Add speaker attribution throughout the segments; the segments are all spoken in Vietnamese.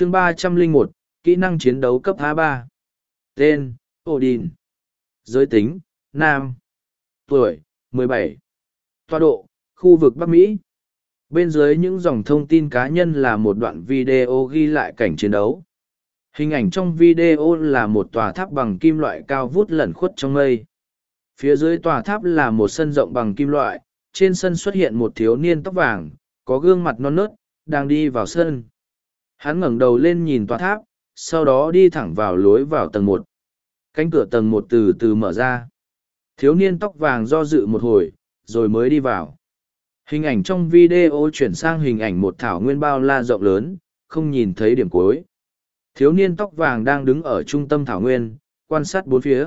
Speaker 1: chương ba trăm linh một, kỹ năng chiến đấu cấp a ba. Tên, odin. Giới tính, nam. Tuổi 17. toa độ, khu vực bắc mỹ. Bên dưới những dòng thông tin cá nhân là một đoạn video ghi lại cảnh chiến đấu. Hình ảnh trong video là một tòa tháp bằng kim loại cao vút lẩn khuất trong mây. Phía dưới tòa tháp là một sân rộng bằng kim loại, trên sân xuất hiện một thiếu niên tóc vàng, có gương mặt non nớt, đang đi vào sân hắn ngẩng đầu lên nhìn tòa tháp, sau đó đi thẳng vào lối vào tầng một. Cánh cửa tầng một từ từ mở ra. Thiếu niên tóc vàng do dự một hồi, rồi mới đi vào. Hình ảnh trong video chuyển sang hình ảnh một thảo nguyên bao la rộng lớn, không nhìn thấy điểm cuối. Thiếu niên tóc vàng đang đứng ở trung tâm thảo nguyên, quan sát bốn phía.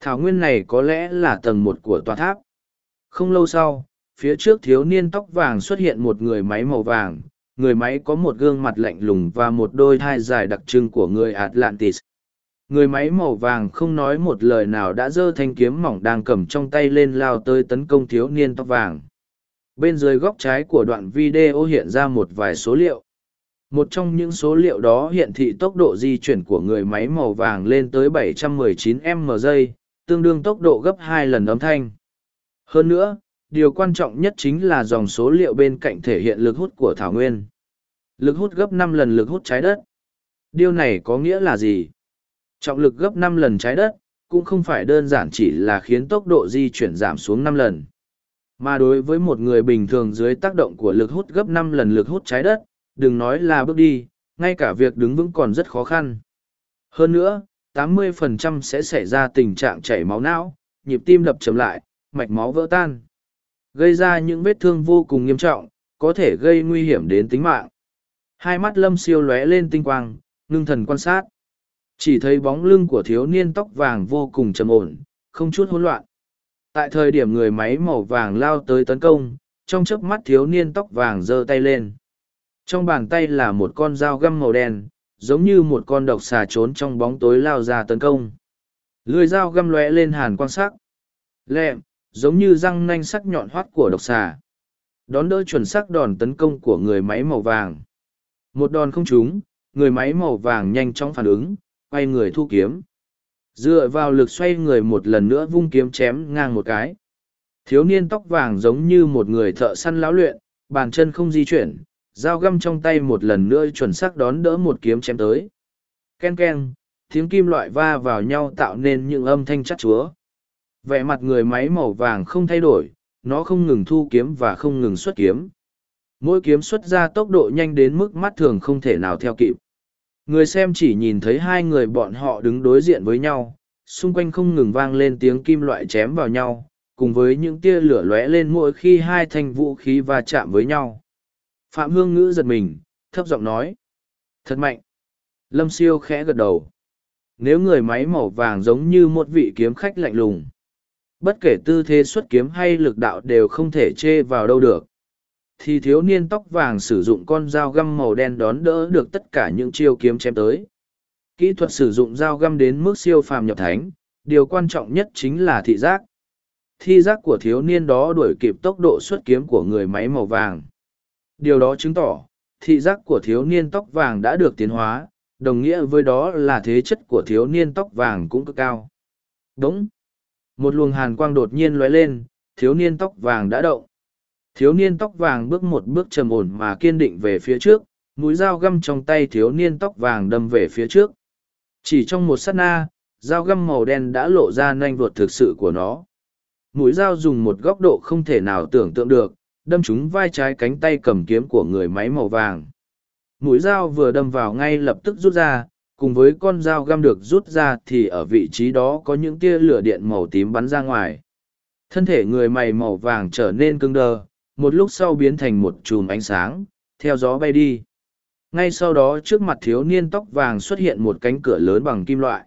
Speaker 1: Thảo nguyên này có lẽ là tầng một của tòa tháp. Không lâu sau, phía trước thiếu niên tóc vàng xuất hiện một người máy màu vàng người máy có một gương mặt lạnh lùng và một đôi thai dài đặc trưng của người atlantis. Người máy màu vàng không nói một lời nào đã giơ thanh kiếm mỏng đang cầm trong tay lên lao tới tấn công thiếu niên tóc vàng. Bên dưới góc trái của đoạn video hiện ra một vài số liệu. Một trong những số liệu đó hiện thị tốc độ di chuyển của người máy màu vàng lên tới 719 m giây, tương đương tốc độ gấp hai lần âm thanh. Hơn nữa điều quan trọng nhất chính là dòng số liệu bên cạnh thể hiện lực hút của thảo nguyên. Lực hút gấp năm lần lực hút trái đất. Điều này có nghĩa là gì? Trọng lực gấp năm lần trái đất cũng không phải đơn giản chỉ là khiến tốc độ di chuyển giảm xuống năm lần. Mà đối với một người bình thường dưới tác động của lực hút gấp năm lần lực hút trái đất, đừng nói là bước đi, ngay cả việc đứng vững còn rất khó khăn. Hơn nữa 80% sẽ xảy ra tình trạng chảy máu não, nhịp tim đập chậm lại, mạch máu vỡ tan gây ra những vết thương vô cùng nghiêm trọng, có thể gây nguy hiểm đến tính mạng. Hai mắt lâm siêu lóe lên tinh quang, ngưng thần quan sát. Chỉ thấy bóng lưng của thiếu niên tóc vàng vô cùng trầm ổn, không chút hỗn loạn. Tại thời điểm người máy màu vàng lao tới tấn công, trong chớp mắt thiếu niên tóc vàng giơ tay lên. Trong bàn tay là một con dao găm màu đen, giống như một con độc xà trốn trong bóng tối lao ra tấn công. Lưỡi dao găm lóe lên hàn quang sắc. Lẹm giống như răng nanh sắc nhọn hoắt của độc xà. Đón đỡ chuẩn xác đòn tấn công của người máy màu vàng. Một đòn không trúng, người máy màu vàng nhanh chóng phản ứng, quay người thu kiếm. Dựa vào lực xoay người một lần nữa vung kiếm chém ngang một cái. Thiếu niên tóc vàng giống như một người thợ săn lão luyện, bàn chân không di chuyển, dao găm trong tay một lần nữa chuẩn xác đón đỡ một kiếm chém tới. Ken ken, tiếng kim loại va vào nhau tạo nên những âm thanh chắc chúa vẻ mặt người máy màu vàng không thay đổi, nó không ngừng thu kiếm và không ngừng xuất kiếm. Mỗi kiếm xuất ra tốc độ nhanh đến mức mắt thường không thể nào theo kịp. Người xem chỉ nhìn thấy hai người bọn họ đứng đối diện với nhau, xung quanh không ngừng vang lên tiếng kim loại chém vào nhau, cùng với những tia lửa lóe lên mỗi khi hai thanh vũ khí va chạm với nhau. Phạm hương ngữ giật mình, thấp giọng nói, thật mạnh. Lâm siêu khẽ gật đầu. Nếu người máy màu vàng giống như một vị kiếm khách lạnh lùng bất kể tư thế xuất kiếm hay lực đạo đều không thể chê vào đâu được. Thì thiếu niên tóc vàng sử dụng con dao găm màu đen đón đỡ được tất cả những chiêu kiếm chém tới. Kỹ thuật sử dụng dao găm đến mức siêu phàm nhập thánh, điều quan trọng nhất chính là thị giác. Thi giác của thiếu niên đó đuổi kịp tốc độ xuất kiếm của người máy màu vàng. Điều đó chứng tỏ, thị giác của thiếu niên tóc vàng đã được tiến hóa, đồng nghĩa với đó là thế chất của thiếu niên tóc vàng cũng cực cao. Đúng một luồng hàn quang đột nhiên lóe lên, thiếu niên tóc vàng đã động. Thiếu niên tóc vàng bước một bước trầm ổn mà kiên định về phía trước, mũi dao găm trong tay thiếu niên tóc vàng đâm về phía trước. Chỉ trong một sát na, dao găm màu đen đã lộ ra nanh vuột thực sự của nó. Mũi dao dùng một góc độ không thể nào tưởng tượng được, đâm trúng vai trái cánh tay cầm kiếm của người máy màu vàng. Mũi dao vừa đâm vào ngay lập tức rút ra cùng với con dao găm được rút ra thì ở vị trí đó có những tia lửa điện màu tím bắn ra ngoài. Thân thể người mày màu vàng trở nên cứng đơ một lúc sau biến thành một chùm ánh sáng, theo gió bay đi. Ngay sau đó trước mặt thiếu niên tóc vàng xuất hiện một cánh cửa lớn bằng kim loại.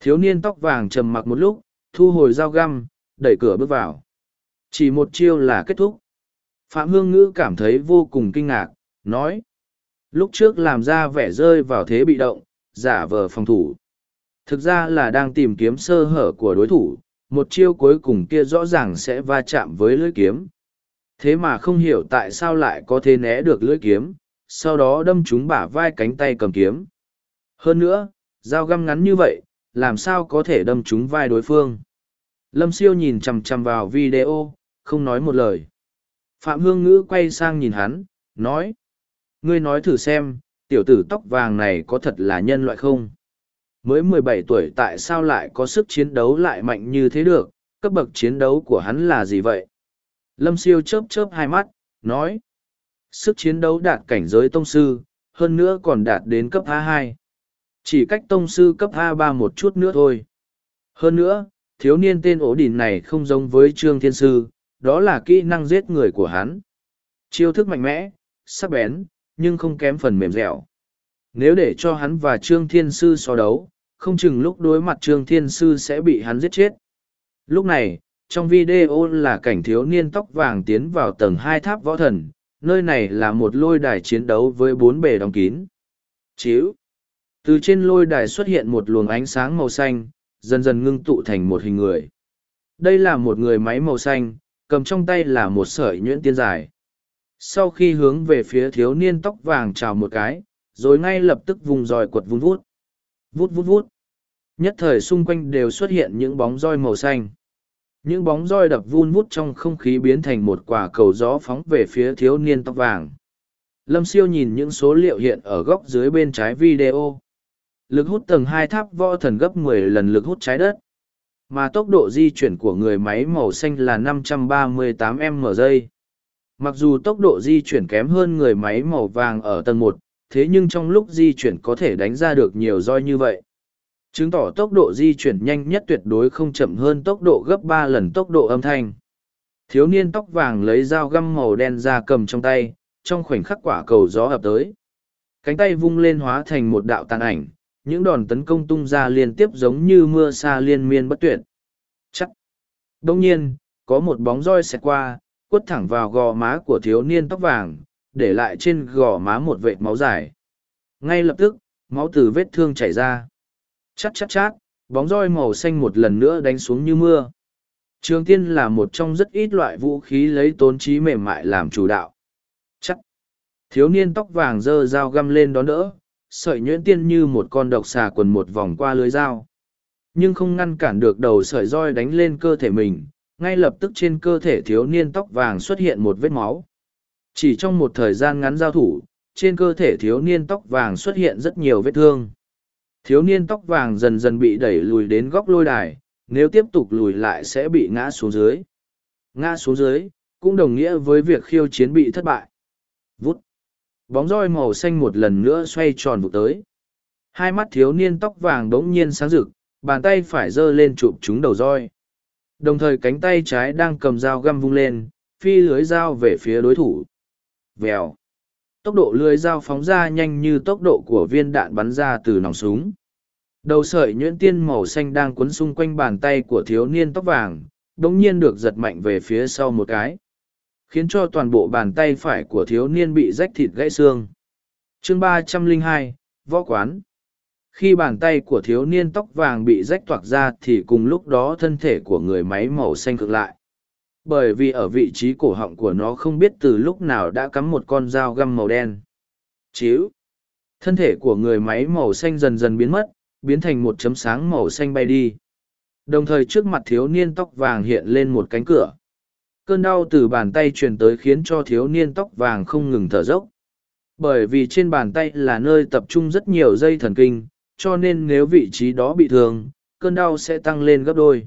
Speaker 1: Thiếu niên tóc vàng trầm mặc một lúc, thu hồi dao găm, đẩy cửa bước vào. Chỉ một chiêu là kết thúc. Phạm hương ngữ cảm thấy vô cùng kinh ngạc, nói, lúc trước làm ra vẻ rơi vào thế bị động giả vờ phòng thủ thực ra là đang tìm kiếm sơ hở của đối thủ một chiêu cuối cùng kia rõ ràng sẽ va chạm với lưỡi kiếm thế mà không hiểu tại sao lại có thể né được lưỡi kiếm sau đó đâm chúng bả vai cánh tay cầm kiếm. Hơn nữa, dao găm ngắn như vậy, làm sao có thể đâm chúng vai đối phương. Lâm siêu nhìn chằm chằm vào video, không nói một lời. Phạm Hương Ngữ quay sang nhìn hắn, nói. Ngươi nói thử xem, tiểu tử tóc vàng này có thật là nhân loại không? Mới mười bảy tuổi tại sao lại có sức chiến đấu lại mạnh như thế được, cấp bậc chiến đấu của hắn là gì vậy? Lâm siêu chớp chớp hai mắt, nói. Sức chiến đấu đạt cảnh giới tông sư, hơn nữa còn đạt đến cấp a hai Chỉ cách tông sư cấp a ba một chút nữa thôi. Hơn nữa, thiếu niên tên ổ đỉnh này không giống với Trương Thiên Sư, đó là kỹ năng giết người của hắn. Chiêu thức mạnh mẽ, sắc bén, nhưng không kém phần mềm dẻo. Nếu để cho hắn và Trương Thiên Sư so đấu, không chừng lúc đối mặt Trương Thiên Sư sẽ bị hắn giết chết. Lúc này, trong video là cảnh thiếu niên tóc vàng tiến vào tầng hai tháp võ thần, nơi này là một lôi đài chiến đấu với bốn bề đóng kín. Chíu! Từ trên lôi đài xuất hiện một luồng ánh sáng màu xanh, dần dần ngưng tụ thành một hình người. Đây là một người máy màu xanh, cầm trong tay là một sợi nhuyễn tiên dài. Sau khi hướng về phía thiếu niên tóc vàng chào một cái, rồi ngay lập tức vùng roi quật vun vút. Vút vút vút. Nhất thời xung quanh đều xuất hiện những bóng roi màu xanh. Những bóng roi đập vun vút trong không khí biến thành một quả cầu gió phóng về phía thiếu niên tóc vàng. Lâm siêu nhìn những số liệu hiện ở góc dưới bên trái video. Lực hút tầng hai tháp võ thần gấp 10 lần lực hút trái đất. Mà tốc độ di chuyển của người máy màu xanh là 538 m giây. Mặc dù tốc độ di chuyển kém hơn người máy màu vàng ở tầng một, thế nhưng trong lúc di chuyển có thể đánh ra được nhiều roi như vậy. Chứng tỏ tốc độ di chuyển nhanh nhất tuyệt đối không chậm hơn tốc độ gấp ba lần tốc độ âm thanh. Thiếu niên tóc vàng lấy dao găm màu đen ra cầm trong tay, trong khoảnh khắc quả cầu gió ập tới. Cánh tay vung lên hóa thành một đạo tàn ảnh, những đòn tấn công tung ra liên tiếp giống như mưa xa liên miên bất tuyệt. Chắc. Đông nhiên, có một bóng roi xẹt qua, quất thẳng vào gò má của thiếu niên tóc vàng, để lại trên gò má một vệt máu dài. Ngay lập tức, máu từ vết thương chảy ra. Chát chát chát, bóng roi màu xanh một lần nữa đánh xuống như mưa. Trường tiên là một trong rất ít loại vũ khí lấy tốn trí mềm mại làm chủ đạo. Chắc. Thiếu niên tóc vàng dơ dao găm lên đón đỡ, sợi nhuyễn tiên như một con độc xà quần một vòng qua lưới dao. Nhưng không ngăn cản được đầu sợi roi đánh lên cơ thể mình, ngay lập tức trên cơ thể thiếu niên tóc vàng xuất hiện một vết máu. Chỉ trong một thời gian ngắn giao thủ, trên cơ thể thiếu niên tóc vàng xuất hiện rất nhiều vết thương. Thiếu niên tóc vàng dần dần bị đẩy lùi đến góc lôi đài, nếu tiếp tục lùi lại sẽ bị ngã xuống dưới. Ngã xuống dưới, cũng đồng nghĩa với việc khiêu chiến bị thất bại. Vút. Bóng roi màu xanh một lần nữa xoay tròn vụ tới. Hai mắt thiếu niên tóc vàng đống nhiên sáng rực, bàn tay phải giơ lên chụp chúng đầu roi. Đồng thời cánh tay trái đang cầm dao găm vung lên, phi lưới dao về phía đối thủ. Vèo. Tốc độ lưới dao phóng ra nhanh như tốc độ của viên đạn bắn ra từ nòng súng. Đầu sợi nhuyễn tiên màu xanh đang quấn xung quanh bàn tay của thiếu niên tóc vàng, đống nhiên được giật mạnh về phía sau một cái. Khiến cho toàn bộ bàn tay phải của thiếu niên bị rách thịt gãy xương. chương ba trăm linh hai Võ Quán khi bàn tay của thiếu niên tóc vàng bị rách toạc ra thì cùng lúc đó thân thể của người máy màu xanh cực lại. Bởi vì ở vị trí cổ họng của nó không biết từ lúc nào đã cắm một con dao găm màu đen. Chíu! Thân thể của người máy màu xanh dần dần biến mất, biến thành một chấm sáng màu xanh bay đi. Đồng thời trước mặt thiếu niên tóc vàng hiện lên một cánh cửa. Cơn đau từ bàn tay truyền tới khiến cho thiếu niên tóc vàng không ngừng thở dốc. Bởi vì trên bàn tay là nơi tập trung rất nhiều dây thần kinh cho nên nếu vị trí đó bị thương cơn đau sẽ tăng lên gấp đôi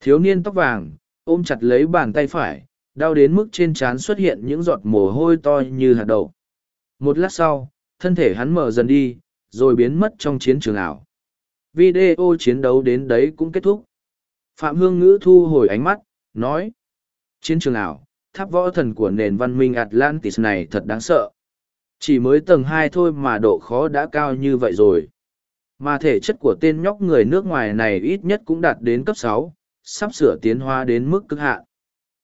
Speaker 1: thiếu niên tóc vàng ôm chặt lấy bàn tay phải, đau đến mức trên trán xuất hiện những giọt mồ hôi to như hạt đậu. Một lát sau, thân thể hắn mở dần đi, rồi biến mất trong chiến trường ảo. Video chiến đấu đến đấy cũng kết thúc. Phạm Hương Ngữ thu hồi ánh mắt, nói. Chiến trường ảo, tháp võ thần của nền văn minh Atlantis này thật đáng sợ. Chỉ mới tầng hai thôi mà độ khó đã cao như vậy rồi. Mà thể chất của tên nhóc người nước ngoài này ít nhất cũng đạt đến cấp sáu sắp sửa tiến hóa đến mức cực hạn.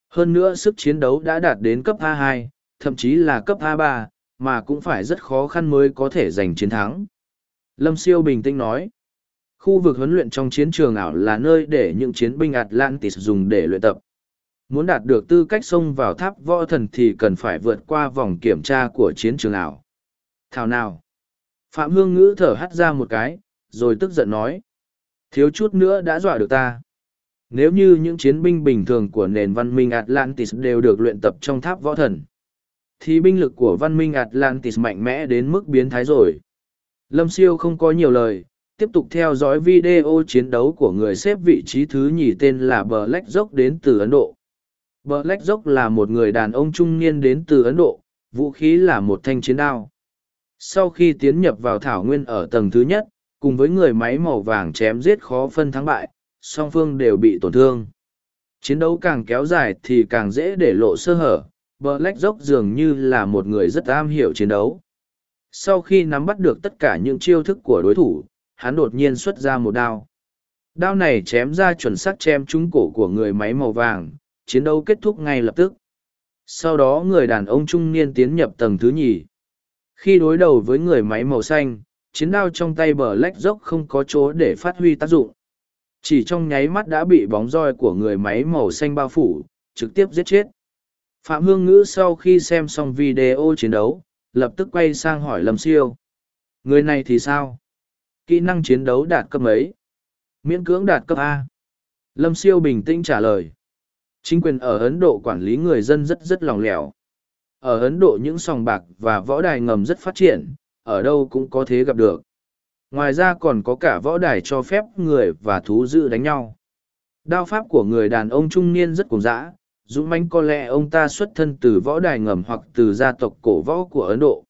Speaker 1: Hơn nữa sức chiến đấu đã đạt đến cấp A2, thậm chí là cấp A3, mà cũng phải rất khó khăn mới có thể giành chiến thắng. Lâm Siêu bình tĩnh nói, khu vực huấn luyện trong chiến trường ảo là nơi để những chiến binh Atlantis dùng để luyện tập. Muốn đạt được tư cách xông vào tháp võ thần thì cần phải vượt qua vòng kiểm tra của chiến trường ảo. Thảo nào? Phạm Hương Ngữ thở hắt ra một cái, rồi tức giận nói. Thiếu chút nữa đã dọa được ta. Nếu như những chiến binh bình thường của nền văn minh Atlantis đều được luyện tập trong tháp võ thần, thì binh lực của văn minh Atlantis mạnh mẽ đến mức biến thái rồi. Lâm Siêu không có nhiều lời, tiếp tục theo dõi video chiến đấu của người xếp vị trí thứ nhì tên là Black Rock đến từ Ấn Độ. Black Rock là một người đàn ông trung niên đến từ Ấn Độ, vũ khí là một thanh chiến đao. Sau khi tiến nhập vào thảo nguyên ở tầng thứ nhất, cùng với người máy màu vàng chém giết khó phân thắng bại, song phương đều bị tổn thương. Chiến đấu càng kéo dài thì càng dễ để lộ sơ hở, Black Dốc dường như là một người rất am hiểu chiến đấu. Sau khi nắm bắt được tất cả những chiêu thức của đối thủ, hắn đột nhiên xuất ra một đao. Đao này chém ra chuẩn xác chém trúng cổ của người máy màu vàng, chiến đấu kết thúc ngay lập tức. Sau đó người đàn ông trung niên tiến nhập tầng thứ nhì. Khi đối đầu với người máy màu xanh, chiến đao trong tay bờ lách dốc không có chỗ để phát huy tác dụng. Chỉ trong nháy mắt đã bị bóng roi của người máy màu xanh bao phủ, trực tiếp giết chết. Phạm Hương Ngữ sau khi xem xong video chiến đấu, lập tức quay sang hỏi Lâm Siêu. Người này thì sao? Kỹ năng chiến đấu đạt cấp mấy? Miễn cưỡng đạt cấp A. Lâm Siêu bình tĩnh trả lời. Chính quyền ở Ấn Độ quản lý người dân rất rất lòng lẻo. Ở Ấn Độ những sòng bạc và võ đài ngầm rất phát triển, ở đâu cũng có thể gặp được. Ngoài ra còn có cả võ đài cho phép người và thú dữ đánh nhau. Đao pháp của người đàn ông trung niên rất cùng dã, dũng mãnh có lẽ ông ta xuất thân từ võ đài ngầm hoặc từ gia tộc cổ võ của Ấn Độ.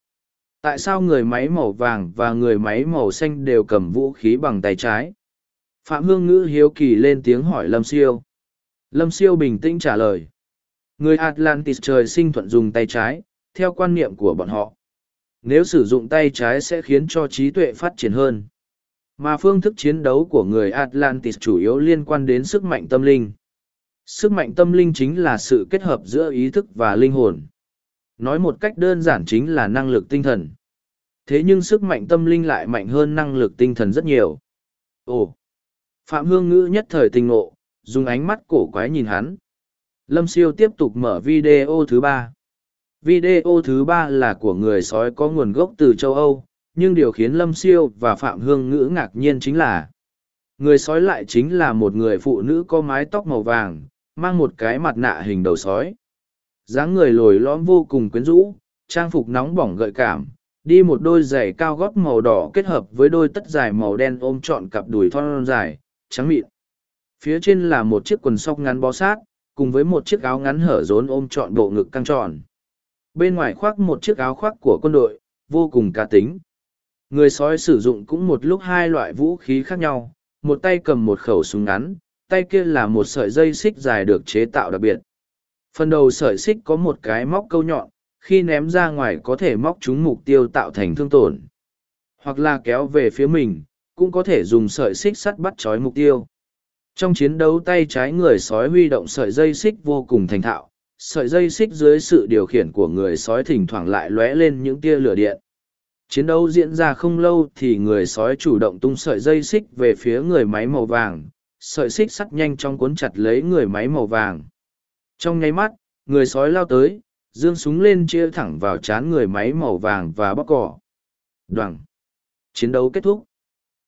Speaker 1: Tại sao người máy màu vàng và người máy màu xanh đều cầm vũ khí bằng tay trái? Phạm Hương Ngữ hiếu kỳ lên tiếng hỏi Lâm Siêu. Lâm Siêu bình tĩnh trả lời. Người Atlantis trời sinh thuận dùng tay trái, theo quan niệm của bọn họ. Nếu sử dụng tay trái sẽ khiến cho trí tuệ phát triển hơn. Mà phương thức chiến đấu của người Atlantis chủ yếu liên quan đến sức mạnh tâm linh. Sức mạnh tâm linh chính là sự kết hợp giữa ý thức và linh hồn. Nói một cách đơn giản chính là năng lực tinh thần. Thế nhưng sức mạnh tâm linh lại mạnh hơn năng lực tinh thần rất nhiều. Ồ! Phạm Hương Ngữ nhất thời tình ngộ, dùng ánh mắt cổ quái nhìn hắn. Lâm Siêu tiếp tục mở video thứ ba. Video thứ ba là của người sói có nguồn gốc từ châu Âu, nhưng điều khiến Lâm Siêu và Phạm Hương Ngữ ngạc nhiên chính là người sói lại chính là một người phụ nữ có mái tóc màu vàng, mang một cái mặt nạ hình đầu sói. dáng người lồi lõm vô cùng quyến rũ, trang phục nóng bỏng gợi cảm, đi một đôi giày cao gót màu đỏ kết hợp với đôi tất dài màu đen ôm trọn cặp đùi thon dài, trắng mịn. Phía trên là một chiếc quần sóc ngắn bó sát, cùng với một chiếc áo ngắn hở rốn ôm trọn bộ ngực căng tròn. Bên ngoài khoác một chiếc áo khoác của quân đội, vô cùng cá tính. Người sói sử dụng cũng một lúc hai loại vũ khí khác nhau, một tay cầm một khẩu súng ngắn, tay kia là một sợi dây xích dài được chế tạo đặc biệt. Phần đầu sợi xích có một cái móc câu nhọn, khi ném ra ngoài có thể móc trúng mục tiêu tạo thành thương tổn. Hoặc là kéo về phía mình, cũng có thể dùng sợi xích sắt bắt trói mục tiêu. Trong chiến đấu tay trái người sói huy động sợi dây xích vô cùng thành thạo, sợi dây xích dưới sự điều khiển của người sói thỉnh thoảng lại lóe lên những tia lửa điện. Chiến đấu diễn ra không lâu thì người sói chủ động tung sợi dây xích về phía người máy màu vàng, sợi xích sắt nhanh trong cuốn chặt lấy người máy màu vàng. Trong nháy mắt, người sói lao tới, dương súng lên chia thẳng vào trán người máy màu vàng và bóc cỏ. Đoằng. Chiến đấu kết thúc.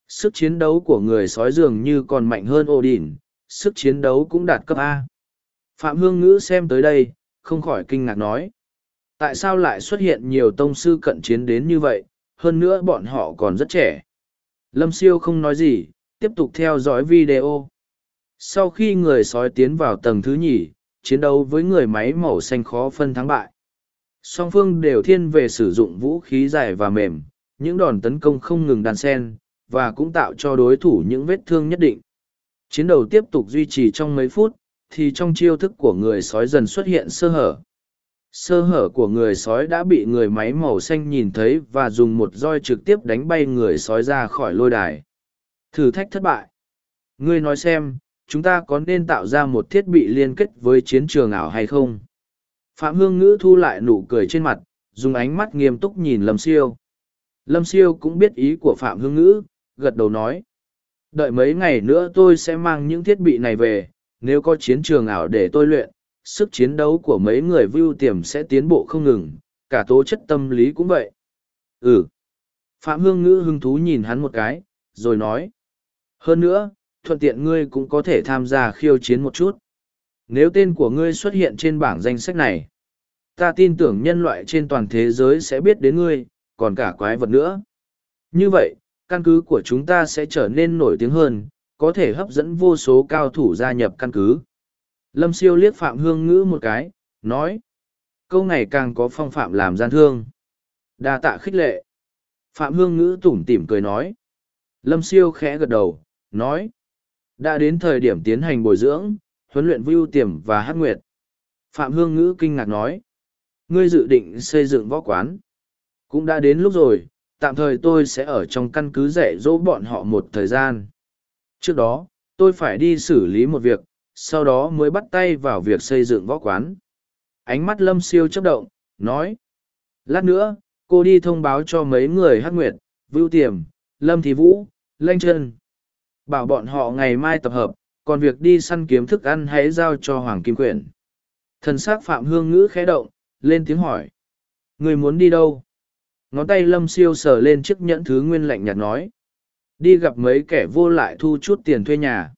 Speaker 1: Sức chiến đấu của người sói dường như còn mạnh hơn Odin, sức chiến đấu cũng đạt cấp A. Phạm Hương Ngữ xem tới đây, không khỏi kinh ngạc nói. Tại sao lại xuất hiện nhiều tông sư cận chiến đến như vậy, hơn nữa bọn họ còn rất trẻ. Lâm Siêu không nói gì, tiếp tục theo dõi video. Sau khi người sói tiến vào tầng thứ nhì, chiến đấu với người máy màu xanh khó phân thắng bại. Song phương đều thiên về sử dụng vũ khí dài và mềm, những đòn tấn công không ngừng đàn sen, và cũng tạo cho đối thủ những vết thương nhất định. Chiến đấu tiếp tục duy trì trong mấy phút, thì trong chiêu thức của người sói dần xuất hiện sơ hở. Sơ hở của người sói đã bị người máy màu xanh nhìn thấy và dùng một roi trực tiếp đánh bay người sói ra khỏi lôi đài. Thử thách thất bại. Ngươi nói xem, chúng ta có nên tạo ra một thiết bị liên kết với chiến trường ảo hay không? Phạm Hương Ngữ thu lại nụ cười trên mặt, dùng ánh mắt nghiêm túc nhìn Lâm Siêu. Lâm Siêu cũng biết ý của Phạm Hương Ngữ, gật đầu nói. Đợi mấy ngày nữa tôi sẽ mang những thiết bị này về, nếu có chiến trường ảo để tôi luyện, sức chiến đấu của mấy người vưu tiềm sẽ tiến bộ không ngừng, cả tố chất tâm lý cũng vậy. Ừ. Phạm Hương Ngữ hứng thú nhìn hắn một cái, rồi nói. Hơn nữa, thuận tiện ngươi cũng có thể tham gia khiêu chiến một chút. Nếu tên của ngươi xuất hiện trên bảng danh sách này, ta tin tưởng nhân loại trên toàn thế giới sẽ biết đến ngươi, còn cả quái vật nữa. Như vậy, căn cứ của chúng ta sẽ trở nên nổi tiếng hơn, có thể hấp dẫn vô số cao thủ gia nhập căn cứ. Lâm siêu liếc Phạm Hương Ngữ một cái, nói. Câu này càng có phong phạm làm gian thương. đa tạ khích lệ. Phạm Hương Ngữ tủm tỉm cười nói. Lâm siêu khẽ gật đầu, nói. Đã đến thời điểm tiến hành bồi dưỡng, huấn luyện vưu tiềm và hát nguyệt. Phạm Hương Ngữ kinh ngạc nói. Ngươi dự định xây dựng võ quán. Cũng đã đến lúc rồi, tạm thời tôi sẽ ở trong căn cứ dạy dỗ bọn họ một thời gian. Trước đó, tôi phải đi xử lý một việc, sau đó mới bắt tay vào việc xây dựng võ quán. Ánh mắt Lâm siêu chấp động, nói. Lát nữa, cô đi thông báo cho mấy người hát nguyệt, vưu tiềm, Lâm Thị Vũ, Lanh Trân. Bảo bọn họ ngày mai tập hợp, còn việc đi săn kiếm thức ăn hãy giao cho Hoàng Kim Quyển. Thần sắc Phạm Hương Ngữ khẽ động, lên tiếng hỏi. Người muốn đi đâu? Ngón tay lâm siêu sờ lên chiếc nhẫn thứ nguyên lạnh nhạt nói. Đi gặp mấy kẻ vô lại thu chút tiền thuê nhà.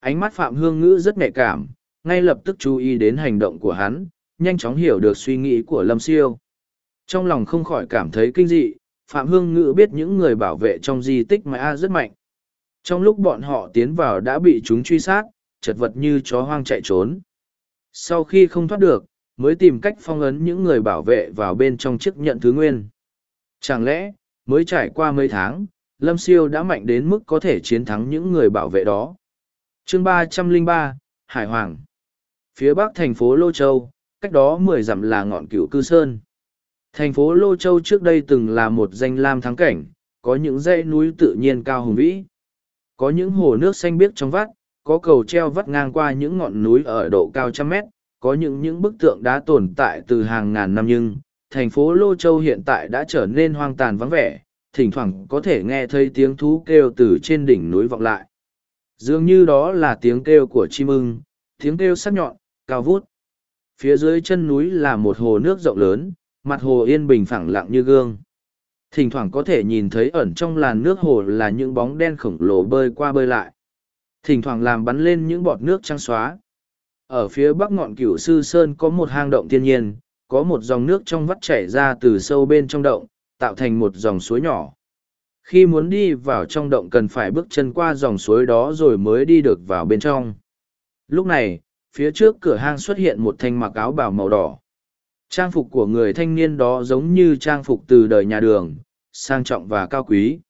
Speaker 1: Ánh mắt Phạm Hương Ngữ rất nhạy cảm, ngay lập tức chú ý đến hành động của hắn, nhanh chóng hiểu được suy nghĩ của lâm siêu. Trong lòng không khỏi cảm thấy kinh dị, Phạm Hương Ngữ biết những người bảo vệ trong di tích Mã rất mạnh. Trong lúc bọn họ tiến vào đã bị chúng truy sát, chật vật như chó hoang chạy trốn. Sau khi không thoát được, mới tìm cách phong ấn những người bảo vệ vào bên trong chiếc nhận thứ nguyên. Chẳng lẽ, mới trải qua mấy tháng, Lâm Siêu đã mạnh đến mức có thể chiến thắng những người bảo vệ đó. chương ba trăm linh ba Hải Hoàng Phía bắc thành phố Lô Châu, cách đó mười dặm là ngọn cửu cư sơn. Thành phố Lô Châu trước đây từng là một danh lam thắng cảnh, có những dãy núi tự nhiên cao hùng vĩ. Có những hồ nước xanh biếc trong vắt, có cầu treo vắt ngang qua những ngọn núi ở độ cao trăm mét, có những những bức tượng đá tồn tại từ hàng ngàn năm nhưng, thành phố Lô Châu hiện tại đã trở nên hoang tàn vắng vẻ, thỉnh thoảng có thể nghe thấy tiếng thú kêu từ trên đỉnh núi vọng lại. Dường như đó là tiếng kêu của chim ưng, tiếng kêu sắc nhọn, cao vút. Phía dưới chân núi là một hồ nước rộng lớn, mặt hồ yên bình phẳng lặng như gương. Thỉnh thoảng có thể nhìn thấy ẩn trong làn nước hồ là những bóng đen khổng lồ bơi qua bơi lại. Thỉnh thoảng làm bắn lên những bọt nước trắng xóa. Ở phía bắc ngọn cửu sư sơn có một hang động thiên nhiên, có một dòng nước trong vắt chảy ra từ sâu bên trong động, tạo thành một dòng suối nhỏ. Khi muốn đi vào trong động cần phải bước chân qua dòng suối đó rồi mới đi được vào bên trong. Lúc này, phía trước cửa hang xuất hiện một thanh mặc áo bào màu đỏ. Trang phục của người thanh niên đó giống như trang phục từ đời nhà đường, sang trọng và cao quý.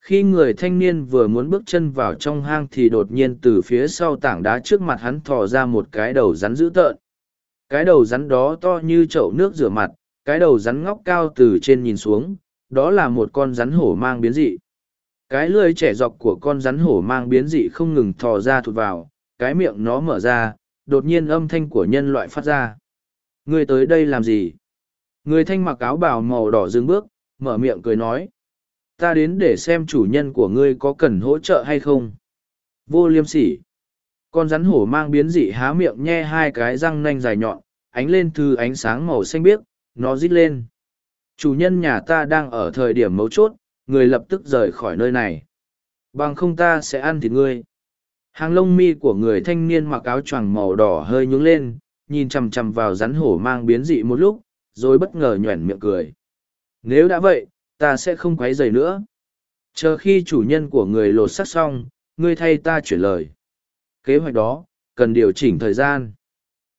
Speaker 1: Khi người thanh niên vừa muốn bước chân vào trong hang thì đột nhiên từ phía sau tảng đá trước mặt hắn thò ra một cái đầu rắn dữ tợn. Cái đầu rắn đó to như chậu nước rửa mặt, cái đầu rắn ngóc cao từ trên nhìn xuống, đó là một con rắn hổ mang biến dị. Cái lưỡi trẻ dọc của con rắn hổ mang biến dị không ngừng thò ra thụt vào, cái miệng nó mở ra, đột nhiên âm thanh của nhân loại phát ra. Người tới đây làm gì? Người thanh mặc áo bào màu đỏ dừng bước, mở miệng cười nói. Ta đến để xem chủ nhân của ngươi có cần hỗ trợ hay không. Vô liêm sỉ. Con rắn hổ mang biến dị há miệng nhe hai cái răng nanh dài nhọn, ánh lên thư ánh sáng màu xanh biếc, nó rít lên. Chủ nhân nhà ta đang ở thời điểm mấu chốt, người lập tức rời khỏi nơi này. Bằng không ta sẽ ăn thịt ngươi. Hàng lông mi của người thanh niên mặc áo choàng màu đỏ hơi nhướng lên, nhìn chằm chằm vào rắn hổ mang biến dị một lúc, rồi bất ngờ nhoẻn miệng cười. Nếu đã vậy, ta sẽ không quấy rầy nữa. Chờ khi chủ nhân của người lột sắc xong, ngươi thay ta chuyển lời. Kế hoạch đó, cần điều chỉnh thời gian.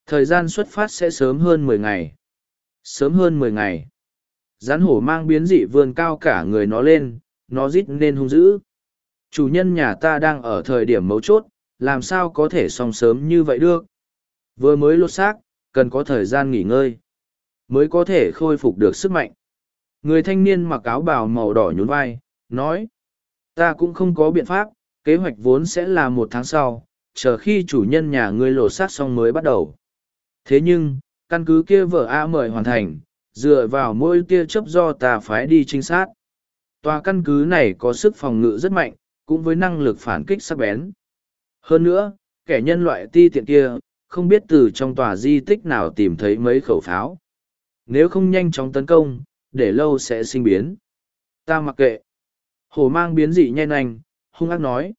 Speaker 1: Thời gian xuất phát sẽ sớm hơn mười ngày. Sớm hơn mười ngày. Rắn hổ mang biến dị vươn cao cả người nó lên, nó rít nên hung dữ. Chủ nhân nhà ta đang ở thời điểm mấu chốt, làm sao có thể xong sớm như vậy được. Vừa mới lột xác, cần có thời gian nghỉ ngơi, mới có thể khôi phục được sức mạnh. Người thanh niên mặc áo bào màu đỏ nhún vai, nói, ta cũng không có biện pháp, kế hoạch vốn sẽ là một tháng sau, chờ khi chủ nhân nhà ngươi lột xác xong mới bắt đầu. Thế nhưng, căn cứ kia vợ A mời hoàn thành, dựa vào mỗi tia chớp do ta phái đi trinh sát. Tòa căn cứ này có sức phòng ngự rất mạnh, cũng với năng lực phản kích sắc bén. Hơn nữa, kẻ nhân loại ti tiện kia, không biết từ trong tòa di tích nào tìm thấy mấy khẩu pháo. Nếu không nhanh chóng tấn công, để lâu sẽ sinh biến. Ta mặc kệ. Hổ mang biến dị nhanh anh, hung ác nói.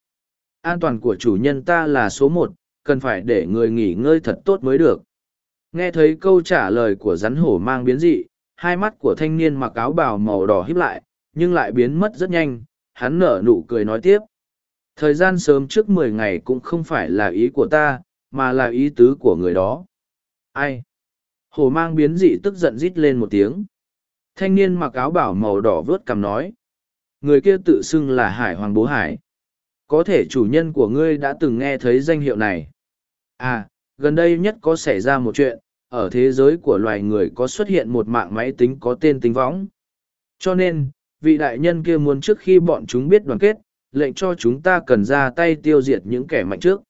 Speaker 1: An toàn của chủ nhân ta là số một, cần phải để người nghỉ ngơi thật tốt mới được. Nghe thấy câu trả lời của rắn hổ mang biến dị, hai mắt của thanh niên mặc áo bào màu đỏ híp lại, nhưng lại biến mất rất nhanh, hắn nở nụ cười nói tiếp. Thời gian sớm trước mười ngày cũng không phải là ý của ta, mà là ý tứ của người đó. Ai? Hổ mang biến dị tức giận rít lên một tiếng. Thanh niên mặc áo bảo màu đỏ vớt cằm nói. Người kia tự xưng là Hải Hoàng Bố Hải. Có thể chủ nhân của ngươi đã từng nghe thấy danh hiệu này. À, gần đây nhất có xảy ra một chuyện, ở thế giới của loài người có xuất hiện một mạng máy tính có tên tính võng. Cho nên, vị đại nhân kia muốn trước khi bọn chúng biết đoàn kết, lệnh cho chúng ta cần ra tay tiêu diệt những kẻ mạnh trước.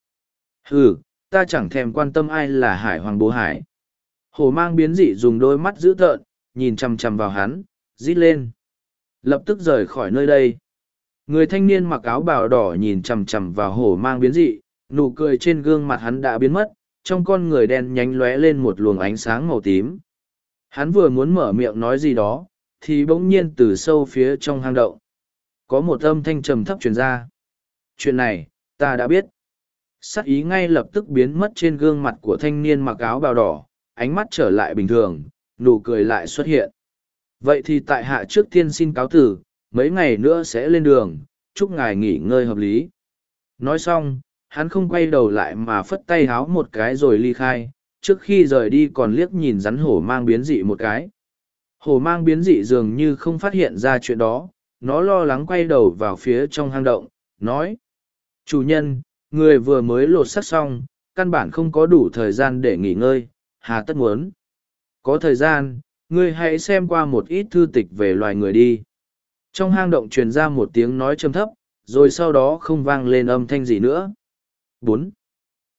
Speaker 1: Ừ, ta chẳng thèm quan tâm ai là Hải Hoàng Bố Hải. Hổ mang biến dị dùng đôi mắt dữ tợn, nhìn chằm chằm vào hắn, rít lên. Lập tức rời khỏi nơi đây. Người thanh niên mặc áo bào đỏ nhìn chằm chằm vào hổ mang biến dị, nụ cười trên gương mặt hắn đã biến mất, trong con người đen nhánh lóe lên một luồng ánh sáng màu tím. Hắn vừa muốn mở miệng nói gì đó, thì bỗng nhiên từ sâu phía trong hang động. Có một âm thanh trầm thấp truyền ra. Chuyện này, ta đã biết. Sắc ý ngay lập tức biến mất trên gương mặt của thanh niên mặc áo bào đỏ, ánh mắt trở lại bình thường, nụ cười lại xuất hiện. Vậy thì tại hạ trước tiên xin cáo tử, mấy ngày nữa sẽ lên đường, chúc ngài nghỉ ngơi hợp lý. Nói xong, hắn không quay đầu lại mà phất tay háo một cái rồi ly khai, trước khi rời đi còn liếc nhìn rắn hổ mang biến dị một cái. Hổ mang biến dị dường như không phát hiện ra chuyện đó, nó lo lắng quay đầu vào phía trong hang động, nói. Chủ nhân, người vừa mới lột sắt xong, căn bản không có đủ thời gian để nghỉ ngơi, hà tất muốn. Có thời gian, ngươi hãy xem qua một ít thư tịch về loài người đi. Trong hang động truyền ra một tiếng nói trầm thấp, rồi sau đó không vang lên âm thanh gì nữa bốn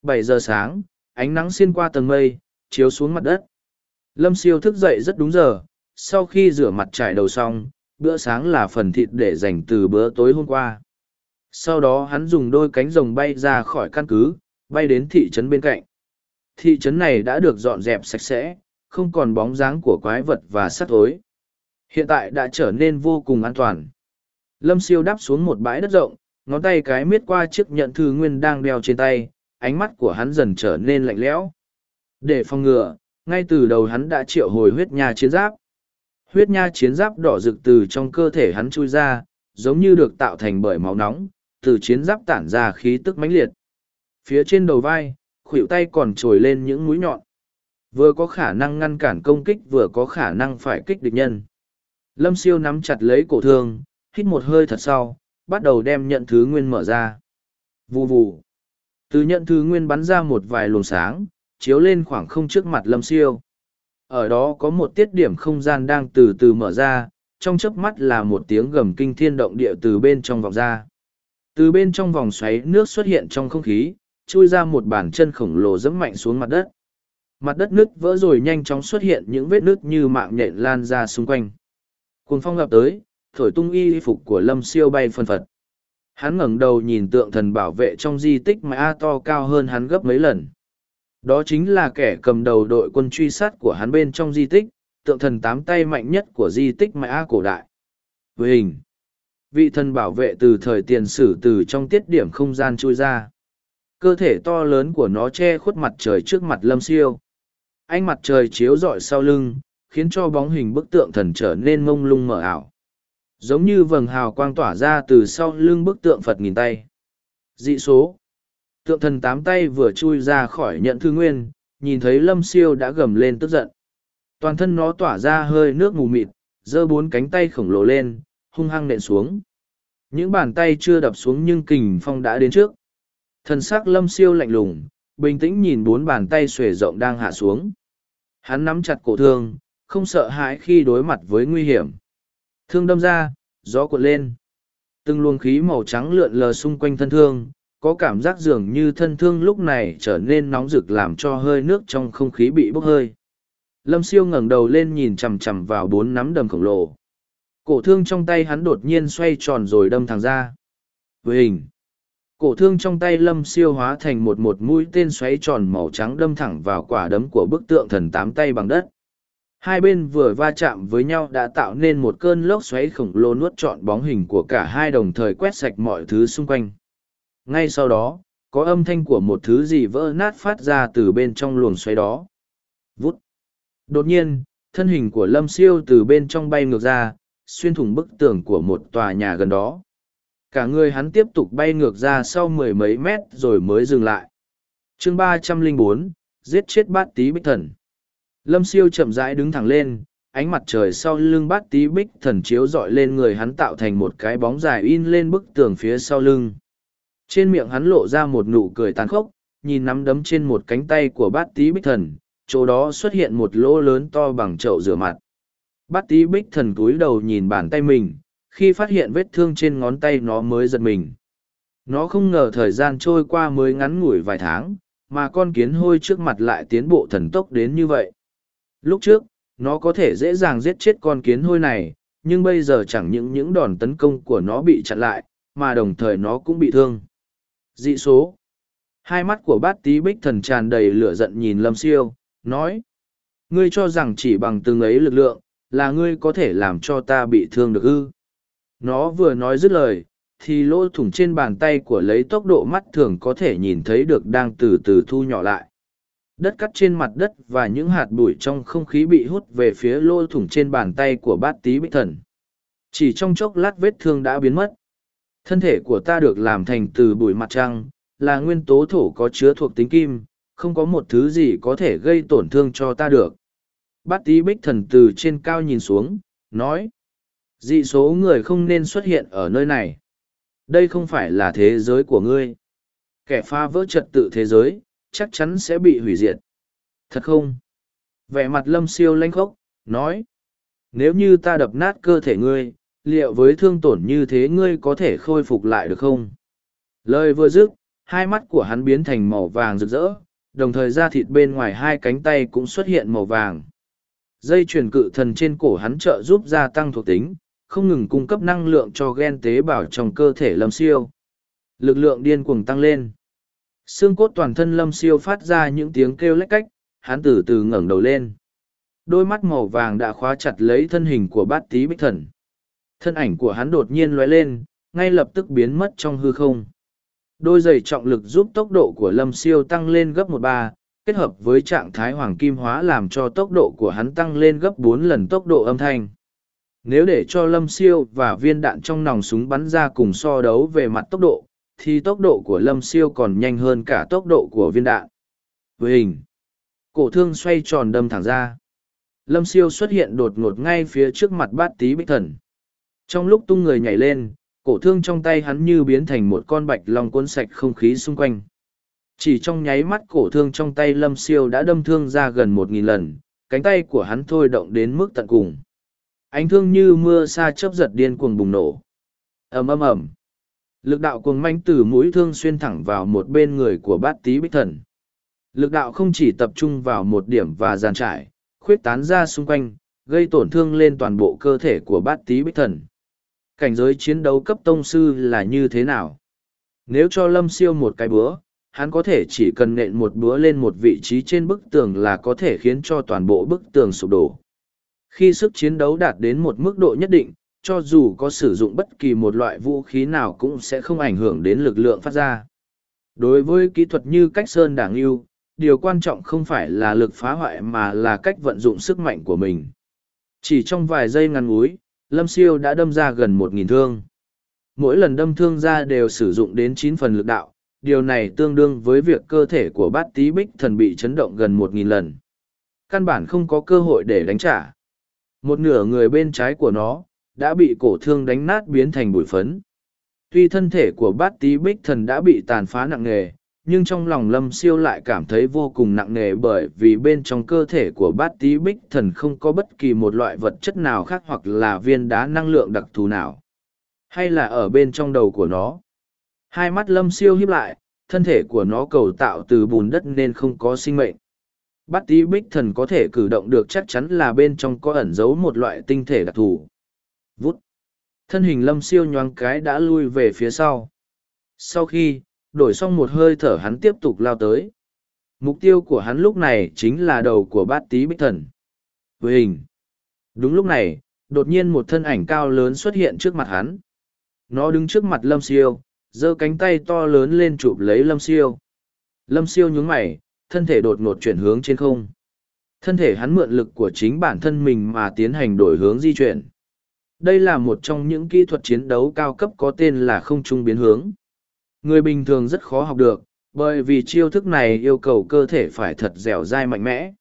Speaker 1: bảy giờ sáng, ánh nắng xuyên qua tầng mây, chiếu xuống mặt đất. Lâm siêu thức dậy rất đúng giờ, sau khi rửa mặt trải đầu xong, bữa sáng là phần thịt để dành từ bữa tối hôm qua. Sau đó hắn dùng đôi cánh rồng bay ra khỏi căn cứ, bay đến thị trấn bên cạnh. Thị trấn này đã được dọn dẹp sạch sẽ, không còn bóng dáng của quái vật và sắt thối. Hiện tại đã trở nên vô cùng an toàn. Lâm siêu đáp xuống một bãi đất rộng, ngón tay cái miết qua chiếc nhận thư nguyên đang đeo trên tay, ánh mắt của hắn dần trở nên lạnh lẽo. Để phòng ngừa, ngay từ đầu hắn đã triệu hồi huyết nha chiến giáp. Huyết nha chiến giáp đỏ rực từ trong cơ thể hắn chui ra, giống như được tạo thành bởi máu nóng, từ chiến giáp tản ra khí tức mãnh liệt. Phía trên đầu vai, khuỷu tay còn trồi lên những mũi nhọn. Vừa có khả năng ngăn cản công kích vừa có khả năng phải kích địch nhân. Lâm siêu nắm chặt lấy cổ thương, hít một hơi thật sau, bắt đầu đem nhận thứ nguyên mở ra. Vù vù. Từ nhận thứ nguyên bắn ra một vài luồng sáng, chiếu lên khoảng không trước mặt lâm siêu. Ở đó có một tiết điểm không gian đang từ từ mở ra, trong chớp mắt là một tiếng gầm kinh thiên động địa từ bên trong vòng ra. Từ bên trong vòng xoáy nước xuất hiện trong không khí, chui ra một bàn chân khổng lồ dẫm mạnh xuống mặt đất. Mặt đất nứt vỡ rồi nhanh chóng xuất hiện những vết nứt như mạng nhện lan ra xung quanh. Cuồng phong gặp tới, thổi tung y phục của lâm siêu bay phân phật. Hắn ngẩng đầu nhìn tượng thần bảo vệ trong di tích mà A to cao hơn hắn gấp mấy lần. Đó chính là kẻ cầm đầu đội quân truy sát của hắn bên trong di tích, tượng thần tám tay mạnh nhất của di tích mà A cổ đại. Với hình, vị thần bảo vệ từ thời tiền sử từ trong tiết điểm không gian chui ra. Cơ thể to lớn của nó che khuất mặt trời trước mặt lâm siêu. Ánh mặt trời chiếu rọi sau lưng, khiến cho bóng hình bức tượng thần trở nên mông lung mở ảo. Giống như vầng hào quang tỏa ra từ sau lưng bức tượng Phật nghìn tay. Dị số. Tượng thần tám tay vừa chui ra khỏi nhận thư nguyên, nhìn thấy lâm siêu đã gầm lên tức giận. Toàn thân nó tỏa ra hơi nước mù mịt, giơ bốn cánh tay khổng lồ lên, hung hăng nện xuống. Những bàn tay chưa đập xuống nhưng kình phong đã đến trước. Thần sắc lâm siêu lạnh lùng, bình tĩnh nhìn bốn bàn tay xuể rộng đang hạ xuống. Hắn nắm chặt cổ thương, không sợ hãi khi đối mặt với nguy hiểm. Thương đâm ra, gió cuộn lên. Từng luồng khí màu trắng lượn lờ xung quanh thân thương, có cảm giác dường như thân thương lúc này trở nên nóng rực làm cho hơi nước trong không khí bị bốc hơi. Lâm siêu ngẩng đầu lên nhìn chằm chằm vào bốn nắm đầm khổng lồ. Cổ thương trong tay hắn đột nhiên xoay tròn rồi đâm thẳng ra. Với hình, cổ thương trong tay lâm siêu hóa thành một một mũi tên xoáy tròn màu trắng đâm thẳng vào quả đấm của bức tượng thần tám tay bằng đất hai bên vừa va chạm với nhau đã tạo nên một cơn lốc xoáy khổng lồ nuốt trọn bóng hình của cả hai đồng thời quét sạch mọi thứ xung quanh. Ngay sau đó, có âm thanh của một thứ gì vỡ nát phát ra từ bên trong luồng xoáy đó. Vút. Đột nhiên, thân hình của lâm siêu từ bên trong bay ngược ra, xuyên thủng bức tường của một tòa nhà gần đó. Cả người hắn tiếp tục bay ngược ra sau mười mấy mét rồi mới dừng lại. Chương ba trăm lẻ bốn, giết chết bát tý bích thần lâm siêu chậm rãi đứng thẳng lên, ánh mặt trời sau lưng bát tý bích thần chiếu dọi lên người hắn tạo thành một cái bóng dài in lên bức tường phía sau lưng. Trên miệng hắn lộ ra một nụ cười tàn khốc, nhìn nắm đấm trên một cánh tay của bát tý bích thần, chỗ đó xuất hiện một lỗ lớn to bằng chậu rửa mặt. Bát tý bích thần cúi đầu nhìn bàn tay mình, khi phát hiện vết thương trên ngón tay nó mới giật mình. Nó không ngờ thời gian trôi qua mới ngắn ngủi vài tháng, mà con kiến hôi trước mặt lại tiến bộ thần tốc đến như vậy lúc trước, nó có thể dễ dàng giết chết con kiến hôi này, nhưng bây giờ chẳng những những đòn tấn công của nó bị chặn lại, mà đồng thời nó cũng bị thương. Dị số. Hai mắt của bát tí bích thần tràn đầy lửa giận nhìn lâm siêu, nói, ngươi cho rằng chỉ bằng từng ấy lực lượng là ngươi có thể làm cho ta bị thương được ư? Nó vừa nói dứt lời, thì lỗ thủng trên bàn tay của lấy tốc độ mắt thường có thể nhìn thấy được đang từ từ thu nhỏ lại đất cắt trên mặt đất và những hạt bụi trong không khí bị hút về phía lỗ thủng trên bàn tay của bát tý bích thần. Chỉ trong chốc lát vết thương đã biến mất. Thân thể của ta được làm thành từ bụi mặt trăng, là nguyên tố thổ có chứa thuộc tính kim, không có một thứ gì có thể gây tổn thương cho ta được. Bát tý bích thần từ trên cao nhìn xuống, nói, dị số người không nên xuất hiện ở nơi này. Đây không phải là thế giới của ngươi. Kẻ phá vỡ trật tự thế giới chắc chắn sẽ bị hủy diệt. Thật không? Vẻ mặt lâm siêu lanh khốc, nói. Nếu như ta đập nát cơ thể ngươi, liệu với thương tổn như thế ngươi có thể khôi phục lại được không? Lời vừa dứt, hai mắt của hắn biến thành màu vàng rực rỡ, đồng thời da thịt bên ngoài hai cánh tay cũng xuất hiện màu vàng. Dây truyền cự thần trên cổ hắn trợ giúp gia tăng thuộc tính, không ngừng cung cấp năng lượng cho gen tế bào trong cơ thể lâm siêu. Lực lượng điên cuồng tăng lên xương cốt toàn thân lâm siêu phát ra những tiếng kêu lách cách, hắn từ từ ngẩng đầu lên. Đôi mắt màu vàng đã khóa chặt lấy thân hình của bát tý bích thần. Thân ảnh của hắn đột nhiên lóe lên, ngay lập tức biến mất trong hư không. Đôi giày trọng lực giúp tốc độ của lâm siêu tăng lên gấp một ba, kết hợp với trạng thái hoàng kim hóa làm cho tốc độ của hắn tăng lên gấp bốn lần tốc độ âm thanh. Nếu để cho lâm siêu và viên đạn trong nòng súng bắn ra cùng so đấu về mặt tốc độ thì tốc độ của lâm siêu còn nhanh hơn cả tốc độ của viên đạn. Với hình cổ thương xoay tròn đâm thẳng ra. Lâm siêu xuất hiện đột ngột ngay phía trước mặt bát tý bích thần. Trong lúc tung người nhảy lên, cổ thương trong tay hắn như biến thành một con bạch long cuốn sạch không khí xung quanh. Chỉ trong nháy mắt cổ thương trong tay lâm siêu đã đâm thương ra gần một nghìn lần, cánh tay của hắn thôi động đến mức tận cùng. Ánh thương như mưa sa chớp giật điên cuồng bùng nổ. Ầm ầm ầm lực đạo cuồng manh từ mũi thương xuyên thẳng vào một bên người của bát tý bích thần. Lực đạo không chỉ tập trung vào một điểm và giàn trải, khuyết tán ra xung quanh, gây tổn thương lên toàn bộ cơ thể của bát tý bích thần. Cảnh giới chiến đấu cấp tông sư là như thế nào? Nếu cho lâm siêu một cái búa, hắn có thể chỉ cần nện một búa lên một vị trí trên bức tường là có thể khiến cho toàn bộ bức tường sụp đổ. Khi sức chiến đấu đạt đến một mức độ nhất định cho dù có sử dụng bất kỳ một loại vũ khí nào cũng sẽ không ảnh hưởng đến lực lượng phát ra. Đối với kỹ thuật như cách sơn đảng yêu, điều quan trọng không phải là lực phá hoại mà là cách vận dụng sức mạnh của mình. Chỉ trong vài giây ngắn ngúi lâm siêu đã đâm ra gần một nghìn thương. Mỗi lần đâm thương ra đều sử dụng đến chín phần lực đạo, điều này tương đương với việc cơ thể của bát tý bích thần bị chấn động gần một nghìn lần. Căn bản không có cơ hội để đánh trả. Một nửa người bên trái của nó đã bị cổ thương đánh nát biến thành bụi phấn. Tuy thân thể của bát tý bích thần đã bị tàn phá nặng nề, nhưng trong lòng lâm siêu lại cảm thấy vô cùng nặng nề bởi vì bên trong cơ thể của bát tý bích thần không có bất kỳ một loại vật chất nào khác hoặc là viên đá năng lượng đặc thù nào, hay là ở bên trong đầu của nó. Hai mắt lâm siêu hiếp lại, thân thể của nó cầu tạo từ bùn đất nên không có sinh mệnh. Bát tý bích thần có thể cử động được chắc chắn là bên trong có ẩn giấu một loại tinh thể đặc thù vút. Thân hình lâm siêu nhoáng cái đã lui về phía sau. Sau khi, đổi xong một hơi thở hắn tiếp tục lao tới. Mục tiêu của hắn lúc này chính là đầu của bát tý bích thần. Với hình đúng lúc này, đột nhiên một thân ảnh cao lớn xuất hiện trước mặt hắn. Nó đứng trước mặt lâm siêu, giơ cánh tay to lớn lên chụp lấy lâm siêu. Lâm siêu nhún mày, thân thể đột ngột chuyển hướng trên không. Thân thể hắn mượn lực của chính bản thân mình mà tiến hành đổi hướng di chuyển đây là một trong những kỹ thuật chiến đấu cao cấp có tên là không trung biến hướng. Người bình thường rất khó học được, bởi vì chiêu thức này yêu cầu cơ thể phải thật dẻo dai mạnh mẽ.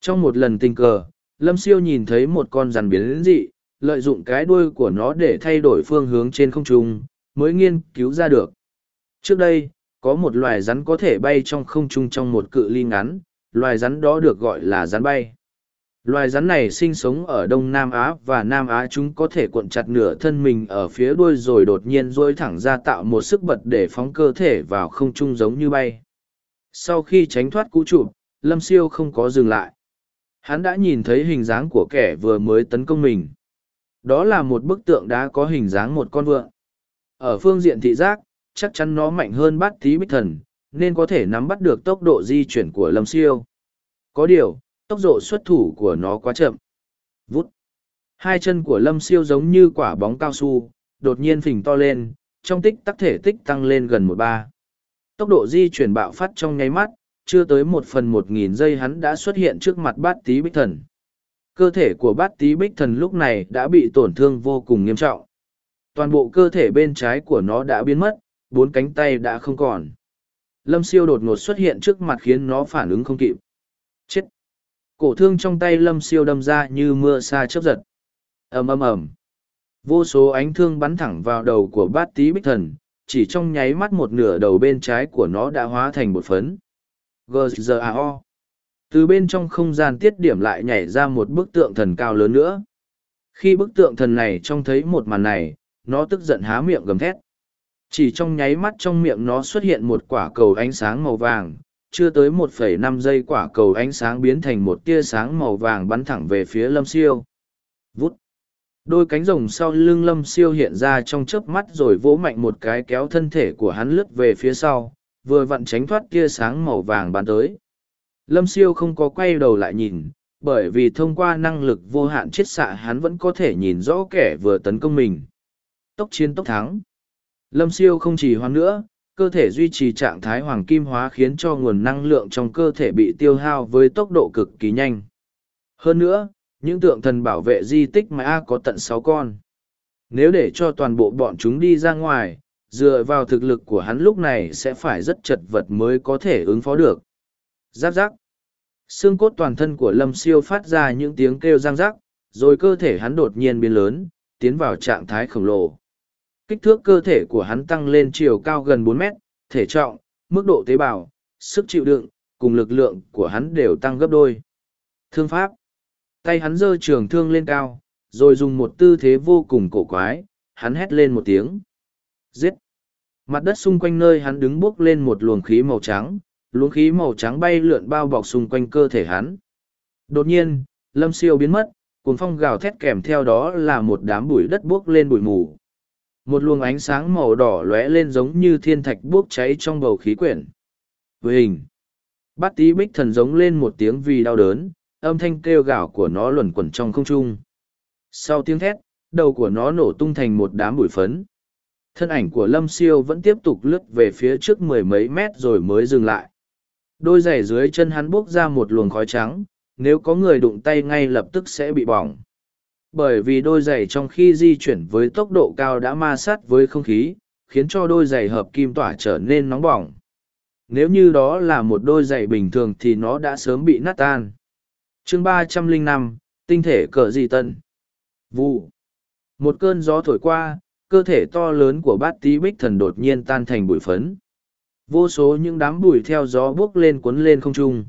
Speaker 1: Trong một lần tình cờ, lâm siêu nhìn thấy một con rắn biến dị, lợi dụng cái đuôi của nó để thay đổi phương hướng trên không trung, mới nghiên cứu ra được. Trước đây, có một loài rắn có thể bay trong không trung trong một cự ly ngắn, loài rắn đó được gọi là rắn bay loài rắn này sinh sống ở đông nam á và nam á chúng có thể cuộn chặt nửa thân mình ở phía đuôi rồi đột nhiên duỗi thẳng ra tạo một sức bật để phóng cơ thể vào không trung giống như bay. Sau khi tránh thoát cú chụp lâm siêu không có dừng lại. Hắn đã nhìn thấy hình dáng của kẻ vừa mới tấn công mình. Đó là một bức tượng đá có hình dáng một con vượn. Ở phương diện thị giác, chắc chắn nó mạnh hơn bát tí bích thần, nên có thể nắm bắt được tốc độ di chuyển của lâm siêu. Có điều tốc độ xuất thủ của nó quá chậm. Vút. Hai chân của lâm siêu giống như quả bóng cao su, đột nhiên phình to lên, trong tích tắc thể tích tăng lên gần một ba. Tốc độ di chuyển bạo phát trong nháy mắt, chưa tới một phần một nghìn giây hắn đã xuất hiện trước mặt bát tý bích thần. Cơ thể của bát tý bích thần lúc này đã bị tổn thương vô cùng nghiêm trọng. Toàn bộ cơ thể bên trái của nó đã biến mất, bốn cánh tay đã không còn. Lâm siêu đột ngột xuất hiện trước mặt khiến nó phản ứng không kịp cổ thương trong tay lâm siêu đâm ra như mưa xa chớp giật. Ầm ầm ầm. Vô số ánh thương bắn thẳng vào đầu của bát tý bích thần, chỉ trong nháy mắt một nửa đầu bên trái của nó đã hóa thành một phấn. Gzao từ bên trong không gian tiết điểm lại nhảy ra một bức tượng thần cao lớn nữa. Khi bức tượng thần này trông thấy một màn này, nó tức giận há miệng gầm thét. Chỉ trong nháy mắt trong miệng nó xuất hiện một quả cầu ánh sáng màu vàng chưa tới 1,5 giây quả cầu ánh sáng biến thành một tia sáng màu vàng bắn thẳng về phía lâm siêu. Vút. Đôi cánh rồng sau lưng lâm siêu hiện ra trong chớp mắt rồi vỗ mạnh một cái kéo thân thể của hắn lướt về phía sau vừa vặn tránh thoát tia sáng màu vàng bắn tới. Lâm siêu không có quay đầu lại nhìn bởi vì thông qua năng lực vô hạn chiết xạ hắn vẫn có thể nhìn rõ kẻ vừa tấn công mình. Tốc chiến tốc thắng. Lâm siêu không chỉ hoan nữa cơ thể duy trì trạng thái hoàng kim hóa khiến cho nguồn năng lượng trong cơ thể bị tiêu hao với tốc độ cực kỳ nhanh. Hơn nữa, những tượng thần bảo vệ di tích mà A có tận sáu con. Nếu để cho toàn bộ bọn chúng đi ra ngoài, dựa vào thực lực của hắn lúc này sẽ phải rất chật vật mới có thể ứng phó được. Giáp giáp. Xương cốt toàn thân của Lâm Siêu phát ra những tiếng kêu răng rắc, rồi cơ thể hắn đột nhiên biến lớn, tiến vào trạng thái khổng lồ kích thước cơ thể của hắn tăng lên chiều cao gần bốn mét, thể trọng, mức độ tế bào, sức chịu đựng, cùng lực lượng của hắn đều tăng gấp đôi. Thương pháp. Tay hắn giơ trường thương lên cao, rồi dùng một tư thế vô cùng cổ quái, hắn hét lên một tiếng. Giết. Mặt đất xung quanh nơi hắn đứng bước lên một luồng khí màu trắng, luồng khí màu trắng bay lượn bao bọc xung quanh cơ thể hắn. Đột nhiên, lâm siêu biến mất, cuồng phong gào thét kèm theo đó là một đám bụi đất bốc lên bụi mù một luồng ánh sáng màu đỏ lóe lên giống như thiên thạch bốc cháy trong bầu khí quyển. Với hình bát tí bích thần giống lên một tiếng vì đau đớn, âm thanh kêu gào của nó luẩn quẩn trong không trung. Sau tiếng thét, đầu của nó nổ tung thành một đám bụi phấn. Thân ảnh của lâm siêu vẫn tiếp tục lướt về phía trước mười mấy mét rồi mới dừng lại. Đôi giày dưới chân hắn buốc ra một luồng khói trắng, nếu có người đụng tay ngay lập tức sẽ bị bỏng bởi vì đôi giày trong khi di chuyển với tốc độ cao đã ma sát với không khí, khiến cho đôi giày hợp kim tỏa trở nên nóng bỏng. Nếu như đó là một đôi giày bình thường thì nó đã sớm bị nát tan. Chương ba trăm lẻ năm, tinh thể cờ di tân vu một cơn gió thổi qua, cơ thể to lớn của bát tí bích thần đột nhiên tan thành bụi phấn. Vô số những đám bụi theo gió buốc lên cuốn lên không trung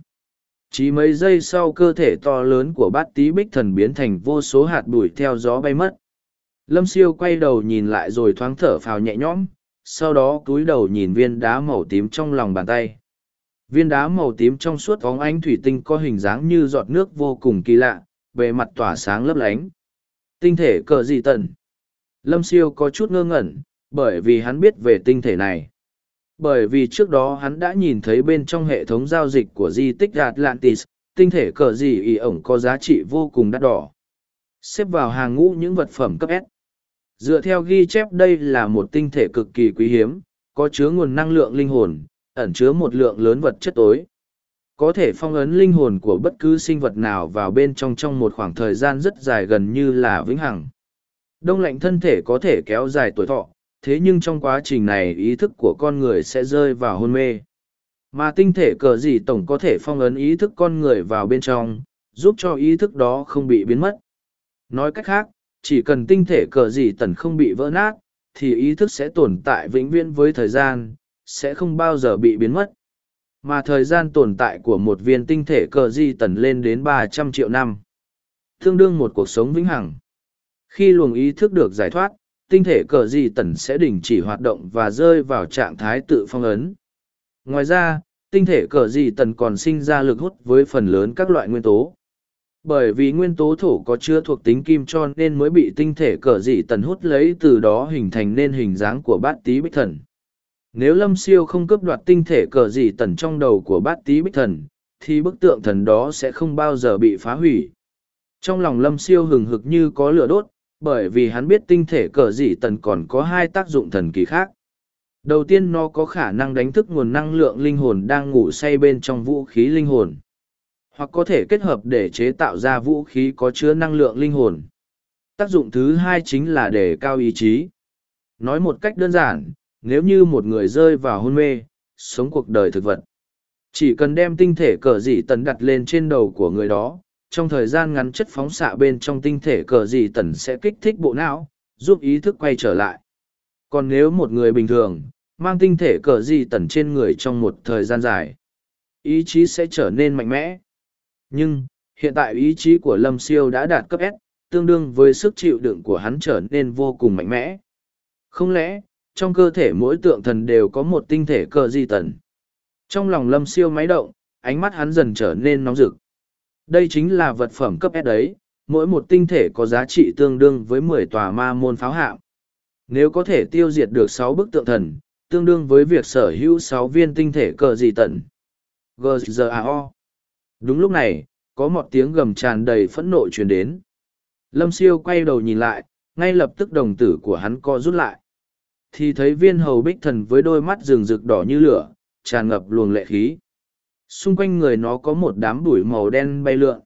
Speaker 1: chỉ mấy giây sau cơ thể to lớn của bát tý bích thần biến thành vô số hạt bụi theo gió bay mất. Lâm siêu quay đầu nhìn lại rồi thoáng thở phào nhẹ nhõm, sau đó cúi đầu nhìn viên đá màu tím trong lòng bàn tay. Viên đá màu tím trong suốt vóng ánh thủy tinh có hình dáng như giọt nước vô cùng kỳ lạ, bề mặt tỏa sáng lấp lánh. Tinh thể cờ dị tần lâm siêu có chút ngơ ngẩn, bởi vì hắn biết về tinh thể này bởi vì trước đó hắn đã nhìn thấy bên trong hệ thống giao dịch của di tích atlantis tinh thể cờ gì ý ổng có giá trị vô cùng đắt đỏ. Xếp vào hàng ngũ những vật phẩm cấp S. Dựa theo ghi chép đây là một tinh thể cực kỳ quý hiếm, có chứa nguồn năng lượng linh hồn, ẩn chứa một lượng lớn vật chất tối. Có thể phong ấn linh hồn của bất cứ sinh vật nào vào bên trong trong một khoảng thời gian rất dài gần như là vĩnh hằng. Đông lạnh thân thể có thể kéo dài tuổi thọ, thế nhưng trong quá trình này ý thức của con người sẽ rơi vào hôn mê. Mà tinh thể cờ gì tổng có thể phong ấn ý thức con người vào bên trong, giúp cho ý thức đó không bị biến mất. Nói cách khác, chỉ cần tinh thể cờ gì tần không bị vỡ nát, thì ý thức sẽ tồn tại vĩnh viễn với thời gian, sẽ không bao giờ bị biến mất. Mà thời gian tồn tại của một viên tinh thể cờ di tần lên đến ba trăm triệu năm. Tương đương một cuộc sống vĩnh hằng. Khi luồng ý thức được giải thoát, tinh thể cờ di tần sẽ đình chỉ hoạt động và rơi vào trạng thái tự phong ấn. Ngoài ra, tinh thể cờ di tần còn sinh ra lực hút với phần lớn các loại nguyên tố. Bởi vì nguyên tố thổ có chứa thuộc tính kim cho nên mới bị tinh thể cờ dị tần hút lấy từ đó hình thành nên hình dáng của bát tý bích thần. Nếu lâm siêu không cướp đoạt tinh thể cờ dị tần trong đầu của bát tý bích thần, thì bức tượng thần đó sẽ không bao giờ bị phá hủy. Trong lòng lâm siêu hừng hực như có lửa đốt, bởi vì hắn biết tinh thể cờ dị tần còn có hai tác dụng thần kỳ khác. Đầu tiên nó có khả năng đánh thức nguồn năng lượng linh hồn đang ngủ say bên trong vũ khí linh hồn hoặc có thể kết hợp để chế tạo ra vũ khí có chứa năng lượng linh hồn. Tác dụng thứ hai chính là để cao ý chí. Nói một cách đơn giản, nếu như một người rơi vào hôn mê, sống cuộc đời thực vật. Chỉ cần đem tinh thể cờ dị tần đặt lên trên đầu của người đó, trong thời gian ngắn chất phóng xạ bên trong tinh thể cờ dị tần sẽ kích thích bộ não, giúp ý thức quay trở lại. Còn nếu một người bình thường, mang tinh thể cờ dị tần trên người trong một thời gian dài, ý chí sẽ trở nên mạnh mẽ. Nhưng hiện tại ý chí của lâm siêu đã đạt cấp s tương đương với sức chịu đựng của hắn trở nên vô cùng mạnh mẽ. Không lẽ trong cơ thể mỗi tượng thần đều có một tinh thể cờ di tần? Trong lòng lâm siêu máy động ánh mắt hắn dần trở nên nóng rực đây chính là vật phẩm cấp s đấy mỗi một tinh thể có giá trị tương đương với mười tòa ma môn pháo hạm nếu có thể tiêu diệt được sáu bức tượng thần tương đương với việc sở hữu sáu viên tinh thể cờ di tần gzao Đúng lúc này, có một tiếng gầm tràn đầy phẫn nộ truyền đến. Lâm siêu quay đầu nhìn lại, ngay lập tức đồng tử của hắn co rút lại. Thì thấy viên hầu bích thần với đôi mắt rừng rực đỏ như lửa, tràn ngập luồng lệ khí. Xung quanh người nó có một đám bụi màu đen bay lượn.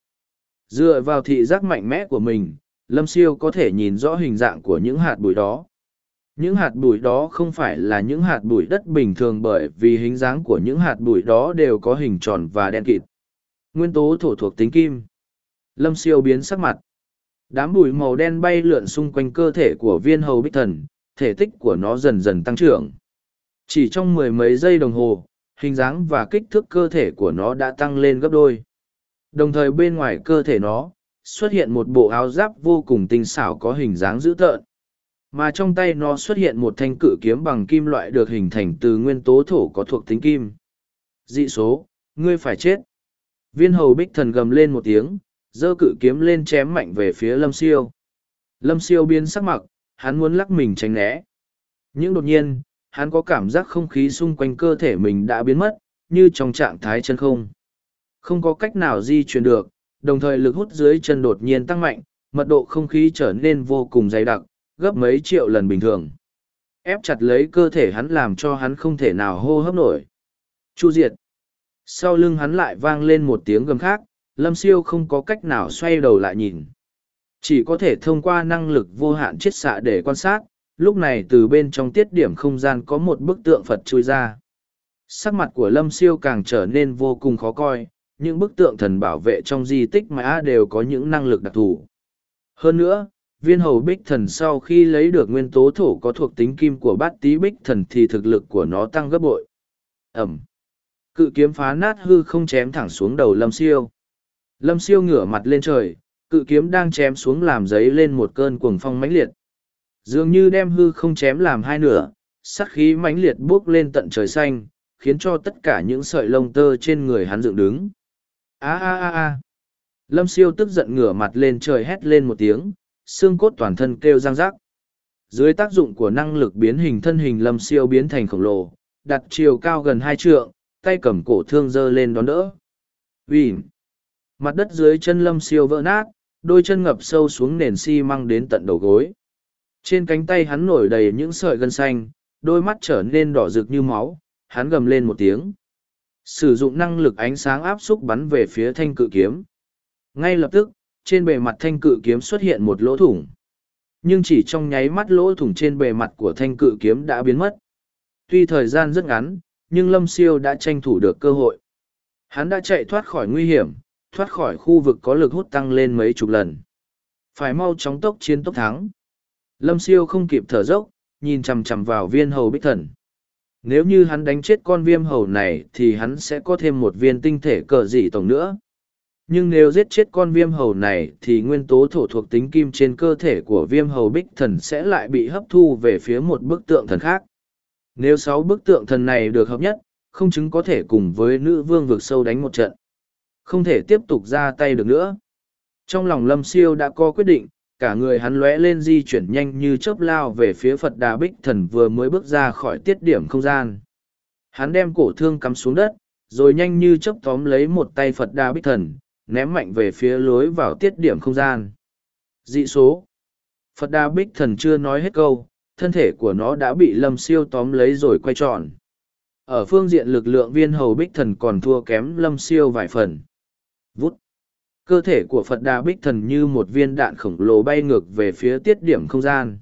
Speaker 1: Dựa vào thị giác mạnh mẽ của mình, Lâm siêu có thể nhìn rõ hình dạng của những hạt bụi đó. Những hạt bụi đó không phải là những hạt bụi đất bình thường bởi vì hình dáng của những hạt bụi đó đều có hình tròn và đen kịt nguyên tố thổ thuộc tính kim. Lâm siêu biến sắc mặt. Đám bụi màu đen bay lượn xung quanh cơ thể của viên hầu bích thần, thể tích của nó dần dần tăng trưởng. Chỉ trong mười mấy giây đồng hồ, hình dáng và kích thước cơ thể của nó đã tăng lên gấp đôi. Đồng thời bên ngoài cơ thể nó, xuất hiện một bộ áo giáp vô cùng tinh xảo có hình dáng dữ tợn. Mà trong tay nó xuất hiện một thanh cự kiếm bằng kim loại được hình thành từ nguyên tố thổ có thuộc tính kim. Dị số, ngươi phải chết. Viên hầu bích thần gầm lên một tiếng, giơ cự kiếm lên chém mạnh về phía lâm siêu. Lâm siêu biến sắc mặt, hắn muốn lắc mình tránh né. Nhưng đột nhiên, hắn có cảm giác không khí xung quanh cơ thể mình đã biến mất, như trong trạng thái chân không. Không có cách nào di chuyển được, đồng thời lực hút dưới chân đột nhiên tăng mạnh, mật độ không khí trở nên vô cùng dày đặc, gấp mấy triệu lần bình thường. Ép chặt lấy cơ thể hắn làm cho hắn không thể nào hô hấp nổi. Chu diệt sau lưng hắn lại vang lên một tiếng gầm khác lâm siêu không có cách nào xoay đầu lại nhìn chỉ có thể thông qua năng lực vô hạn chiết xạ để quan sát lúc này từ bên trong tiết điểm không gian có một bức tượng phật chui ra. Sắc mặt của lâm siêu càng trở nên vô cùng khó coi, những bức tượng thần bảo vệ trong di tích mã đều có những năng lực đặc thù. Hơn nữa, viên hầu bích thần sau khi lấy được nguyên tố thổ có thuộc tính kim của bát tý bích thần thì thực lực của nó tăng gấp bội. Ẩm. Cự kiếm phá nát hư không chém thẳng xuống đầu lâm siêu. Lâm siêu ngửa mặt lên trời, cự kiếm đang chém xuống làm giấy lên một cơn cuồng phong mãnh liệt dường như đem hư không chém làm hai nửa sắc khí mãnh liệt buốc lên tận trời xanh khiến cho tất cả những sợi lông tơ trên người hắn dựng đứng a a a a lâm siêu tức giận ngửa mặt lên trời hét lên một tiếng xương cốt toàn thân kêu răng rắc dưới tác dụng của năng lực biến hình thân hình lâm siêu biến thành khổng lồ đặt chiều cao gần hai trượng tay cầm cổ thương dơ lên đón đỡ. Vì, Mặt đất dưới chân lâm siêu vỡ nát, đôi chân ngập sâu xuống nền xi măng đến tận đầu gối. Trên cánh tay hắn nổi đầy những sợi gân xanh, đôi mắt trở nên đỏ rực như máu, hắn gầm lên một tiếng. Sử dụng năng lực ánh sáng áp xúc bắn về phía thanh cự kiếm. Ngay lập tức, trên bề mặt thanh cự kiếm xuất hiện một lỗ thủng. Nhưng chỉ trong nháy mắt lỗ thủng trên bề mặt của thanh cự kiếm đã biến mất. Tuy thời gian rất ngắn, nhưng Lâm Siêu đã tranh thủ được cơ hội. Hắn đã chạy thoát khỏi nguy hiểm, thoát khỏi khu vực có lực hút tăng lên mấy chục lần. Phải mau chóng tốc chiến tốc thắng. Lâm Siêu không kịp thở dốc, nhìn chằm chằm vào viên hầu bích thần. Nếu như hắn đánh chết con viêm hầu này thì hắn sẽ có thêm một viên tinh thể cờ dị tổng nữa. Nhưng nếu giết chết con viêm hầu này thì nguyên tố thổ thuộc tính kim trên cơ thể của viêm hầu bích thần sẽ lại bị hấp thu về phía một bức tượng thần khác. Nếu sáu bức tượng thần này được hợp nhất, không chứng có thể cùng với nữ vương vực sâu đánh một trận. Không thể tiếp tục ra tay được nữa. Trong lòng lâm siêu đã có quyết định, cả người hắn lóe lên di chuyển nhanh như chớp lao về phía Phật Đà Bích Thần vừa mới bước ra khỏi tiết điểm không gian. Hắn đem cổ thương cắm xuống đất, rồi nhanh như chớp tóm lấy một tay Phật Đà Bích Thần, ném mạnh về phía lối vào tiết điểm không gian. Dị số Phật Đà Bích Thần chưa nói hết câu, thân thể của nó đã bị lâm siêu tóm lấy rồi quay tròn. Ở phương diện lực lượng viên hầu Bích Thần còn thua kém lâm siêu vài phần. Vút cơ thể của phật đà bích thần như một viên đạn khổng lồ bay ngược về phía tiết điểm không gian.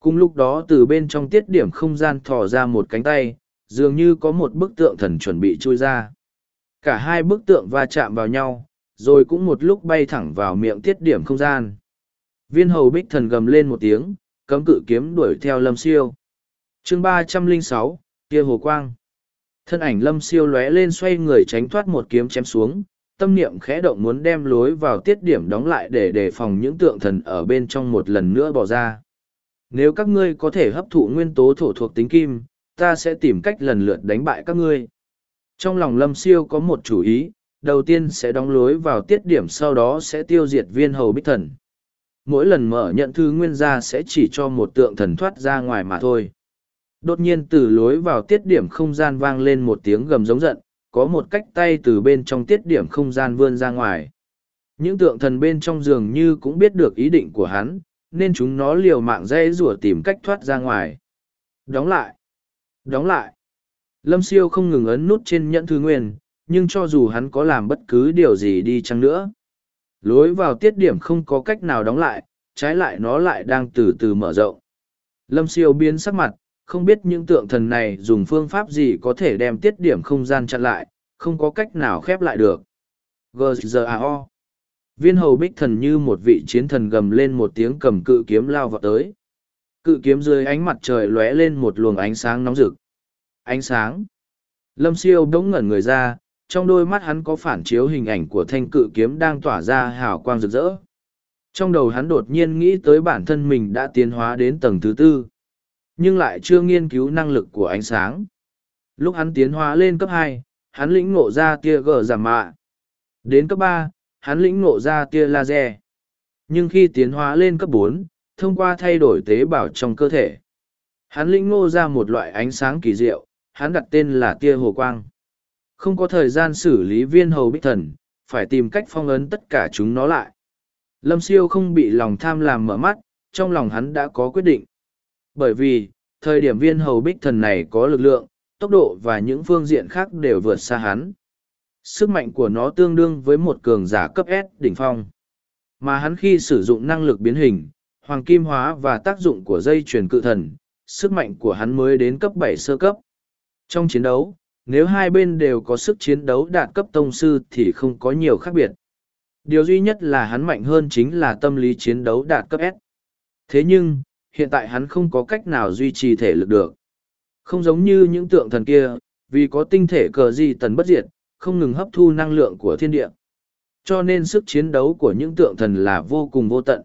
Speaker 1: Cùng lúc đó từ bên trong tiết điểm không gian thò ra một cánh tay, dường như có một bức tượng thần chuẩn bị trôi ra. Cả hai bức tượng va chạm vào nhau, rồi cũng một lúc bay thẳng vào miệng tiết điểm không gian. Viên hầu bích thần gầm lên một tiếng, cấm cự kiếm đuổi theo lâm siêu. Chương ba trăm linh sáu, tia hồ quang. Thân ảnh lâm siêu lóe lên xoay người tránh thoát một kiếm chém xuống tâm niệm khẽ động muốn đem lối vào tiết điểm đóng lại để đề phòng những tượng thần ở bên trong một lần nữa bỏ ra. Nếu các ngươi có thể hấp thụ nguyên tố thổ thuộc tính kim, ta sẽ tìm cách lần lượt đánh bại các ngươi. Trong lòng Lâm Siêu có một chủ ý, đầu tiên sẽ đóng lối vào tiết điểm sau đó sẽ tiêu diệt viên hầu bích thần. Mỗi lần mở nhận thư nguyên gia sẽ chỉ cho một tượng thần thoát ra ngoài mà thôi. Đột nhiên từ lối vào tiết điểm không gian vang lên một tiếng gầm giống giận, có một cách tay từ bên trong tiết điểm không gian vươn ra ngoài. Những tượng thần bên trong giường như cũng biết được ý định của hắn, nên chúng nó liều mạng dây rủa tìm cách thoát ra ngoài. Đóng lại! Đóng lại! Lâm siêu không ngừng ấn nút trên nhẫn thư nguyên, nhưng cho dù hắn có làm bất cứ điều gì đi chăng nữa. Lối vào tiết điểm không có cách nào đóng lại, trái lại nó lại đang từ từ mở rộng. Lâm siêu biến sắc mặt, không biết những tượng thần này dùng phương pháp gì có thể đem tiết điểm không gian chặn lại, không có cách nào khép lại được. GZAO Viên hầu bích thần như một vị chiến thần gầm lên một tiếng cầm cự kiếm lao vào tới. Cự kiếm dưới ánh mặt trời lóe lên một luồng ánh sáng nóng rực. Ánh sáng. Lâm siêu đống ngẩn người ra, trong đôi mắt hắn có phản chiếu hình ảnh của thanh cự kiếm đang tỏa ra hào quang rực rỡ. Trong đầu hắn đột nhiên nghĩ tới bản thân mình đã tiến hóa đến tầng thứ tư nhưng lại chưa nghiên cứu năng lực của ánh sáng. Lúc hắn tiến hóa lên cấp hai, hắn lĩnh ngộ ra tia gờ giảm mạ. Đến cấp ba, hắn lĩnh ngộ ra tia laser. Nhưng khi tiến hóa lên cấp bốn, thông qua thay đổi tế bào trong cơ thể, hắn lĩnh ngộ ra một loại ánh sáng kỳ diệu, hắn đặt tên là tia hồ quang. Không có thời gian xử lý viên hầu bích thần, phải tìm cách phong ấn tất cả chúng nó lại. Lâm siêu không bị lòng tham làm mở mắt, trong lòng hắn đã có quyết định. Bởi vì, thời điểm viên hầu bích thần này có lực lượng, tốc độ và những phương diện khác đều vượt xa hắn. Sức mạnh của nó tương đương với một cường giả cấp S đỉnh phong. Mà hắn khi sử dụng năng lực biến hình, hoàng kim hóa và tác dụng của dây truyền cự thần, sức mạnh của hắn mới đến cấp bảy sơ cấp. Trong chiến đấu, nếu hai bên đều có sức chiến đấu đạt cấp tông sư thì không có nhiều khác biệt. Điều duy nhất là hắn mạnh hơn chính là tâm lý chiến đấu đạt cấp S. Thế nhưng, hiện tại hắn không có cách nào duy trì thể lực được. Không giống như những tượng thần kia, vì có tinh thể cờ gì tần bất diệt, không ngừng hấp thu năng lượng của thiên địa. Cho nên sức chiến đấu của những tượng thần là vô cùng vô tận.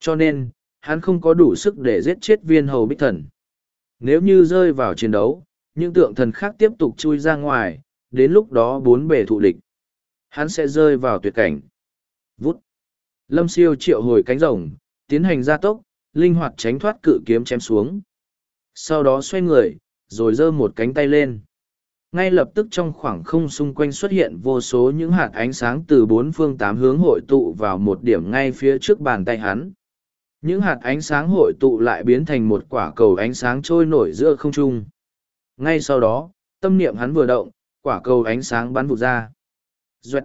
Speaker 1: Cho nên, hắn không có đủ sức để giết chết viên hầu bích thần. Nếu như rơi vào chiến đấu, những tượng thần khác tiếp tục chui ra ngoài, đến lúc đó bốn bề thụ địch. Hắn sẽ rơi vào tuyệt cảnh. Vút. Lâm siêu triệu hồi cánh rồng, tiến hành gia tốc, linh hoạt tránh thoát cự kiếm chém xuống. Sau đó xoay người, rồi giơ một cánh tay lên. ngay lập tức trong khoảng không xung quanh xuất hiện vô số những hạt ánh sáng từ bốn phương tám hướng hội tụ vào một điểm ngay phía trước bàn tay hắn những hạt ánh sáng hội tụ lại biến thành một quả cầu ánh sáng trôi nổi giữa không trung ngay sau đó tâm niệm hắn vừa động quả cầu ánh sáng bắn vụt ra Duệt.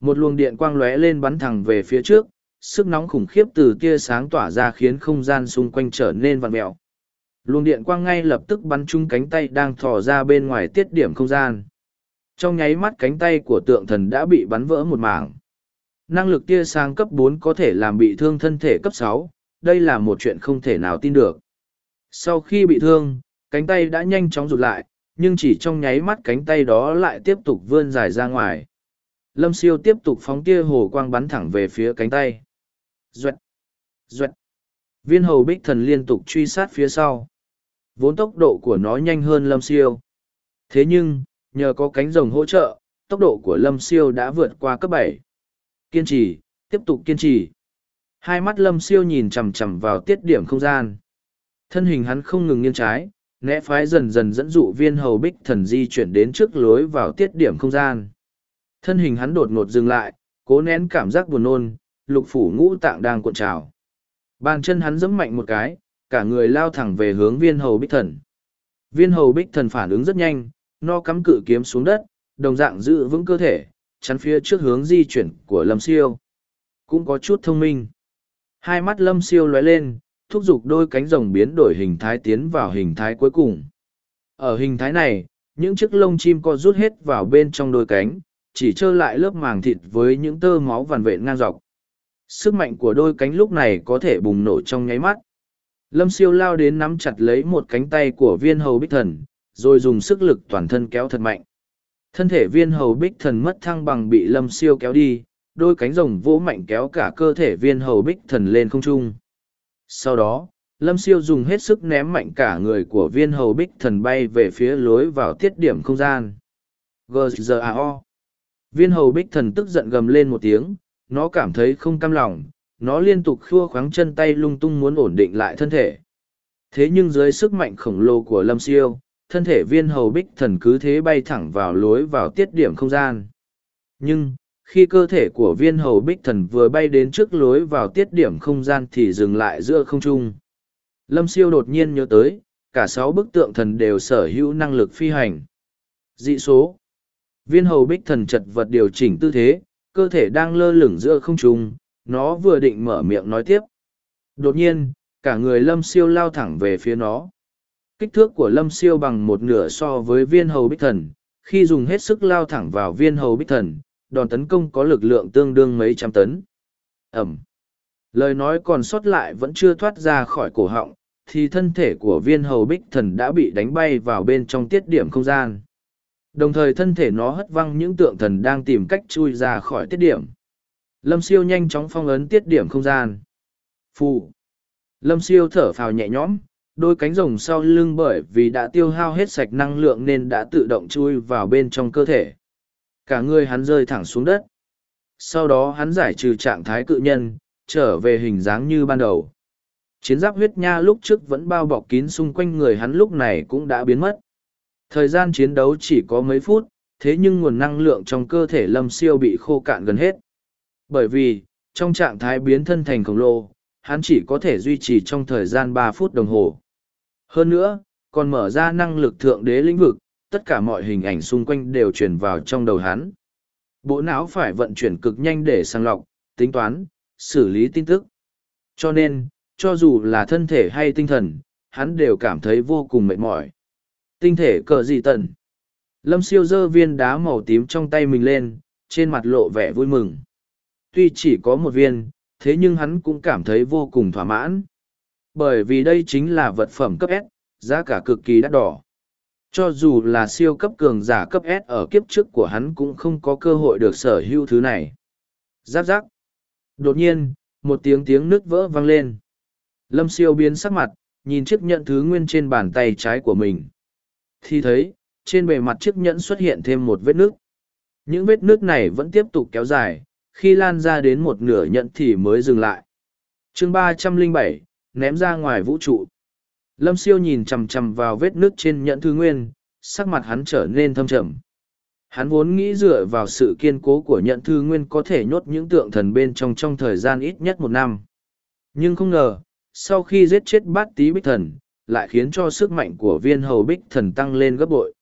Speaker 1: một luồng điện quang lóe lên bắn thẳng về phía trước sức nóng khủng khiếp từ tia sáng tỏa ra khiến không gian xung quanh trở nên vặn mẹo luồng điện quang ngay lập tức bắn trúng cánh tay đang thò ra bên ngoài tiết điểm không gian. Trong nháy mắt cánh tay của tượng thần đã bị bắn vỡ một mảng. Năng lực tia sáng cấp bốn có thể làm bị thương thân thể cấp sáu, đây là một chuyện không thể nào tin được. Sau khi bị thương, cánh tay đã nhanh chóng rụt lại, nhưng chỉ trong nháy mắt cánh tay đó lại tiếp tục vươn dài ra ngoài. Lâm siêu tiếp tục phóng tia hồ quang bắn thẳng về phía cánh tay. Duệt! Duệt! Viên hầu bích thần liên tục truy sát phía sau. Vốn tốc độ của nó nhanh hơn lâm siêu. Thế nhưng, nhờ có cánh rồng hỗ trợ, tốc độ của lâm siêu đã vượt qua cấp bảy. Kiên trì, tiếp tục kiên trì. Hai mắt lâm siêu nhìn chằm chằm vào tiết điểm không gian. Thân hình hắn không ngừng nghiêng trái, né phái dần dần dẫn dụ viên hầu bích thần di chuyển đến trước lối vào tiết điểm không gian. Thân hình hắn đột ngột dừng lại, cố nén cảm giác buồn nôn, lục phủ ngũ tạng đang cuộn trào. Bàn chân hắn giẫm mạnh một cái, cả người lao thẳng về hướng viên hầu bích thần. Viên hầu bích thần phản ứng rất nhanh, no cắm cự kiếm xuống đất, đồng dạng giữ vững cơ thể, chắn phía trước hướng di chuyển của lâm siêu. Cũng có chút thông minh. Hai mắt lâm siêu lóe lên, thúc giục đôi cánh rồng biến đổi hình thái tiến vào hình thái cuối cùng. Ở hình thái này, những chiếc lông chim co rút hết vào bên trong đôi cánh, chỉ trơ lại lớp màng thịt với những tơ máu vằn vện ngang dọc. Sức mạnh của đôi cánh lúc này có thể bùng nổ trong nháy mắt. Lâm siêu lao đến nắm chặt lấy một cánh tay của viên hầu bích thần, rồi dùng sức lực toàn thân kéo thật mạnh. Thân thể viên hầu bích thần mất thăng bằng bị lâm siêu kéo đi, đôi cánh rồng vỗ mạnh kéo cả cơ thể viên hầu bích thần lên không trung. Sau đó, lâm siêu dùng hết sức ném mạnh cả người của viên hầu bích thần bay về phía lối vào tiết điểm không gian. G.G.A.O. Viên hầu bích thần tức giận gầm lên một tiếng, nó cảm thấy không cam lòng, nó liên tục khua khoáng chân tay lung tung muốn ổn định lại thân thể. Thế nhưng dưới sức mạnh khổng lồ của Lâm Siêu, thân thể viên hầu bích thần cứ thế bay thẳng vào lối vào tiết điểm không gian. Nhưng, khi cơ thể của viên hầu bích thần vừa bay đến trước lối vào tiết điểm không gian thì dừng lại giữa không trung. Lâm Siêu đột nhiên nhớ tới, cả sáu bức tượng thần đều sở hữu năng lực phi hành. Dị số Viên hầu bích thần chật vật điều chỉnh tư thế, cơ thể đang lơ lửng giữa không trung, nó vừa định mở miệng nói tiếp. Đột nhiên, cả người lâm siêu lao thẳng về phía nó. Kích thước của lâm siêu bằng một nửa so với viên hầu bích thần, khi dùng hết sức lao thẳng vào viên hầu bích thần, đòn tấn công có lực lượng tương đương mấy trăm tấn. Ẩm. Lời nói còn sót lại vẫn chưa thoát ra khỏi cổ họng, thì thân thể của viên hầu bích thần đã bị đánh bay vào bên trong tiết điểm không gian. Đồng thời thân thể nó hất văng những tượng thần đang tìm cách chui ra khỏi tiết điểm. Lâm siêu nhanh chóng phong ấn tiết điểm không gian. Phù. Lâm siêu thở phào nhẹ nhõm, đôi cánh rồng sau lưng bởi vì đã tiêu hao hết sạch năng lượng nên đã tự động chui vào bên trong cơ thể. Cả người hắn rơi thẳng xuống đất. Sau đó hắn giải trừ trạng thái cự nhân, trở về hình dáng như ban đầu. Chiến giáp huyết nha lúc trước vẫn bao bọc kín xung quanh người hắn lúc này cũng đã biến mất. Thời gian chiến đấu chỉ có mấy phút, thế nhưng nguồn năng lượng trong cơ thể lâm siêu bị khô cạn gần hết. Bởi vì, trong trạng thái biến thân thành khổng lồ, hắn chỉ có thể duy trì trong thời gian ba phút đồng hồ. Hơn nữa, còn mở ra năng lực thượng đế lĩnh vực, tất cả mọi hình ảnh xung quanh đều truyền vào trong đầu hắn. Bộ não phải vận chuyển cực nhanh để sàng lọc, tính toán, xử lý tin tức. Cho nên, cho dù là thân thể hay tinh thần, hắn đều cảm thấy vô cùng mệt mỏi. Tinh thể cờ gì tận. Lâm siêu dơ viên đá màu tím trong tay mình lên, trên mặt lộ vẻ vui mừng. Tuy chỉ có một viên, thế nhưng hắn cũng cảm thấy vô cùng thỏa mãn. Bởi vì đây chính là vật phẩm cấp S, giá cả cực kỳ đắt đỏ. Cho dù là siêu cấp cường giả cấp S ở kiếp trước của hắn cũng không có cơ hội được sở hữu thứ này. Giáp giáp. Đột nhiên, một tiếng tiếng nứt vỡ vang lên. Lâm siêu biến sắc mặt, nhìn chiếc nhận thứ nguyên trên bàn tay trái của mình thì thấy, trên bề mặt chiếc nhẫn xuất hiện thêm một vết nước. Những vết nước này vẫn tiếp tục kéo dài, khi lan ra đến một nửa nhẫn thì mới dừng lại. chương ba trăm linh bảy ném ra ngoài vũ trụ. Lâm siêu nhìn chằm chằm vào vết nước trên nhẫn thư nguyên, sắc mặt hắn trở nên thâm trầm. Hắn vốn nghĩ dựa vào sự kiên cố của nhận thư nguyên có thể nhốt những tượng thần bên trong trong thời gian ít nhất một năm. Nhưng không ngờ, sau khi giết chết bát tý bích thần, lại khiến cho sức mạnh của viên hầu bích thần tăng lên gấp bội.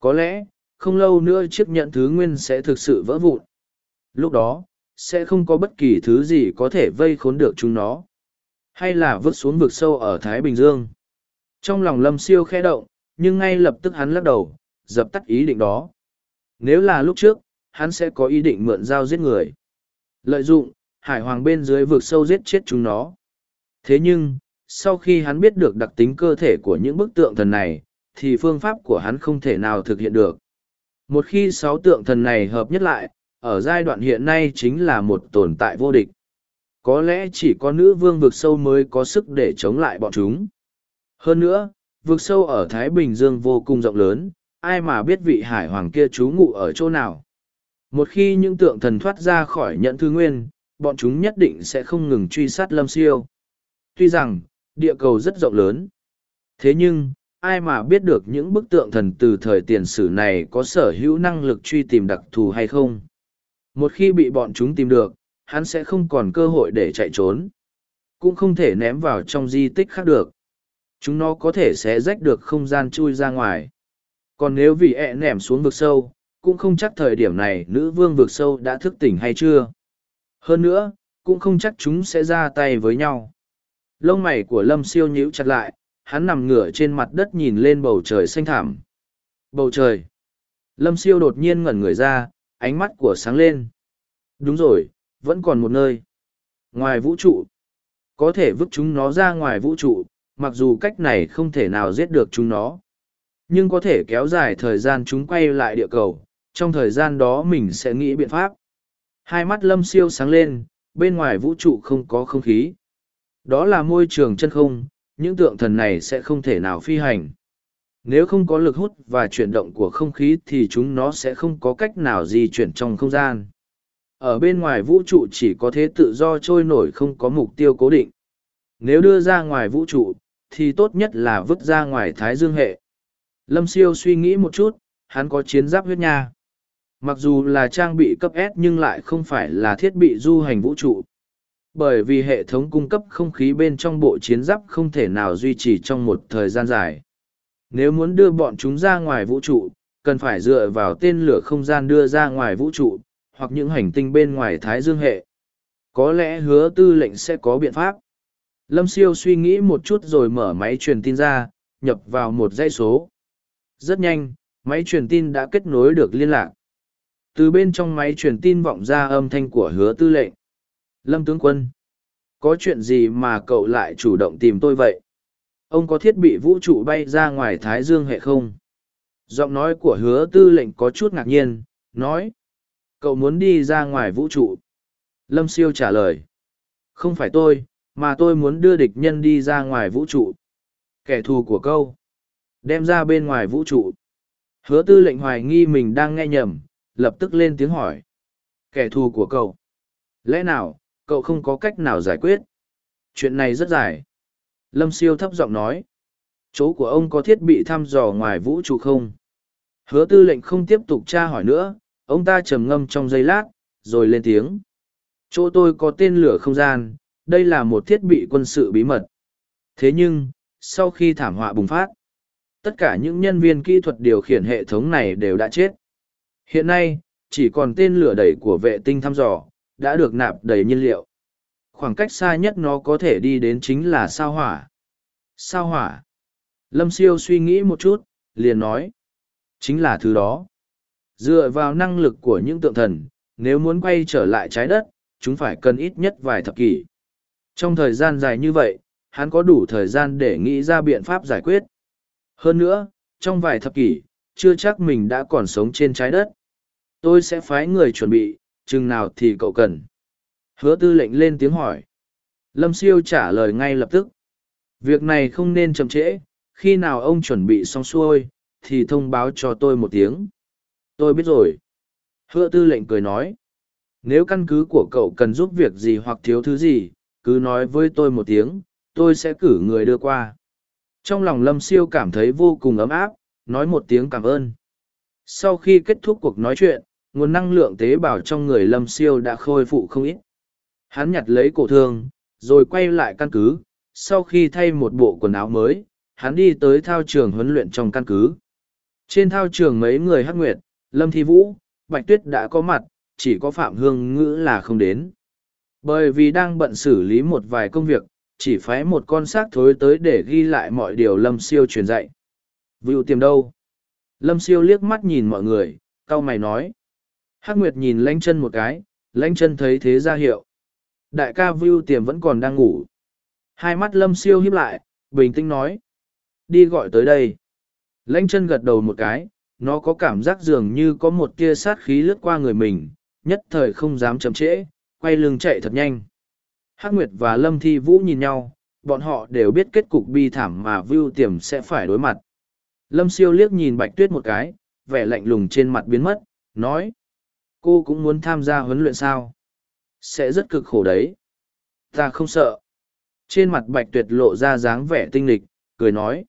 Speaker 1: Có lẽ, không lâu nữa chiếc nhận thứ nguyên sẽ thực sự vỡ vụn. Lúc đó, sẽ không có bất kỳ thứ gì có thể vây khốn được chúng nó. Hay là vứt xuống vực sâu ở Thái Bình Dương. Trong lòng lâm siêu khẽ động, nhưng ngay lập tức hắn lắc đầu, dập tắt ý định đó. Nếu là lúc trước, hắn sẽ có ý định mượn dao giết người. Lợi dụng, hải hoàng bên dưới vực sâu giết chết chúng nó. Thế nhưng, sau khi hắn biết được đặc tính cơ thể của những bức tượng thần này, thì phương pháp của hắn không thể nào thực hiện được. Một khi sáu tượng thần này hợp nhất lại, ở giai đoạn hiện nay chính là một tồn tại vô địch. Có lẽ chỉ có nữ vương vực sâu mới có sức để chống lại bọn chúng. Hơn nữa, vực sâu ở Thái Bình Dương vô cùng rộng lớn, ai mà biết vị hải hoàng kia trú ngụ ở chỗ nào. Một khi những tượng thần thoát ra khỏi nhận thư nguyên, bọn chúng nhất định sẽ không ngừng truy sát lâm siêu. Tuy rằng, địa cầu rất rộng lớn. Thế nhưng, ai mà biết được những bức tượng thần từ thời tiền sử này có sở hữu năng lực truy tìm đặc thù hay không? Một khi bị bọn chúng tìm được, hắn sẽ không còn cơ hội để chạy trốn. Cũng không thể ném vào trong di tích khác được. Chúng nó có thể sẽ rách được không gian chui ra ngoài. Còn nếu vì ẹ nẻm xuống vực sâu, cũng không chắc thời điểm này nữ vương vực sâu đã thức tỉnh hay chưa. Hơn nữa, cũng không chắc chúng sẽ ra tay với nhau. Lông mày của lâm siêu nhíu chặt lại, hắn nằm ngửa trên mặt đất nhìn lên bầu trời xanh thảm. Bầu trời. Lâm siêu đột nhiên ngẩn người ra, ánh mắt của sáng lên. Đúng rồi, vẫn còn một nơi. Ngoài vũ trụ. Có thể vứt chúng nó ra ngoài vũ trụ, mặc dù cách này không thể nào giết được chúng nó. Nhưng có thể kéo dài thời gian chúng quay lại địa cầu, trong thời gian đó mình sẽ nghĩ biện pháp. Hai mắt lâm siêu sáng lên, bên ngoài vũ trụ không có không khí. Đó là môi trường chân không, những tượng thần này sẽ không thể nào phi hành. Nếu không có lực hút và chuyển động của không khí thì chúng nó sẽ không có cách nào di chuyển trong không gian. Ở bên ngoài vũ trụ chỉ có thế tự do trôi nổi không có mục tiêu cố định. Nếu đưa ra ngoài vũ trụ, thì tốt nhất là vứt ra ngoài thái dương hệ. Lâm siêu suy nghĩ một chút, hắn có chiến giáp huyết nha. Mặc dù là trang bị cấp S nhưng lại không phải là thiết bị du hành vũ trụ. Bởi vì hệ thống cung cấp không khí bên trong bộ chiến giáp không thể nào duy trì trong một thời gian dài. Nếu muốn đưa bọn chúng ra ngoài vũ trụ, cần phải dựa vào tên lửa không gian đưa ra ngoài vũ trụ, hoặc những hành tinh bên ngoài Thái Dương hệ. Có lẽ hứa tư lệnh sẽ có biện pháp. Lâm Siêu suy nghĩ một chút rồi mở máy truyền tin ra, nhập vào một dãy số. Rất nhanh, máy truyền tin đã kết nối được liên lạc. Từ bên trong máy truyền tin vọng ra âm thanh của hứa tư lệnh. Lâm tướng quân, có chuyện gì mà cậu lại chủ động tìm tôi vậy? Ông có thiết bị vũ trụ bay ra ngoài Thái Dương hệ không? Giọng nói của hứa tư lệnh có chút ngạc nhiên, nói. Cậu muốn đi ra ngoài vũ trụ. Lâm siêu trả lời. Không phải tôi, mà tôi muốn đưa địch nhân đi ra ngoài vũ trụ. Kẻ thù của câu. Đem ra bên ngoài vũ trụ. Hứa tư lệnh hoài nghi mình đang nghe nhầm, lập tức lên tiếng hỏi. Kẻ thù của cậu. Lẽ nào, cậu không có cách nào giải quyết? Chuyện này rất dài. Lâm siêu thấp giọng nói. Chỗ của ông có thiết bị thăm dò ngoài vũ trụ không? Hứa tư lệnh không tiếp tục tra hỏi nữa, ông ta trầm ngâm trong giây lát, rồi lên tiếng. Chỗ tôi có tên lửa không gian, đây là một thiết bị quân sự bí mật. Thế nhưng, sau khi thảm họa bùng phát, tất cả những nhân viên kỹ thuật điều khiển hệ thống này đều đã chết. Hiện nay, chỉ còn tên lửa đẩy của vệ tinh thăm dò, đã được nạp đầy nhiên liệu. Khoảng cách xa nhất nó có thể đi đến chính là sao hỏa. Sao hỏa? Lâm siêu suy nghĩ một chút, liền nói. Chính là thứ đó. Dựa vào năng lực của những tượng thần, nếu muốn quay trở lại trái đất, chúng phải cần ít nhất vài thập kỷ. Trong thời gian dài như vậy, hắn có đủ thời gian để nghĩ ra biện pháp giải quyết. Hơn nữa, trong vài thập kỷ, chưa chắc mình đã còn sống trên trái đất. Tôi sẽ phái người chuẩn bị, chừng nào thì cậu cần. Hứa tư lệnh lên tiếng hỏi. Lâm siêu trả lời ngay lập tức. Việc này không nên chậm trễ, khi nào ông chuẩn bị xong xuôi, thì thông báo cho tôi một tiếng. Tôi biết rồi. Hứa tư lệnh cười nói. Nếu căn cứ của cậu cần giúp việc gì hoặc thiếu thứ gì, cứ nói với tôi một tiếng, tôi sẽ cử người đưa qua. Trong lòng lâm siêu cảm thấy vô cùng ấm áp, nói một tiếng cảm ơn. Sau khi kết thúc cuộc nói chuyện, nguồn năng lượng tế bào trong người lâm siêu đã khôi phụ không ít. Hắn nhặt lấy cổ thương, rồi quay lại căn cứ, sau khi thay một bộ quần áo mới, hắn đi tới thao trường huấn luyện trong căn cứ. Trên thao trường mấy người hắc nguyệt, Lâm Thi Vũ, Bạch Tuyết đã có mặt, chỉ có Phạm Hương Ngữ là không đến. Bởi vì đang bận xử lý một vài công việc, chỉ phái một con xác thối tới để ghi lại mọi điều Lâm Siêu truyền dạy. vựu tìm đâu? Lâm Siêu liếc mắt nhìn mọi người, cau mày nói. Hắc Nguyệt nhìn lãnh chân một cái, lãnh chân thấy thế ra hiệu. Đại ca Vưu tiềm vẫn còn đang ngủ. Hai mắt Lâm Siêu híp lại, bình tĩnh nói. Đi gọi tới đây. Lãnh chân gật đầu một cái, nó có cảm giác dường như có một tia sát khí lướt qua người mình, nhất thời không dám chậm trễ, quay lưng chạy thật nhanh. Hắc Nguyệt và Lâm Thi Vũ nhìn nhau, bọn họ đều biết kết cục bi thảm mà Vưu Tiềm sẽ phải đối mặt. Lâm Siêu liếc nhìn Bạch Tuyết một cái, vẻ lạnh lùng trên mặt biến mất, nói. Cô cũng muốn tham gia huấn luyện sao? Sẽ rất cực khổ đấy. Ta không sợ. Trên mặt Bạch Tuyết lộ ra dáng vẻ tinh lịch, cười nói.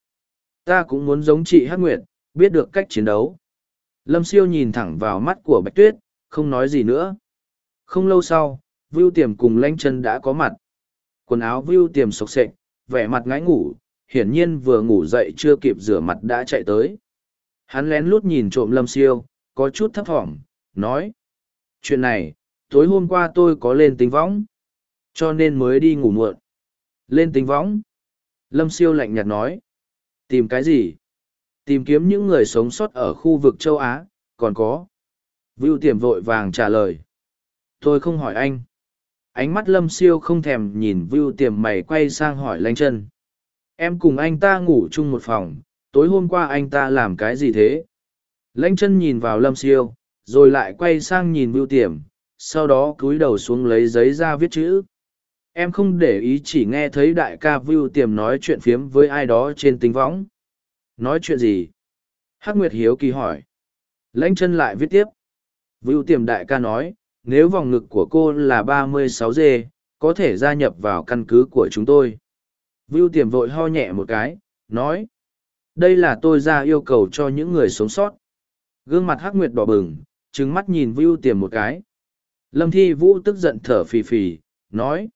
Speaker 1: Ta cũng muốn giống chị Hắc Nguyệt, biết được cách chiến đấu. Lâm Siêu nhìn thẳng vào mắt của Bạch Tuyết, không nói gì nữa. Không lâu sau, Vưu Tiềm cùng Lanh chân đã có mặt. Quần áo Vưu Tiềm sộc sệch, vẻ mặt ngái ngủ, hiển nhiên vừa ngủ dậy chưa kịp rửa mặt đã chạy tới. Hắn lén lút nhìn trộm Lâm Siêu, có chút thấp thỏm, nói. Chuyện này, tối hôm qua tôi có lên tính võng, cho nên mới đi ngủ muộn. Lên tính võng. Lâm Siêu lạnh nhạt nói. Tìm cái gì? Tìm kiếm những người sống sót ở khu vực châu Á, còn có. Vưu tiềm vội vàng trả lời. Tôi không hỏi anh. Ánh mắt lâm siêu không thèm nhìn Vưu tiềm mày quay sang hỏi lanh chân. Em cùng anh ta ngủ chung một phòng, tối hôm qua anh ta làm cái gì thế? Lanh chân nhìn vào lâm siêu, rồi lại quay sang nhìn bưu tiềm, sau đó cúi đầu xuống lấy giấy ra viết chữ. Em không để ý chỉ nghe thấy đại ca vưu tiềm nói chuyện phiếm với ai đó trên tính võng. Nói chuyện gì? Hắc nguyệt hiếu kỳ hỏi. Lãnh chân lại viết tiếp. Vưu tiềm đại ca nói nếu vòng ngực của cô là ba mươi sáu g có thể gia nhập vào căn cứ của chúng tôi. Vưu tiềm vội ho nhẹ một cái nói đây là tôi ra yêu cầu cho những người sống sót. Gương mặt hắc nguyệt đỏ bừng trứng mắt nhìn vưu tiềm một cái. Lâm thi vũ tức giận thở phì phì, nói,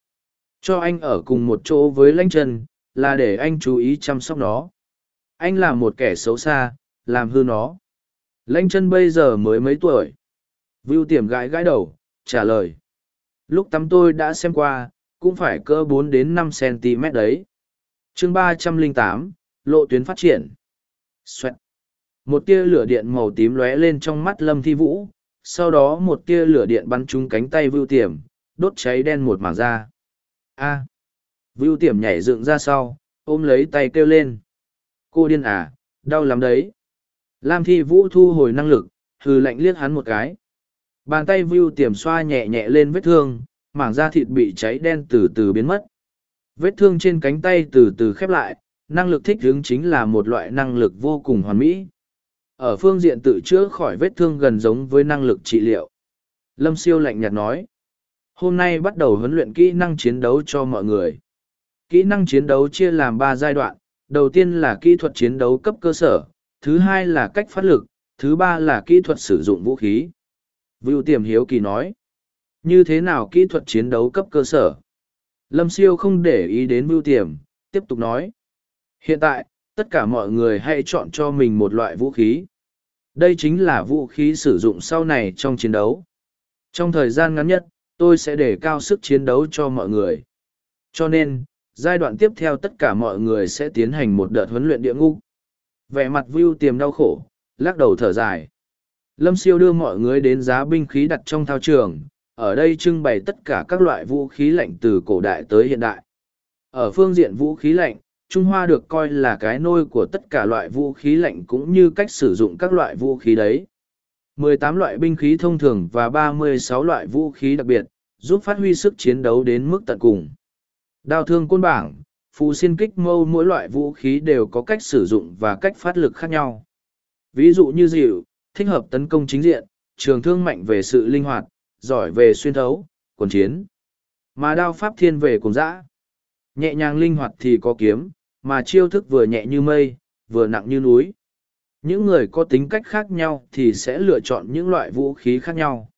Speaker 1: cho anh ở cùng một chỗ với lãnh chân là để anh chú ý chăm sóc nó. Anh là một kẻ xấu xa, làm hư nó. Lãnh chân bây giờ mới mấy tuổi? Vưu tiềm gãi gãi đầu, trả lời, lúc tắm tôi đã xem qua, cũng phải cỡ bốn đến năm cm đấy. Chương ba trăm lẻ tám, lộ tuyến phát triển. Xoẹt một tia lửa điện màu tím lóe lên trong mắt lâm thi vũ, sau đó một tia lửa điện bắn trúng cánh tay vưu tiềm, đốt cháy đen một mảng da a! À. vưu tiềm nhảy dựng ra sau, ôm lấy tay kêu lên. Cô điên à đau lắm đấy. Lam thi vũ thu hồi năng lực, hừ lạnh liếc hắn một cái. Bàn tay vưu tiềm xoa nhẹ nhẹ lên vết thương, mảng da thịt bị cháy đen từ từ biến mất. Vết thương trên cánh tay từ từ khép lại, năng lực thích hướng chính là một loại năng lực vô cùng hoàn mỹ ở phương diện tự chữa khỏi vết thương gần giống với năng lực trị liệu. Lâm siêu lạnh nhạt nói, hôm nay bắt đầu huấn luyện kỹ năng chiến đấu cho mọi người. Kỹ năng chiến đấu chia làm ba giai đoạn, đầu tiên là kỹ thuật chiến đấu cấp cơ sở, thứ hai là cách phát lực, thứ ba là kỹ thuật sử dụng vũ khí. Vưu tiềm hiếu kỳ nói, như thế nào kỹ thuật chiến đấu cấp cơ sở? Lâm siêu không để ý đến vưu tiềm, tiếp tục nói, hiện tại, tất cả mọi người hãy chọn cho mình một loại vũ khí đây chính là vũ khí sử dụng sau này trong chiến đấu. Trong thời gian ngắn nhất, tôi sẽ để cao sức chiến đấu cho mọi người. Cho nên, giai đoạn tiếp theo tất cả mọi người sẽ tiến hành một đợt huấn luyện địa ngục. Vẻ mặt view tiềm đau khổ, lắc đầu thở dài. Lâm siêu đưa mọi người đến giá binh khí đặt trong thao trường. Ở đây trưng bày tất cả các loại vũ khí lạnh từ cổ đại tới hiện đại. Ở phương diện vũ khí lạnh trung hoa được coi là cái nôi của tất cả loại vũ khí lạnh cũng như cách sử dụng các loại vũ khí đấy 18 loại binh khí thông thường và 36 loại vũ khí đặc biệt, giúp phát huy sức chiến đấu đến mức tận cùng. Đao thương côn bảng, phù xin kích mâu mỗi loại vũ khí đều có cách sử dụng và cách phát lực khác nhau. Ví dụ như dịu, thích hợp tấn công chính diện, trường thương mạnh về sự linh hoạt, giỏi về xuyên thấu, quần chiến. Mà đao pháp thiên về cùng dã. Nhẹ nhàng linh hoạt thì có kiếm, mà chiêu thức vừa nhẹ như mây, vừa nặng như núi. những người có tính cách khác nhau thì sẽ lựa chọn những loại vũ khí khác nhau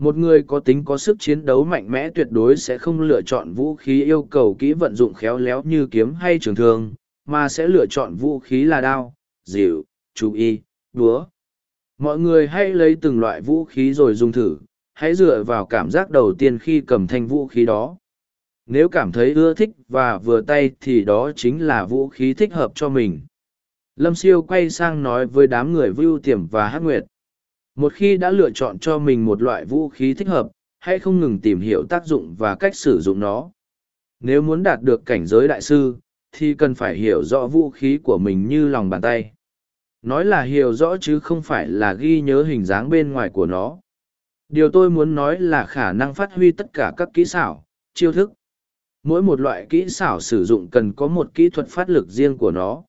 Speaker 1: một người có tính có sức chiến đấu mạnh mẽ tuyệt đối sẽ không lựa chọn vũ khí yêu cầu kỹ vận dụng khéo léo như kiếm hay trường thương mà sẽ lựa chọn vũ khí là đao dịu chú y búa. mọi người hãy lấy từng loại vũ khí rồi dùng thử hãy dựa vào cảm giác đầu tiên khi cầm thanh vũ khí đó nếu cảm thấy ưa thích và vừa tay thì đó chính là vũ khí thích hợp cho mình. Lâm siêu quay sang nói với đám người vưu tiềm và hắc nguyệt. Một khi đã lựa chọn cho mình một loại vũ khí thích hợp, hãy không ngừng tìm hiểu tác dụng và cách sử dụng nó. Nếu muốn đạt được cảnh giới đại sư, thì cần phải hiểu rõ vũ khí của mình như lòng bàn tay. Nói là hiểu rõ chứ không phải là ghi nhớ hình dáng bên ngoài của nó. Điều tôi muốn nói là khả năng phát huy tất cả các kỹ xảo, chiêu thức mỗi một loại kỹ xảo sử dụng cần có một kỹ thuật phát lực riêng của nó.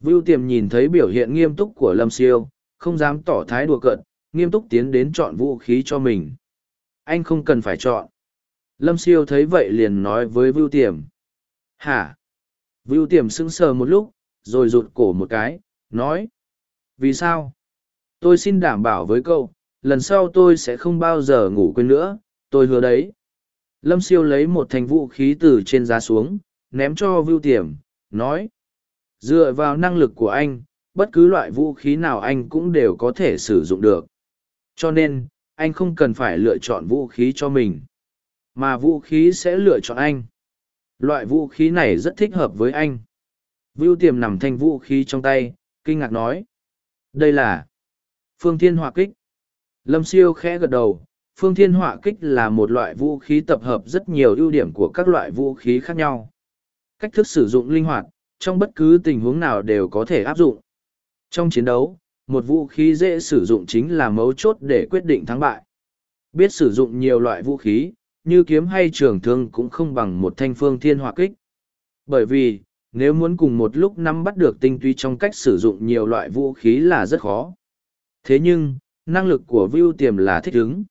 Speaker 1: Vưu tiềm nhìn thấy biểu hiện nghiêm túc của lâm siêu, không dám tỏ thái đùa cợt, nghiêm túc tiến đến chọn vũ khí cho mình. Anh không cần phải chọn. Lâm siêu thấy vậy liền nói với vưu tiềm. Hả? Vưu tiềm sững sờ một lúc, rồi rụt cổ một cái, nói. Vì sao? Tôi xin đảm bảo với cậu, lần sau tôi sẽ không bao giờ ngủ quên nữa, tôi hứa đấy lâm siêu lấy một thành vũ khí từ trên giá xuống, ném cho vưu tiềm, nói, dựa vào năng lực của anh, bất cứ loại vũ khí nào anh cũng đều có thể sử dụng được. Cho nên, anh không cần phải lựa chọn vũ khí cho mình, mà vũ khí sẽ lựa chọn anh. Loại vũ khí này rất thích hợp với anh. Vưu tiềm nằm thanh vũ khí trong tay, kinh ngạc nói, đây là phương thiên hỏa kích. Lâm siêu khẽ gật đầu phương thiên hỏa kích là một loại vũ khí tập hợp rất nhiều ưu điểm của các loại vũ khí khác nhau. Cách thức sử dụng linh hoạt, trong bất cứ tình huống nào đều có thể áp dụng. Trong chiến đấu, một vũ khí dễ sử dụng chính là mấu chốt để quyết định thắng bại. Biết sử dụng nhiều loại vũ khí, như kiếm hay trường thương cũng không bằng một thanh phương thiên hỏa kích. Bởi vì, nếu muốn cùng một lúc nắm bắt được tinh túy trong cách sử dụng nhiều loại vũ khí là rất khó. Thế nhưng, năng lực của view tiềm là thích ứng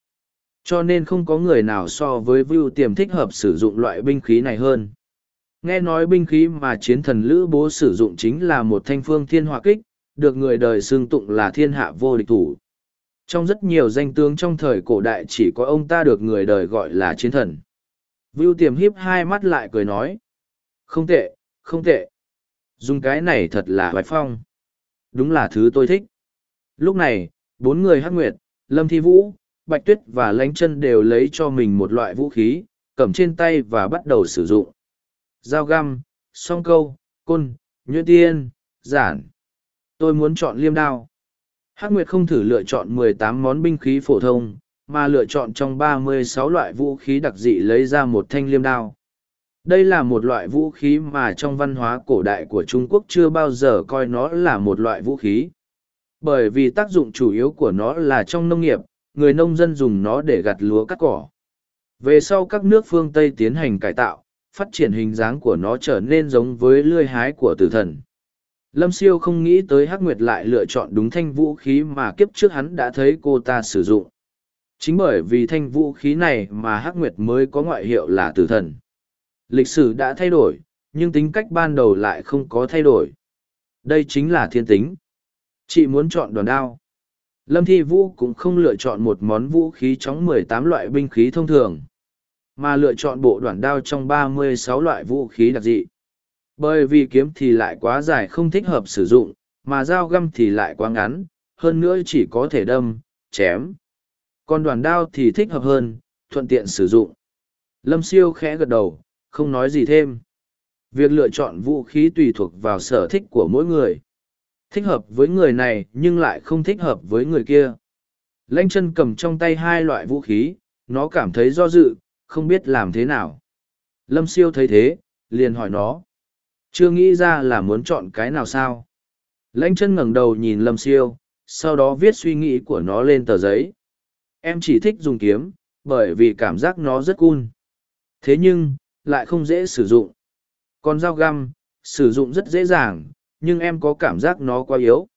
Speaker 1: cho nên không có người nào so với Vưu tiềm thích hợp sử dụng loại binh khí này hơn. Nghe nói binh khí mà chiến thần lữ bố sử dụng chính là một thanh phương thiên hỏa kích, được người đời xương tụng là thiên hạ vô địch thủ. Trong rất nhiều danh tướng trong thời cổ đại chỉ có ông ta được người đời gọi là chiến thần. Vưu tiềm híp hai mắt lại cười nói, không tệ không tệ. Dùng cái này thật là hoài phong. Đúng là thứ tôi thích. Lúc này, bốn người hát nguyệt, lâm thi vũ bạch tuyết và lánh chân đều lấy cho mình một loại vũ khí, cầm trên tay và bắt đầu sử dụng. Dao găm, song câu, côn, nhuyễn tiên, giản. Tôi muốn chọn liêm đao. Hắc nguyệt không thử lựa chọn mười tám món binh khí phổ thông, mà lựa chọn trong ba mươi sáu loại vũ khí đặc dị lấy ra một thanh liêm đao. Đây là một loại vũ khí mà trong văn hóa cổ đại của trung quốc chưa bao giờ coi nó là một loại vũ khí. Bởi vì tác dụng chủ yếu của nó là trong nông nghiệp người nông dân dùng nó để gặt lúa cắt cỏ. Về sau các nước phương tây tiến hành cải tạo, phát triển hình dáng của nó trở nên giống với lươi hái của tử thần. Lâm siêu không nghĩ tới hắc nguyệt lại lựa chọn đúng thanh vũ khí mà kiếp trước hắn đã thấy cô ta sử dụng. Chính bởi vì thanh vũ khí này mà hắc nguyệt mới có ngoại hiệu là tử thần. Lịch sử đã thay đổi, nhưng tính cách ban đầu lại không có thay đổi. Đây chính là thiên tính. Chị muốn chọn đoàn đao lâm thi vũ cũng không lựa chọn một món vũ khí chóng mười tám loại binh khí thông thường, mà lựa chọn bộ đoạn đao trong ba mươi sáu loại vũ khí đặc dị. Bởi vì kiếm thì lại quá dài không thích hợp sử dụng, mà dao găm thì lại quá ngắn, hơn nữa chỉ có thể đâm, chém. Còn đoàn đao thì thích hợp hơn, thuận tiện sử dụng. Lâm siêu khẽ gật đầu, không nói gì thêm. Việc lựa chọn vũ khí tùy thuộc vào sở thích của mỗi người thích hợp với người này nhưng lại không thích hợp với người kia. Lanh chân cầm trong tay hai loại vũ khí, nó cảm thấy do dự, không biết làm thế nào. Lâm siêu thấy thế, liền hỏi nó, chưa nghĩ ra là muốn chọn cái nào sao? Lãnh chân ngẩng đầu nhìn lâm siêu, sau đó viết suy nghĩ của nó lên tờ giấy. Em chỉ thích dùng kiếm, bởi vì cảm giác nó rất cool. Thế nhưng, lại không dễ sử dụng. Còn dao găm, sử dụng rất dễ dàng nhưng em có cảm giác nó quá yếu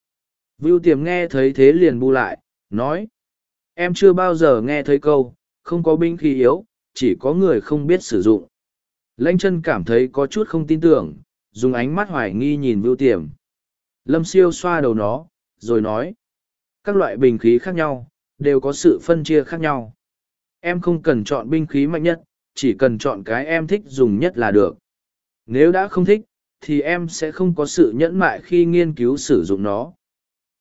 Speaker 1: vưu tiềm nghe thấy thế liền bu lại nói em chưa bao giờ nghe thấy câu không có binh khí yếu chỉ có người không biết sử dụng lãnh chân cảm thấy có chút không tin tưởng dùng ánh mắt hoài nghi nhìn vưu tiềm lâm siêu xoa đầu nó rồi nói. Các loại bình khí khác nhau, đều có sự phân chia khác nhau. Em không cần chọn binh khí mạnh nhất, chỉ cần chọn cái em thích dùng nhất là được. Nếu đã không thích, thì em sẽ không có sự nhẫn mại khi nghiên cứu sử dụng nó.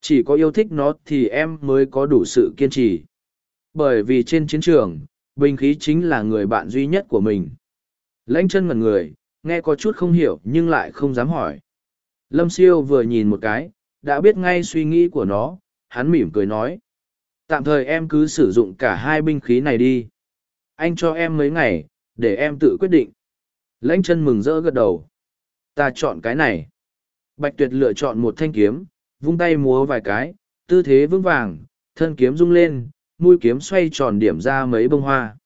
Speaker 1: Chỉ có yêu thích nó thì em mới có đủ sự kiên trì. Bởi vì trên chiến trường, binh khí chính là người bạn duy nhất của mình. Lãnh chân ngần người, nghe có chút không hiểu nhưng lại không dám hỏi. Lâm siêu vừa nhìn một cái, đã biết ngay suy nghĩ của nó, hắn mỉm cười nói. Tạm thời em cứ sử dụng cả hai binh khí này đi. Anh cho em mấy ngày, để em tự quyết định. Lãnh chân mừng rỡ gật đầu. Ta chọn cái này. Bạch tuyệt lựa chọn một thanh kiếm, vung tay múa vài cái, tư thế vững vàng, thân kiếm rung lên, mũi kiếm xoay tròn điểm ra mấy bông hoa.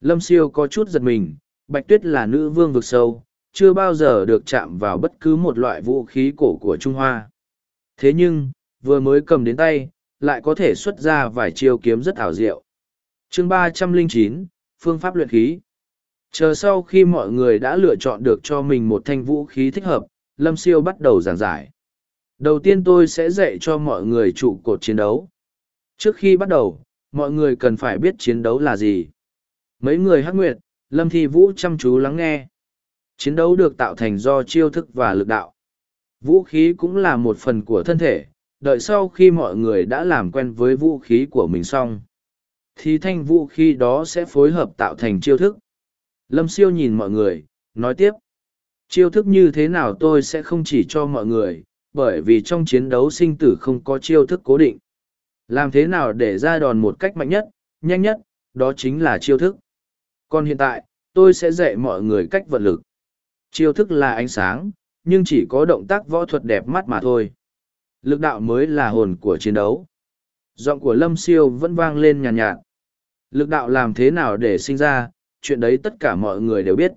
Speaker 1: Lâm siêu có chút giật mình, bạch tuyết là nữ vương vực sâu, chưa bao giờ được chạm vào bất cứ một loại vũ khí cổ của Trung Hoa. Thế nhưng, vừa mới cầm đến tay, lại có thể xuất ra vài chiêu kiếm rất ảo diệu. chương ba trăm linh chín Phương pháp luyện khí Chờ sau khi mọi người đã lựa chọn được cho mình một thanh vũ khí thích hợp, Lâm Siêu bắt đầu giảng giải. Đầu tiên tôi sẽ dạy cho mọi người trụ cột chiến đấu. Trước khi bắt đầu, mọi người cần phải biết chiến đấu là gì. Mấy người hắc nguyệt, Lâm Thi Vũ chăm chú lắng nghe. Chiến đấu được tạo thành do chiêu thức và lực đạo. Vũ khí cũng là một phần của thân thể, đợi sau khi mọi người đã làm quen với vũ khí của mình xong thì thanh vũ khí đó sẽ phối hợp tạo thành chiêu thức lâm siêu nhìn mọi người nói tiếp. Chiêu thức như thế nào tôi sẽ không chỉ cho mọi người bởi vì trong chiến đấu sinh tử không có chiêu thức cố định. Làm thế nào để ra đòn một cách mạnh nhất nhanh nhất đó chính là chiêu thức. Còn hiện tại tôi sẽ dạy mọi người cách vận lực. Chiêu thức là ánh sáng nhưng chỉ có động tác võ thuật đẹp mắt mà thôi. Lực đạo mới là hồn của chiến đấu. Giọng của lâm siêu vẫn vang lên nhàn nhạt, nhạt lực đạo làm thế nào để sinh ra chuyện đấy tất cả mọi người đều biết.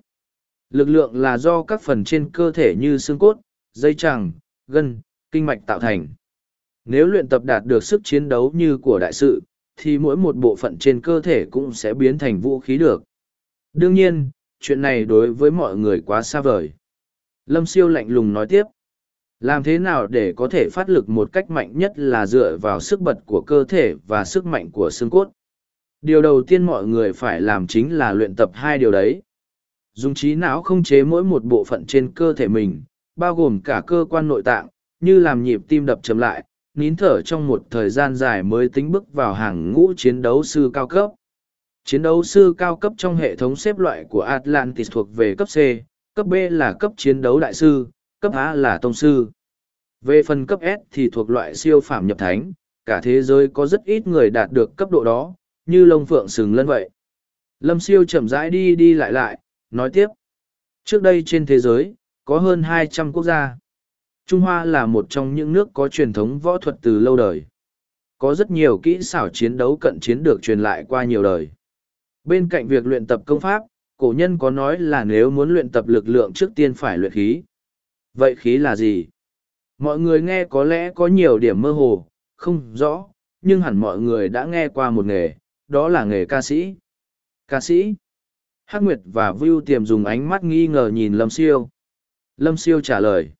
Speaker 1: Lực lượng là do các phần trên cơ thể như xương cốt, dây chằng, gân, kinh mạch tạo thành. Nếu luyện tập đạt được sức chiến đấu như của đại sự, thì mỗi một bộ phận trên cơ thể cũng sẽ biến thành vũ khí được. Đương nhiên, chuyện này đối với mọi người quá xa vời. Lâm siêu lạnh lùng nói tiếp. Làm thế nào để có thể phát lực một cách mạnh nhất là dựa vào sức bật của cơ thể và sức mạnh của xương cốt? Điều đầu tiên mọi người phải làm chính là luyện tập hai điều đấy dùng trí não không chế mỗi một bộ phận trên cơ thể mình bao gồm cả cơ quan nội tạng như làm nhịp tim đập chậm lại nín thở trong một thời gian dài mới tính bước vào hàng ngũ chiến đấu sư cao cấp chiến đấu sư cao cấp trong hệ thống xếp loại của atlantis thuộc về cấp c cấp b là cấp chiến đấu đại sư cấp A là tông sư. Về phần cấp S thì thuộc loại siêu phạm nhập thánh, cả thế giới có rất ít người đạt được cấp độ đó, như lông phượng sừng lân vậy. Lâm siêu chậm rãi đi đi lại lại, nói tiếp. Trước đây trên thế giới, có hơn hai trăm quốc gia. Trung Hoa là một trong những nước có truyền thống võ thuật từ lâu đời. Có rất nhiều kỹ xảo chiến đấu cận chiến được truyền lại qua nhiều đời. Bên cạnh việc luyện tập công pháp, cổ nhân có nói là nếu muốn luyện tập lực lượng trước tiên phải luyện khí. Vậy khí là gì? Mọi người nghe có lẽ có nhiều điểm mơ hồ, không rõ, nhưng hẳn mọi người đã nghe qua một nghề, đó là nghề ca sĩ. Ca sĩ? Hắc Nguyệt và Vưu Tiềm dùng ánh mắt nghi ngờ nhìn Lâm Siêu. Lâm Siêu trả lời.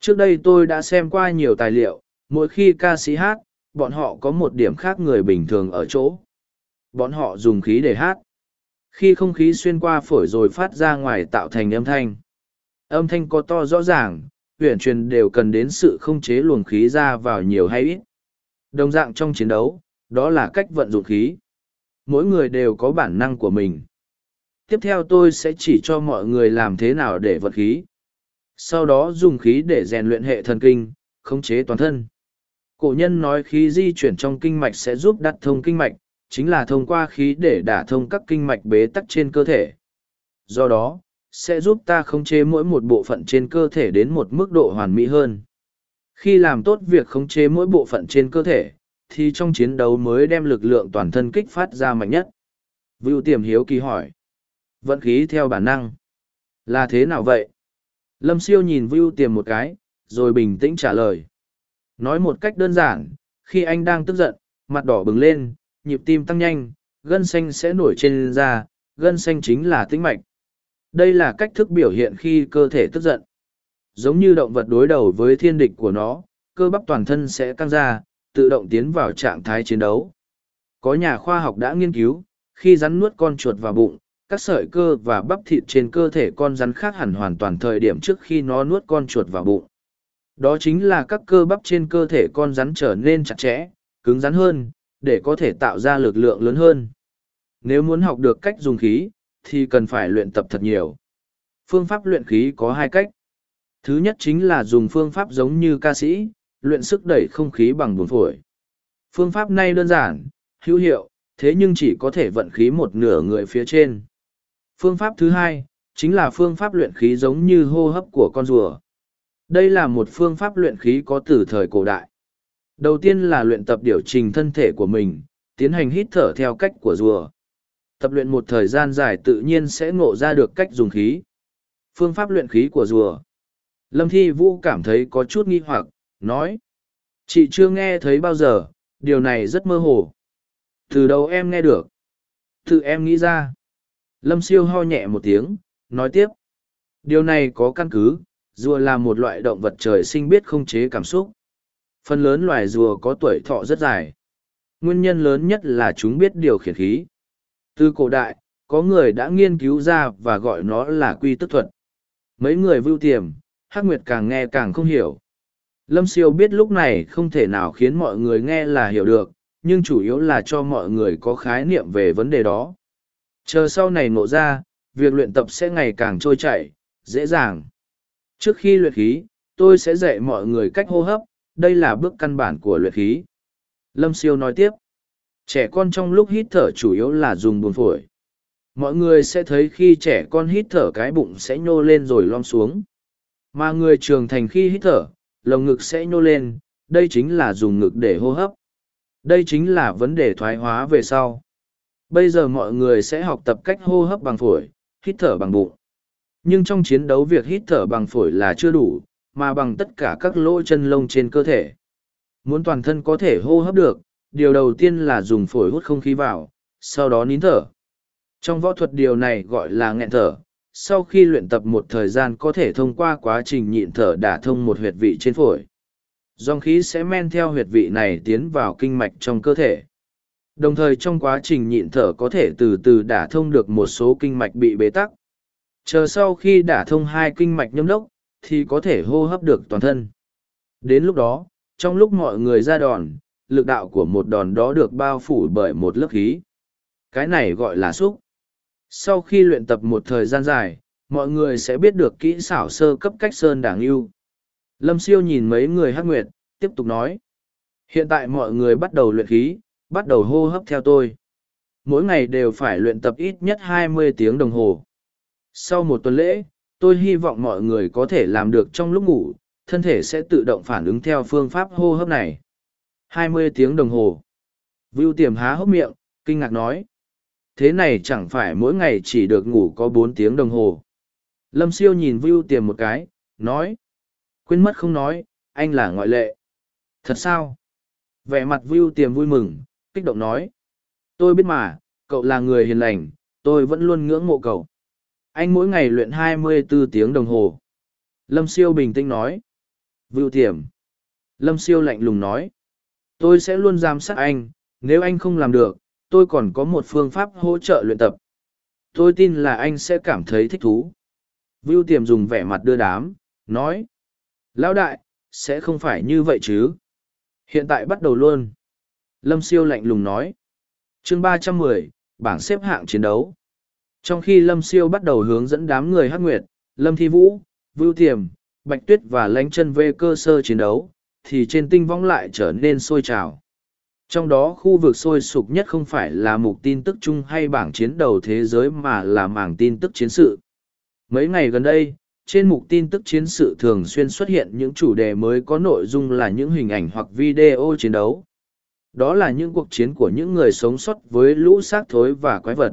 Speaker 1: Trước đây tôi đã xem qua nhiều tài liệu, mỗi khi ca sĩ hát, bọn họ có một điểm khác người bình thường ở chỗ. Bọn họ dùng khí để hát. Khi không khí xuyên qua phổi rồi phát ra ngoài tạo thành âm thanh âm thanh có to rõ ràng huyền truyền đều cần đến sự không chế luồng khí ra vào nhiều hay ít đồng dạng trong chiến đấu đó là cách vận dụng khí mỗi người đều có bản năng của mình. Tiếp theo tôi sẽ chỉ cho mọi người làm thế nào để vật khí. Sau đó dùng khí để rèn luyện hệ thần kinh khống chế toàn thân. Cổ nhân nói khí di chuyển trong kinh mạch sẽ giúp đặt thông kinh mạch chính là thông qua khí để đả thông các kinh mạch bế tắc trên cơ thể. Do đó sẽ giúp ta khống chế mỗi một bộ phận trên cơ thể đến một mức độ hoàn mỹ hơn. Khi làm tốt việc khống chế mỗi bộ phận trên cơ thể, thì trong chiến đấu mới đem lực lượng toàn thân kích phát ra mạnh nhất. Vưu tiềm hiếu kỳ hỏi. Vận khí theo bản năng. Là thế nào vậy? Lâm siêu nhìn Vưu tiềm một cái, rồi bình tĩnh trả lời. Nói một cách đơn giản, khi anh đang tức giận, mặt đỏ bừng lên, nhịp tim tăng nhanh, gân xanh sẽ nổi trên da, gân xanh chính là tĩnh mạch. Đây là cách thức biểu hiện khi cơ thể tức giận. Giống như động vật đối đầu với thiên địch của nó, cơ bắp toàn thân sẽ căng ra, tự động tiến vào trạng thái chiến đấu. Có nhà khoa học đã nghiên cứu, khi rắn nuốt con chuột vào bụng, các sợi cơ và bắp thịt trên cơ thể con rắn khác hẳn hoàn toàn thời điểm trước khi nó nuốt con chuột vào bụng. Đó chính là các cơ bắp trên cơ thể con rắn trở nên chặt chẽ, cứng rắn hơn, để có thể tạo ra lực lượng lớn hơn. Nếu muốn học được cách dùng khí, thì cần phải luyện tập thật nhiều. Phương pháp luyện khí có hai cách. Thứ nhất chính là dùng phương pháp giống như ca sĩ, luyện sức đẩy không khí bằng buồng phổi. Phương pháp này đơn giản, hữu hiệu, thế nhưng chỉ có thể vận khí một nửa người phía trên. Phương pháp thứ hai, chính là phương pháp luyện khí giống như hô hấp của con rùa. Đây là một phương pháp luyện khí có từ thời cổ đại. Đầu tiên là luyện tập điều chỉnh thân thể của mình, tiến hành hít thở theo cách của rùa. Tập luyện một thời gian dài tự nhiên sẽ ngộ ra được cách dùng khí. Phương pháp luyện khí của rùa. Lâm Thi Vũ cảm thấy có chút nghi hoặc, nói. Chị chưa nghe thấy bao giờ, điều này rất mơ hồ. Từ đầu em nghe được. Tự em nghĩ ra. Lâm siêu ho nhẹ một tiếng, nói tiếp. Điều này có căn cứ, rùa là một loại động vật trời sinh biết không chế cảm xúc. Phần lớn loài rùa có tuổi thọ rất dài. Nguyên nhân lớn nhất là chúng biết điều khiển khí. Từ cổ đại, có người đã nghiên cứu ra và gọi nó là quy tức thuật. Mấy người vưu tiềm, Hắc Nguyệt càng nghe càng không hiểu. Lâm Siêu biết lúc này không thể nào khiến mọi người nghe là hiểu được, nhưng chủ yếu là cho mọi người có khái niệm về vấn đề đó. Chờ sau này nộ ra, việc luyện tập sẽ ngày càng trôi chảy, dễ dàng. Trước khi luyện khí, tôi sẽ dạy mọi người cách hô hấp, đây là bước căn bản của luyện khí. Lâm Siêu nói tiếp, trẻ con trong lúc hít thở chủ yếu là dùng buồn phổi. Mọi người sẽ thấy khi trẻ con hít thở cái bụng sẽ nhô lên rồi lom xuống. Mà người trưởng thành khi hít thở, lồng ngực sẽ nhô lên, đây chính là dùng ngực để hô hấp. Đây chính là vấn đề thoái hóa về sau. Bây giờ mọi người sẽ học tập cách hô hấp bằng phổi, hít thở bằng bụng. Nhưng trong chiến đấu việc hít thở bằng phổi là chưa đủ, mà bằng tất cả các lỗ chân lông trên cơ thể. Muốn toàn thân có thể hô hấp được, điều đầu tiên là dùng phổi hút không khí vào, sau đó nín thở. Trong võ thuật điều này gọi là nghẹn thở, sau khi luyện tập một thời gian có thể thông qua quá trình nhịn thở đả thông một huyệt vị trên phổi. Dòng khí sẽ men theo huyệt vị này tiến vào kinh mạch trong cơ thể. Đồng thời trong quá trình nhịn thở có thể từ từ đả thông được một số kinh mạch bị bế tắc. Chờ sau khi đả thông hai kinh mạch nhâm đốc, thì có thể hô hấp được toàn thân. Đến lúc đó, trong lúc mọi người ra đòn, lực đạo của một đòn đó được bao phủ bởi một lớp khí. Cái này gọi là xúc. Sau khi luyện tập một thời gian dài, mọi người sẽ biết được kỹ xảo sơ cấp cách sơn đảng yêu. Lâm siêu nhìn mấy người hắc nguyệt, tiếp tục nói. Hiện tại mọi người bắt đầu luyện khí, bắt đầu hô hấp theo tôi. Mỗi ngày đều phải luyện tập ít nhất hai mươi tiếng đồng hồ. Sau một tuần lễ, tôi hy vọng mọi người có thể làm được trong lúc ngủ, thân thể sẽ tự động phản ứng theo phương pháp hô hấp này. Hai mươi tiếng đồng hồ. Vưu tiềm há hốc miệng, kinh ngạc nói. Thế này chẳng phải mỗi ngày chỉ được ngủ có bốn tiếng đồng hồ. Lâm siêu nhìn Vưu tiềm một cái, nói. Quên mất không nói, anh là ngoại lệ. Thật sao? Vẻ mặt Vưu tiềm vui mừng, kích động nói. Tôi biết mà, cậu là người hiền lành, tôi vẫn luôn ngưỡng mộ cậu. Anh mỗi ngày luyện 24 tiếng đồng hồ. Lâm siêu bình tĩnh nói. Vưu tiềm. Lâm siêu lạnh lùng nói. Tôi sẽ luôn giám sát anh, nếu anh không làm được, tôi còn có một phương pháp hỗ trợ luyện tập. Tôi tin là anh sẽ cảm thấy thích thú. Vưu tiềm dùng vẻ mặt đưa đám, nói. Lão đại, sẽ không phải như vậy chứ. Hiện tại bắt đầu luôn. Lâm siêu lạnh lùng nói. chương ba trăm mười bảng xếp hạng chiến đấu. Trong khi Lâm siêu bắt đầu hướng dẫn đám người hắc nguyệt, Lâm thi vũ, Vưu tiềm, Bạch tuyết và lánh chân về cơ sơ chiến đấu, thì trên tinh vong lại trở nên sôi trào. Trong đó khu vực sôi sục nhất không phải là mục tin tức chung hay bảng chiến đầu thế giới mà là mảng tin tức chiến sự. Mấy ngày gần đây, trên mục tin tức chiến sự thường xuyên xuất hiện những chủ đề mới có nội dung là những hình ảnh hoặc video chiến đấu. Đó là những cuộc chiến của những người sống sót với lũ xác thối và quái vật.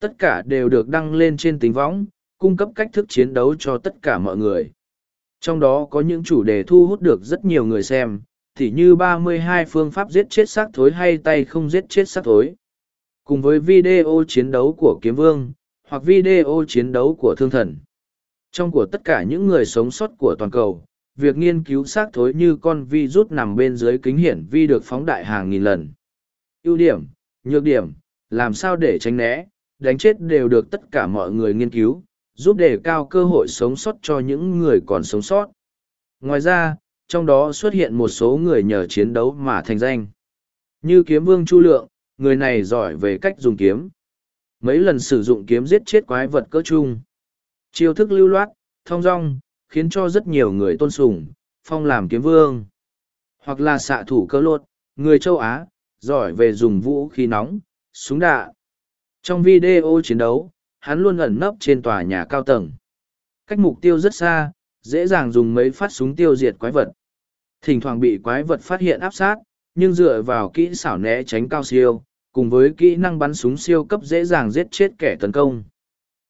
Speaker 1: Tất cả đều được đăng lên trên tính võng, cung cấp cách thức chiến đấu cho tất cả mọi người. Trong đó có những chủ đề thu hút được rất nhiều người xem, thì như 32 phương pháp giết chết xác thối hay tay không giết chết xác thối. Cùng với video chiến đấu của Kiếm Vương, hoặc video chiến đấu của Thương Thần. Trong của tất cả những người sống sót của toàn cầu, việc nghiên cứu xác thối như con vi rút nằm bên dưới kính hiển vi được phóng đại hàng nghìn lần. ưu điểm, nhược điểm, làm sao để tránh né, đánh chết đều được tất cả mọi người nghiên cứu, giúp đề cao cơ hội sống sót cho những người còn sống sót. Ngoài ra, trong đó xuất hiện một số người nhờ chiến đấu mà thành danh. Như kiếm vương Chu Lượng, người này giỏi về cách dùng kiếm. Mấy lần sử dụng kiếm giết chết quái vật cỡ chung. Chiêu thức lưu loát, thong dong, khiến cho rất nhiều người tôn sùng, phong làm kiếm vương. Hoặc là xạ thủ cơ lột, người châu Á, giỏi về dùng vũ khí nóng, súng đạn. Trong video chiến đấu, hắn luôn ẩn nấp trên tòa nhà cao tầng. Cách mục tiêu rất xa, dễ dàng dùng mấy phát súng tiêu diệt quái vật. Thỉnh thoảng bị quái vật phát hiện áp sát, nhưng dựa vào kỹ xảo né tránh cao siêu, cùng với kỹ năng bắn súng siêu cấp dễ dàng giết chết kẻ tấn công.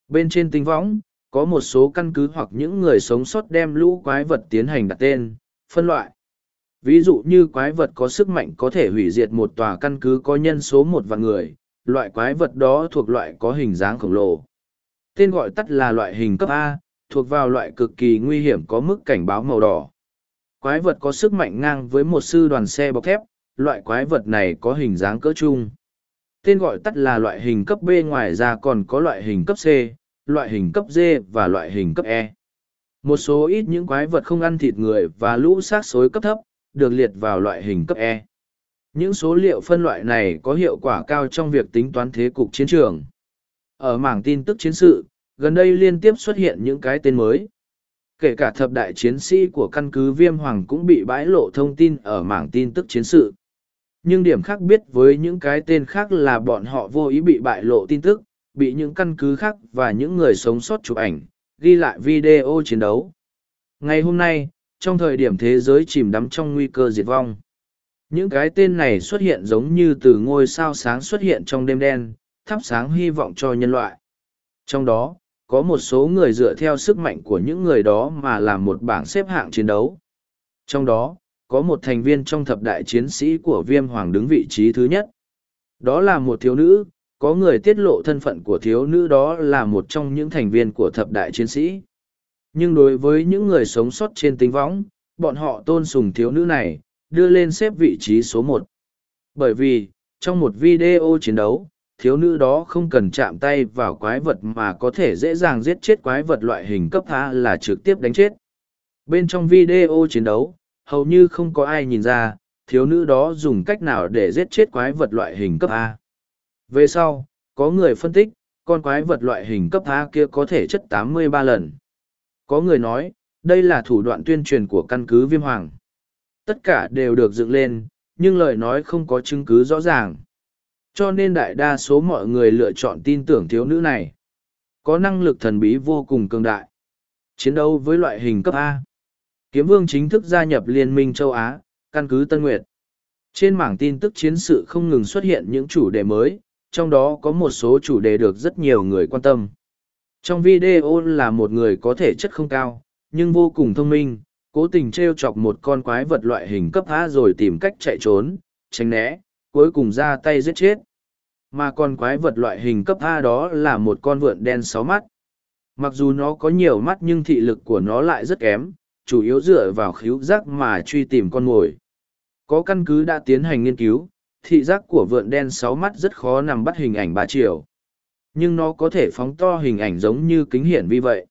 Speaker 1: Bên trên tinh võng, có một số căn cứ hoặc những người sống sót đem lũ quái vật tiến hành đặt tên, phân loại. Ví dụ như quái vật có sức mạnh có thể hủy diệt một tòa căn cứ có nhân số một vạn người, loại quái vật đó thuộc loại có hình dáng khổng lồ. Tên gọi tắt là loại hình cấp A, thuộc vào loại cực kỳ nguy hiểm có mức cảnh báo màu đỏ. Quái vật có sức mạnh ngang với một sư đoàn xe bọc thép, loại quái vật này có hình dáng cỡ chung. Tên gọi tắt là loại hình cấp B ngoài ra còn có loại hình cấp C, loại hình cấp D và loại hình cấp E. Một số ít những quái vật không ăn thịt người và lũ xác xối cấp thấp, được liệt vào loại hình cấp E. Những số liệu phân loại này có hiệu quả cao trong việc tính toán thế cục chiến trường. Ở mảng tin tức chiến sự, gần đây liên tiếp xuất hiện những cái tên mới. Kể cả thập đại chiến sĩ của căn cứ Viêm Hoàng cũng bị bãi lộ thông tin ở mảng tin tức chiến sự. Nhưng điểm khác biệt với những cái tên khác là bọn họ vô ý bị bại lộ tin tức, bị những căn cứ khác và những người sống sót chụp ảnh, ghi lại video chiến đấu. Ngày hôm nay, trong thời điểm thế giới chìm đắm trong nguy cơ diệt vong, những cái tên này xuất hiện giống như từ ngôi sao sáng xuất hiện trong đêm đen, thắp sáng hy vọng cho nhân loại. Trong đó, có một số người dựa theo sức mạnh của những người đó mà làm một bảng xếp hạng chiến đấu. Trong đó, có một thành viên trong thập đại chiến sĩ của viêm hoàng đứng vị trí thứ nhất. Đó là một thiếu nữ, có người tiết lộ thân phận của thiếu nữ đó là một trong những thành viên của thập đại chiến sĩ. Nhưng đối với những người sống sót trên tính võng, bọn họ tôn sùng thiếu nữ này, đưa lên xếp vị trí số một. Bởi vì, trong một video chiến đấu, thiếu nữ đó không cần chạm tay vào quái vật mà có thể dễ dàng giết chết quái vật loại hình cấp A là trực tiếp đánh chết. Bên trong video chiến đấu, hầu như không có ai nhìn ra, thiếu nữ đó dùng cách nào để giết chết quái vật loại hình cấp A. Về sau, có người phân tích, con quái vật loại hình cấp A kia có thể chất 83 lần. Có người nói, đây là thủ đoạn tuyên truyền của căn cứ viêm hoàng. Tất cả đều được dựng lên, nhưng lời nói không có chứng cứ rõ ràng. Cho nên đại đa số mọi người lựa chọn tin tưởng thiếu nữ này. Có năng lực thần bí vô cùng cường đại. Chiến đấu với loại hình cấp A. Kiếm Vương chính thức gia nhập Liên minh châu Á, căn cứ Tân Nguyệt. Trên mảng tin tức chiến sự không ngừng xuất hiện những chủ đề mới, trong đó có một số chủ đề được rất nhiều người quan tâm. Trong video là một người có thể chất không cao, nhưng vô cùng thông minh, cố tình trêu chọc một con quái vật loại hình cấp A rồi tìm cách chạy trốn, tránh né, cuối cùng ra tay giết chết. Mà con quái vật loại hình cấp A đó là một con vượn đen sáu mắt. Mặc dù nó có nhiều mắt nhưng thị lực của nó lại rất kém, chủ yếu dựa vào khíu giác mà truy tìm con mồi. Có căn cứ đã tiến hành nghiên cứu, thị giác của vượn đen sáu mắt rất khó nằm bắt hình ảnh ba chiều. Nhưng nó có thể phóng to hình ảnh giống như kính hiển vi vậy.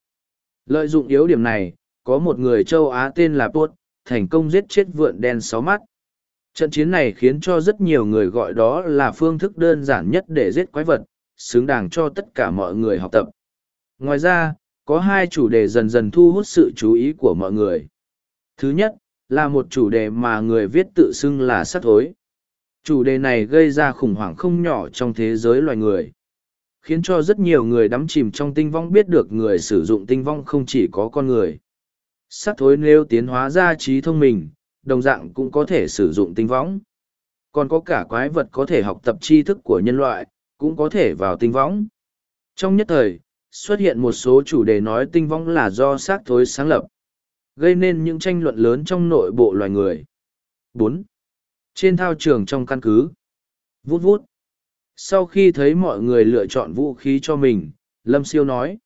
Speaker 1: Lợi dụng yếu điểm này, có một người châu Á tên là Tuốt, thành công giết chết vượn đen sáu mắt. Trận chiến này khiến cho rất nhiều người gọi đó là phương thức đơn giản nhất để giết quái vật, xứng đáng cho tất cả mọi người học tập. Ngoài ra, có hai chủ đề dần dần thu hút sự chú ý của mọi người. Thứ nhất, là một chủ đề mà người viết tự xưng là sát thối. Chủ đề này gây ra khủng hoảng không nhỏ trong thế giới loài người. Khiến cho rất nhiều người đắm chìm trong tinh vong biết được người sử dụng tinh vong không chỉ có con người. Sát thối nếu tiến hóa ra trí thông minh, đồng dạng cũng có thể sử dụng tinh võng. Còn có cả quái vật có thể học tập tri thức của nhân loại, cũng có thể vào tinh võng. Trong nhất thời, xuất hiện một số chủ đề nói tinh võng là do xác thối sáng lập, gây nên những tranh luận lớn trong nội bộ loài người. bốn Trên thao trường trong căn cứ, vút vút. Sau khi thấy mọi người lựa chọn vũ khí cho mình, Lâm Siêu nói.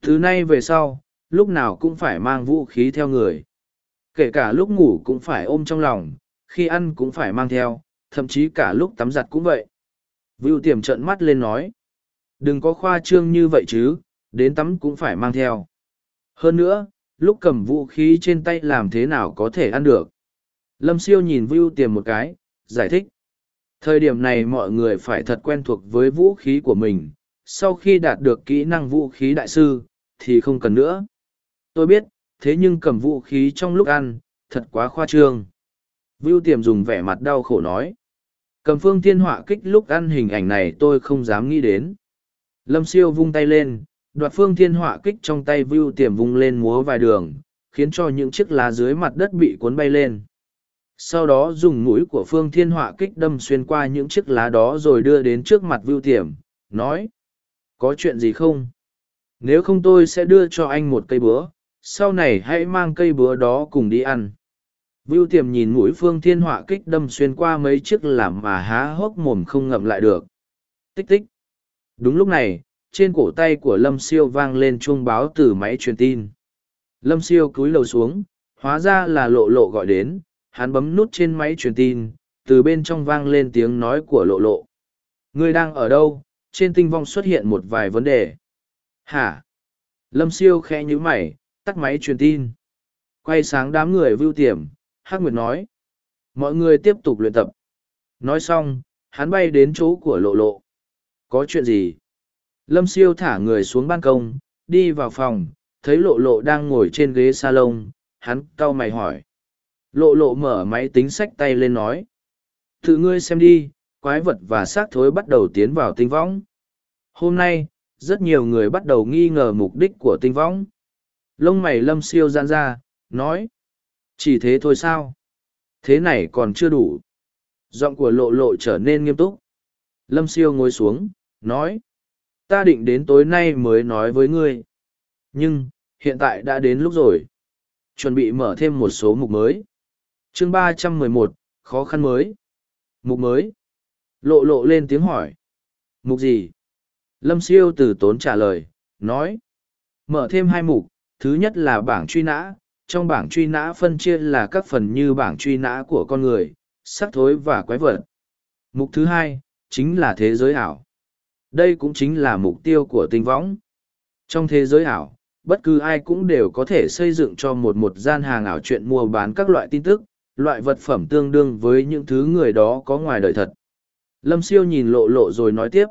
Speaker 1: Từ nay về sau, lúc nào cũng phải mang vũ khí theo người. Kể cả lúc ngủ cũng phải ôm trong lòng, khi ăn cũng phải mang theo, thậm chí cả lúc tắm giặt cũng vậy. Vưu tiềm trợn mắt lên nói. Đừng có khoa trương như vậy chứ, đến tắm cũng phải mang theo. Hơn nữa, lúc cầm vũ khí trên tay làm thế nào có thể ăn được. Lâm siêu nhìn Vưu tiềm một cái, giải thích. Thời điểm này mọi người phải thật quen thuộc với vũ khí của mình, sau khi đạt được kỹ năng vũ khí đại sư, thì không cần nữa. Tôi biết, thế nhưng cầm vũ khí trong lúc ăn, thật quá khoa trương. Vưu tiềm dùng vẻ mặt đau khổ nói. Cầm phương thiên họa kích lúc ăn hình ảnh này tôi không dám nghĩ đến. Lâm siêu vung tay lên, đoạt phương thiên họa kích trong tay Vưu tiềm vung lên múa vài đường, khiến cho những chiếc lá dưới mặt đất bị cuốn bay lên. Sau đó dùng mũi của phương thiên họa kích đâm xuyên qua những chiếc lá đó rồi đưa đến trước mặt Vưu tiềm, nói. Có chuyện gì không? Nếu không tôi sẽ đưa cho anh một cây búa, sau này hãy mang cây búa đó cùng đi ăn. Vưu tiềm nhìn mũi phương thiên họa kích đâm xuyên qua mấy chiếc làm mà há hốc mồm không ngậm lại được. Tích tích. Đúng lúc này, trên cổ tay của Lâm Siêu vang lên chuông báo từ máy truyền tin. Lâm Siêu cúi đầu xuống, hóa ra là lộ lộ gọi đến, hắn bấm nút trên máy truyền tin, từ bên trong vang lên tiếng nói của lộ lộ. Ngươi đang ở đâu? Trên tinh vong xuất hiện một vài vấn đề. Hả? Lâm Siêu khẽ nhíu mày, tắt máy truyền tin. Quay sáng đám người vưu tiềm, Hắc Nguyệt nói. Mọi người tiếp tục luyện tập. Nói xong, hắn bay đến chỗ của lộ lộ. Có chuyện gì? Lâm siêu thả người xuống ban công, đi vào phòng, thấy lộ lộ đang ngồi trên ghế salon, hắn cau mày hỏi. Lộ lộ mở máy tính sách tay lên nói. Tự ngươi xem đi, quái vật và xác thối bắt đầu tiến vào tinh võng. Hôm nay, rất nhiều người bắt đầu nghi ngờ mục đích của tinh võng. Lông mày lâm siêu gian ra, nói. Chỉ thế thôi sao? Thế này còn chưa đủ. Giọng của lộ lộ trở nên nghiêm túc. Lâm siêu ngồi xuống, nói. Ta định đến tối nay mới nói với ngươi. Nhưng, hiện tại đã đến lúc rồi. Chuẩn bị mở thêm một số mục mới. chương ba trăm mười một khó khăn mới. Mục mới. Lộ lộ lên tiếng hỏi. Mục gì? Lâm siêu từ tốn trả lời, nói. Mở thêm hai mục, thứ nhất là bảng truy nã, trong bảng truy nã phân chia là các phần như bảng truy nã của con người, sắc thối và quái vật. Mục thứ hai, chính là thế giới ảo. Đây cũng chính là mục tiêu của tinh võng. Trong thế giới ảo, bất cứ ai cũng đều có thể xây dựng cho một một gian hàng ảo chuyện mua bán các loại tin tức, loại vật phẩm tương đương với những thứ người đó có ngoài đời thật. Lâm siêu nhìn lộ lộ rồi nói tiếp.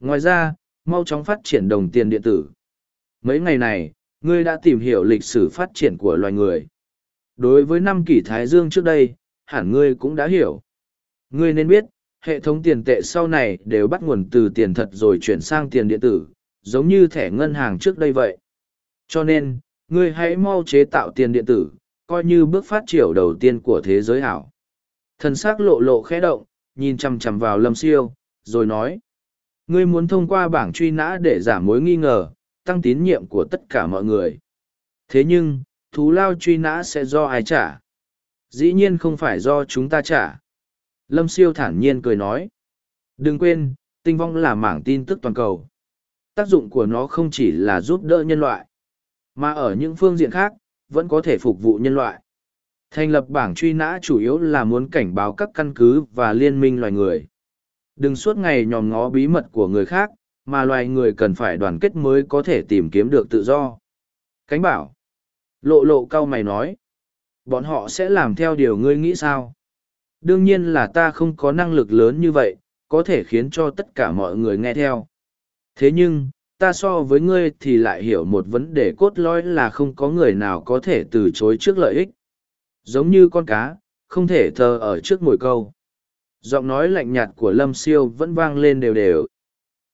Speaker 1: Ngoài ra, mau chóng phát triển đồng tiền điện tử. Mấy ngày này, ngươi đã tìm hiểu lịch sử phát triển của loài người. Đối với năm kỷ Thái Dương trước đây, hẳn ngươi cũng đã hiểu. Ngươi nên biết, hệ thống tiền tệ sau này đều bắt nguồn từ tiền thật rồi chuyển sang tiền điện tử, giống như thẻ ngân hàng trước đây vậy. Cho nên, ngươi hãy mau chế tạo tiền điện tử, coi như bước phát triển đầu tiên của thế giới ảo. Thần sắc lộ lộ khẽ động, nhìn chằm chằm vào lâm siêu, rồi nói. Ngươi muốn thông qua bảng truy nã để giảm mối nghi ngờ, tăng tín nhiệm của tất cả mọi người. Thế nhưng, thú lao truy nã sẽ do ai trả? Dĩ nhiên không phải do chúng ta trả. Lâm siêu thản nhiên cười nói. Đừng quên, tinh vong là mảng tin tức toàn cầu. Tác dụng của nó không chỉ là giúp đỡ nhân loại, mà ở những phương diện khác, vẫn có thể phục vụ nhân loại. Thành lập bảng truy nã chủ yếu là muốn cảnh báo các căn cứ và liên minh loài người. Đừng suốt ngày nhòm ngó bí mật của người khác, mà loài người cần phải đoàn kết mới có thể tìm kiếm được tự do. Cánh bảo. Lộ lộ cao mày nói. Bọn họ sẽ làm theo điều ngươi nghĩ sao? Đương nhiên là ta không có năng lực lớn như vậy, có thể khiến cho tất cả mọi người nghe theo. Thế nhưng, ta so với ngươi thì lại hiểu một vấn đề cốt lõi là không có người nào có thể từ chối trước lợi ích. Giống như con cá, không thể thờ ở trước mồi câu. Giọng nói lạnh nhạt của Lâm Siêu vẫn vang lên đều đều,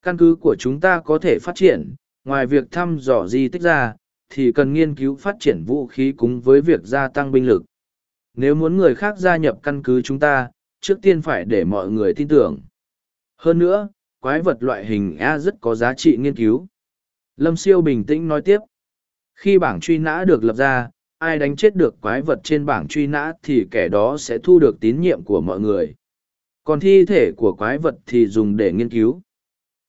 Speaker 1: Căn cứ của chúng ta có thể phát triển, ngoài việc thăm dò di tích ra, thì cần nghiên cứu phát triển vũ khí cùng với việc gia tăng binh lực. Nếu muốn người khác gia nhập căn cứ chúng ta, trước tiên phải để mọi người tin tưởng. Hơn nữa, quái vật loại hình A rất có giá trị nghiên cứu. Lâm Siêu bình tĩnh nói tiếp. Khi bảng truy nã được lập ra, ai đánh chết được quái vật trên bảng truy nã thì kẻ đó sẽ thu được tín nhiệm của mọi người. Còn thi thể của quái vật thì dùng để nghiên cứu.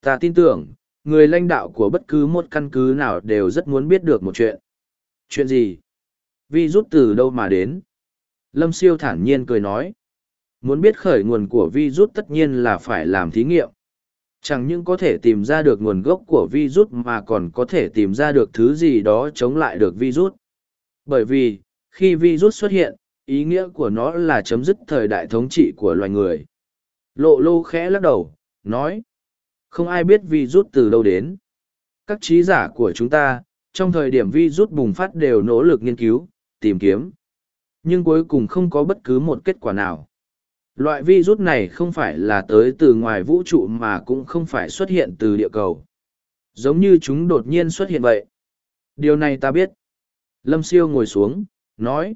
Speaker 1: Ta tin tưởng, người lãnh đạo của bất cứ một căn cứ nào đều rất muốn biết được một chuyện. Chuyện gì? vi rút từ đâu mà đến. Lâm siêu thản nhiên cười nói. Muốn biết khởi nguồn của vi rút tất nhiên là phải làm thí nghiệm. Chẳng những có thể tìm ra được nguồn gốc của vi rút mà còn có thể tìm ra được thứ gì đó chống lại được vi rút. Bởi vì, khi vi rút xuất hiện, ý nghĩa của nó là chấm dứt thời đại thống trị của loài người. Lộ lô khẽ lắc đầu, nói, không ai biết virus từ đâu đến. Các trí giả của chúng ta, trong thời điểm virus bùng phát đều nỗ lực nghiên cứu, tìm kiếm. Nhưng cuối cùng không có bất cứ một kết quả nào. Loại virus này không phải là tới từ ngoài vũ trụ mà cũng không phải xuất hiện từ địa cầu. Giống như chúng đột nhiên xuất hiện vậy. Điều này ta biết. Lâm Siêu ngồi xuống, nói.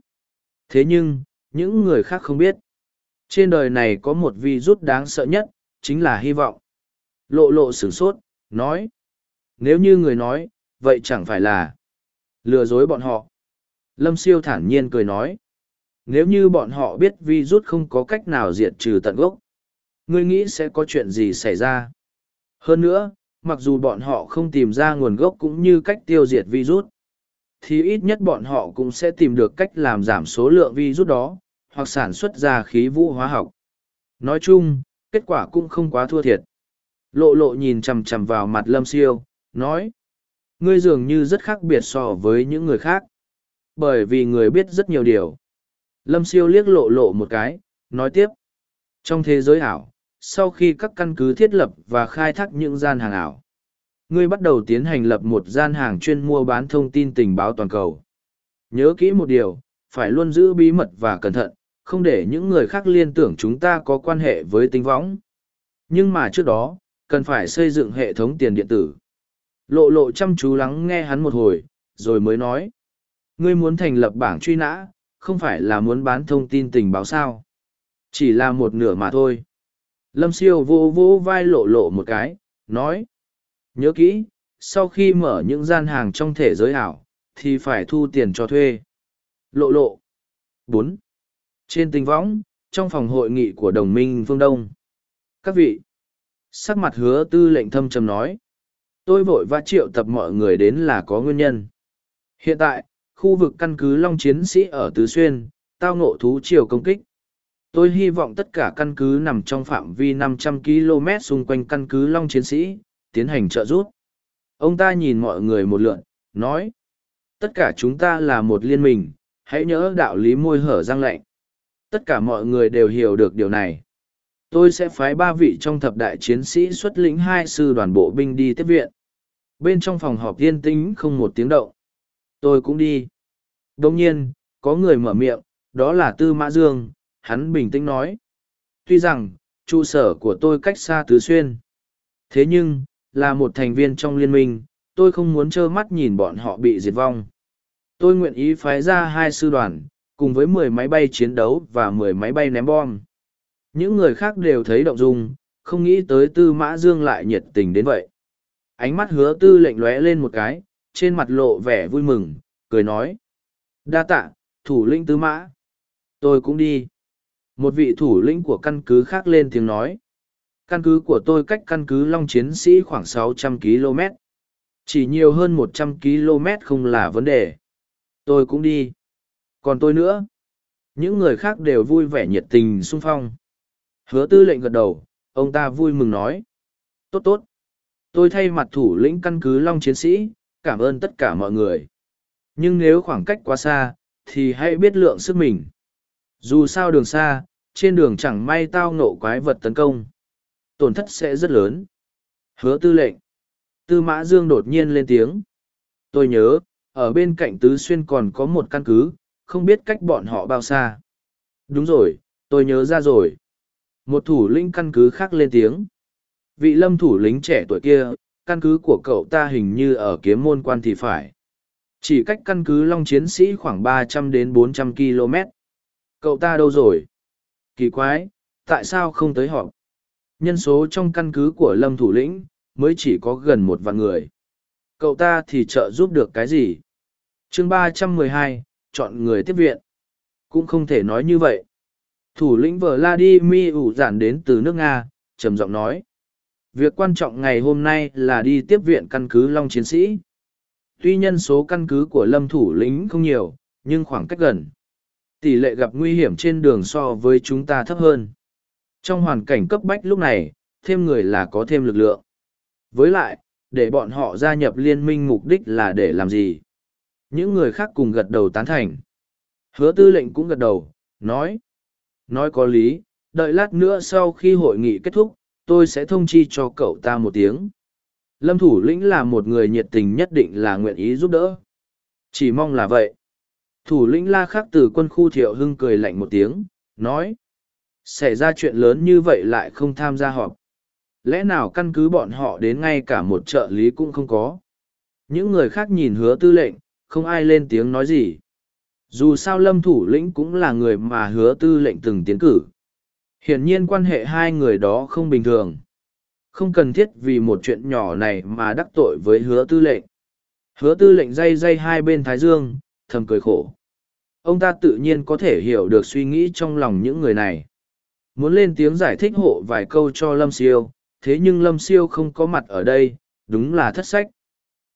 Speaker 1: Thế nhưng, những người khác không biết. Trên đời này có một virus đáng sợ nhất, chính là hy vọng. Lộ lộ sửng sốt, nói. Nếu như người nói, vậy chẳng phải là lừa dối bọn họ. Lâm Siêu thản nhiên cười nói. Nếu như bọn họ biết virus không có cách nào diệt trừ tận gốc, ngươi nghĩ sẽ có chuyện gì xảy ra? Hơn nữa, mặc dù bọn họ không tìm ra nguồn gốc cũng như cách tiêu diệt virus, thì ít nhất bọn họ cũng sẽ tìm được cách làm giảm số lượng virus đó, hoặc sản xuất ra khí vũ hóa học. Nói chung, kết quả cũng không quá thua thiệt. Lộ lộ nhìn chằm chằm vào mặt lâm siêu, nói. Ngươi dường như rất khác biệt so với những người khác. Bởi vì người biết rất nhiều điều. Lâm siêu liếc lộ lộ một cái, nói tiếp. Trong thế giới ảo, sau khi các căn cứ thiết lập và khai thác những gian hàng ảo, ngươi bắt đầu tiến hành lập một gian hàng chuyên mua bán thông tin tình báo toàn cầu. Nhớ kỹ một điều, phải luôn giữ bí mật và cẩn thận, không để những người khác liên tưởng chúng ta có quan hệ với tinh võng. Nhưng mà trước đó, cần phải xây dựng hệ thống tiền điện tử. Lộ lộ chăm chú lắng nghe hắn một hồi, rồi mới nói. Ngươi muốn thành lập bảng truy nã, không phải là muốn bán thông tin tình báo sao. Chỉ là một nửa mà thôi. Lâm siêu vô vô vai lộ lộ một cái, nói. Nhớ kỹ, sau khi mở những gian hàng trong thể giới ảo, thì phải thu tiền cho thuê. Lộ lộ. bốn Trên tinh võng, trong phòng hội nghị của đồng minh phương Đông. Các vị. Sắc mặt hứa tư lệnh thâm trầm nói. Tôi vội vã triệu tập mọi người đến là có nguyên nhân. Hiện tại, khu vực căn cứ Long Chiến sĩ ở Tứ Xuyên, tao ngộ thú chiều công kích. Tôi hy vọng tất cả căn cứ nằm trong phạm vi 500 km xung quanh căn cứ Long Chiến sĩ, tiến hành trợ giúp. Ông ta nhìn mọi người một lượn, nói, tất cả chúng ta là một liên minh, hãy nhớ đạo lý môi hở răng lạnh. Tất cả mọi người đều hiểu được điều này. Tôi sẽ phái ba vị trong thập đại chiến sĩ xuất lĩnh hai sư đoàn bộ binh đi tiếp viện. Bên trong phòng họp yên tĩnh không một tiếng động. Tôi cũng đi. Đồng nhiên, có người mở miệng, đó là Tư Mã Dương, hắn bình tĩnh nói. Tuy rằng, trụ sở của tôi cách xa Tứ Xuyên. Thế nhưng, là một thành viên trong liên minh, tôi không muốn trơ mắt nhìn bọn họ bị diệt vong. Tôi nguyện ý phái ra hai sư đoàn, cùng với mười máy bay chiến đấu và mười máy bay ném bom. Những người khác đều thấy động dung, không nghĩ tới Tư Mã Dương lại nhiệt tình đến vậy. Ánh mắt hứa tư lệnh lóe lên một cái, trên mặt lộ vẻ vui mừng, cười nói. Đa tạ, thủ lĩnh Tư Mã. Tôi cũng đi. Một vị thủ lĩnh của căn cứ khác lên tiếng nói. Căn cứ của tôi cách căn cứ Long Chiến Sĩ khoảng 600 km. Chỉ nhiều hơn 100 km không là vấn đề. Tôi cũng đi. Còn tôi nữa. Những người khác đều vui vẻ nhiệt tình sung phong. Hứa tư lệnh gật đầu, ông ta vui mừng nói. Tốt tốt. Tôi thay mặt thủ lĩnh căn cứ Long Chiến Sĩ, cảm ơn tất cả mọi người. Nhưng nếu khoảng cách quá xa, thì hãy biết lượng sức mình. Dù sao đường xa, trên đường chẳng may tao ngộ quái vật tấn công. Tổn thất sẽ rất lớn. Hứa tư lệnh. Tư mã dương đột nhiên lên tiếng. Tôi nhớ, ở bên cạnh tứ xuyên còn có một căn cứ, không biết cách bọn họ bao xa. Đúng rồi, tôi nhớ ra rồi. Một thủ lĩnh căn cứ khác lên tiếng. Vị lâm thủ lính trẻ tuổi kia, căn cứ của cậu ta hình như ở kiếm môn quan thì phải. Chỉ cách căn cứ Long Chiến Sĩ khoảng ba trăm đến bốn trăm km. Cậu ta đâu rồi? Kỳ quái, tại sao không tới họp? Nhân số trong căn cứ của Lâm thủ lĩnh, mới chỉ có gần một vạn người. Cậu ta thì trợ giúp được cái gì? chương ba trăm mười hai chọn người tiếp viện. Cũng không thể nói như vậy. Thủ lĩnh Vladimir ủ giản đến từ nước Nga, trầm giọng nói. Việc quan trọng ngày hôm nay là đi tiếp viện căn cứ Long Chiến Sĩ. Tuy nhân số căn cứ của lâm thủ lĩnh không nhiều, nhưng khoảng cách gần. Tỷ lệ gặp nguy hiểm trên đường so với chúng ta thấp hơn. Trong hoàn cảnh cấp bách lúc này, thêm người là có thêm lực lượng. Với lại, để bọn họ gia nhập liên minh mục đích là để làm gì? Những người khác cùng gật đầu tán thành. Hứa tư lệnh cũng gật đầu, nói. Nói có lý, đợi lát nữa sau khi hội nghị kết thúc, tôi sẽ thông chi cho cậu ta một tiếng. Lâm thủ lĩnh là một người nhiệt tình nhất định là nguyện ý giúp đỡ. Chỉ mong là vậy. Thủ lĩnh la khắc từ quân khu thiệu hưng cười lạnh một tiếng, nói. Xảy ra chuyện lớn như vậy lại không tham gia họp. Lẽ nào căn cứ bọn họ đến ngay cả một trợ lý cũng không có. Những người khác nhìn hứa tư lệnh, không ai lên tiếng nói gì. Dù sao lâm thủ lĩnh cũng là người mà hứa tư lệnh từng tiến cử. Hiển nhiên quan hệ hai người đó không bình thường. Không cần thiết vì một chuyện nhỏ này mà đắc tội với hứa tư lệnh. Hứa tư lệnh dây dây hai bên thái dương, thầm cười khổ. Ông ta tự nhiên có thể hiểu được suy nghĩ trong lòng những người này. Muốn lên tiếng giải thích hộ vài câu cho Lâm Siêu, thế nhưng Lâm Siêu không có mặt ở đây, đúng là thất sách.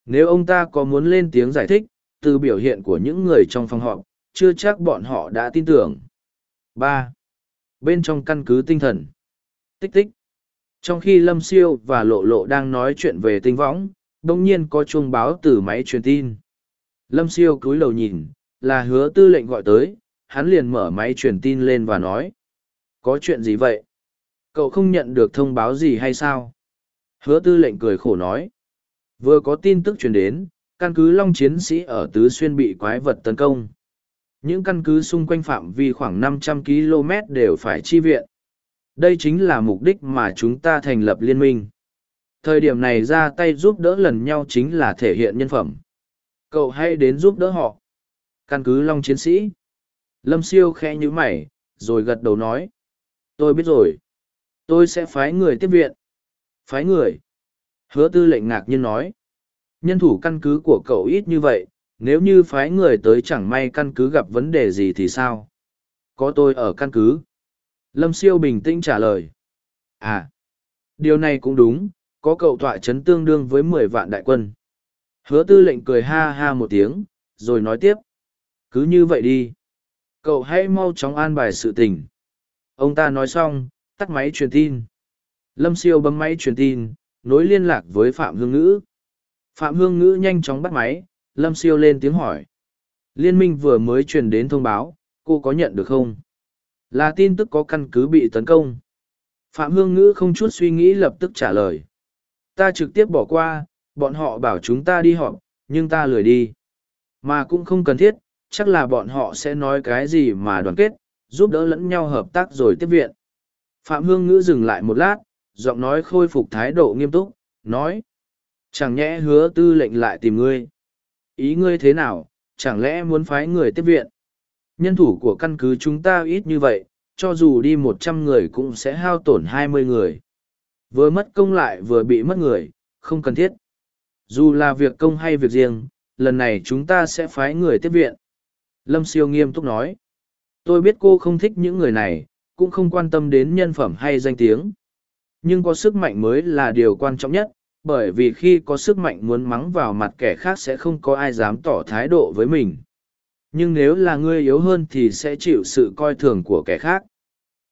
Speaker 1: Nếu ông ta có muốn lên tiếng giải thích, từ biểu hiện của những người trong phòng họp, chưa chắc bọn họ đã tin tưởng. ba Bên trong căn cứ tinh thần. Tích tích. Trong khi Lâm Siêu và Lộ Lộ đang nói chuyện về tinh võng, đồng nhiên có chuông báo từ máy truyền tin. Lâm Siêu cúi đầu nhìn, là hứa tư lệnh gọi tới, hắn liền mở máy truyền tin lên và nói. Có chuyện gì vậy? Cậu không nhận được thông báo gì hay sao? Hứa tư lệnh cười khổ nói. Vừa có tin tức truyền đến, căn cứ Long chiến sĩ ở Tứ Xuyên bị quái vật tấn công. Những căn cứ xung quanh phạm vi khoảng 500 km đều phải chi viện. Đây chính là mục đích mà chúng ta thành lập liên minh. Thời điểm này ra tay giúp đỡ lần nhau chính là thể hiện nhân phẩm. Cậu hãy đến giúp đỡ họ. Căn cứ Long chiến sĩ. Lâm siêu khẽ như mày, rồi gật đầu nói. Tôi biết rồi. Tôi sẽ phái người tiếp viện. Phái người. Hứa tư lệnh ngạc nhiên nói. Nhân thủ căn cứ của cậu ít như vậy, nếu như phái người tới chẳng may căn cứ gặp vấn đề gì thì sao? Có tôi ở căn cứ. Lâm siêu bình tĩnh trả lời. À, điều này cũng đúng, có cậu tọa chấn tương đương với mười vạn đại quân. Hứa tư lệnh cười ha ha một tiếng, rồi nói tiếp. Cứ như vậy đi. Cậu hãy mau chóng an bài sự tình. Ông ta nói xong, tắt máy truyền tin. Lâm siêu bấm máy truyền tin, nối liên lạc với Phạm Hương Ngữ. Phạm Hương Ngữ nhanh chóng bắt máy, Lâm siêu lên tiếng hỏi. Liên minh vừa mới truyền đến thông báo, cô có nhận được không? Là tin tức có căn cứ bị tấn công. Phạm Hương Ngữ không chút suy nghĩ lập tức trả lời. Ta trực tiếp bỏ qua, bọn họ bảo chúng ta đi họp, nhưng ta lười đi. Mà cũng không cần thiết, chắc là bọn họ sẽ nói cái gì mà đoàn kết, giúp đỡ lẫn nhau hợp tác rồi tiếp viện. Phạm Hương Ngữ dừng lại một lát, giọng nói khôi phục thái độ nghiêm túc, nói. Chẳng nhẽ hứa tư lệnh lại tìm ngươi. Ý ngươi thế nào, chẳng lẽ muốn phái người tiếp viện? Nhân thủ của căn cứ chúng ta ít như vậy, cho dù đi một trăm người cũng sẽ hao tổn hai mươi người. Vừa mất công lại vừa bị mất người, không cần thiết. Dù là việc công hay việc riêng, lần này chúng ta sẽ phái người tiếp viện. Lâm siêu nghiêm túc nói. Tôi biết cô không thích những người này, cũng không quan tâm đến nhân phẩm hay danh tiếng. Nhưng có sức mạnh mới là điều quan trọng nhất, bởi vì khi có sức mạnh muốn mắng vào mặt kẻ khác sẽ không có ai dám tỏ thái độ với mình. Nhưng nếu là ngươi yếu hơn thì sẽ chịu sự coi thường của kẻ khác.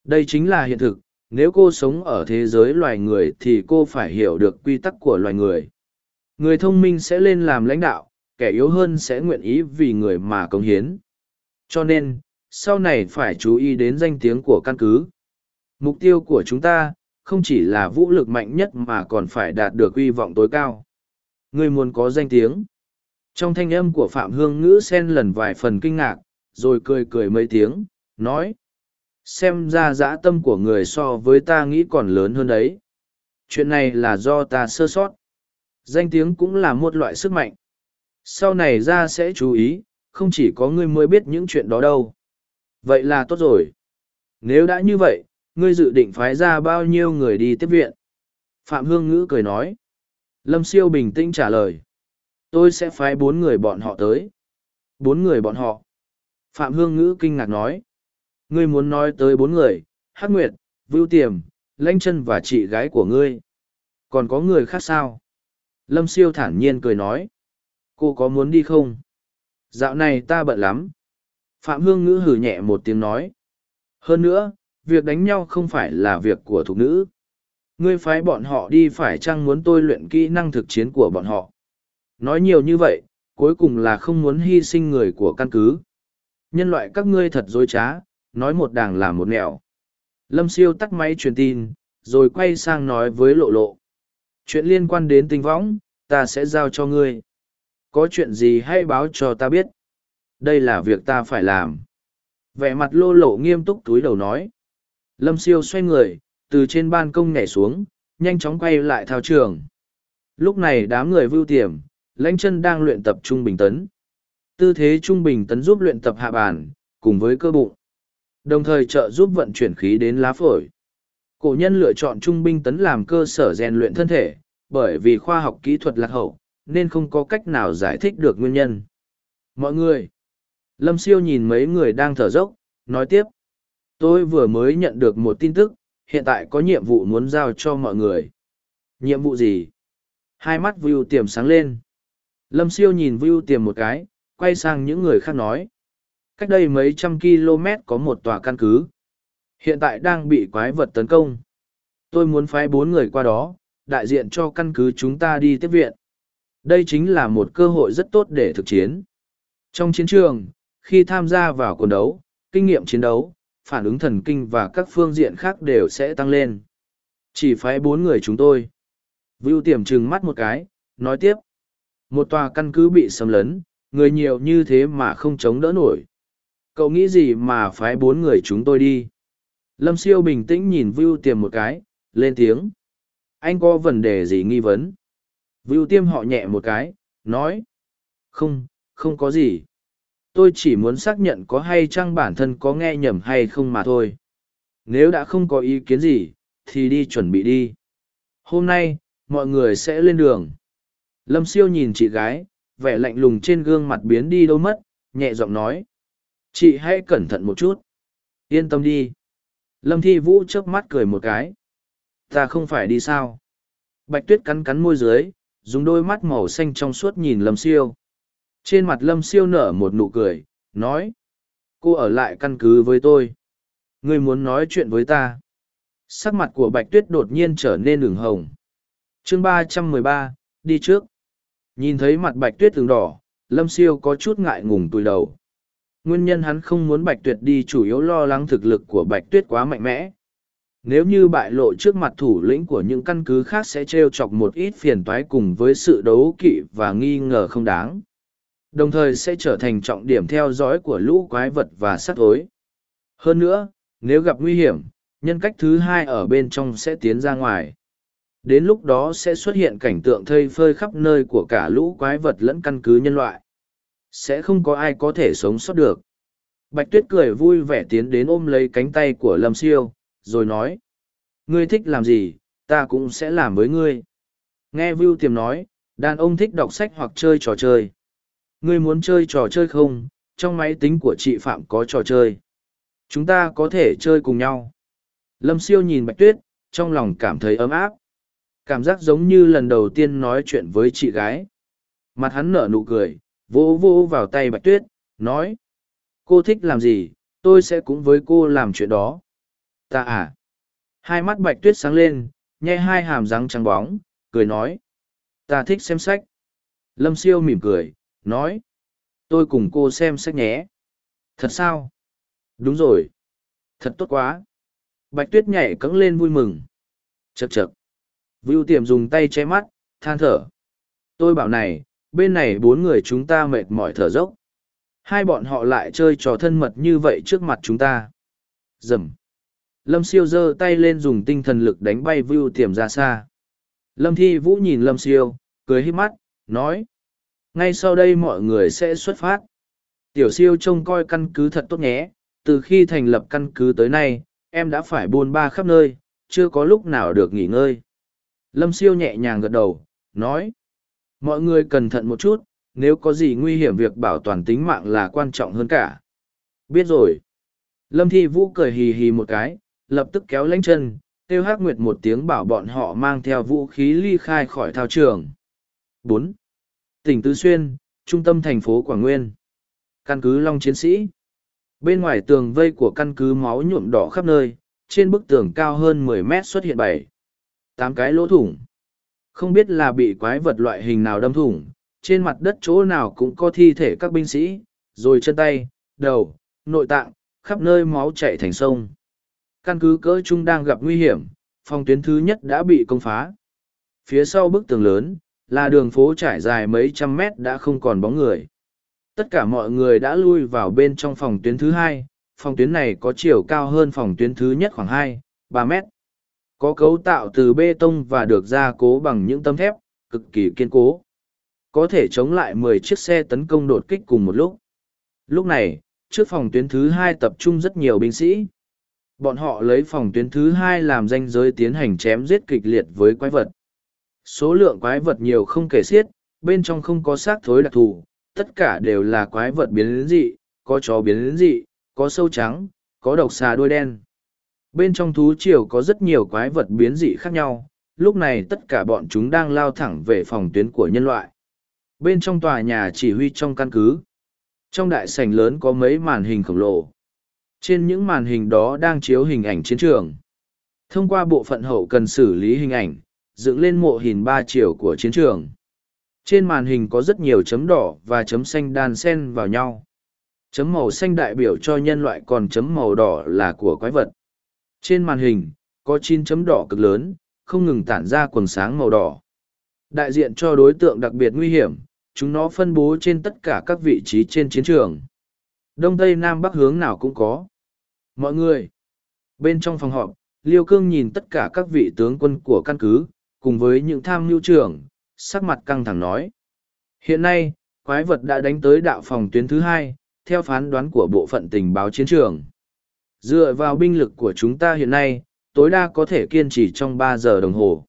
Speaker 1: Đây chính là hiện thực, nếu cô sống ở thế giới loài người thì cô phải hiểu được quy tắc của loài người. Người thông minh sẽ lên làm lãnh đạo, kẻ yếu hơn sẽ nguyện ý vì người mà cống hiến. Cho nên, sau này phải chú ý đến danh tiếng của căn cứ. Mục tiêu của chúng ta, không chỉ là vũ lực mạnh nhất mà còn phải đạt được uy vọng tối cao. Người muốn có danh tiếng. Trong thanh âm của Phạm Hương Ngữ xen lần vài phần kinh ngạc, rồi cười cười mấy tiếng, nói. Xem ra dã tâm của người so với ta nghĩ còn lớn hơn đấy. Chuyện này là do ta sơ sót. Danh tiếng cũng là một loại sức mạnh. Sau này ra sẽ chú ý, không chỉ có ngươi mới biết những chuyện đó đâu. Vậy là tốt rồi. Nếu đã như vậy, ngươi dự định phái ra bao nhiêu người đi tiếp viện? Phạm Hương Ngữ cười nói. Lâm Siêu bình tĩnh trả lời. Tôi sẽ phái bốn người bọn họ tới. Bốn người bọn họ. Phạm Hương Ngữ kinh ngạc nói. Ngươi muốn nói tới bốn người, Hắc Nguyệt, Vưu Tiềm, Lanh chân và chị gái của ngươi. Còn có người khác sao? Lâm Siêu thản nhiên cười nói. Cô có muốn đi không? Dạo này ta bận lắm, Phạm Hương Ngữ hử nhẹ một tiếng nói. Hơn nữa, việc đánh nhau không phải là việc của thục nữ. Ngươi phái bọn họ đi phải chăng muốn tôi luyện kỹ năng thực chiến của bọn họ. Nói nhiều như vậy, cuối cùng là không muốn hy sinh người của căn cứ. Nhân loại các ngươi thật dối trá, nói một đàng làm một nẻo. Lâm siêu tắt máy truyền tin, rồi quay sang nói với lộ lộ. Chuyện liên quan đến tinh võng, ta sẽ giao cho ngươi. Có chuyện gì hãy báo cho ta biết. Đây là việc ta phải làm. Vẻ mặt lô lộ nghiêm túc túi đầu nói. Lâm siêu xoay người, từ trên ban công nhảy xuống, nhanh chóng quay lại thao trường. Lúc này đám người vưu tiềm, lãnh chân đang luyện tập trung bình tấn. Tư thế trung bình tấn giúp luyện tập hạ bàn, cùng với cơ bụng. Đồng thời trợ giúp vận chuyển khí đến lá phổi. Cổ nhân lựa chọn trung binh tấn làm cơ sở rèn luyện thân thể, bởi vì khoa học kỹ thuật lạc hậu, nên không có cách nào giải thích được nguyên nhân. Mọi người! Lâm siêu nhìn mấy người đang thở dốc, nói tiếp. Tôi vừa mới nhận được một tin tức, hiện tại có nhiệm vụ muốn giao cho mọi người. Nhiệm vụ gì? Hai mắt Vưu tiềm sáng lên. Lâm siêu nhìn Vưu tiềm một cái, quay sang những người khác nói. Cách đây mấy trăm km có một tòa căn cứ. Hiện tại đang bị quái vật tấn công. Tôi muốn phái bốn người qua đó, đại diện cho căn cứ chúng ta đi tiếp viện. Đây chính là một cơ hội rất tốt để thực chiến. Trong chiến trường, khi tham gia vào cuộc đấu, kinh nghiệm chiến đấu, phản ứng thần kinh và các phương diện khác đều sẽ tăng lên. Chỉ phái bốn người chúng tôi. Vưu tiềm trừng mắt một cái, nói tiếp. Một tòa căn cứ bị xâm lấn, người nhiều như thế mà không chống đỡ nổi. Cậu nghĩ gì mà phái bốn người chúng tôi đi? Lâm siêu bình tĩnh nhìn Vưu tiềm một cái, lên tiếng. Anh có vấn đề gì nghi vấn? Vưu tiêm họ nhẹ một cái, nói. Không, không có gì. Tôi chỉ muốn xác nhận có hay chăng bản thân có nghe nhầm hay không mà thôi. Nếu đã không có ý kiến gì, thì đi chuẩn bị đi. Hôm nay, mọi người sẽ lên đường. Lâm siêu nhìn chị gái, vẻ lạnh lùng trên gương mặt biến đi đâu mất, nhẹ giọng nói. Chị hãy cẩn thận một chút. Yên tâm đi. Lâm Thi Vũ chớp mắt cười một cái. Ta không phải đi sao. Bạch Tuyết cắn cắn môi dưới, dùng đôi mắt màu xanh trong suốt nhìn Lâm Siêu. Trên mặt Lâm Siêu nở một nụ cười, nói. Cô ở lại căn cứ với tôi. Ngươi muốn nói chuyện với ta. Sắc mặt của Bạch Tuyết đột nhiên trở nên đường hồng. chương ba trăm mười ba, đi trước. Nhìn thấy mặt Bạch Tuyết tường đỏ, Lâm Siêu có chút ngại ngùng tùi đầu nguyên nhân hắn không muốn bạch tuyết đi chủ yếu lo lắng thực lực của bạch tuyết quá mạnh mẽ nếu như bại lộ trước mặt thủ lĩnh của những căn cứ khác sẽ t r e o chọc một ít phiền toái cùng với sự đấu kỵ và nghi ngờ không đáng đồng thời sẽ trở thành trọng điểm theo dõi của lũ quái vật và sắt tối hơn nữa, nếu gặp nguy hiểm, nhân cách thứ hai ở bên trong sẽ tiến ra ngoài. Đến lúc đó sẽ xuất hiện cảnh tượng thây phơi khắp nơi của cả lũ quái vật lẫn căn cứ nhân loại. Sẽ không có ai có thể sống sót được. Bạch tuyết cười vui vẻ tiến đến ôm lấy cánh tay của lâm siêu, rồi nói, ngươi thích làm gì, ta cũng sẽ làm với ngươi. Nghe vưu tiềm nói, đàn ông thích đọc sách hoặc chơi trò chơi ngươi muốn chơi trò chơi không? Trong máy tính của chị phạm có trò chơi. Chúng ta có thể chơi cùng nhau. Lâm siêu nhìn bạch tuyết, trong lòng cảm thấy ấm áp. Cảm giác giống như lần đầu tiên nói chuyện với chị gái. Mặt hắn nở nụ cười, vỗ vỗ vào tay bạch tuyết, nói, cô thích làm gì, tôi sẽ cũng với cô làm chuyện đó. Ta à? Hai mắt bạch tuyết sáng lên, nhe hai hàm răng trắng bóng, cười nói, ta thích xem sách. Lâm siêu mỉm cười nói, tôi cùng cô xem sách nhé. Thật sao? Đúng rồi. Thật tốt quá. Bạch tuyết nhảy cẫng lên vui mừng. Chật chật vưu tiềm dùng tay che mắt, than thở. Tôi bảo này, bên này bốn người chúng ta mệt mỏi thở dốc. Hai bọn họ lại chơi trò thân mật như vậy trước mặt chúng ta. Dầm. Lâm siêu giơ tay lên dùng tinh thần lực đánh bay vưu tiềm ra xa. Lâm thi vũ nhìn lâm siêu, cười hít mắt, nói ngay sau đây mọi người sẽ xuất phát. Tiểu siêu trông coi căn cứ thật tốt nhé. Từ khi thành lập căn cứ tới nay, em đã phải buôn ba khắp nơi, chưa có lúc nào được nghỉ ngơi. Lâm siêu nhẹ nhàng gật đầu, nói, mọi người cẩn thận một chút, nếu có gì nguy hiểm việc bảo toàn tính mạng là quan trọng hơn cả. Biết rồi. Lâm thi vũ cười hì hì một cái, lập tức kéo lanh chân Tiêu hắc nguyệt một tiếng bảo bọn họ mang theo vũ khí ly khai khỏi thao trường. Bốn tỉnh tứ xuyên trung tâm thành phố quảng nguyên căn cứ long chiến sĩ Bên ngoài tường vây của căn cứ máu nhuộm đỏ khắp nơi, trên bức tường cao hơn mười mét xuất hiện bảy, tám cái lỗ thủng. Không biết là bị quái vật loại hình nào đâm thủng, trên mặt đất chỗ nào cũng có thi thể các binh sĩ, rồi chân tay, đầu, nội tạng, khắp nơi máu chảy thành sông. Căn cứ cỡ trung đang gặp nguy hiểm, phòng tuyến thứ nhất đã bị công phá. Phía sau bức tường lớn, là đường phố trải dài mấy trăm mét đã không còn bóng người. Tất cả mọi người đã lui vào bên trong phòng tuyến thứ hai, phòng tuyến này có chiều cao hơn phòng tuyến thứ nhất khoảng hai, ba mét. Có cấu tạo từ bê tông và được gia cố bằng những tấm thép, cực kỳ kiên cố. Có thể chống lại mười chiếc xe tấn công đột kích cùng một lúc. Lúc này, trước phòng tuyến thứ hai tập trung rất nhiều binh sĩ. Bọn họ lấy phòng tuyến thứ hai làm danh giới tiến hành chém giết kịch liệt với quái vật. Số lượng quái vật nhiều không kể xiết, bên trong không có xác thối đặc thù, tất cả đều là quái vật biến dị, có chó biến dị, có sâu trắng, có độc xà đuôi đen. Bên trong thú triều có rất nhiều quái vật biến dị khác nhau, lúc này tất cả bọn chúng đang lao thẳng về phòng tuyến của nhân loại. Bên trong tòa nhà chỉ huy trong căn cứ, trong đại sảnh lớn có mấy màn hình khổng lồ. Trên những màn hình đó đang chiếu hình ảnh chiến trường. Thông qua bộ phận hậu cần xử lý hình ảnh, dựng lên mộ hình ba chiều của chiến trường. Trên màn hình có rất nhiều chấm đỏ và chấm xanh đan xen vào nhau. Chấm màu xanh đại biểu cho nhân loại còn chấm màu đỏ là của quái vật. Trên màn hình, có chín chấm đỏ cực lớn, không ngừng tản ra quần sáng màu đỏ. Đại diện cho đối tượng đặc biệt nguy hiểm, chúng nó phân bố trên tất cả các vị trí trên chiến trường. Đông Tây Nam Bắc hướng nào cũng có. Mọi người, bên trong phòng họp, Liêu Cương nhìn tất cả các vị tướng quân của căn cứ, cùng với những tham mưu trưởng, sắc mặt căng thẳng nói. Hiện nay, quái vật đã đánh tới đạo phòng tuyến thứ hai, theo phán đoán của bộ phận tình báo chiến trường. Dựa vào binh lực của chúng ta hiện nay, tối đa có thể kiên trì trong ba giờ đồng hồ.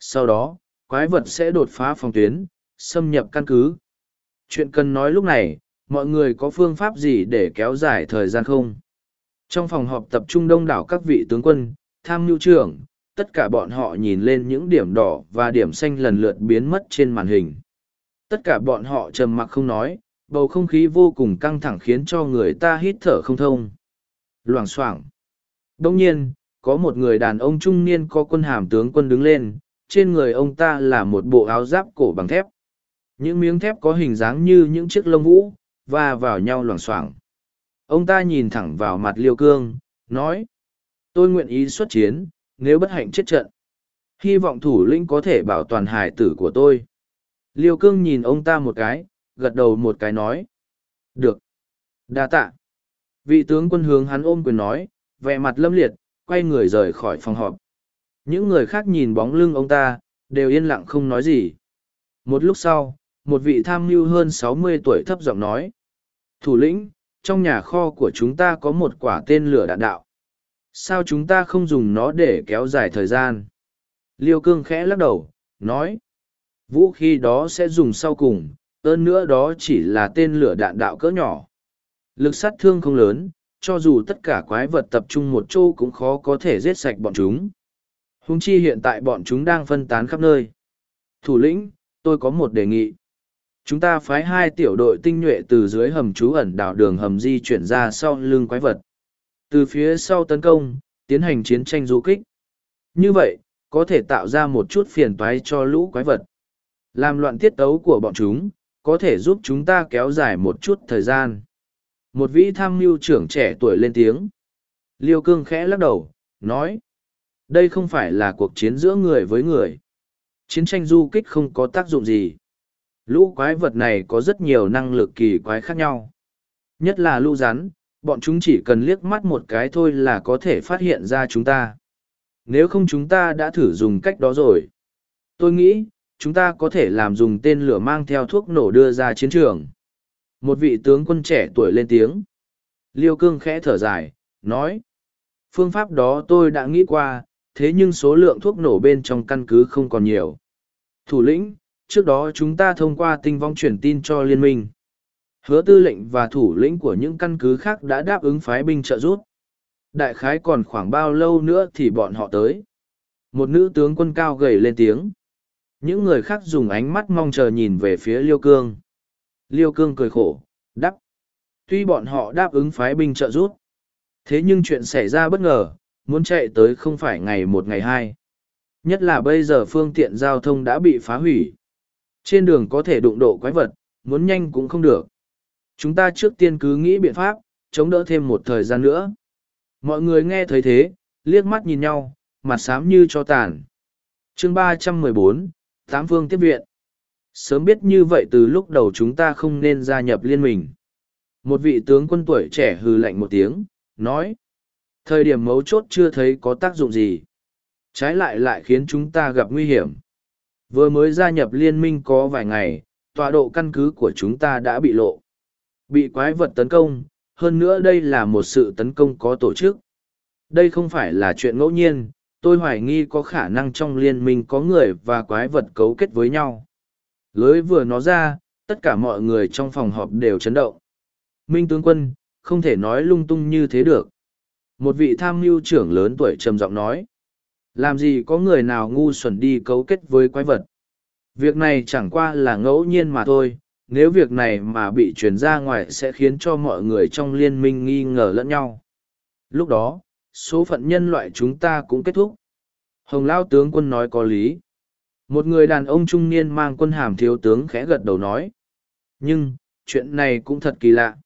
Speaker 1: Sau đó, quái vật sẽ đột phá phòng tuyến, xâm nhập căn cứ. Chuyện cần nói lúc này, mọi người có phương pháp gì để kéo dài thời gian không? Trong phòng họp tập trung đông đảo các vị tướng quân, tham mưu trưởng, tất cả bọn họ nhìn lên những điểm đỏ và điểm xanh lần lượt biến mất trên màn hình. Tất cả bọn họ trầm mặc không nói, bầu không khí vô cùng căng thẳng khiến cho người ta hít thở không thông. Loảng xoảng. Đông nhiên, có một người đàn ông trung niên có quân hàm tướng quân đứng lên, trên người ông ta là một bộ áo giáp cổ bằng thép. Những miếng thép có hình dáng như những chiếc lông vũ, và vào nhau loảng xoảng. Ông ta nhìn thẳng vào mặt Liêu Cương, nói, tôi nguyện ý xuất chiến, nếu bất hạnh chết trận. Hy vọng thủ lĩnh có thể bảo toàn hải tử của tôi. Liêu Cương nhìn ông ta một cái, gật đầu một cái nói. Được. đa tạ. Vị tướng quân hướng hắn ôm quyền nói, vẻ mặt lâm liệt, quay người rời khỏi phòng họp. Những người khác nhìn bóng lưng ông ta, đều yên lặng không nói gì. Một lúc sau, một vị tham mưu hơn sáu mươi tuổi thấp giọng nói. Thủ lĩnh, trong nhà kho của chúng ta có một quả tên lửa đạn đạo. Sao chúng ta không dùng nó để kéo dài thời gian? Liêu cương khẽ lắc đầu, nói. Vũ khí đó sẽ dùng sau cùng, hơn nữa đó chỉ là tên lửa đạn đạo cỡ nhỏ. Lực sát thương không lớn, cho dù tất cả quái vật tập trung một chỗ cũng khó có thể giết sạch bọn chúng. Hùng chi hiện tại bọn chúng đang phân tán khắp nơi. Thủ lĩnh, tôi có một đề nghị. Chúng ta phái hai tiểu đội tinh nhuệ từ dưới hầm trú ẩn đảo đường hầm di chuyển ra sau lưng quái vật. Từ phía sau tấn công, tiến hành chiến tranh du kích. Như vậy, có thể tạo ra một chút phiền toái cho lũ quái vật. Làm loạn tiết tấu của bọn chúng, có thể giúp chúng ta kéo dài một chút thời gian. Một vị tham mưu trưởng trẻ tuổi lên tiếng. Liêu cương khẽ lắc đầu, nói. Đây không phải là cuộc chiến giữa người với người. Chiến tranh du kích không có tác dụng gì. Lũ quái vật này có rất nhiều năng lực kỳ quái khác nhau. Nhất là lũ rắn, bọn chúng chỉ cần liếc mắt một cái thôi là có thể phát hiện ra chúng ta. Nếu không chúng ta đã thử dùng cách đó rồi. Tôi nghĩ, chúng ta có thể làm dùng tên lửa mang theo thuốc nổ đưa ra chiến trường. Một vị tướng quân trẻ tuổi lên tiếng. Liêu cương khẽ thở dài, nói. Phương pháp đó tôi đã nghĩ qua, thế nhưng số lượng thuốc nổ bên trong căn cứ không còn nhiều. Thủ lĩnh, trước đó chúng ta thông qua tinh vong truyền tin cho liên minh. Hứa tư lệnh và thủ lĩnh của những căn cứ khác đã đáp ứng phái binh trợ giúp. Đại khái còn khoảng bao lâu nữa thì bọn họ tới. Một nữ tướng quân cao gầy lên tiếng. Những người khác dùng ánh mắt mong chờ nhìn về phía Liêu Cương. Liêu Cương cười khổ, đắp. tuy bọn họ đáp ứng phái binh trợ giúp. Thế nhưng chuyện xảy ra bất ngờ, muốn chạy tới không phải ngày một ngày hai. Nhất là bây giờ phương tiện giao thông đã bị phá hủy. Trên đường có thể đụng độ quái vật, muốn nhanh cũng không được. Chúng ta trước tiên cứ nghĩ biện pháp, chống đỡ thêm một thời gian nữa. Mọi người nghe thấy thế, liếc mắt nhìn nhau, mặt xám như cho tàn. chương ba trăm mười bốn, Tám phương tiếp viện. Sớm biết như vậy từ lúc đầu chúng ta không nên gia nhập liên minh. Một vị tướng quân tuổi trẻ hừ lạnh một tiếng, nói. Thời điểm mấu chốt chưa thấy có tác dụng gì. Trái lại lại khiến chúng ta gặp nguy hiểm. Vừa mới gia nhập liên minh có vài ngày, tọa độ căn cứ của chúng ta đã bị lộ. Bị quái vật tấn công, hơn nữa đây là một sự tấn công có tổ chức. Đây không phải là chuyện ngẫu nhiên, tôi hoài nghi có khả năng trong liên minh có người và quái vật cấu kết với nhau. Lưới vừa nó ra, tất cả mọi người trong phòng họp đều chấn động. Minh tướng quân, không thể nói lung tung như thế được. Một vị tham mưu trưởng lớn tuổi trầm giọng nói. Làm gì có người nào ngu xuẩn đi cấu kết với quái vật. Việc này chẳng qua là ngẫu nhiên mà thôi, nếu việc này mà bị truyền ra ngoài sẽ khiến cho mọi người trong liên minh nghi ngờ lẫn nhau. Lúc đó, số phận nhân loại chúng ta cũng kết thúc. Hồng Lao tướng quân nói có lý. Một người đàn ông trung niên mang quân hàm thiếu tướng khẽ gật đầu nói. Nhưng, chuyện này cũng thật kỳ lạ.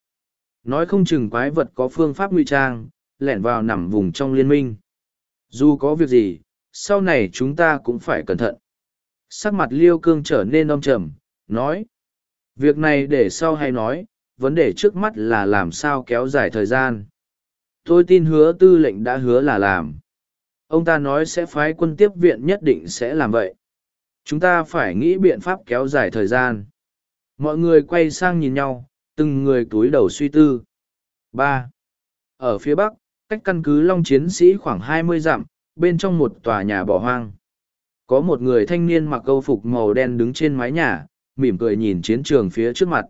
Speaker 1: Nói không chừng quái vật có phương pháp ngụy trang, lẻn vào nằm vùng trong liên minh. Dù có việc gì, sau này chúng ta cũng phải cẩn thận. Sắc mặt liêu cương trở nên âm trầm, nói. Việc này để sau hay nói, vấn đề trước mắt là làm sao kéo dài thời gian. Tôi tin hứa tư lệnh đã hứa là làm. Ông ta nói sẽ phái quân tiếp viện nhất định sẽ làm vậy. Chúng ta phải nghĩ biện pháp kéo dài thời gian. Mọi người quay sang nhìn nhau, từng người túi đầu suy tư. ba Ở phía bắc, cách căn cứ Long Chiến Sĩ khoảng hai mươi dặm, bên trong một tòa nhà bỏ hoang. Có một người thanh niên mặc câu phục màu đen đứng trên mái nhà, mỉm cười nhìn chiến trường phía trước mặt.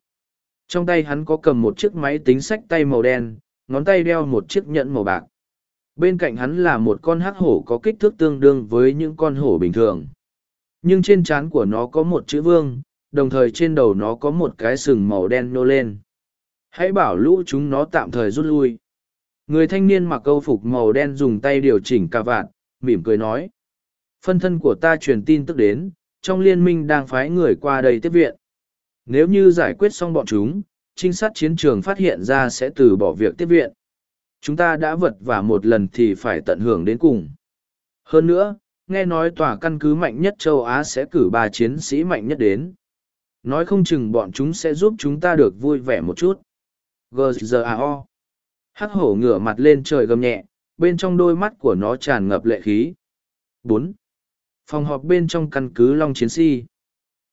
Speaker 1: Trong tay hắn có cầm một chiếc máy tính sách tay màu đen, ngón tay đeo một chiếc nhẫn màu bạc. Bên cạnh hắn là một con hắc hổ có kích thước tương đương với những con hổ bình thường. Nhưng trên trán của nó có một chữ vương, đồng thời trên đầu nó có một cái sừng màu đen nô lên. Hãy bảo lũ chúng nó tạm thời rút lui. Người thanh niên mặc câu phục màu đen dùng tay điều chỉnh cà vạt, mỉm cười nói. Phân thân của ta truyền tin tức đến, trong liên minh đang phái người qua đây tiếp viện. Nếu như giải quyết xong bọn chúng, trinh sát chiến trường phát hiện ra sẽ từ bỏ việc tiếp viện. Chúng ta đã vật vả một lần thì phải tận hưởng đến cùng. Hơn nữa, nghe nói tòa căn cứ mạnh nhất châu Á sẽ cử ba chiến sĩ mạnh nhất đến. Nói không chừng bọn chúng sẽ giúp chúng ta được vui vẻ một chút. G.G.A.O. Hắc hổ ngửa mặt lên trời gầm nhẹ, bên trong đôi mắt của nó tràn ngập lệ khí. bốn Phòng họp bên trong căn cứ Long Chiến Si.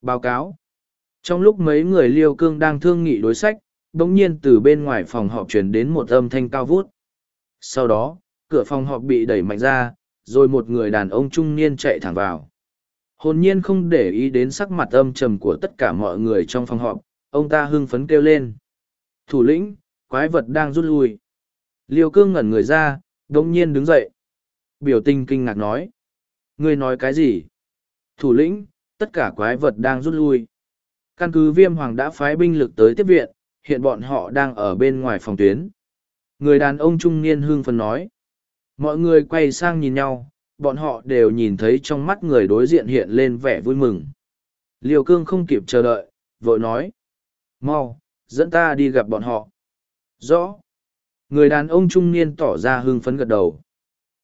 Speaker 1: Báo cáo. Trong lúc mấy người liêu cương đang thương nghị đối sách, bỗng nhiên từ bên ngoài phòng họp truyền đến một âm thanh cao vút. Sau đó, cửa phòng họp bị đẩy mạnh ra, rồi một người đàn ông trung niên chạy thẳng vào. Hồn nhiên không để ý đến sắc mặt âm trầm của tất cả mọi người trong phòng họp, ông ta hưng phấn kêu lên. Thủ lĩnh, quái vật đang rút lui. Liêu cương ngẩn người ra, đông nhiên đứng dậy. Biểu tình kinh ngạc nói. Ngươi nói cái gì? Thủ lĩnh, tất cả quái vật đang rút lui. Căn cứ viêm hoàng đã phái binh lực tới tiếp viện, hiện bọn họ đang ở bên ngoài phòng tuyến. Người đàn ông trung niên hương phấn nói. Mọi người quay sang nhìn nhau, bọn họ đều nhìn thấy trong mắt người đối diện hiện lên vẻ vui mừng. Liều cương không kịp chờ đợi, vội nói. Mau, dẫn ta đi gặp bọn họ. Rõ. Người đàn ông trung niên tỏ ra hưng phấn gật đầu.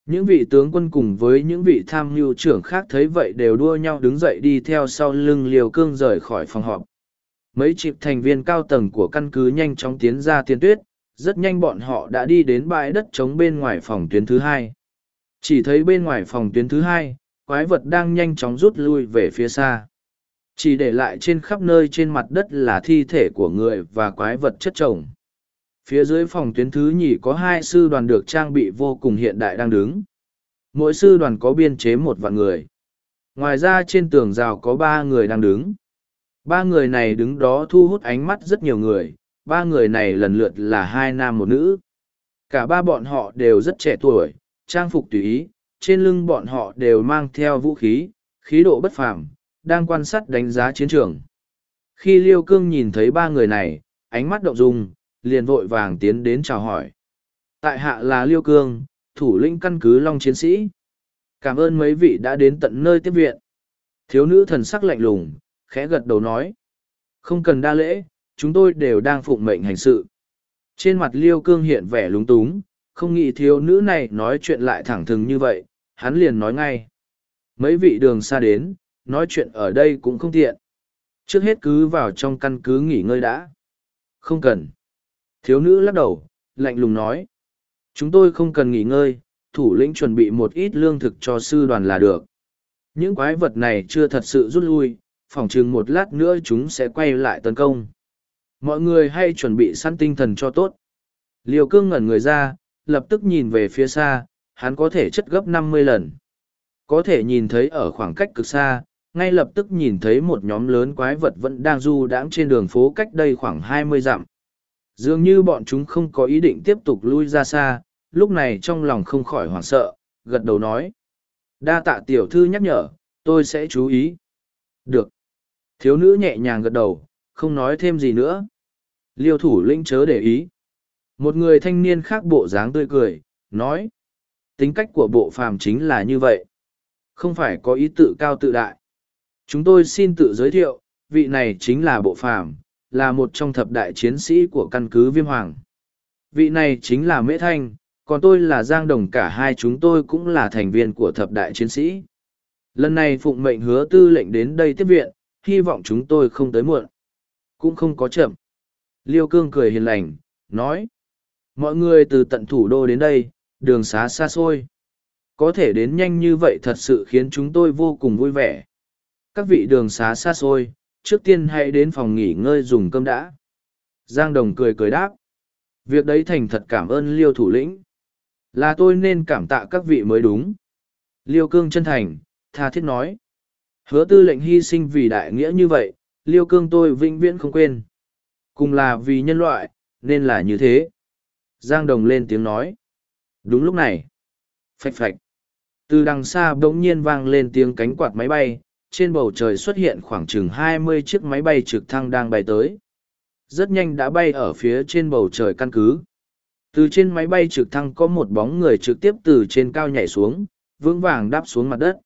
Speaker 1: Những vị tướng quân cùng với những vị tham mưu trưởng khác thấy vậy đều đua nhau đứng dậy đi theo sau lưng liều cương rời khỏi phòng họp. Mấy chịp thành viên cao tầng của căn cứ nhanh chóng tiến ra tiên tuyết, rất nhanh bọn họ đã đi đến bãi đất trống bên ngoài phòng tuyến thứ hai. Chỉ thấy bên ngoài phòng tuyến thứ hai, quái vật đang nhanh chóng rút lui về phía xa. Chỉ để lại trên khắp nơi trên mặt đất là thi thể của người và quái vật chất chồng phía dưới phòng tuyến thứ nhì có hai sư đoàn được trang bị vô cùng hiện đại đang đứng. Mỗi sư đoàn có biên chế một vạn người. Ngoài ra trên tường rào có ba người đang đứng. Ba người này đứng đó thu hút ánh mắt rất nhiều người. Ba người này lần lượt là hai nam một nữ. Cả ba bọn họ đều rất trẻ tuổi, trang phục tùy ý. Trên lưng bọn họ đều mang theo vũ khí khí độ bất phàm, đang quan sát đánh giá chiến trường. Khi liêu cương nhìn thấy ba người này, ánh mắt động dung liền vội vàng tiến đến chào hỏi. Tại hạ là Liêu Cương, thủ lĩnh căn cứ Long Chiến Sĩ. Cảm ơn mấy vị đã đến tận nơi tiếp viện. Thiếu nữ thần sắc lạnh lùng, khẽ gật đầu nói. Không cần đa lễ, chúng tôi đều đang phụng mệnh hành sự. Trên mặt Liêu Cương hiện vẻ lúng túng, không nghĩ thiếu nữ này nói chuyện lại thẳng thừng như vậy, hắn liền nói ngay. Mấy vị đường xa đến, nói chuyện ở đây cũng không tiện. Trước hết cứ vào trong căn cứ nghỉ ngơi đã. Không cần. Thiếu nữ lắc đầu, lạnh lùng nói. Chúng tôi không cần nghỉ ngơi, thủ lĩnh chuẩn bị một ít lương thực cho sư đoàn là được. Những quái vật này chưa thật sự rút lui, phỏng chừng một lát nữa chúng sẽ quay lại tấn công. Mọi người hay chuẩn bị săn tinh thần cho tốt. Liều cương ngẩn người ra, lập tức nhìn về phía xa, hắn có thể chất gấp năm mươi lần. Có thể nhìn thấy ở khoảng cách cực xa, ngay lập tức nhìn thấy một nhóm lớn quái vật vẫn đang du đãng trên đường phố cách đây khoảng hai mươi dặm. Dường như bọn chúng không có ý định tiếp tục lui ra xa, lúc này trong lòng không khỏi hoảng sợ, gật đầu nói. Đa tạ tiểu thư nhắc nhở, tôi sẽ chú ý. Được. Thiếu nữ nhẹ nhàng gật đầu, không nói thêm gì nữa. Liêu thủ lĩnh chớ để ý. Một người thanh niên khác bộ dáng tươi cười, nói. Tính cách của bộ phàm chính là như vậy. Không phải có ý tự cao tự đại. Chúng tôi xin tự giới thiệu, vị này chính là bộ phàm, là một trong thập đại chiến sĩ của căn cứ Viêm Hoàng. Vị này chính là Mễ Thanh, còn tôi là Giang Đồng cả hai chúng tôi cũng là thành viên của thập đại chiến sĩ. Lần này phụng mệnh hứa tư lệnh đến đây tiếp viện, hy vọng chúng tôi không tới muộn. Cũng không có chậm. Liêu Cương cười hiền lành, nói. Mọi người từ tận thủ đô đến đây, đường xá xa xôi. Có thể đến nhanh như vậy thật sự khiến chúng tôi vô cùng vui vẻ. Các vị đường xá xa xôi, trước tiên hãy đến phòng nghỉ ngơi dùng cơm đã. Giang Đồng cười cười đáp. Việc đấy thành thật cảm ơn Liêu thủ lĩnh. Là tôi nên cảm tạ các vị mới đúng. Liêu Cương chân thành, tha thiết nói. Hứa tư lệnh hy sinh vì đại nghĩa như vậy, Liêu Cương tôi vĩnh viễn không quên. Cùng là vì nhân loại, nên là như thế. Giang Đồng lên tiếng nói. Đúng lúc này. Phạch phạch. Từ đằng xa bỗng nhiên vang lên tiếng cánh quạt máy bay, trên bầu trời xuất hiện khoảng chừng hai mươi chiếc máy bay trực thăng đang bay tới. Rất nhanh đã bay ở phía trên bầu trời căn cứ. Từ trên máy bay trực thăng có một bóng người trực tiếp từ trên cao nhảy xuống, vững vàng đáp xuống mặt đất.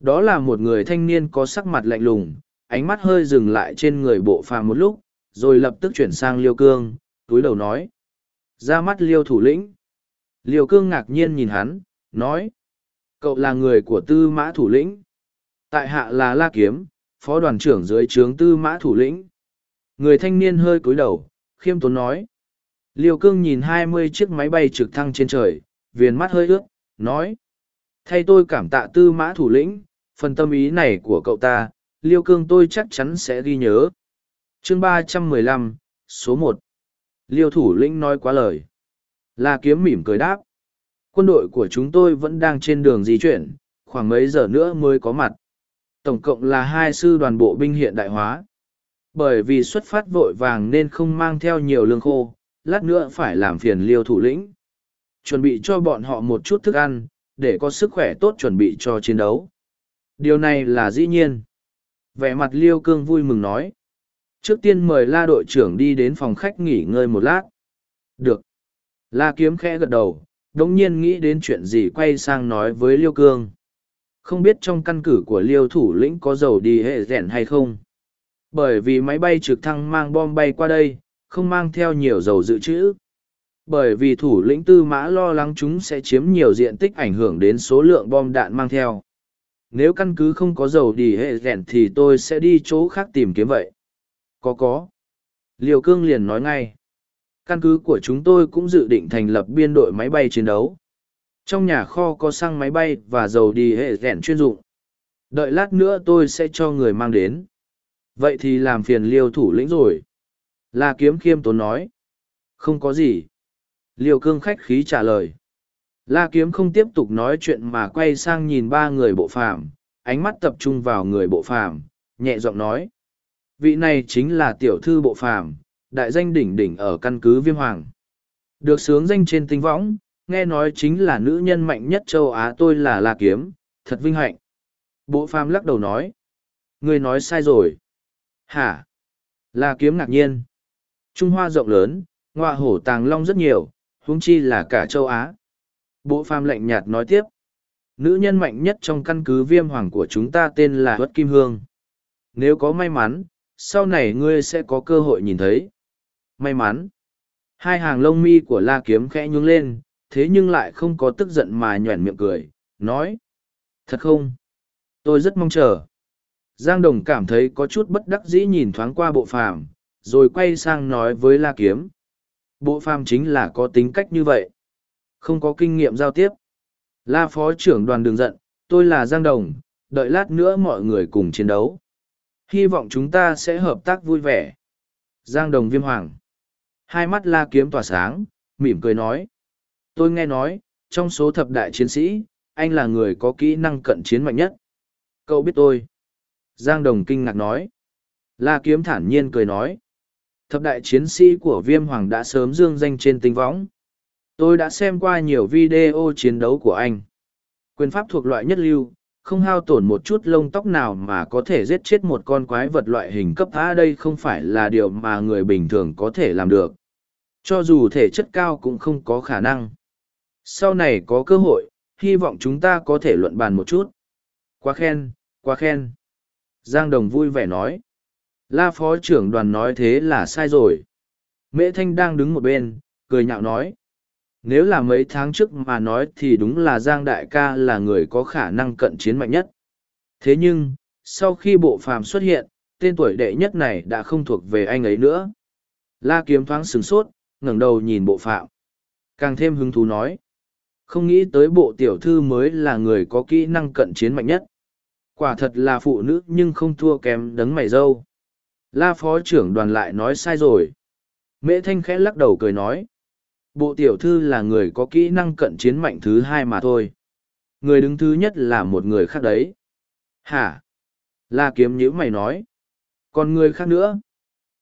Speaker 1: Đó là một người thanh niên có sắc mặt lạnh lùng, ánh mắt hơi dừng lại trên người bộ phàm một lúc, rồi lập tức chuyển sang liêu cương, túi đầu nói. Ra mắt liêu thủ lĩnh. Liêu cương ngạc nhiên nhìn hắn, nói. Cậu là người của tư mã thủ lĩnh. Tại hạ là La Kiếm, phó đoàn trưởng dưới trướng tư mã thủ lĩnh. Người thanh niên hơi cúi đầu, khiêm tốn nói. Liêu cương nhìn hai mươi chiếc máy bay trực thăng trên trời, viền mắt hơi ướt, nói. Thay tôi cảm tạ tư mã thủ lĩnh, phần tâm ý này của cậu ta, liêu cương tôi chắc chắn sẽ ghi nhớ. chương ba trăm mười lăm số một Liêu thủ lĩnh nói quá lời. La kiếm mỉm cười đáp. Quân đội của chúng tôi vẫn đang trên đường di chuyển, khoảng mấy giờ nữa mới có mặt. Tổng cộng là hai sư đoàn bộ binh hiện đại hóa. Bởi vì xuất phát vội vàng nên không mang theo nhiều lương khô, lát nữa phải làm phiền liêu thủ lĩnh. Chuẩn bị cho bọn họ một chút thức ăn, để có sức khỏe tốt chuẩn bị cho chiến đấu. Điều này là dĩ nhiên. Vẻ mặt liêu cương vui mừng nói. Trước tiên mời la đội trưởng đi đến phòng khách nghỉ ngơi một lát. Được. La kiếm khẽ gật đầu, đồng nhiên nghĩ đến chuyện gì quay sang nói với liêu cương. Không biết trong căn cứ của liêu thủ lĩnh có dầu đi hệ rèn hay không? Bởi vì máy bay trực thăng mang bom bay qua đây, không mang theo nhiều dầu dự trữ. Bởi vì thủ lĩnh tư mã lo lắng chúng sẽ chiếm nhiều diện tích ảnh hưởng đến số lượng bom đạn mang theo. Nếu căn cứ không có dầu đi hệ rèn thì tôi sẽ đi chỗ khác tìm kiếm vậy. Có có. Liều cương liền nói ngay. Căn cứ của chúng tôi cũng dự định thành lập biên đội máy bay chiến đấu. Trong nhà kho có xăng máy bay và dầu đi hệ rèn chuyên dụng. Đợi lát nữa tôi sẽ cho người mang đến. Vậy thì làm phiền liêu thủ lĩnh rồi. La kiếm khiêm tốn nói. Không có gì. Liêu cương khách khí trả lời. La kiếm không tiếp tục nói chuyện mà quay sang nhìn ba người bộ phàm, ánh mắt tập trung vào người bộ phàm, nhẹ giọng nói. Vị này chính là tiểu thư bộ phàm, đại danh đỉnh đỉnh ở căn cứ viêm hoàng. Được sướng danh trên tinh võng, nghe nói chính là nữ nhân mạnh nhất châu Á tôi là La Kiếm, thật vinh hạnh. Bộ phàm lắc đầu nói. Người nói sai rồi. Hả? La Kiếm ngạc nhiên. Trung Hoa rộng lớn, ngọa hổ tàng long rất nhiều, huống chi là cả châu Á. Bộ phàm lạnh nhạt nói tiếp. Nữ nhân mạnh nhất trong căn cứ viêm hoàng của chúng ta tên là Huất Kim Hương. Nếu có may mắn, sau này ngươi sẽ có cơ hội nhìn thấy. May mắn. Hai hàng lông mi của la kiếm khẽ nhướng lên, thế nhưng lại không có tức giận mà nhoẻn miệng cười, nói. Thật không? Tôi rất mong chờ. Giang Đồng cảm thấy có chút bất đắc dĩ nhìn thoáng qua bộ phàm, rồi quay sang nói với La Kiếm. Bộ phàm chính là có tính cách như vậy. Không có kinh nghiệm giao tiếp. La Phó trưởng đoàn đường giận, tôi là Giang Đồng, đợi lát nữa mọi người cùng chiến đấu. Hy vọng chúng ta sẽ hợp tác vui vẻ. Giang Đồng viêm hoàng. Hai mắt La Kiếm tỏa sáng, mỉm cười nói. Tôi nghe nói, trong số thập đại chiến sĩ, anh là người có kỹ năng cận chiến mạnh nhất. Cậu biết tôi. Giang Đồng kinh ngạc nói. La Kiếm thản nhiên cười nói. Thập đại chiến sĩ của Viêm Hoàng đã sớm dương danh trên tinh võng. Tôi đã xem qua nhiều video chiến đấu của anh. Quyền pháp thuộc loại nhất lưu, không hao tổn một chút lông tóc nào mà có thể giết chết một con quái vật loại hình cấp A đây không phải là điều mà người bình thường có thể làm được. Cho dù thể chất cao cũng không có khả năng. Sau này có cơ hội, hy vọng chúng ta có thể luận bàn một chút. Quá khen, quá khen. Giang Đồng vui vẻ nói. La phó trưởng đoàn nói thế là sai rồi. Mễ Thanh đang đứng một bên, cười nhạo nói. Nếu là mấy tháng trước mà nói thì đúng là Giang Đại ca là người có khả năng cận chiến mạnh nhất. Thế nhưng, sau khi bộ phàm xuất hiện, tên tuổi đệ nhất này đã không thuộc về anh ấy nữa. La kiếm thoáng sừng sốt, ngẩng đầu nhìn bộ phạm. Càng thêm hứng thú nói. Không nghĩ tới bộ tiểu thư mới là người có kỹ năng cận chiến mạnh nhất. Quả thật là phụ nữ nhưng không thua kém đấng mày dâu. La phó trưởng đoàn lại nói sai rồi. Mễ thanh khẽ lắc đầu cười nói. Bộ tiểu thư là người có kỹ năng cận chiến mạnh thứ hai mà thôi. Người đứng thứ nhất là một người khác đấy. Hả? La kiếm nhữ mày nói. Còn người khác nữa?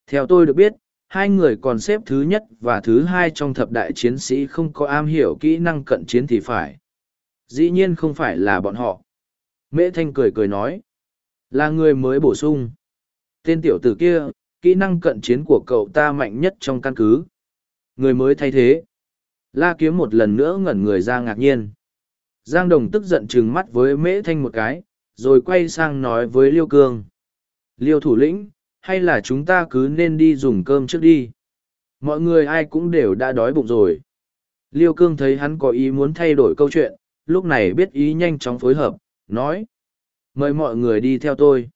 Speaker 1: Theo tôi được biết, hai người còn xếp thứ nhất và thứ hai trong thập đại chiến sĩ không có am hiểu kỹ năng cận chiến thì phải. Dĩ nhiên không phải là bọn họ. Mễ Thanh cười cười nói. Là người mới bổ sung. Tên tiểu tử kia, kỹ năng cận chiến của cậu ta mạnh nhất trong căn cứ. Người mới thay thế. La kiếm một lần nữa ngẩn người ra ngạc nhiên. Giang Đồng tức giận chừng mắt với Mễ Thanh một cái, rồi quay sang nói với Liêu Cương. Liêu thủ lĩnh, hay là chúng ta cứ nên đi dùng cơm trước đi? Mọi người ai cũng đều đã đói bụng rồi. Liêu Cương thấy hắn có ý muốn thay đổi câu chuyện, lúc này biết ý nhanh chóng phối hợp, nói. Mời mọi người đi theo tôi.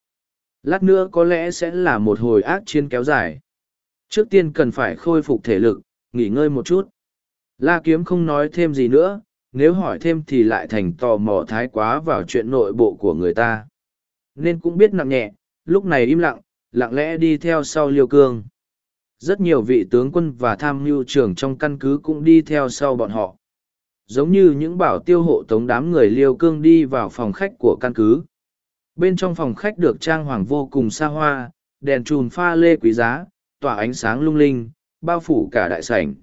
Speaker 1: Lát nữa có lẽ sẽ là một hồi ác chiến kéo dài. Trước tiên cần phải khôi phục thể lực, nghỉ ngơi một chút. La Kiếm không nói thêm gì nữa, nếu hỏi thêm thì lại thành tò mò thái quá vào chuyện nội bộ của người ta. Nên cũng biết nặng nhẹ, lúc này im lặng, lặng lẽ đi theo sau Liêu Cương. Rất nhiều vị tướng quân và tham mưu trưởng trong căn cứ cũng đi theo sau bọn họ. Giống như những bảo tiêu hộ tống đám người Liêu Cương đi vào phòng khách của căn cứ. Bên trong phòng khách được trang hoàng vô cùng xa hoa, đèn trùn pha lê quý giá, tỏa ánh sáng lung linh, bao phủ cả đại sảnh.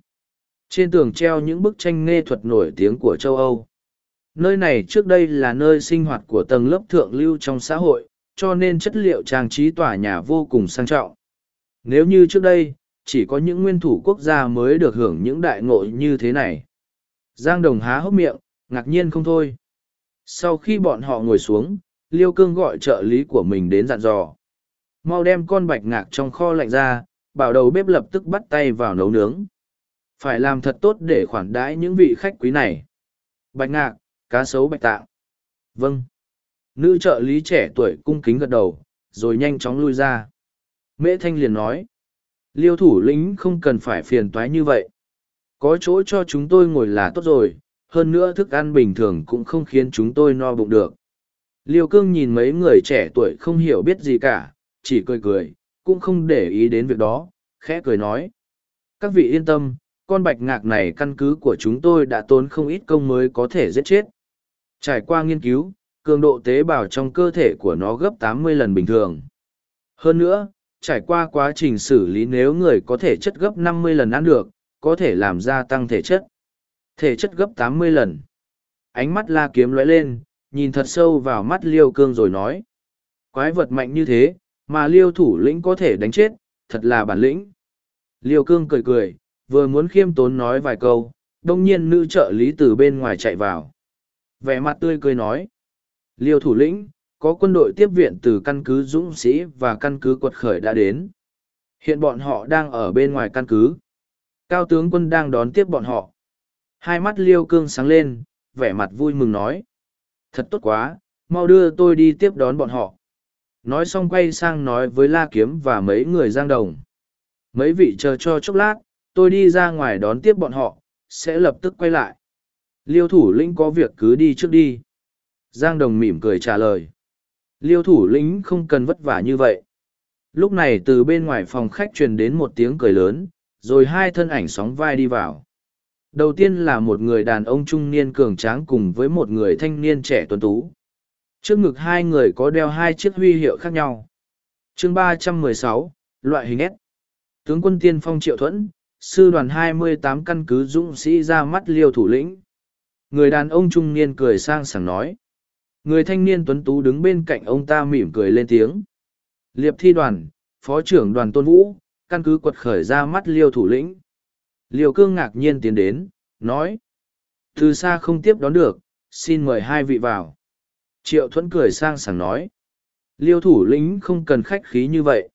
Speaker 1: Trên tường treo những bức tranh nghệ thuật nổi tiếng của châu Âu. Nơi này trước đây là nơi sinh hoạt của tầng lớp thượng lưu trong xã hội, cho nên chất liệu trang trí tòa nhà vô cùng sang trọng. Nếu như trước đây, chỉ có những nguyên thủ quốc gia mới được hưởng những đại ngộ như thế này. Giang Đồng há hốc miệng, ngạc nhiên không thôi. Sau khi bọn họ ngồi xuống, Liêu Cương gọi trợ lý của mình đến dặn dò. Mau đem con bạch ngạc trong kho lạnh ra, bảo đầu bếp lập tức bắt tay vào nấu nướng. Phải làm thật tốt để khoản đãi những vị khách quý này. Bạch ngạc, cá sấu bạch tạng. Vâng. Nữ trợ lý trẻ tuổi cung kính gật đầu, rồi nhanh chóng lui ra. Mễ Thanh liền nói. Liêu thủ lĩnh không cần phải phiền toái như vậy. Có chỗ cho chúng tôi ngồi là tốt rồi, hơn nữa thức ăn bình thường cũng không khiến chúng tôi no bụng được. Liêu cương nhìn mấy người trẻ tuổi không hiểu biết gì cả, chỉ cười cười, cũng không để ý đến việc đó, khẽ cười nói. Các vị yên tâm, con bạch ngạc này căn cứ của chúng tôi đã tốn không ít công mới có thể giết chết. Trải qua nghiên cứu, cường độ tế bào trong cơ thể của nó gấp 80 lần bình thường. Hơn nữa, trải qua quá trình xử lý nếu người có thể chất gấp 50 lần ăn được, có thể làm gia tăng thể chất. Thể chất gấp 80 lần. Ánh mắt la kiếm lóe lên, nhìn thật sâu vào mắt liêu cương rồi nói. Quái vật mạnh như thế, mà liêu thủ lĩnh có thể đánh chết, thật là bản lĩnh. Liêu cương cười cười, vừa muốn khiêm tốn nói vài câu, đông nhiên nữ trợ lý từ bên ngoài chạy vào. Vẻ mặt tươi cười nói. Liêu thủ lĩnh, có quân đội tiếp viện từ căn cứ dũng sĩ và căn cứ quật khởi đã đến. Hiện bọn họ đang ở bên ngoài căn cứ. Cao tướng quân đang đón tiếp bọn họ. Hai mắt liêu cương sáng lên, vẻ mặt vui mừng nói. Thật tốt quá, mau đưa tôi đi tiếp đón bọn họ. Nói xong quay sang nói với La Kiếm và mấy người giang đồng. Mấy vị chờ cho chốc lát, tôi đi ra ngoài đón tiếp bọn họ, sẽ lập tức quay lại. Liêu thủ lĩnh có việc cứ đi trước đi. Giang đồng mỉm cười trả lời. Liêu thủ lĩnh không cần vất vả như vậy. Lúc này từ bên ngoài phòng khách truyền đến một tiếng cười lớn, rồi hai thân ảnh sóng vai đi vào. Đầu tiên là một người đàn ông trung niên cường tráng cùng với một người thanh niên trẻ tuấn tú. Trước ngực hai người có đeo hai chiếc huy hiệu khác nhau. chương ba trăm mười sáu loại hình S. Tướng quân tiên phong triệu thuẫn, sư đoàn hai mươi tám căn cứ dũng sĩ ra mắt liêu thủ lĩnh. Người đàn ông trung niên cười sang sảng nói. Người thanh niên tuấn tú đứng bên cạnh ông ta mỉm cười lên tiếng. Liệp thi đoàn, phó trưởng đoàn tôn vũ, căn cứ quật khởi ra mắt liêu thủ lĩnh. Liêu cương ngạc nhiên tiến đến, nói. Từ xa không tiếp đón được, xin mời hai vị vào. Triệu thuẫn cười sang sảng nói. Liêu thủ lĩnh không cần khách khí như vậy.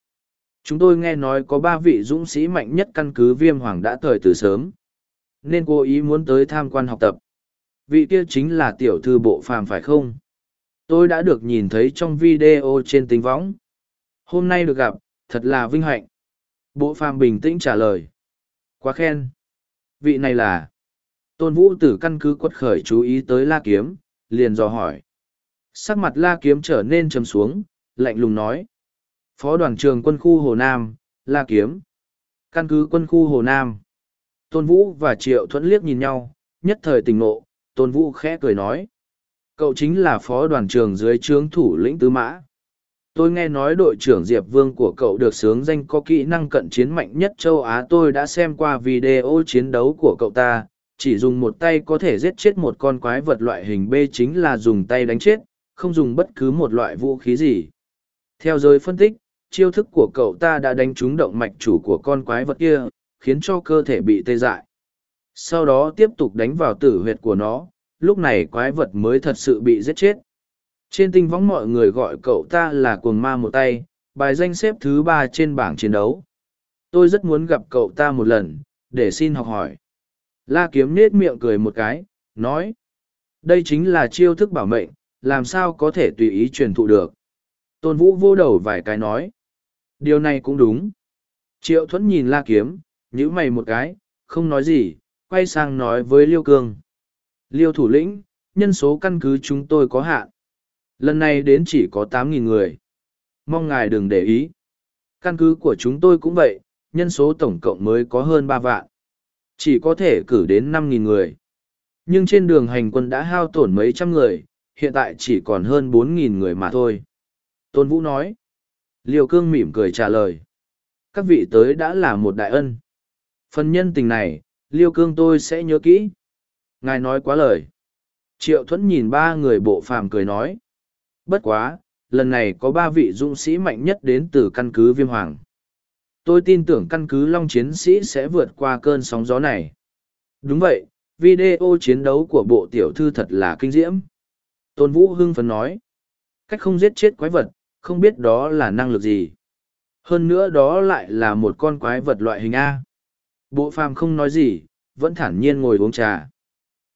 Speaker 1: Chúng tôi nghe nói có ba vị dũng sĩ mạnh nhất căn cứ viêm hoàng đã thời từ sớm. Nên cố ý muốn tới tham quan học tập. Vị kia chính là tiểu thư bộ phàm phải không? Tôi đã được nhìn thấy trong video trên tính võng. Hôm nay được gặp, thật là vinh hạnh. Bộ phàm bình tĩnh trả lời. Quá khen. Vị này là... Tôn Vũ từ căn cứ quất khởi chú ý tới La Kiếm, liền dò hỏi. Sắc mặt La Kiếm trở nên trầm xuống, lạnh lùng nói. Phó đoàn trường quân khu Hồ Nam, La Kiếm. Căn cứ quân khu Hồ Nam. Tôn Vũ và Triệu Thuẫn liếc nhìn nhau, nhất thời tình nộ, Tôn Vũ khẽ cười nói. Cậu chính là phó đoàn trường dưới trướng thủ lĩnh tứ mã. Tôi nghe nói đội trưởng Diệp Vương của cậu được sướng danh có kỹ năng cận chiến mạnh nhất châu Á. Tôi đã xem qua video chiến đấu của cậu ta, chỉ dùng một tay có thể giết chết một con quái vật loại hình B chính là dùng tay đánh chết, không dùng bất cứ một loại vũ khí gì. Theo giới phân tích, chiêu thức của cậu ta đã đánh trúng động mạch chủ của con quái vật kia, khiến cho cơ thể bị tê dại. Sau đó tiếp tục đánh vào tử huyệt của nó, lúc này quái vật mới thật sự bị giết chết. Trên tinh võng mọi người gọi cậu ta là cuồng ma một tay, bài danh xếp thứ ba trên bảng chiến đấu. Tôi rất muốn gặp cậu ta một lần, để xin học hỏi. La kiếm nết miệng cười một cái, nói. Đây chính là chiêu thức bảo mệnh, làm sao có thể tùy ý truyền thụ được. Tôn Vũ vô đầu vài cái nói. Điều này cũng đúng. Triệu Thuẫn nhìn La Kiếm, nhíu mày một cái, không nói gì, quay sang nói với Liêu Cương. Liêu thủ lĩnh, nhân số căn cứ chúng tôi có hạn. Lần này đến chỉ có tám nghìn người. Mong ngài đừng để ý. Căn cứ của chúng tôi cũng vậy, nhân số tổng cộng mới có hơn ba vạn. Chỉ có thể cử đến năm nghìn người. Nhưng trên đường hành quân đã hao tổn mấy trăm người, hiện tại chỉ còn hơn bốn nghìn người mà thôi. Tôn Vũ nói. Liêu Cương mỉm cười trả lời. Các vị tới đã là một đại ân. Phần nhân tình này, Liêu Cương tôi sẽ nhớ kỹ. Ngài nói quá lời. Triệu Thuẫn nhìn ba người bộ phàm cười nói. Bất quá, lần này có ba vị dũng sĩ mạnh nhất đến từ căn cứ Viêm Hoàng. Tôi tin tưởng căn cứ Long Chiến Sĩ sẽ vượt qua cơn sóng gió này. Đúng vậy, video chiến đấu của bộ tiểu thư thật là kinh diễm. Tôn Vũ hưng phấn nói. Cách không giết chết quái vật, không biết đó là năng lực gì. Hơn nữa đó lại là một con quái vật loại hình A. Bộ phàm không nói gì, vẫn thản nhiên ngồi uống trà.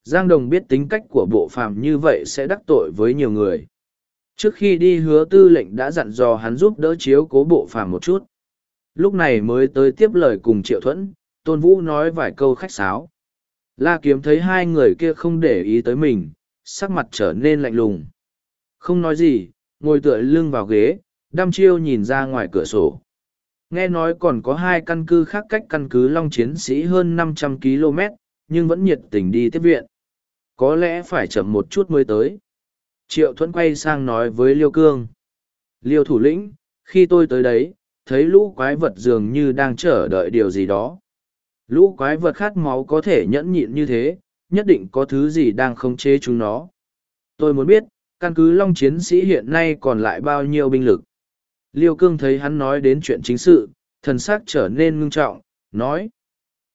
Speaker 1: Giang Đồng biết tính cách của bộ phàm như vậy sẽ đắc tội với nhiều người. Trước khi đi hứa tư lệnh đã dặn dò hắn giúp đỡ chiếu cố bộ phàm một chút. Lúc này mới tới tiếp lời cùng Triệu Thuẫn, Tôn Vũ nói vài câu khách sáo. La Kiếm thấy hai người kia không để ý tới mình, sắc mặt trở nên lạnh lùng. Không nói gì, ngồi tựa lưng vào ghế, đăm chiêu nhìn ra ngoài cửa sổ. Nghe nói còn có hai căn cứ khác cách căn cứ Long Chiến Sĩ hơn năm trăm km, nhưng vẫn nhiệt tình đi tiếp viện. Có lẽ phải chậm một chút mới tới. Triệu Thuẫn quay sang nói với Liêu Cương. Liêu thủ lĩnh, khi tôi tới đấy, thấy lũ quái vật dường như đang chờ đợi điều gì đó. Lũ quái vật khát máu có thể nhẫn nhịn như thế, nhất định có thứ gì đang khống chế chúng nó. Tôi muốn biết, căn cứ Long chiến sĩ hiện nay còn lại bao nhiêu binh lực. Liêu Cương thấy hắn nói đến chuyện chính sự, thần sắc trở nên ngưng trọng, nói.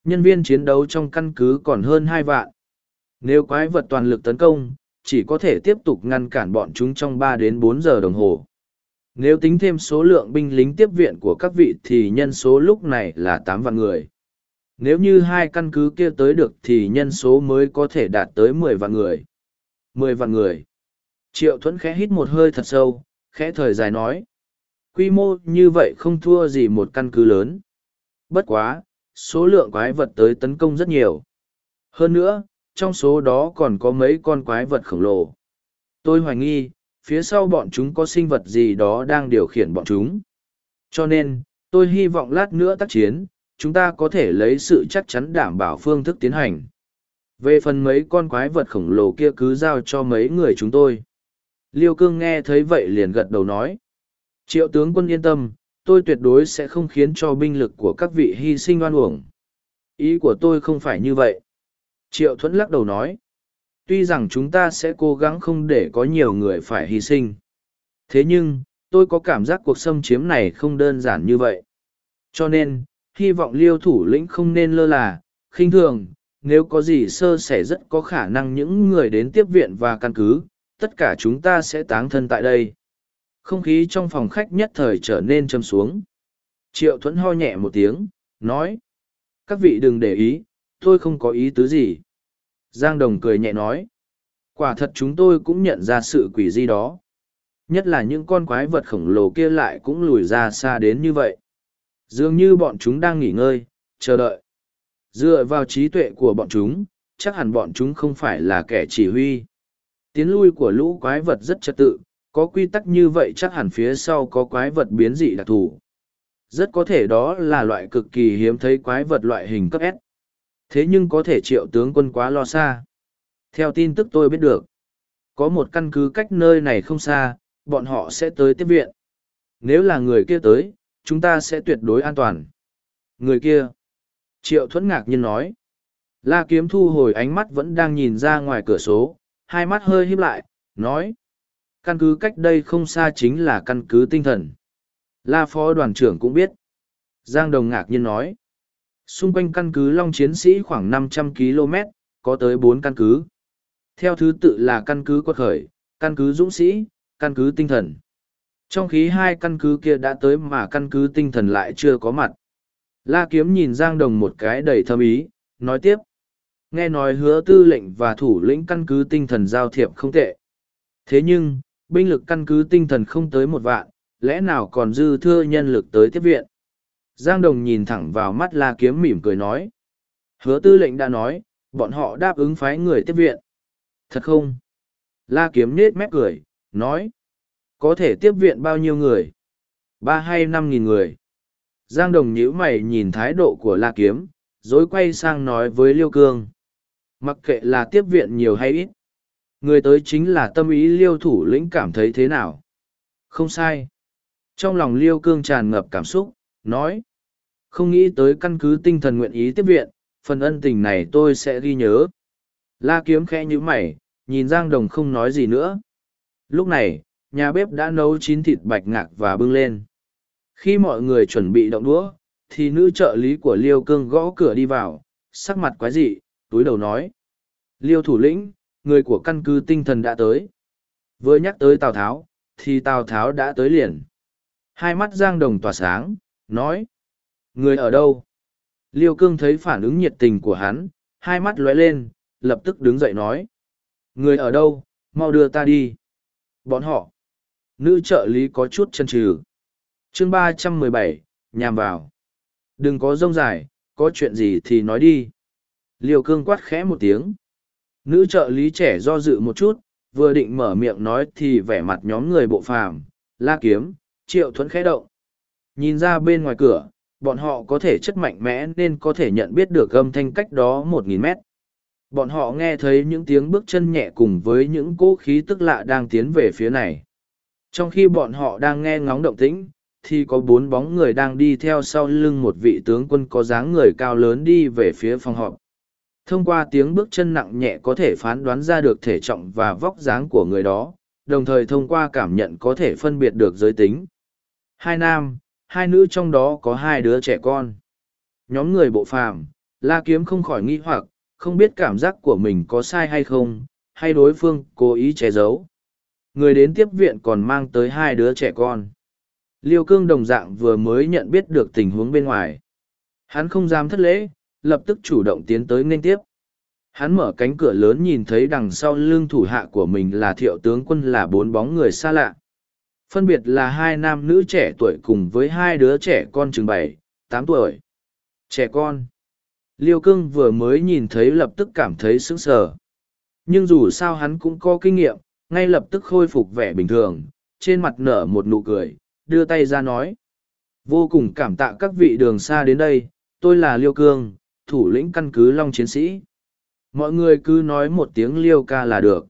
Speaker 1: nhân viên chiến đấu trong căn cứ còn hơn hai vạn. Nếu quái vật toàn lực tấn công, chỉ có thể tiếp tục ngăn cản bọn chúng trong ba đến bốn giờ đồng hồ. Nếu tính thêm số lượng binh lính tiếp viện của các vị thì nhân số lúc này là tám vạn người. Nếu như hai căn cứ kia tới được thì nhân số mới có thể đạt tới mười vạn người. mười vạn người. Triệu Thuẫn khẽ hít một hơi thật sâu, khẽ thời dài nói. Quy mô như vậy không thua gì một căn cứ lớn. Bất quá, số lượng quái vật tới tấn công rất nhiều. Hơn nữa, trong số đó còn có mấy con quái vật khổng lồ. Tôi hoài nghi, phía sau bọn chúng có sinh vật gì đó đang điều khiển bọn chúng. Cho nên, tôi hy vọng lát nữa tác chiến, chúng ta có thể lấy sự chắc chắn đảm bảo phương thức tiến hành. Về phần mấy con quái vật khổng lồ kia cứ giao cho mấy người chúng tôi. Liêu cương nghe thấy vậy liền gật đầu nói. Triệu tướng quân yên tâm, tôi tuyệt đối sẽ không khiến cho binh lực của các vị hy sinh oan uổng. Ý của tôi không phải như vậy. Triệu thuẫn lắc đầu nói. Tuy rằng chúng ta sẽ cố gắng không để có nhiều người phải hy sinh. Thế nhưng, tôi có cảm giác cuộc xâm chiếm này không đơn giản như vậy. Cho nên, hy vọng liêu thủ lĩnh không nên lơ là, khinh thường, nếu có gì sơ sẻ rất có khả năng những người đến tiếp viện và căn cứ, tất cả chúng ta sẽ táng thân tại đây. Không khí trong phòng khách nhất thời trở nên châm xuống. Triệu Thuẫn ho nhẹ một tiếng, nói. Các vị đừng để ý, tôi không có ý tứ gì. Giang Đồng cười nhẹ nói. Quả thật chúng tôi cũng nhận ra sự quỷ di đó. Nhất là những con quái vật khổng lồ kia lại cũng lùi ra xa đến như vậy. Dường như bọn chúng đang nghỉ ngơi, chờ đợi. Dựa vào trí tuệ của bọn chúng, chắc hẳn bọn chúng không phải là kẻ chỉ huy. Tiến lui của lũ quái vật rất trật tự, có quy tắc như vậy chắc hẳn phía sau có quái vật biến dị đặc thù. Rất có thể đó là loại cực kỳ hiếm thấy quái vật loại hình cấp S. Thế nhưng có thể triệu tướng quân quá lo xa. Theo tin tức tôi biết được, có một căn cứ cách nơi này không xa, bọn họ sẽ tới tiếp viện. Nếu là người kia tới, chúng ta sẽ tuyệt đối an toàn. Người kia. Triệu thuẫn ngạc nhiên nói. La kiếm thu hồi ánh mắt vẫn đang nhìn ra ngoài cửa số, hai mắt hơi híp lại, nói. Căn cứ cách đây không xa chính là căn cứ tinh thần. La phó đoàn trưởng cũng biết. Giang Đồng ngạc nhiên nói. Xung quanh căn cứ Long Chiến Sĩ khoảng 500 km, có tới bốn căn cứ. Theo thứ tự là căn cứ quật khởi, căn cứ dũng sĩ, căn cứ tinh thần. Trong khi hai căn cứ kia đã tới mà căn cứ tinh thần lại chưa có mặt. La Kiếm nhìn Giang Đồng một cái đầy thâm ý, nói tiếp. Nghe nói hứa tư lệnh và thủ lĩnh căn cứ tinh thần giao thiệp không tệ. Thế nhưng, binh lực căn cứ tinh thần không tới một vạn, lẽ nào còn dư thưa nhân lực tới tiếp viện. Giang Đồng nhìn thẳng vào mắt La Kiếm mỉm cười nói. Hứa tư lệnh đã nói, bọn họ đáp ứng phái người tiếp viện. Thật không? La Kiếm nết mép cười, nói. Có thể tiếp viện bao nhiêu người? Ba hay năm nghìn người. Giang Đồng nhíu mày nhìn thái độ của La Kiếm, dối quay sang nói với Liêu Cương. Mặc kệ là tiếp viện nhiều hay ít. Người tới chính là tâm ý liêu thủ lĩnh cảm thấy thế nào? Không sai. Trong lòng liêu cương tràn ngập cảm xúc, nói. Không nghĩ tới căn cứ tinh thần nguyện ý tiếp viện, phần ân tình này tôi sẽ ghi nhớ. La kiếm khẽ như mày, nhìn Giang Đồng không nói gì nữa. Lúc này, nhà bếp đã nấu chín thịt bạch ngạc và bưng lên. Khi mọi người chuẩn bị động đũa, thì nữ trợ lý của Liêu Cương gõ cửa đi vào, sắc mặt quái dị, túi đầu nói. Liêu thủ lĩnh, người của căn cứ tinh thần đã tới. Vừa nhắc tới Tào Tháo, thì Tào Tháo đã tới liền. Hai mắt Giang Đồng tỏa sáng, nói. Người ở đâu? Liêu Cương thấy phản ứng nhiệt tình của hắn, hai mắt lóe lên, lập tức đứng dậy nói. Người ở đâu, mau đưa ta đi. Bọn họ. Nữ trợ lý có chút chân trừ. chương ba trăm mười bảy, nhằm vào. Đừng có rông dài, có chuyện gì thì nói đi. Liêu Cương quát khẽ một tiếng. Nữ trợ lý trẻ do dự một chút, vừa định mở miệng nói thì vẻ mặt nhóm người bộ phàm, la kiếm, triệu thuẫn khẽ động. Nhìn ra bên ngoài cửa, bọn họ có thể chất mạnh mẽ nên có thể nhận biết được âm thanh cách đó một nghìn mét. Bọn họ nghe thấy những tiếng bước chân nhẹ cùng với những cỗ khí tức lạ đang tiến về phía này. Trong khi bọn họ đang nghe ngóng động tĩnh, thì có bốn bóng người đang đi theo sau lưng một vị tướng quân có dáng người cao lớn đi về phía phòng họp thông qua tiếng bước chân nặng nhẹ có thể phán đoán ra được thể trọng và vóc dáng của người đó đồng thời thông qua cảm nhận có thể phân biệt được giới tính hai nam hai nữ trong đó có hai đứa trẻ con nhóm người bộ phàm La Kiếm không khỏi nghi hoặc, không biết cảm giác của mình có sai hay không, hay đối phương cố ý che giấu. Người đến tiếp viện còn mang tới hai đứa trẻ con. Liêu cương đồng dạng vừa mới nhận biết được tình huống bên ngoài. Hắn không dám thất lễ, lập tức chủ động tiến tới nên tiếp. Hắn mở cánh cửa lớn nhìn thấy đằng sau lưng thủ hạ của mình là thiệu tướng quân là bốn bóng người xa lạ. Phân biệt là hai nam nữ trẻ tuổi cùng với hai đứa trẻ con chừng bảy, tám tuổi. Trẻ con. Liêu cương vừa mới nhìn thấy lập tức cảm thấy sững sờ. Nhưng dù sao hắn cũng có kinh nghiệm, ngay lập tức khôi phục vẻ bình thường, trên mặt nở một nụ cười, đưa tay ra nói. Vô cùng cảm tạ các vị đường xa đến đây, tôi là Liêu Cương, thủ lĩnh căn cứ Long Chiến Sĩ. Mọi người cứ nói một tiếng Liêu ca là được.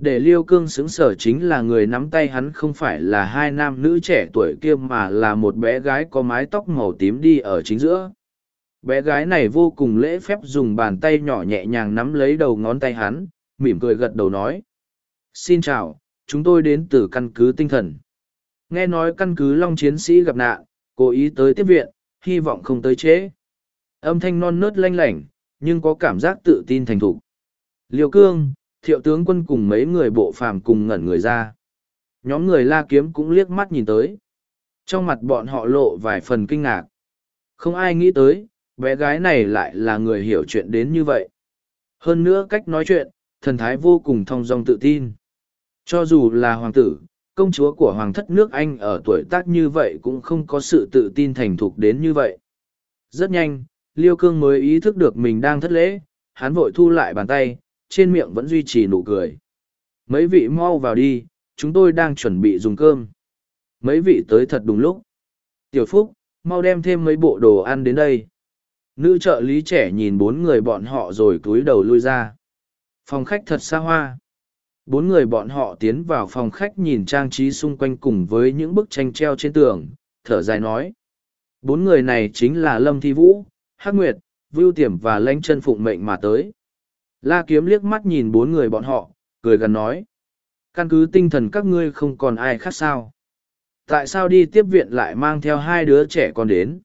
Speaker 1: Để Liêu Cương xứng sở chính là người nắm tay hắn không phải là hai nam nữ trẻ tuổi kia mà là một bé gái có mái tóc màu tím đi ở chính giữa. Bé gái này vô cùng lễ phép dùng bàn tay nhỏ nhẹ nhàng nắm lấy đầu ngón tay hắn, mỉm cười gật đầu nói. Xin chào, chúng tôi đến từ căn cứ tinh thần. Nghe nói căn cứ Long Chiến Sĩ gặp nạn, cố ý tới tiếp viện, hy vọng không tới trễ. Âm thanh non nớt lanh lảnh, nhưng có cảm giác tự tin thành thục. Liêu cương, thiệu tướng quân cùng mấy người bộ phàm cùng ngẩn người ra. Nhóm người la kiếm cũng liếc mắt nhìn tới. Trong mặt bọn họ lộ vài phần kinh ngạc. Không ai nghĩ tới, bé gái này lại là người hiểu chuyện đến như vậy. Hơn nữa cách nói chuyện, thần thái vô cùng thong dong tự tin. Cho dù là hoàng tử, công chúa của hoàng thất nước Anh ở tuổi tác như vậy cũng không có sự tự tin thành thục đến như vậy. Rất nhanh, Liêu Cương mới ý thức được mình đang thất lễ, hắn vội thu lại bàn tay, trên miệng vẫn duy trì nụ cười. Mấy vị mau vào đi, chúng tôi đang chuẩn bị dùng cơm. Mấy vị tới thật đúng lúc. Tiểu Phúc, mau đem thêm mấy bộ đồ ăn đến đây. Nữ trợ lý trẻ nhìn bốn người bọn họ rồi cúi đầu lui ra. Phòng khách thật xa hoa bốn người bọn họ tiến vào phòng khách nhìn trang trí xung quanh cùng với những bức tranh treo trên tường thở dài nói bốn người này chính là lâm thi vũ hắc nguyệt vưu Tiểm và lanh chân phụng mệnh mà tới la kiếm liếc mắt nhìn bốn người bọn họ, cười gần nói. Căn cứ tinh thần các ngươi không còn ai khác sao. Tại sao đi tiếp viện lại mang theo hai đứa trẻ con đến?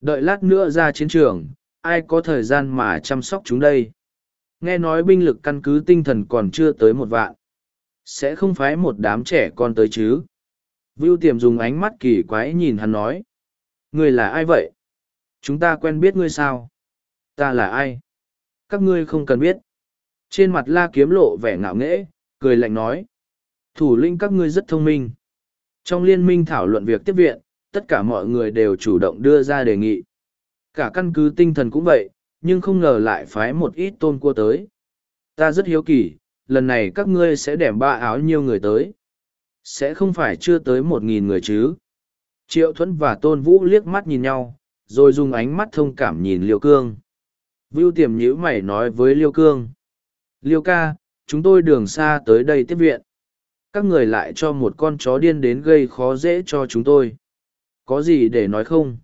Speaker 1: Đợi lát nữa ra chiến trường, ai có thời gian mà chăm sóc chúng đây? Nghe nói binh lực căn cứ tinh thần còn chưa tới một vạn. Sẽ không phái một đám trẻ con tới chứ? Vưu tiềm dùng ánh mắt kỳ quái nhìn hắn nói. Ngươi là ai vậy? Chúng ta quen biết ngươi sao? Ta là ai? Các ngươi không cần biết trên mặt la kiếm lộ vẻ ngạo nghễ cười lạnh nói thủ lĩnh các ngươi rất thông minh trong liên minh thảo luận việc tiếp viện tất cả mọi người đều chủ động đưa ra đề nghị cả căn cứ tinh thần cũng vậy nhưng không ngờ lại phái một ít tôn cua tới. Ta rất hiếu kỳ, lần này các ngươi sẽ đẻm ba áo nhiều người tới. Sẽ không phải chưa tới một nghìn người chứ. Triệu Thuẫn và Tôn Vũ liếc mắt nhìn nhau, rồi dùng ánh mắt thông cảm nhìn Liêu Cương. Vưu tiềm nhữ mày nói với Liêu Cương. Liêu ca, chúng tôi đường xa tới đây tiếp viện. Các người lại cho một con chó điên đến gây khó dễ cho chúng tôi. Có gì để nói không?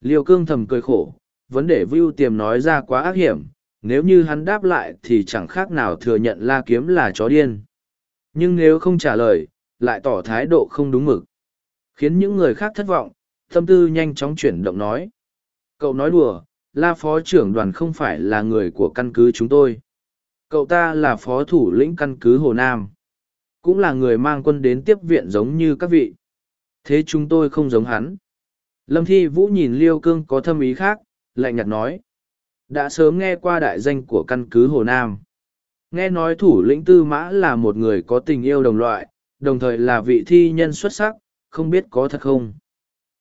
Speaker 1: Liêu Cương thầm cười khổ, vấn đề Vưu Tiềm nói ra quá ác hiểm, nếu như hắn đáp lại thì chẳng khác nào thừa nhận La Kiếm là chó điên. Nhưng nếu không trả lời, lại tỏ thái độ không đúng mực. Khiến những người khác thất vọng, tâm tư nhanh chóng chuyển động nói. Cậu nói đùa, La Phó trưởng đoàn không phải là người của căn cứ chúng tôi. Cậu ta là phó thủ lĩnh căn cứ Hồ Nam. Cũng là người mang quân đến tiếp viện giống như các vị. Thế chúng tôi không giống hắn. Lâm Thi Vũ nhìn Liêu Cương có thâm ý khác, lạnh nhạt nói. Đã sớm nghe qua đại danh của căn cứ Hồ Nam. Nghe nói thủ lĩnh tư mã là một người có tình yêu đồng loại, đồng thời là vị thi nhân xuất sắc, không biết có thật không.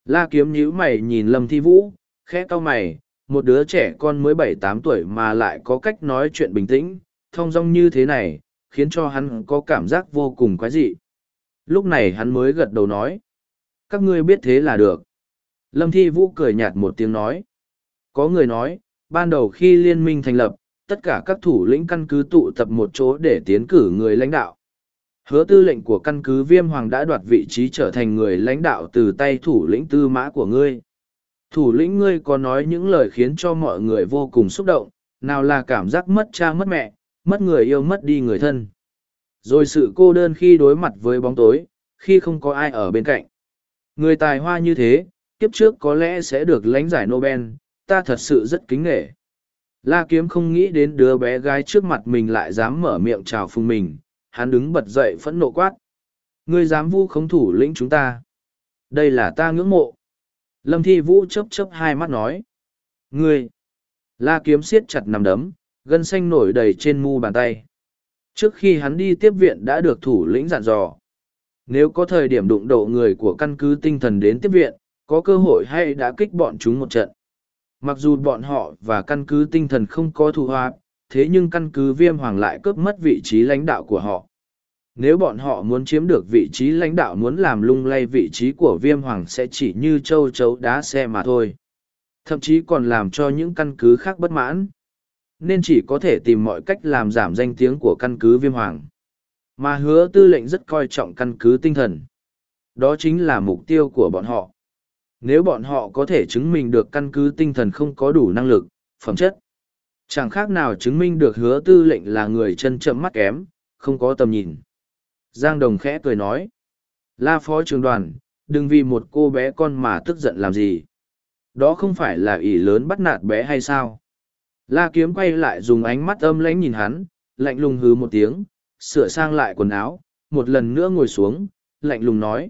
Speaker 1: La kiếm nhíu mày nhìn Lâm Thi Vũ, khẽ cau mày, một đứa trẻ con mới bảy tám tuổi mà lại có cách nói chuyện bình tĩnh, thong dong như thế này, khiến cho hắn có cảm giác vô cùng quái dị. Lúc này hắn mới gật đầu nói. Các ngươi biết thế là được. Lâm Thi Vũ cười nhạt một tiếng nói. Có người nói, ban đầu khi liên minh thành lập, tất cả các thủ lĩnh căn cứ tụ tập một chỗ để tiến cử người lãnh đạo. Hứa tư lệnh của căn cứ viêm hoàng đã đoạt vị trí trở thành người lãnh đạo từ tay thủ lĩnh tư mã của ngươi. Thủ lĩnh ngươi có nói những lời khiến cho mọi người vô cùng xúc động, nào là cảm giác mất cha mất mẹ, mất người yêu mất đi người thân. Rồi sự cô đơn khi đối mặt với bóng tối, khi không có ai ở bên cạnh. Người tài hoa như thế, kiếp trước có lẽ sẽ được lãnh giải Nobel, ta thật sự rất kính nghệ. La kiếm không nghĩ đến đứa bé gái trước mặt mình lại dám mở miệng chào phùng mình, hắn đứng bật dậy phẫn nộ quát. Ngươi dám vu khống thủ lĩnh chúng ta. Đây là ta ngưỡng mộ. Lâm Thi Vũ chớp chớp hai mắt nói. Ngươi! La kiếm siết chặt nằm đấm, gân xanh nổi đầy trên mu bàn tay. Trước khi hắn đi tiếp viện đã được thủ lĩnh dặn dò. Nếu có thời điểm đụng độ người của căn cứ tinh thần đến tiếp viện, có cơ hội hay đã kích bọn chúng một trận. Mặc dù bọn họ và căn cứ tinh thần không có thù hoa, thế nhưng căn cứ viêm hoàng lại cướp mất vị trí lãnh đạo của họ. Nếu bọn họ muốn chiếm được vị trí lãnh đạo muốn làm lung lay vị trí của viêm hoàng sẽ chỉ như châu chấu đá xe mà thôi. Thậm chí còn làm cho những căn cứ khác bất mãn. Nên chỉ có thể tìm mọi cách làm giảm danh tiếng của căn cứ viêm hoàng. Mà hứa tư lệnh rất coi trọng căn cứ tinh thần. Đó chính là mục tiêu của bọn họ. Nếu bọn họ có thể chứng minh được căn cứ tinh thần không có đủ năng lực, phẩm chất, chẳng khác nào chứng minh được hứa tư lệnh là người chân chậm mắt kém, không có tầm nhìn. Giang Đồng khẽ cười nói, La Phó Trường đoàn, đừng vì một cô bé con mà tức giận làm gì. Đó không phải là ỷ lớn bắt nạt bé hay sao? La Kiếm quay lại dùng ánh mắt âm lãnh nhìn hắn, lạnh lùng hứ một tiếng, sửa sang lại quần áo, một lần nữa ngồi xuống, lạnh lùng nói.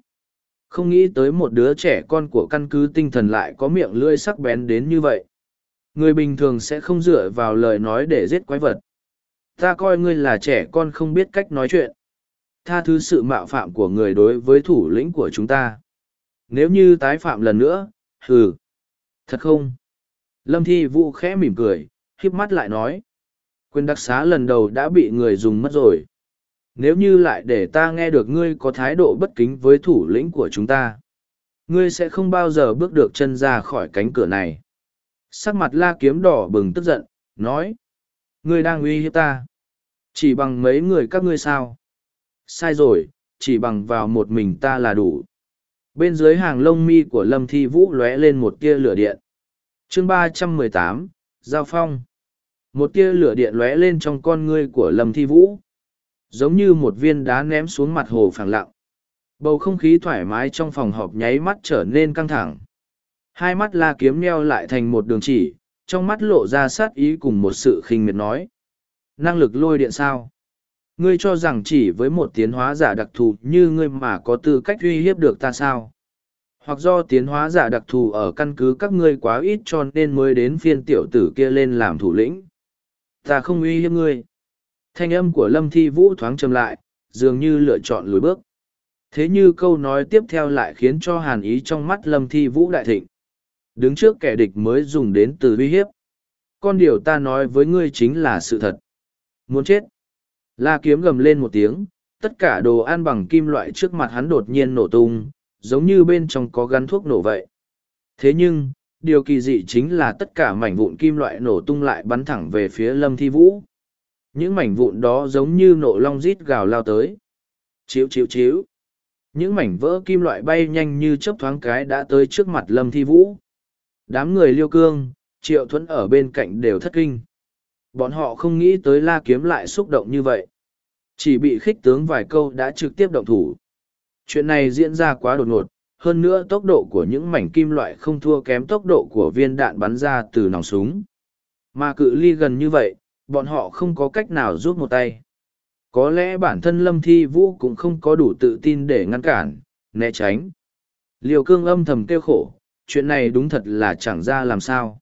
Speaker 1: Không nghĩ tới một đứa trẻ con của căn cứ tinh thần lại có miệng lưỡi sắc bén đến như vậy. Người bình thường sẽ không dựa vào lời nói để giết quái vật. Ta coi ngươi là trẻ con không biết cách nói chuyện. Tha thứ sự mạo phạm của người đối với thủ lĩnh của chúng ta. Nếu như tái phạm lần nữa, hừ. Thật không? Lâm Thi Vũ khẽ mỉm cười, híp mắt lại nói. Quyền đặc xá lần đầu đã bị người dùng mất rồi nếu như lại để ta nghe được ngươi có thái độ bất kính với thủ lĩnh của chúng ta ngươi sẽ không bao giờ bước được chân ra khỏi cánh cửa này sắc mặt la kiếm đỏ bừng tức giận nói ngươi đang uy hiếp ta chỉ bằng mấy người các ngươi sao sai rồi, chỉ bằng vào một mình ta là đủ. Bên dưới hàng lông mi của lâm thi vũ lóe lên một tia lửa điện. Chương ba trăm mười tám, giao phong. Một tia lửa điện lóe lên trong con ngươi của lâm thi vũ. Giống như một viên đá ném xuống mặt hồ phẳng lặng. Bầu không khí thoải mái trong phòng họp nháy mắt trở nên căng thẳng. Hai mắt la kiếm neo lại thành một đường chỉ, trong mắt lộ ra sát ý cùng một sự khinh miệt nói. Năng lực lôi điện sao? Ngươi cho rằng chỉ với một tiến hóa giả đặc thù như ngươi mà có tư cách uy hiếp được ta sao hoặc do tiến hóa giả đặc thù ở căn cứ các ngươi quá ít cho nên mới đến phiên tiểu tử kia lên làm thủ lĩnh ta không uy hiếp ngươi Thanh âm của Lâm Thi Vũ thoáng chầm lại, dường như lựa chọn lùi bước. Thế như câu nói tiếp theo lại khiến cho hàn ý trong mắt Lâm Thi Vũ đại thịnh. Đứng trước kẻ địch mới dùng đến từ uy hiếp. Con điều ta nói với ngươi chính là sự thật. Muốn chết. La kiếm gầm lên một tiếng, tất cả đồ ăn bằng kim loại trước mặt hắn đột nhiên nổ tung, giống như bên trong có gắn thuốc nổ vậy. Thế nhưng, điều kỳ dị chính là tất cả mảnh vụn kim loại nổ tung lại bắn thẳng về phía Lâm Thi Vũ. Những mảnh vụn đó giống như nổ long rít gào lao tới. Chiếu chiếu chiếu. Những mảnh vỡ kim loại bay nhanh như chớp thoáng cái đã tới trước mặt Lâm Thi Vũ. Đám người liêu cương, triệu thuẫn ở bên cạnh đều thất kinh. Bọn họ không nghĩ tới la kiếm lại xúc động như vậy. Chỉ bị khích tướng vài câu đã trực tiếp động thủ. Chuyện này diễn ra quá đột ngột, hơn nữa tốc độ của những mảnh kim loại không thua kém tốc độ của viên đạn bắn ra từ nòng súng. Mà cự ly gần như vậy, bọn họ không có cách nào rút một tay. Có lẽ bản thân Lâm Thi Vũ cũng không có đủ tự tin để ngăn cản, né tránh. Liều cương âm thầm kêu khổ, chuyện này đúng thật là chẳng ra làm sao.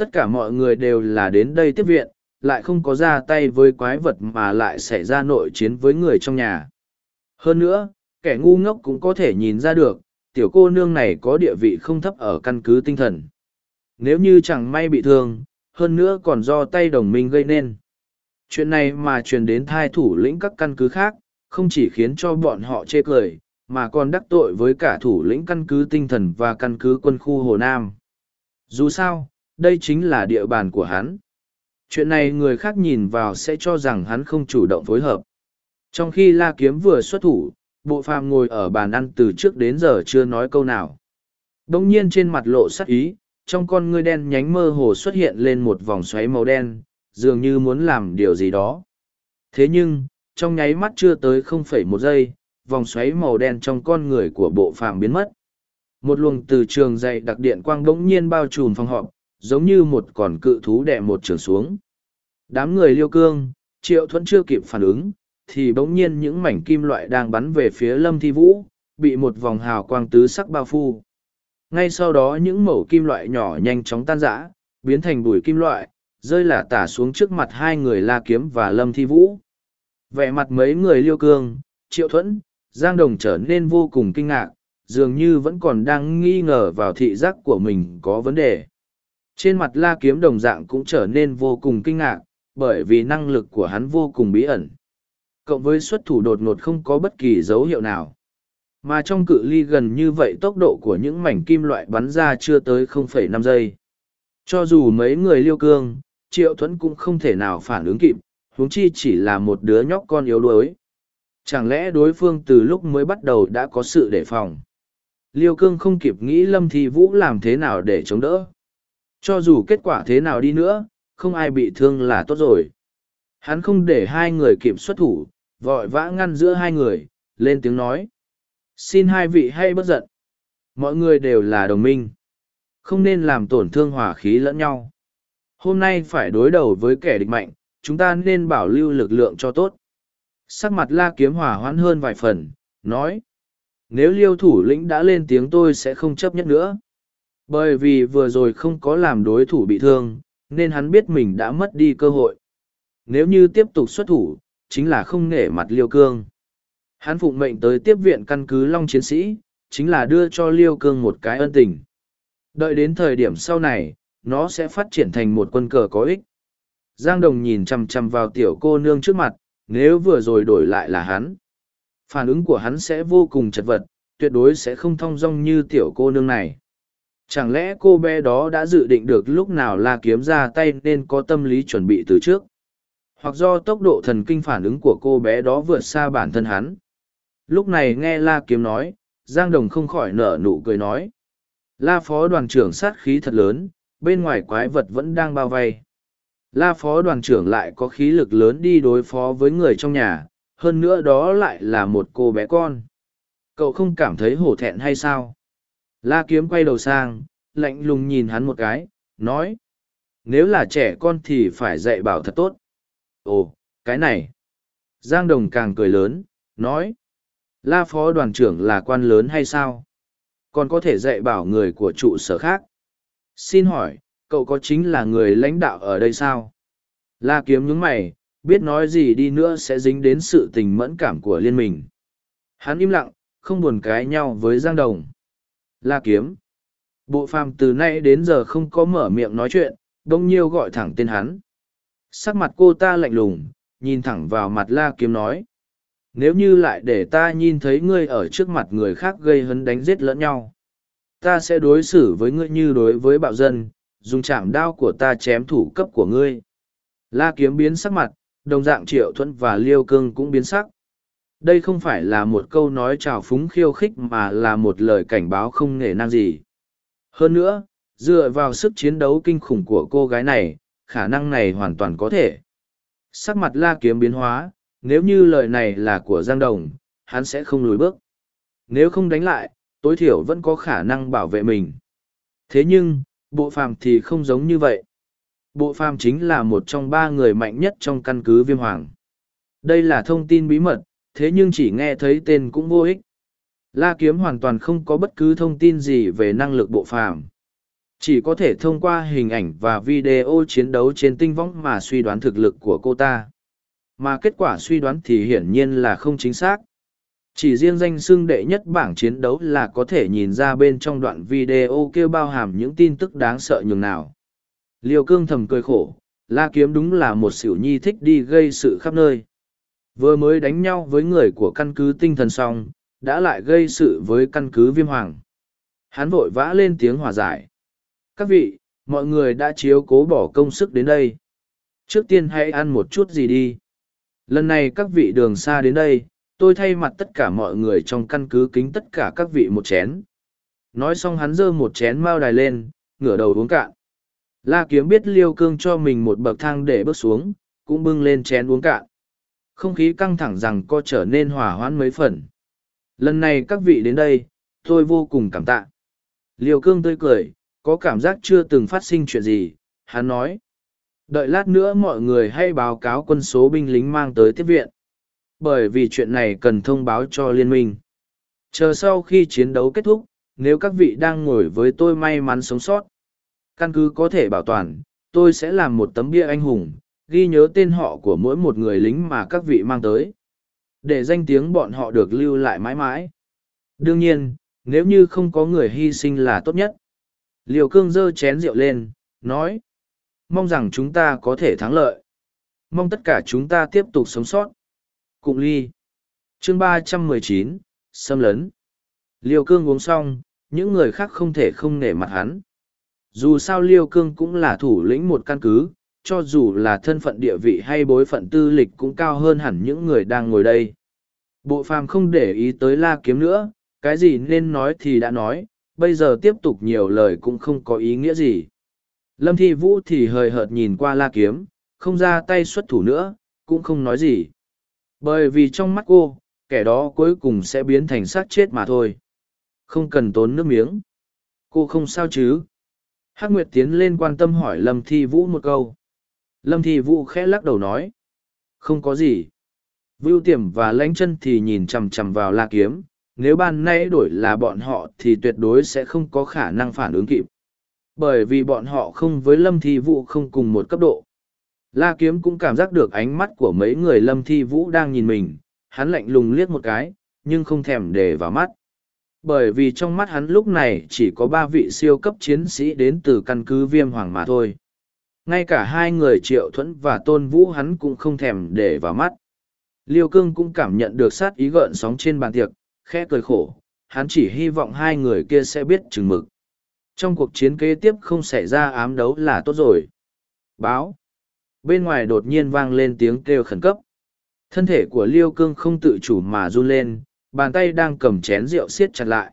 Speaker 1: Tất cả mọi người đều là đến đây tiếp viện, lại không có ra tay với quái vật mà lại xảy ra nội chiến với người trong nhà. Hơn nữa, kẻ ngu ngốc cũng có thể nhìn ra được, tiểu cô nương này có địa vị không thấp ở căn cứ tinh thần. Nếu như chẳng may bị thương, hơn nữa còn do tay đồng minh gây nên. Chuyện này mà truyền đến thai thủ lĩnh các căn cứ khác, không chỉ khiến cho bọn họ chê cười, mà còn đắc tội với cả thủ lĩnh căn cứ tinh thần và căn cứ quân khu Hồ Nam. Dù sao, đây chính là địa bàn của hắn. Chuyện này người khác nhìn vào sẽ cho rằng hắn không chủ động phối hợp. Trong khi La Kiếm vừa xuất thủ, bộ phàm ngồi ở bàn ăn từ trước đến giờ chưa nói câu nào. Đông nhiên trên mặt lộ sắc ý, trong con ngươi đen nhánh mơ hồ xuất hiện lên một vòng xoáy màu đen, dường như muốn làm điều gì đó. Thế nhưng, trong nháy mắt chưa tới không phẩy một giây, vòng xoáy màu đen trong con người của bộ phàm biến mất. Một luồng từ trường dày đặc điện quang bỗng nhiên bao trùm phòng họp, giống như một con cự thú đè một trường xuống. Đám người liêu cương, triệu thuẫn chưa kịp phản ứng, thì bỗng nhiên những mảnh kim loại đang bắn về phía lâm thi vũ, bị một vòng hào quang tứ sắc bao phủ. Ngay sau đó những mẩu kim loại nhỏ nhanh chóng tan rã, biến thành bụi kim loại, rơi lả tả xuống trước mặt hai người La Kiếm và Lâm Thi Vũ. Vẻ mặt mấy người liêu cương, triệu thuẫn, Giang Đồng trở nên vô cùng kinh ngạc, dường như vẫn còn đang nghi ngờ vào thị giác của mình có vấn đề. Trên mặt La Kiếm đồng dạng cũng trở nên vô cùng kinh ngạc, bởi vì năng lực của hắn vô cùng bí ẩn. Cộng với xuất thủ đột ngột không có bất kỳ dấu hiệu nào. Mà trong cự ly gần như vậy tốc độ của những mảnh kim loại bắn ra chưa tới 0,5 giây. Cho dù mấy người liêu cương, triệu thuẫn cũng không thể nào phản ứng kịp, huống chi chỉ là một đứa nhóc con yếu đuối. Chẳng lẽ đối phương từ lúc mới bắt đầu đã có sự đề phòng? Liêu cương không kịp nghĩ lâm thi vũ làm thế nào để chống đỡ. Cho dù kết quả thế nào đi nữa, không ai bị thương là tốt rồi. Hắn không để hai người kịp xuất thủ, vội vã ngăn giữa hai người, lên tiếng nói. Xin hai vị hay bất giận. Mọi người đều là đồng minh. Không nên làm tổn thương hỏa khí lẫn nhau. Hôm nay phải đối đầu với kẻ địch mạnh, chúng ta nên bảo lưu lực lượng cho tốt. Sắc mặt la kiếm hòa hoãn hơn vài phần, nói. Nếu liêu thủ lĩnh đã lên tiếng tôi sẽ không chấp nhất nữa. Bởi vì vừa rồi không có làm đối thủ bị thương, nên hắn biết mình đã mất đi cơ hội. Nếu như tiếp tục xuất thủ, chính là không nể mặt liêu cương. Hắn phụng mệnh tới tiếp viện căn cứ Long Chiến Sĩ, chính là đưa cho liêu cương một cái ân tình. Đợi đến thời điểm sau này, nó sẽ phát triển thành một quân cờ có ích. Giang Đồng nhìn chằm chằm vào tiểu cô nương trước mặt, nếu vừa rồi đổi lại là hắn. Phản ứng của hắn sẽ vô cùng chật vật, tuyệt đối sẽ không thong dong như tiểu cô nương này. Chẳng lẽ cô bé đó đã dự định được lúc nào la kiếm ra tay nên có tâm lý chuẩn bị từ trước? Hoặc do tốc độ thần kinh phản ứng của cô bé đó vượt xa bản thân hắn? Lúc này nghe la kiếm nói, Giang Đồng không khỏi nở nụ cười nói. La phó đoàn trưởng sát khí thật lớn, bên ngoài quái vật vẫn đang bao vây. La phó đoàn trưởng lại có khí lực lớn đi đối phó với người trong nhà, hơn nữa đó lại là một cô bé con. Cậu không cảm thấy hổ thẹn hay sao? La kiếm quay đầu sang, lạnh lùng nhìn hắn một cái, nói. Nếu là trẻ con thì phải dạy bảo thật tốt. Ồ, cái này. Giang Đồng càng cười lớn, nói. La phó đoàn trưởng là quan lớn hay sao? Còn có thể dạy bảo người của trụ sở khác. Xin hỏi, cậu có chính là người lãnh đạo ở đây sao? La kiếm nhướng mày, biết nói gì đi nữa sẽ dính đến sự tình mẫn cảm của liên minh. Hắn im lặng, không buồn cái nhau với Giang Đồng. La kiếm. Bộ phàm từ nay đến giờ không có mở miệng nói chuyện, đông nhiêu gọi thẳng tên hắn. Sắc mặt cô ta lạnh lùng, nhìn thẳng vào mặt la kiếm nói. Nếu như lại để ta nhìn thấy ngươi ở trước mặt người khác gây hấn đánh giết lẫn nhau, ta sẽ đối xử với ngươi như đối với bạo dân, dùng chạm đao của ta chém thủ cấp của ngươi. La kiếm biến sắc mặt, đồng dạng triệu thuẫn và liêu cương cũng biến sắc. Đây không phải là một câu nói trào phúng khiêu khích mà là một lời cảnh báo không nể nang gì. Hơn nữa, dựa vào sức chiến đấu kinh khủng của cô gái này, khả năng này hoàn toàn có thể. Sắc mặt la kiếm biến hóa, nếu như lời này là của Giang Đồng, hắn sẽ không lùi bước. Nếu không đánh lại, tối thiểu vẫn có khả năng bảo vệ mình. Thế nhưng, bộ phàm thì không giống như vậy. Bộ phàm chính là một trong ba người mạnh nhất trong căn cứ viêm hoàng. Đây là thông tin bí mật, thế nhưng chỉ nghe thấy tên cũng vô ích. La Kiếm hoàn toàn không có bất cứ thông tin gì về năng lực bộ phàm. Chỉ có thể thông qua hình ảnh và video chiến đấu trên tinh võng mà suy đoán thực lực của cô ta. Mà kết quả suy đoán thì hiển nhiên là không chính xác. Chỉ riêng danh xưng đệ nhất bảng chiến đấu là có thể nhìn ra bên trong đoạn video kêu bao hàm những tin tức đáng sợ nhường nào. Liêu cương thầm cười khổ, La Kiếm đúng là một xỉu nhi thích đi gây sự khắp nơi. Vừa mới đánh nhau với người của căn cứ tinh thần xong, đã lại gây sự với căn cứ viêm hoàng. Hắn vội vã lên tiếng hòa giải. Các vị, mọi người đã chiếu cố bỏ công sức đến đây. Trước tiên hãy ăn một chút gì đi. Lần này các vị đường xa đến đây, tôi thay mặt tất cả mọi người trong căn cứ kính tất cả các vị một chén. Nói xong hắn giơ một chén mao đài lên, ngửa đầu uống cạn. La kiếm biết liêu cương cho mình một bậc thang để bước xuống, cũng bưng lên chén uống cạn. Không khí căng thẳng rằng co trở nên hòa hoãn mấy phần. Lần này các vị đến đây, tôi vô cùng cảm tạ. Liêu cương tươi cười, có cảm giác chưa từng phát sinh chuyện gì, hắn nói. Đợi lát nữa mọi người hãy báo cáo quân số binh lính mang tới tiếp viện. Bởi vì chuyện này cần thông báo cho liên minh. Chờ sau khi chiến đấu kết thúc, nếu các vị đang ngồi với tôi may mắn sống sót, căn cứ có thể bảo toàn, tôi sẽ làm một tấm bia anh hùng, ghi nhớ tên họ của mỗi một người lính mà các vị mang tới. Để danh tiếng bọn họ được lưu lại mãi mãi. Đương nhiên, nếu như không có người hy sinh là tốt nhất. Liều cương dơ chén rượu lên, nói. Mong rằng chúng ta có thể thắng lợi. Mong tất cả chúng ta tiếp tục sống sót. Cụng ly. chương ba trăm mười chín, xâm lấn. Liều cương uống xong, những người khác không thể không nể mặt hắn. Dù sao Liêu Cương cũng là thủ lĩnh một căn cứ, cho dù là thân phận địa vị hay bối phận tư lịch cũng cao hơn hẳn những người đang ngồi đây. Bộ phàm không để ý tới la kiếm nữa, cái gì nên nói thì đã nói, bây giờ tiếp tục nhiều lời cũng không có ý nghĩa gì. Lâm Thi Vũ thì hời hợt nhìn qua la kiếm, không ra tay xuất thủ nữa, cũng không nói gì. Bởi vì trong mắt cô, kẻ đó cuối cùng sẽ biến thành xác chết mà thôi. Không cần tốn nước miếng. Cô không sao chứ? Hắc Nguyệt tiến lên quan tâm hỏi Lâm Thi Vũ một câu. Lâm Thi Vũ khẽ lắc đầu nói. Không có gì. Vưu tiềm và lãnh chân thì nhìn chằm chằm vào la kiếm, nếu ban nay đổi là bọn họ thì tuyệt đối sẽ không có khả năng phản ứng kịp. Bởi vì bọn họ không với Lâm Thi Vũ không cùng một cấp độ. La kiếm cũng cảm giác được ánh mắt của mấy người Lâm Thi Vũ đang nhìn mình, hắn lạnh lùng liếc một cái, nhưng không thèm để vào mắt. Bởi vì trong mắt hắn lúc này chỉ có ba vị siêu cấp chiến sĩ đến từ căn cứ viêm hoàng mà thôi. Ngay cả hai người triệu thuẫn và tôn vũ hắn cũng không thèm để vào mắt. Liêu cương cũng cảm nhận được sát ý gợn sóng trên bàn tiệc, khẽ cười khổ, hắn chỉ hy vọng hai người kia sẽ biết chừng mực. Trong cuộc chiến kế tiếp không xảy ra ám đấu là tốt rồi. Báo. Bên ngoài đột nhiên vang lên tiếng kêu khẩn cấp. Thân thể của Liêu Cương không tự chủ mà run lên, bàn tay đang cầm chén rượu siết chặt lại.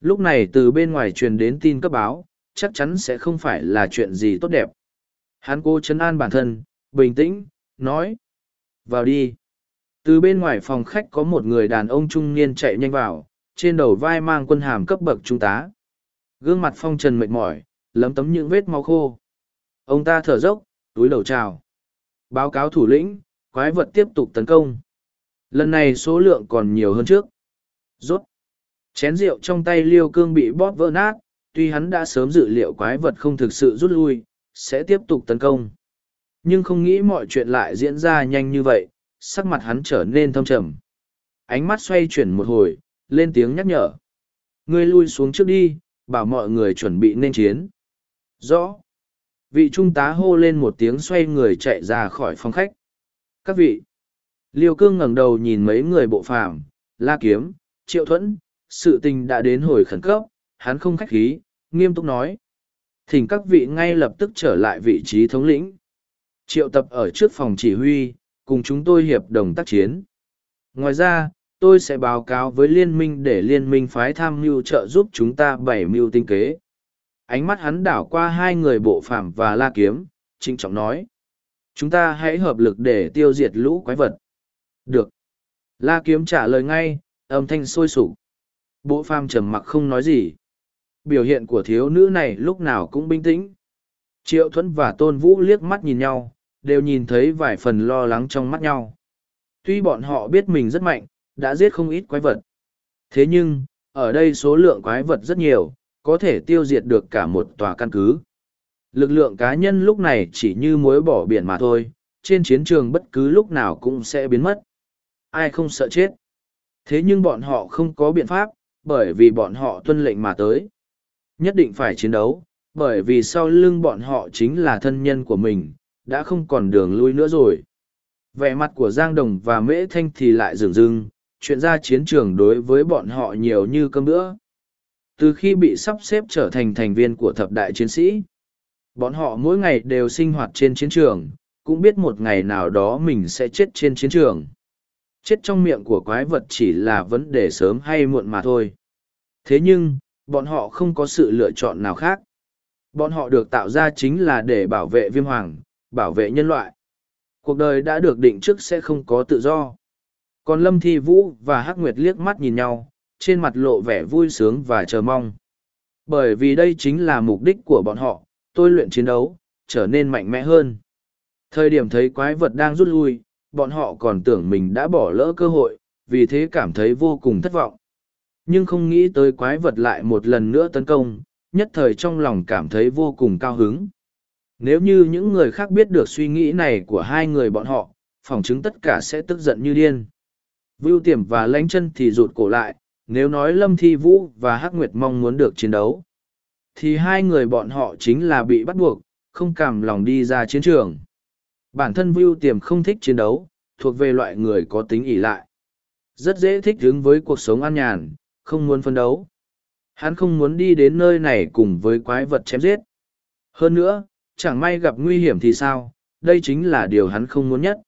Speaker 1: Lúc này từ bên ngoài truyền đến tin cấp báo, chắc chắn sẽ không phải là chuyện gì tốt đẹp. Hắn cố chấn an bản thân, bình tĩnh, nói. Vào đi. Từ bên ngoài phòng khách có một người đàn ông trung niên chạy nhanh vào, trên đầu vai mang quân hàm cấp bậc trung tá. Gương mặt phong trần mệt mỏi, lấm tấm những vết máu khô. Ông ta thở dốc, túi đầu chào. Báo cáo thủ lĩnh, quái vật tiếp tục tấn công. Lần này số lượng còn nhiều hơn trước. Rốt. Chén rượu trong tay liêu cương bị bóp vỡ nát, tuy hắn đã sớm dự liệu quái vật không thực sự rút lui, sẽ tiếp tục tấn công. Nhưng không nghĩ mọi chuyện lại diễn ra nhanh như vậy, sắc mặt hắn trở nên thâm trầm. Ánh mắt xoay chuyển một hồi, lên tiếng nhắc nhở. Ngươi lui xuống trước đi, bảo mọi người chuẩn bị nên chiến. Rõ. Vị trung tá hô lên một tiếng xoay người chạy ra khỏi phòng khách. Các vị. Liêu cương ngẩng đầu nhìn mấy người bộ phàm, la kiếm, triệu thuẫn, sự tình đã đến hồi khẩn cấp, hắn không khách khí, nghiêm túc nói. Thỉnh các vị ngay lập tức trở lại vị trí thống lĩnh. Triệu tập ở trước phòng chỉ huy, cùng chúng tôi hiệp đồng tác chiến. Ngoài ra, tôi sẽ báo cáo với liên minh để liên minh phái tham mưu trợ giúp chúng ta bảy mưu tinh kế. Ánh mắt hắn đảo qua hai người bộ phạm và la kiếm, trinh trọng nói. Chúng ta hãy hợp lực để tiêu diệt lũ quái vật. Được. La kiếm trả lời ngay, âm thanh sôi sục. Bộ phàm trầm mặc không nói gì. Biểu hiện của thiếu nữ này lúc nào cũng bình tĩnh. Triệu Thuẫn và Tôn Vũ liếc mắt nhìn nhau, đều nhìn thấy vài phần lo lắng trong mắt nhau. Tuy bọn họ biết mình rất mạnh, đã giết không ít quái vật. Thế nhưng, ở đây số lượng quái vật rất nhiều, có thể tiêu diệt được cả một tòa căn cứ. Lực lượng cá nhân lúc này chỉ như muối bỏ biển mà thôi, trên chiến trường bất cứ lúc nào cũng sẽ biến mất. Ai không sợ chết. Thế nhưng bọn họ không có biện pháp, bởi vì bọn họ tuân lệnh mà tới. Nhất định phải chiến đấu, bởi vì sau lưng bọn họ chính là thân nhân của mình, đã không còn đường lui nữa rồi. Vẻ mặt của Giang Đồng và Mễ Thanh thì lại rừng rưng, chuyện ra chiến trường đối với bọn họ nhiều như cơm bữa. Từ khi bị sắp xếp trở thành thành viên của thập đại chiến sĩ, bọn họ mỗi ngày đều sinh hoạt trên chiến trường, cũng biết một ngày nào đó mình sẽ chết trên chiến trường. Chết trong miệng của quái vật chỉ là vấn đề sớm hay muộn mà thôi. Thế nhưng, bọn họ không có sự lựa chọn nào khác. Bọn họ được tạo ra chính là để bảo vệ viêm hoàng, bảo vệ nhân loại. Cuộc đời đã được định trước sẽ không có tự do. Còn Lâm Thi Vũ và Hắc Nguyệt liếc mắt nhìn nhau, trên mặt lộ vẻ vui sướng và chờ mong. Bởi vì đây chính là mục đích của bọn họ, tôi luyện chiến đấu, trở nên mạnh mẽ hơn. Thời điểm thấy quái vật đang rút lui, bọn họ còn tưởng mình đã bỏ lỡ cơ hội, vì thế cảm thấy vô cùng thất vọng. Nhưng không nghĩ tới quái vật lại một lần nữa tấn công, nhất thời trong lòng cảm thấy vô cùng cao hứng. Nếu như những người khác biết được suy nghĩ này của hai người bọn họ, phỏng chứng tất cả sẽ tức giận như điên. Vưu tiềm và lánh chân thì rụt cổ lại, nếu nói Lâm Thi Vũ và Hắc Nguyệt mong muốn được chiến đấu, thì hai người bọn họ chính là bị bắt buộc, không cảm lòng đi ra chiến trường. Bản thân Vưu tiềm không thích chiến đấu, thuộc về loại người có tính ỷ lại. Rất dễ thích ứng với cuộc sống an nhàn, không muốn phân đấu. Hắn không muốn đi đến nơi này cùng với quái vật chém giết. Hơn nữa, chẳng may gặp nguy hiểm thì sao, đây chính là điều hắn không muốn nhất.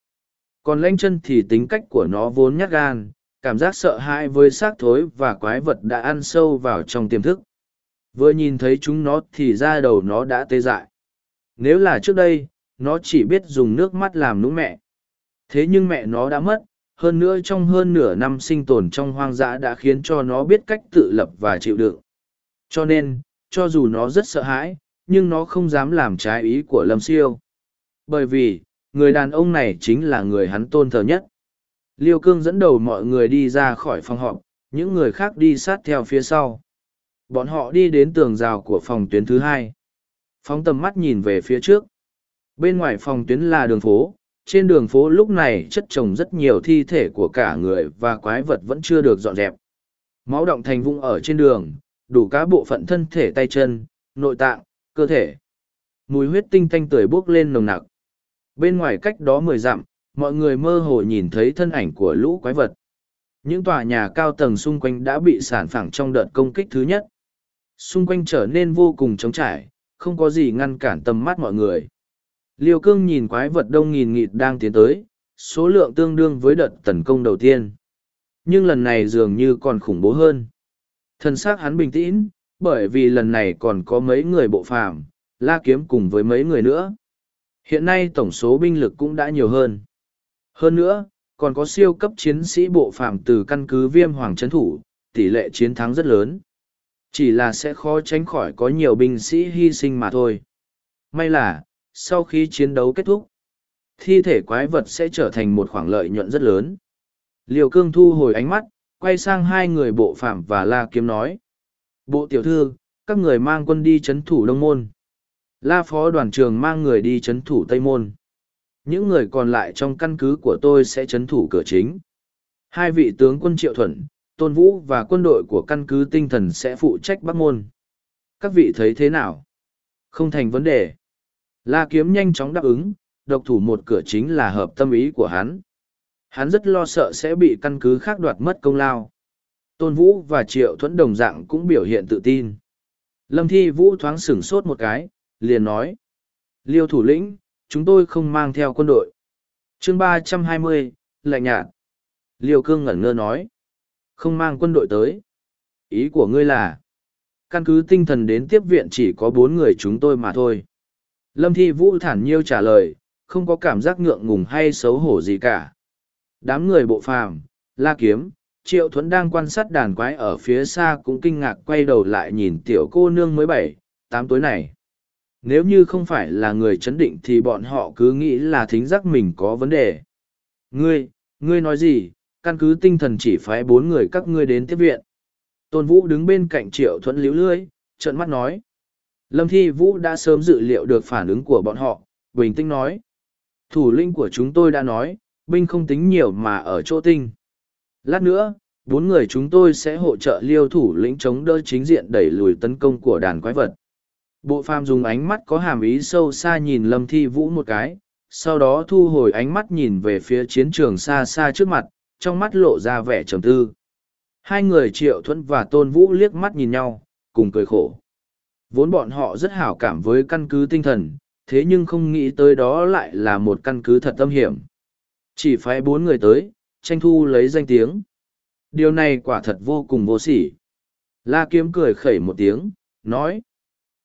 Speaker 1: Còn lanh chân thì tính cách của nó vốn nhát gan, cảm giác sợ hãi với xác thối và quái vật đã ăn sâu vào trong tiềm thức. Vừa nhìn thấy chúng nó thì ra đầu nó đã tê dại. Nếu là trước đây, nó chỉ biết dùng nước mắt làm nũng mẹ. Thế nhưng mẹ nó đã mất, hơn nữa trong hơn nửa năm sinh tồn trong hoang dã đã khiến cho nó biết cách tự lập và chịu đựng. Cho nên, cho dù nó rất sợ hãi, nhưng nó không dám làm trái ý của Lâm Siêu. Bởi vì, người đàn ông này chính là người hắn tôn thờ nhất. Liêu Cương dẫn đầu mọi người đi ra khỏi phòng họp, những người khác đi sát theo phía sau. Bọn họ đi đến tường rào của phòng tuyến thứ hai. Phóng tầm mắt nhìn về phía trước. Bên ngoài phòng tuyến là đường phố, trên đường phố lúc này chất trồng rất nhiều thi thể của cả người và quái vật vẫn chưa được dọn dẹp. Máu động thành vung ở trên đường, đủ các bộ phận thân thể tay chân, nội tạng, cơ thể. Mùi huyết tinh tanh tưởi buốc lên nồng nặc. Bên ngoài cách đó mười dặm, mọi người mơ hồ nhìn thấy thân ảnh của lũ quái vật. Những tòa nhà cao tầng xung quanh đã bị sản phẳng trong đợt công kích thứ nhất. Xung quanh trở nên vô cùng trống trải, không có gì ngăn cản tầm mắt mọi người. Liêu cương nhìn quái vật đông nghìn nghịt đang tiến tới, số lượng tương đương với đợt tấn công đầu tiên. Nhưng lần này dường như còn khủng bố hơn. Thân xác hắn bình tĩnh, bởi vì lần này còn có mấy người bộ phàm, la kiếm cùng với mấy người nữa. Hiện nay tổng số binh lực cũng đã nhiều hơn. Hơn nữa, còn có siêu cấp chiến sĩ bộ phàm từ căn cứ viêm hoàng trấn thủ, tỷ lệ chiến thắng rất lớn. Chỉ là sẽ khó tránh khỏi có nhiều binh sĩ hy sinh mà thôi. May là, sau khi chiến đấu kết thúc, thi thể quái vật sẽ trở thành một khoản lợi nhuận rất lớn. Liều cương thu hồi ánh mắt, quay sang hai người bộ phạm và la kiếm nói. Bộ tiểu thư, các người mang quân đi chấn thủ Đông Môn. La phó đoàn trường mang người đi chấn thủ Tây Môn. Những người còn lại trong căn cứ của tôi sẽ chấn thủ cửa chính. Hai vị tướng quân Triệu Thuận, Tôn Vũ và quân đội của căn cứ tinh thần sẽ phụ trách Bắc Môn. Các vị thấy thế nào? Không thành vấn đề. La Kiếm nhanh chóng đáp ứng, độc thủ một cửa chính là hợp tâm ý của hắn. Hắn rất lo sợ sẽ bị căn cứ khác đoạt mất công lao. Tôn Vũ và Triệu Thuẫn đồng dạng cũng biểu hiện tự tin. Lâm Thi Vũ thoáng sửng sốt một cái, liền nói. Liêu thủ lĩnh, chúng tôi không mang theo quân đội. chương ba trăm hai mươi, lạnh nhạt. Liêu Cương ngẩn ngơ nói. Không mang quân đội tới. Ý của ngươi là, căn cứ tinh thần đến tiếp viện chỉ có bốn người chúng tôi mà thôi. Lâm Thi Vũ thản nhiêu trả lời, không có cảm giác ngượng ngùng hay xấu hổ gì cả. Đám người bộ phàm, la kiếm, triệu thuẫn đang quan sát đàn quái ở phía xa cũng kinh ngạc quay đầu lại nhìn tiểu cô nương mới bảy, tám tối này. Nếu như không phải là người chấn định thì bọn họ cứ nghĩ là thính giác mình có vấn đề. Ngươi, ngươi nói gì, căn cứ tinh thần chỉ phái bốn người các ngươi đến tiếp viện. Tôn Vũ đứng bên cạnh triệu thuẫn liễu lưới, trận mắt nói. Lâm Thi Vũ đã sớm dự liệu được phản ứng của bọn họ, bình tĩnh nói. Thủ lĩnh của chúng tôi đã nói, binh không tính nhiều mà ở chỗ tinh. Lát nữa, bốn người chúng tôi sẽ hỗ trợ liêu thủ lĩnh chống đỡ chính diện đẩy lùi tấn công của đàn quái vật. Bộ phàm dùng ánh mắt có hàm ý sâu xa nhìn Lâm Thi Vũ một cái, sau đó thu hồi ánh mắt nhìn về phía chiến trường xa xa trước mặt, trong mắt lộ ra vẻ trầm tư. Hai người Triệu Thuẫn và Tôn Vũ liếc mắt nhìn nhau, cùng cười khổ. Vốn bọn họ rất hảo cảm với căn cứ tinh thần, thế nhưng không nghĩ tới đó lại là một căn cứ thật tâm hiểm. Chỉ phái bốn người tới, tranh thu lấy danh tiếng. Điều này quả thật vô cùng vô sỉ. La kiếm cười khẩy một tiếng, nói.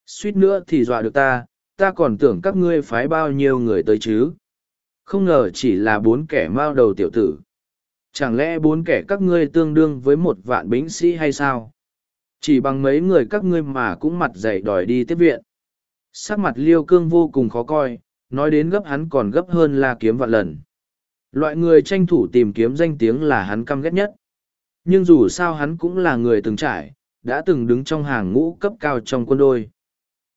Speaker 1: Suýt nữa thì dọa được ta, ta còn tưởng các ngươi phái bao nhiêu người tới chứ. Không ngờ chỉ là bốn kẻ mao đầu tiểu tử. Chẳng lẽ bốn kẻ các ngươi tương đương với một vạn binh sĩ hay sao? Chỉ bằng mấy người các ngươi mà cũng mặt dày đòi đi tiếp viện. Sắc mặt liêu cương vô cùng khó coi, nói đến gấp hắn còn gấp hơn la kiếm vạn lần. Loại người tranh thủ tìm kiếm danh tiếng là hắn căm ghét nhất. Nhưng dù sao hắn cũng là người từng trải, đã từng đứng trong hàng ngũ cấp cao trong quân đôi.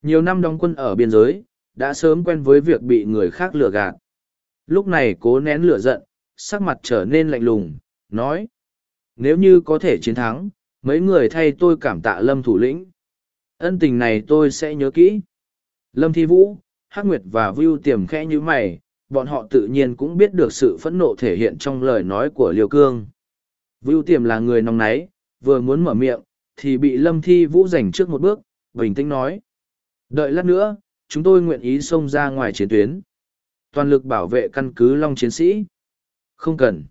Speaker 1: Nhiều năm đóng quân ở biên giới, đã sớm quen với việc bị người khác lừa gạt. Lúc này cố nén lửa giận, sắc mặt trở nên lạnh lùng, nói. Nếu như có thể chiến thắng, mấy người thay tôi cảm tạ lâm thủ lĩnh. Ân tình này tôi sẽ nhớ kỹ. Lâm Thi Vũ, Hắc Nguyệt và Vưu tiềm khẽ như mày, bọn họ tự nhiên cũng biết được sự phẫn nộ thể hiện trong lời nói của Liêu Cương. Vưu tiềm là người nóng náy, vừa muốn mở miệng, thì bị Lâm Thi Vũ giành trước một bước, bình tĩnh nói. Đợi lát nữa, chúng tôi nguyện ý xông ra ngoài chiến tuyến. Toàn lực bảo vệ căn cứ Long Chiến Sĩ. Không cần.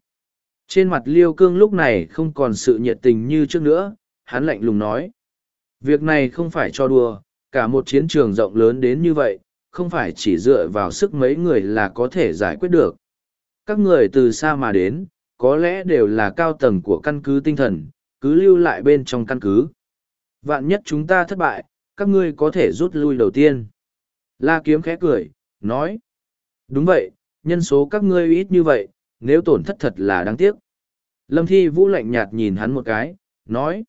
Speaker 1: Trên mặt Liêu Cương lúc này không còn sự nhiệt tình như trước nữa, hắn lạnh lùng nói. Việc này không phải cho đùa, cả một chiến trường rộng lớn đến như vậy, không phải chỉ dựa vào sức mấy người là có thể giải quyết được. Các người từ xa mà đến, có lẽ đều là cao tầng của căn cứ tinh thần, cứ lưu lại bên trong căn cứ. Vạn nhất chúng ta thất bại, các ngươi có thể rút lui đầu tiên. La kiếm khẽ cười, nói. Đúng vậy, nhân số các ngươi ít như vậy, nếu tổn thất thật là đáng tiếc. Lâm Thi Vũ lạnh nhạt nhìn hắn một cái, nói.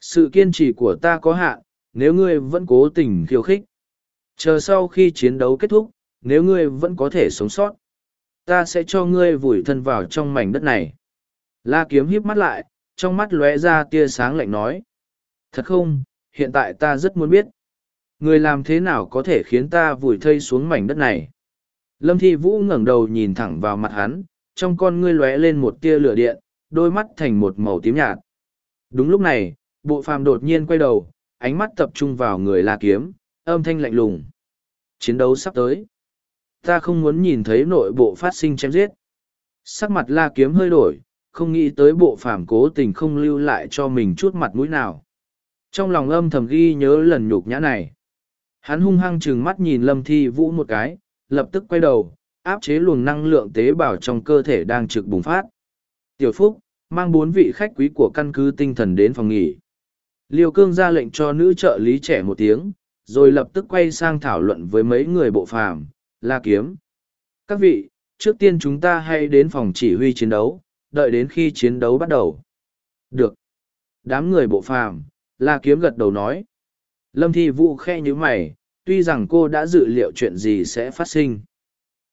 Speaker 1: Sự kiên trì của ta có hạn, nếu ngươi vẫn cố tình khiêu khích. Chờ sau khi chiến đấu kết thúc, nếu ngươi vẫn có thể sống sót, ta sẽ cho ngươi vùi thân vào trong mảnh đất này. La kiếm híp mắt lại, trong mắt lóe ra tia sáng lạnh nói. Thật không, hiện tại ta rất muốn biết. Người làm thế nào có thể khiến ta vùi thây xuống mảnh đất này? Lâm Thi Vũ ngẩng đầu nhìn thẳng vào mặt hắn, trong con ngươi lóe lên một tia lửa điện, đôi mắt thành một màu tím nhạt. Đúng lúc này, bộ phàm đột nhiên quay đầu, ánh mắt tập trung vào người La Kiếm, âm thanh lạnh lùng. Chiến đấu sắp tới. Ta không muốn nhìn thấy nội bộ phát sinh chém giết. Sắc mặt La Kiếm hơi đổi, không nghĩ tới bộ phàm cố tình không lưu lại cho mình chút mặt mũi nào. Trong lòng âm thầm ghi nhớ lần nhục nhã này. Hắn hung hăng trừng mắt nhìn Lâm Thi Vũ một cái, lập tức quay đầu, áp chế luồng năng lượng tế bào trong cơ thể đang trực bùng phát. Tiểu Phúc, mang bốn vị khách quý của căn cứ tinh thần đến phòng nghỉ. Liêu Cương ra lệnh cho nữ trợ lý trẻ một tiếng, rồi lập tức quay sang thảo luận với mấy người bộ phàm, la kiếm. Các vị, trước tiên chúng ta hãy đến phòng chỉ huy chiến đấu, đợi đến khi chiến đấu bắt đầu. Được. Đám người bộ phàm, la kiếm gật đầu nói. Lâm Thi Vũ khe như mày, tuy rằng cô đã dự liệu chuyện gì sẽ phát sinh.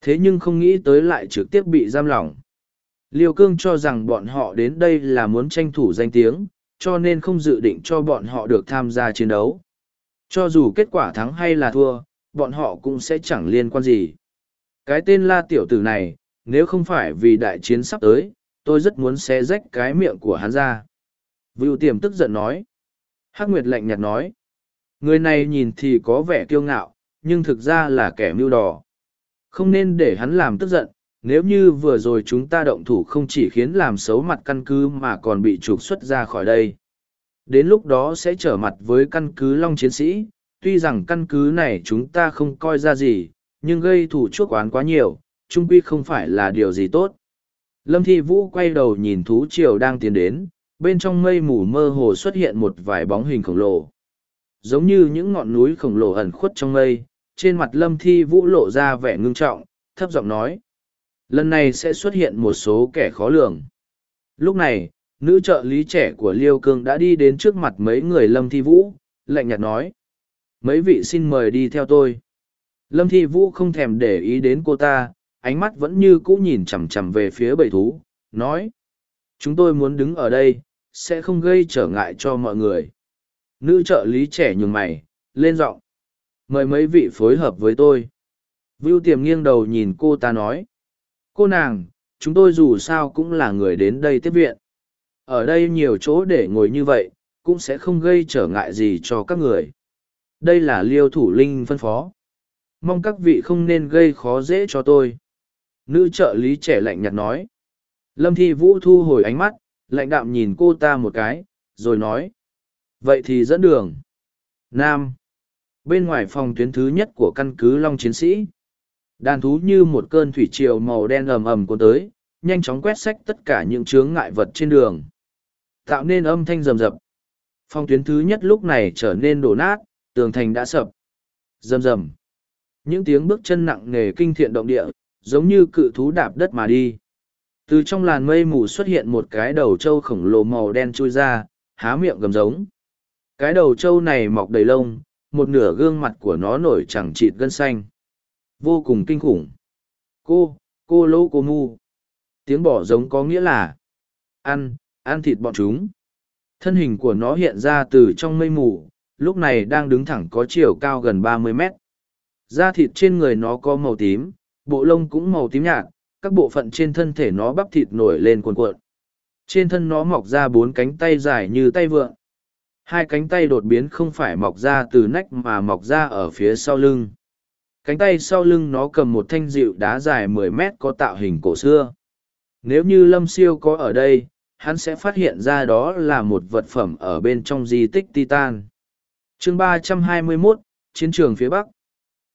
Speaker 1: Thế nhưng không nghĩ tới lại trực tiếp bị giam lỏng. Liêu Cương cho rằng bọn họ đến đây là muốn tranh thủ danh tiếng, cho nên không dự định cho bọn họ được tham gia chiến đấu. Cho dù kết quả thắng hay là thua, bọn họ cũng sẽ chẳng liên quan gì. Cái tên la tiểu tử này, nếu không phải vì đại chiến sắp tới, tôi rất muốn xé rách cái miệng của hắn ra. vựu tiềm tức giận nói. Hắc Nguyệt lạnh nhạt nói. Người này nhìn thì có vẻ kiêu ngạo, nhưng thực ra là kẻ mưu đỏ. Không nên để hắn làm tức giận, nếu như vừa rồi chúng ta động thủ không chỉ khiến làm xấu mặt căn cứ mà còn bị trục xuất ra khỏi đây. Đến lúc đó sẽ trở mặt với căn cứ Long Chiến Sĩ, tuy rằng căn cứ này chúng ta không coi ra gì, nhưng gây thủ chuốc oán quá nhiều, trung quy không phải là điều gì tốt. Lâm Thi Vũ quay đầu nhìn thú triều đang tiến đến, bên trong mây mù mơ hồ xuất hiện một vài bóng hình khổng lồ. Giống như những ngọn núi khổng lồ ẩn khuất trong mây, trên mặt Lâm Thi Vũ lộ ra vẻ ngưng trọng, thấp giọng nói. Lần này sẽ xuất hiện một số kẻ khó lường. Lúc này, nữ trợ lý trẻ của Liêu Cương đã đi đến trước mặt mấy người Lâm Thi Vũ, lạnh nhạt nói. Mấy vị xin mời đi theo tôi. Lâm Thi Vũ không thèm để ý đến cô ta, ánh mắt vẫn như cũ nhìn chằm chằm về phía bầy thú, nói. Chúng tôi muốn đứng ở đây, sẽ không gây trở ngại cho mọi người. Nữ trợ lý trẻ nhường mày, lên giọng Mời mấy vị phối hợp với tôi. Vưu tiềm nghiêng đầu nhìn cô ta nói. Cô nàng, chúng tôi dù sao cũng là người đến đây tiếp viện. Ở đây nhiều chỗ để ngồi như vậy, cũng sẽ không gây trở ngại gì cho các người. Đây là liêu thủ linh phân phó. Mong các vị không nên gây khó dễ cho tôi. Nữ trợ lý trẻ lạnh nhạt nói. Lâm Thi Vũ thu hồi ánh mắt, lạnh đạm nhìn cô ta một cái, rồi nói. Vậy thì dẫn đường. Nam. Bên ngoài phòng tuyến thứ nhất của căn cứ Long Chiến Sĩ. Đàn thú như một cơn thủy triều màu đen ầm ầm cuốn tới, nhanh chóng quét sạch tất cả những chướng ngại vật trên đường. Tạo nên âm thanh rầm rập. Phòng tuyến thứ nhất lúc này trở nên đổ nát, tường thành đã sập. Rầm rầm. Những tiếng bước chân nặng nề kinh thiện động địa, giống như cự thú đạp đất mà đi. Từ trong làn mây mù xuất hiện một cái đầu trâu khổng lồ màu đen chui ra, há miệng gầm giống. Cái đầu trâu này mọc đầy lông, một nửa gương mặt của nó nổi chẳng chịt gân xanh. Vô cùng kinh khủng. Cô, cô lỗ cô mu. Tiếng bỏ giống có nghĩa là ăn, ăn thịt bọn chúng. Thân hình của nó hiện ra từ trong mây mù, lúc này đang đứng thẳng có chiều cao gần ba mươi mét. Da thịt trên người nó có màu tím, bộ lông cũng màu tím nhạt, các bộ phận trên thân thể nó bắp thịt nổi lên cuồn cuộn. Trên thân nó mọc ra bốn cánh tay dài như tay vượn. Hai cánh tay đột biến không phải mọc ra từ nách mà mọc ra ở phía sau lưng. Cánh tay sau lưng nó cầm một thanh dịu đá dài mười mét có tạo hình cổ xưa. Nếu như Lâm Siêu có ở đây, hắn sẽ phát hiện ra đó là một vật phẩm ở bên trong di tích Titan. chương ba trăm hai mươi 321, Chiến trường phía Bắc.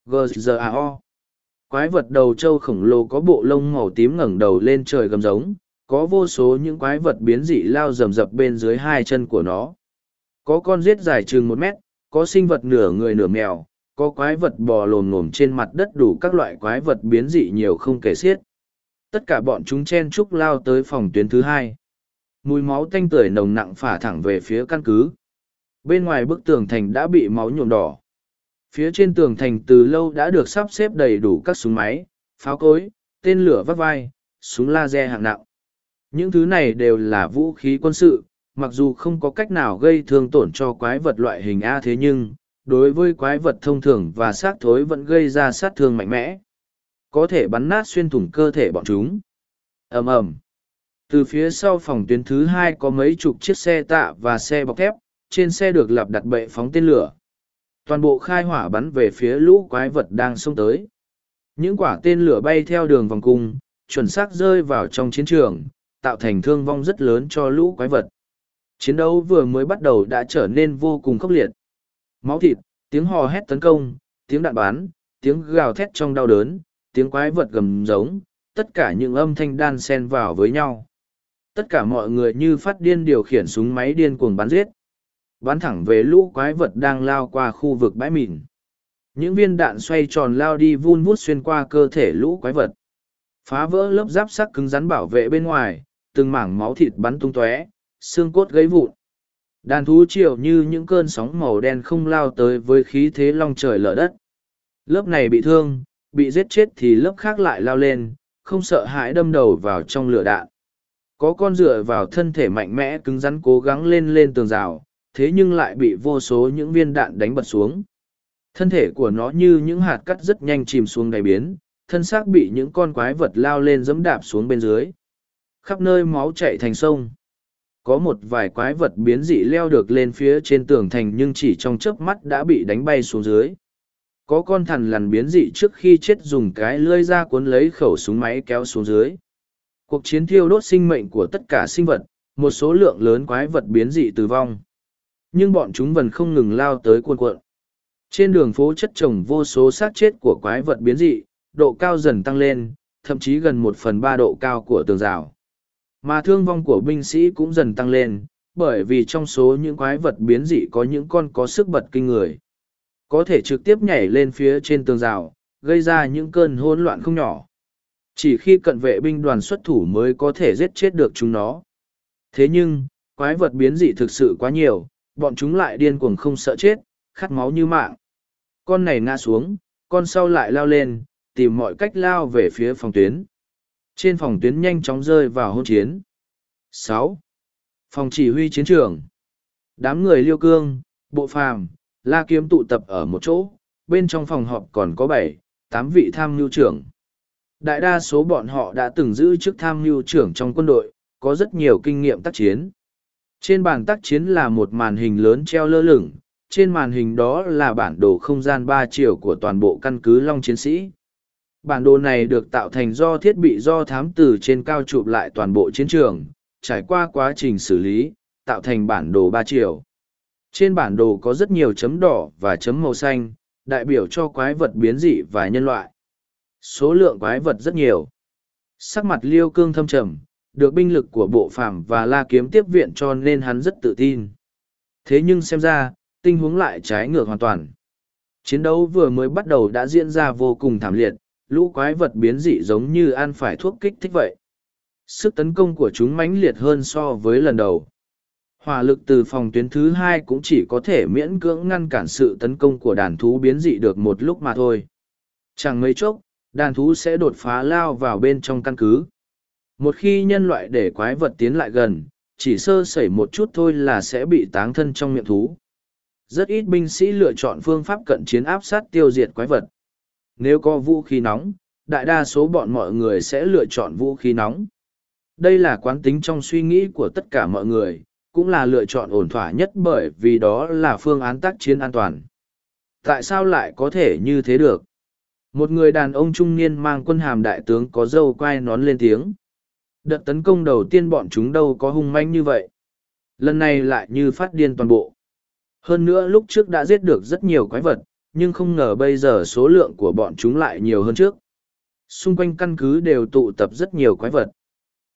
Speaker 1: GZAO. Quái vật đầu trâu khổng lồ có bộ lông màu tím ngẩng đầu lên trời gầm giống, có vô số những quái vật biến dị lao rầm rập bên dưới hai chân của nó. Có con rết dài chừng một mét, có sinh vật nửa người nửa mèo, có quái vật bò lồm ngồm trên mặt đất đủ các loại quái vật biến dị nhiều không kể xiết. Tất cả bọn chúng chen chúc lao tới phòng tuyến thứ hai. Mùi máu tanh tưởi nồng nặng phả thẳng về phía căn cứ. Bên ngoài bức tường thành đã bị máu nhuộm đỏ. Phía trên tường thành từ lâu đã được sắp xếp đầy đủ các súng máy, pháo cối, tên lửa vắt vai, súng laser hạng nặng. Những thứ này đều là vũ khí quân sự, mặc dù không có cách nào gây thương tổn cho quái vật loại hình A thế nhưng, đối với quái vật thông thường và xác thối vẫn gây ra sát thương mạnh mẽ. Có thể bắn nát xuyên thủng cơ thể bọn chúng. ầm ầm Từ phía sau phòng tuyến thứ hai có mấy chục chiếc xe tạ và xe bọc thép, trên xe được lắp đặt bệ phóng tên lửa. Toàn bộ khai hỏa bắn về phía lũ quái vật đang xông tới. Những quả tên lửa bay theo đường vòng cung, chuẩn xác rơi vào trong chiến trường, tạo thành thương vong rất lớn cho lũ quái vật. Chiến đấu vừa mới bắt đầu đã trở nên vô cùng khốc liệt. Máu thịt, tiếng hò hét tấn công, tiếng đạn bắn, tiếng gào thét trong đau đớn, tiếng quái vật gầm giống, tất cả những âm thanh đan xen vào với nhau. Tất cả mọi người như phát điên điều khiển súng máy điên cuồng bắn giết. Bắn thẳng về lũ quái vật đang lao qua khu vực bãi mìn. Những viên đạn xoay tròn lao đi vun vút xuyên qua cơ thể lũ quái vật. Phá vỡ lớp giáp sắc cứng rắn bảo vệ bên ngoài, từng mảng máu thịt bắn tung tóe, xương cốt gãy vụn. Đàn thú triệu như những cơn sóng màu đen không lao tới với khí thế long trời lở đất. Lớp này bị thương, bị giết chết thì lớp khác lại lao lên, không sợ hãi đâm đầu vào trong lửa đạn. Có con dựa vào thân thể mạnh mẽ cứng rắn cố gắng lên lên tường rào, thế nhưng lại bị vô số những viên đạn đánh bật xuống. Thân thể của nó như những hạt cắt rất nhanh chìm xuống đáy biến, thân xác bị những con quái vật lao lên dẫm đạp xuống bên dưới. Khắp nơi máu chạy thành sông có một vài quái vật biến dị leo được lên phía trên tường thành nhưng chỉ trong chớp mắt đã bị đánh bay xuống dưới. Có con thằn lằn biến dị trước khi chết dùng cái lưỡi ra cuốn lấy khẩu súng máy kéo xuống dưới. Cuộc chiến thiêu đốt sinh mệnh của tất cả sinh vật, một số lượng lớn quái vật biến dị tử vong. Nhưng bọn chúng vẫn không ngừng lao tới cuồn cuộn. Trên đường phố chất trồng vô số xác chết của quái vật biến dị, độ cao dần tăng lên, thậm chí gần một phần ba độ cao của tường rào mà thương vong của binh sĩ cũng dần tăng lên, bởi vì trong số những quái vật biến dị có những con có sức bật kinh người. Có thể trực tiếp nhảy lên phía trên tường rào, gây ra những cơn hỗn loạn không nhỏ. Chỉ khi cận vệ binh đoàn xuất thủ mới có thể giết chết được chúng nó. Thế nhưng, quái vật biến dị thực sự quá nhiều, bọn chúng lại điên cuồng không sợ chết, khát máu như mạng. Con này ngã xuống, con sau lại lao lên, tìm mọi cách lao về phía phòng tuyến. Trên phòng tuyến nhanh chóng rơi vào hôn chiến. sáu Phòng chỉ huy chiến trường. Đám người liêu cương, bộ phàm, la kiếm tụ tập ở một chỗ, bên trong phòng họp còn có bảy, tám vị tham mưu trưởng. Đại đa số bọn họ đã từng giữ chức tham mưu trưởng trong quân đội, có rất nhiều kinh nghiệm tác chiến. Trên bàn tác chiến là một màn hình lớn treo lơ lửng, trên màn hình đó là bản đồ không gian ba chiều của toàn bộ căn cứ Long Chiến Sĩ. Bản đồ này được tạo thành do thiết bị do thám tử trên cao chụp lại toàn bộ chiến trường, trải qua quá trình xử lý, tạo thành bản đồ ba chiều. Trên bản đồ có rất nhiều chấm đỏ và chấm màu xanh, đại biểu cho quái vật biến dị và nhân loại. Số lượng quái vật rất nhiều. Sắc mặt liêu cương thâm trầm, được binh lực của bộ phàm và la kiếm tiếp viện cho nên hắn rất tự tin. Thế nhưng xem ra, tình huống lại trái ngược hoàn toàn. Chiến đấu vừa mới bắt đầu đã diễn ra vô cùng thảm liệt, lũ quái vật biến dị giống như ăn phải thuốc kích thích vậy. Sức tấn công của chúng mãnh liệt hơn so với lần đầu. Hỏa lực từ phòng tuyến thứ hai cũng chỉ có thể miễn cưỡng ngăn cản sự tấn công của đàn thú biến dị được một lúc mà thôi. Chẳng mấy chốc, đàn thú sẽ đột phá lao vào bên trong căn cứ. Một khi nhân loại để quái vật tiến lại gần, chỉ sơ sẩy một chút thôi là sẽ bị táng thân trong miệng thú. Rất ít binh sĩ lựa chọn phương pháp cận chiến áp sát tiêu diệt quái vật. Nếu có vũ khí nóng, đại đa số bọn mọi người sẽ lựa chọn vũ khí nóng. Đây là quán tính trong suy nghĩ của tất cả mọi người, cũng là lựa chọn ổn thỏa nhất bởi vì đó là phương án tác chiến an toàn. Tại sao lại có thể như thế được? Một người đàn ông trung niên mang quân hàm đại tướng có dâu quai nón lên tiếng. Đợt tấn công đầu tiên bọn chúng đâu có hung manh như vậy. Lần này lại như phát điên toàn bộ. Hơn nữa lúc trước đã giết được rất nhiều quái vật, nhưng không ngờ bây giờ số lượng của bọn chúng lại nhiều hơn trước. Xung quanh căn cứ đều tụ tập rất nhiều quái vật.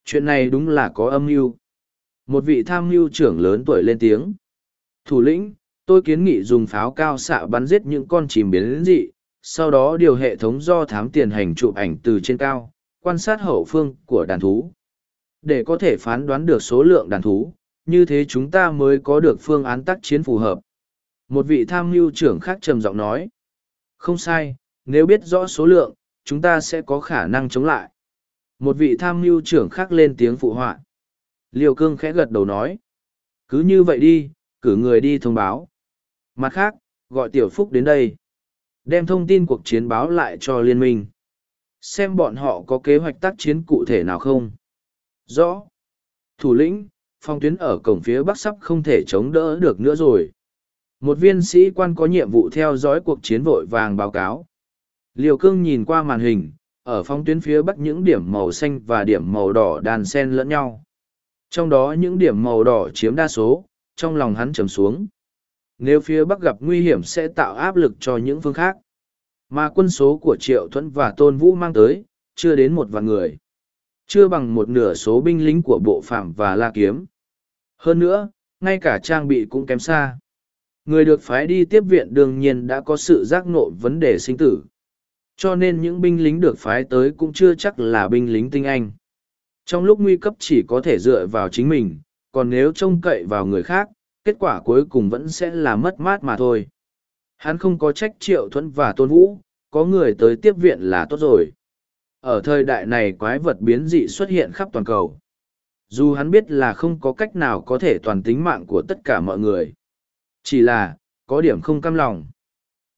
Speaker 1: Chuyện này đúng là có âm mưu. Một vị tham mưu trưởng lớn tuổi lên tiếng. Thủ lĩnh, tôi kiến nghị dùng pháo cao xạ bắn giết những con chìm biến dị, sau đó điều hệ thống do thám tiền hành chụp ảnh từ trên cao, quan sát hậu phương của đàn thú. Để có thể phán đoán được số lượng đàn thú, như thế chúng ta mới có được phương án tác chiến phù hợp. Một vị tham mưu trưởng khác trầm giọng nói. Không sai, nếu biết rõ số lượng, chúng ta sẽ có khả năng chống lại. Một vị tham mưu trưởng khác lên tiếng phụ họa. Liều cương khẽ gật đầu nói. Cứ như vậy đi, cử người đi thông báo. Mặt khác, gọi tiểu phúc đến đây. Đem thông tin cuộc chiến báo lại cho liên minh. Xem bọn họ có kế hoạch tác chiến cụ thể nào không. Rõ. Thủ lĩnh, phong tuyến ở cổng phía bắc sắp không thể chống đỡ được nữa rồi. Một viên sĩ quan có nhiệm vụ theo dõi cuộc chiến vội vàng báo cáo. Liều cương nhìn qua màn hình, ở phong tuyến phía bắc những điểm màu xanh và điểm màu đỏ đàn xen lẫn nhau. Trong đó những điểm màu đỏ chiếm đa số, trong lòng hắn trầm xuống. Nếu phía bắc gặp nguy hiểm sẽ tạo áp lực cho những phương khác. Mà quân số của Triệu Thuẫn và Tôn Vũ mang tới, chưa đến một vạn người. Chưa bằng một nửa số binh lính của bộ phạm và la kiếm. Hơn nữa, ngay cả trang bị cũng kém xa. Người được phái đi tiếp viện đương nhiên đã có sự giác ngộ vấn đề sinh tử. Cho nên những binh lính được phái tới cũng chưa chắc là binh lính tinh anh. Trong lúc nguy cấp chỉ có thể dựa vào chính mình, còn nếu trông cậy vào người khác, kết quả cuối cùng vẫn sẽ là mất mát mà thôi. Hắn không có trách triệu thuẫn và tôn vũ, có người tới tiếp viện là tốt rồi. Ở thời đại này quái vật biến dị xuất hiện khắp toàn cầu. Dù hắn biết là không có cách nào có thể toàn tính mạng của tất cả mọi người. Chỉ là, có điểm không căm lòng.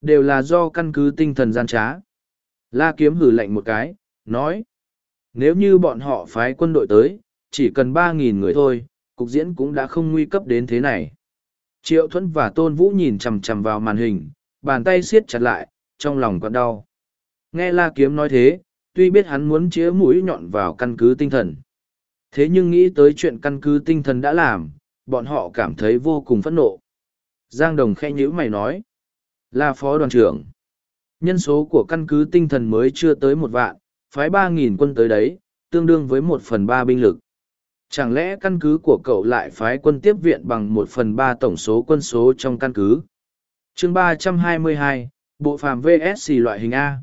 Speaker 1: Đều là do căn cứ tinh thần gian trá. La kiếm hử lạnh một cái, nói. Nếu như bọn họ phái quân đội tới, chỉ cần ba nghìn người thôi, cục diễn cũng đã không nguy cấp đến thế này. Triệu Thuẫn và Tôn Vũ nhìn chằm chằm vào màn hình, bàn tay siết chặt lại, trong lòng còn đau. Nghe La Kiếm nói thế, tuy biết hắn muốn chĩa mũi nhọn vào căn cứ tinh thần. Thế nhưng nghĩ tới chuyện căn cứ tinh thần đã làm, bọn họ cảm thấy vô cùng phẫn nộ. Giang Đồng khẽ nhữ mày nói. Là phó đoàn trưởng. Nhân số của căn cứ tinh thần mới chưa tới một vạn, phái ba nghìn quân tới đấy, tương đương với một phần ba binh lực. Chẳng lẽ căn cứ của cậu lại phái quân tiếp viện bằng một phần ba tổng số quân số trong căn cứ? chương ba trăm hai mươi hai, Bộ Phạm VSC loại hình A.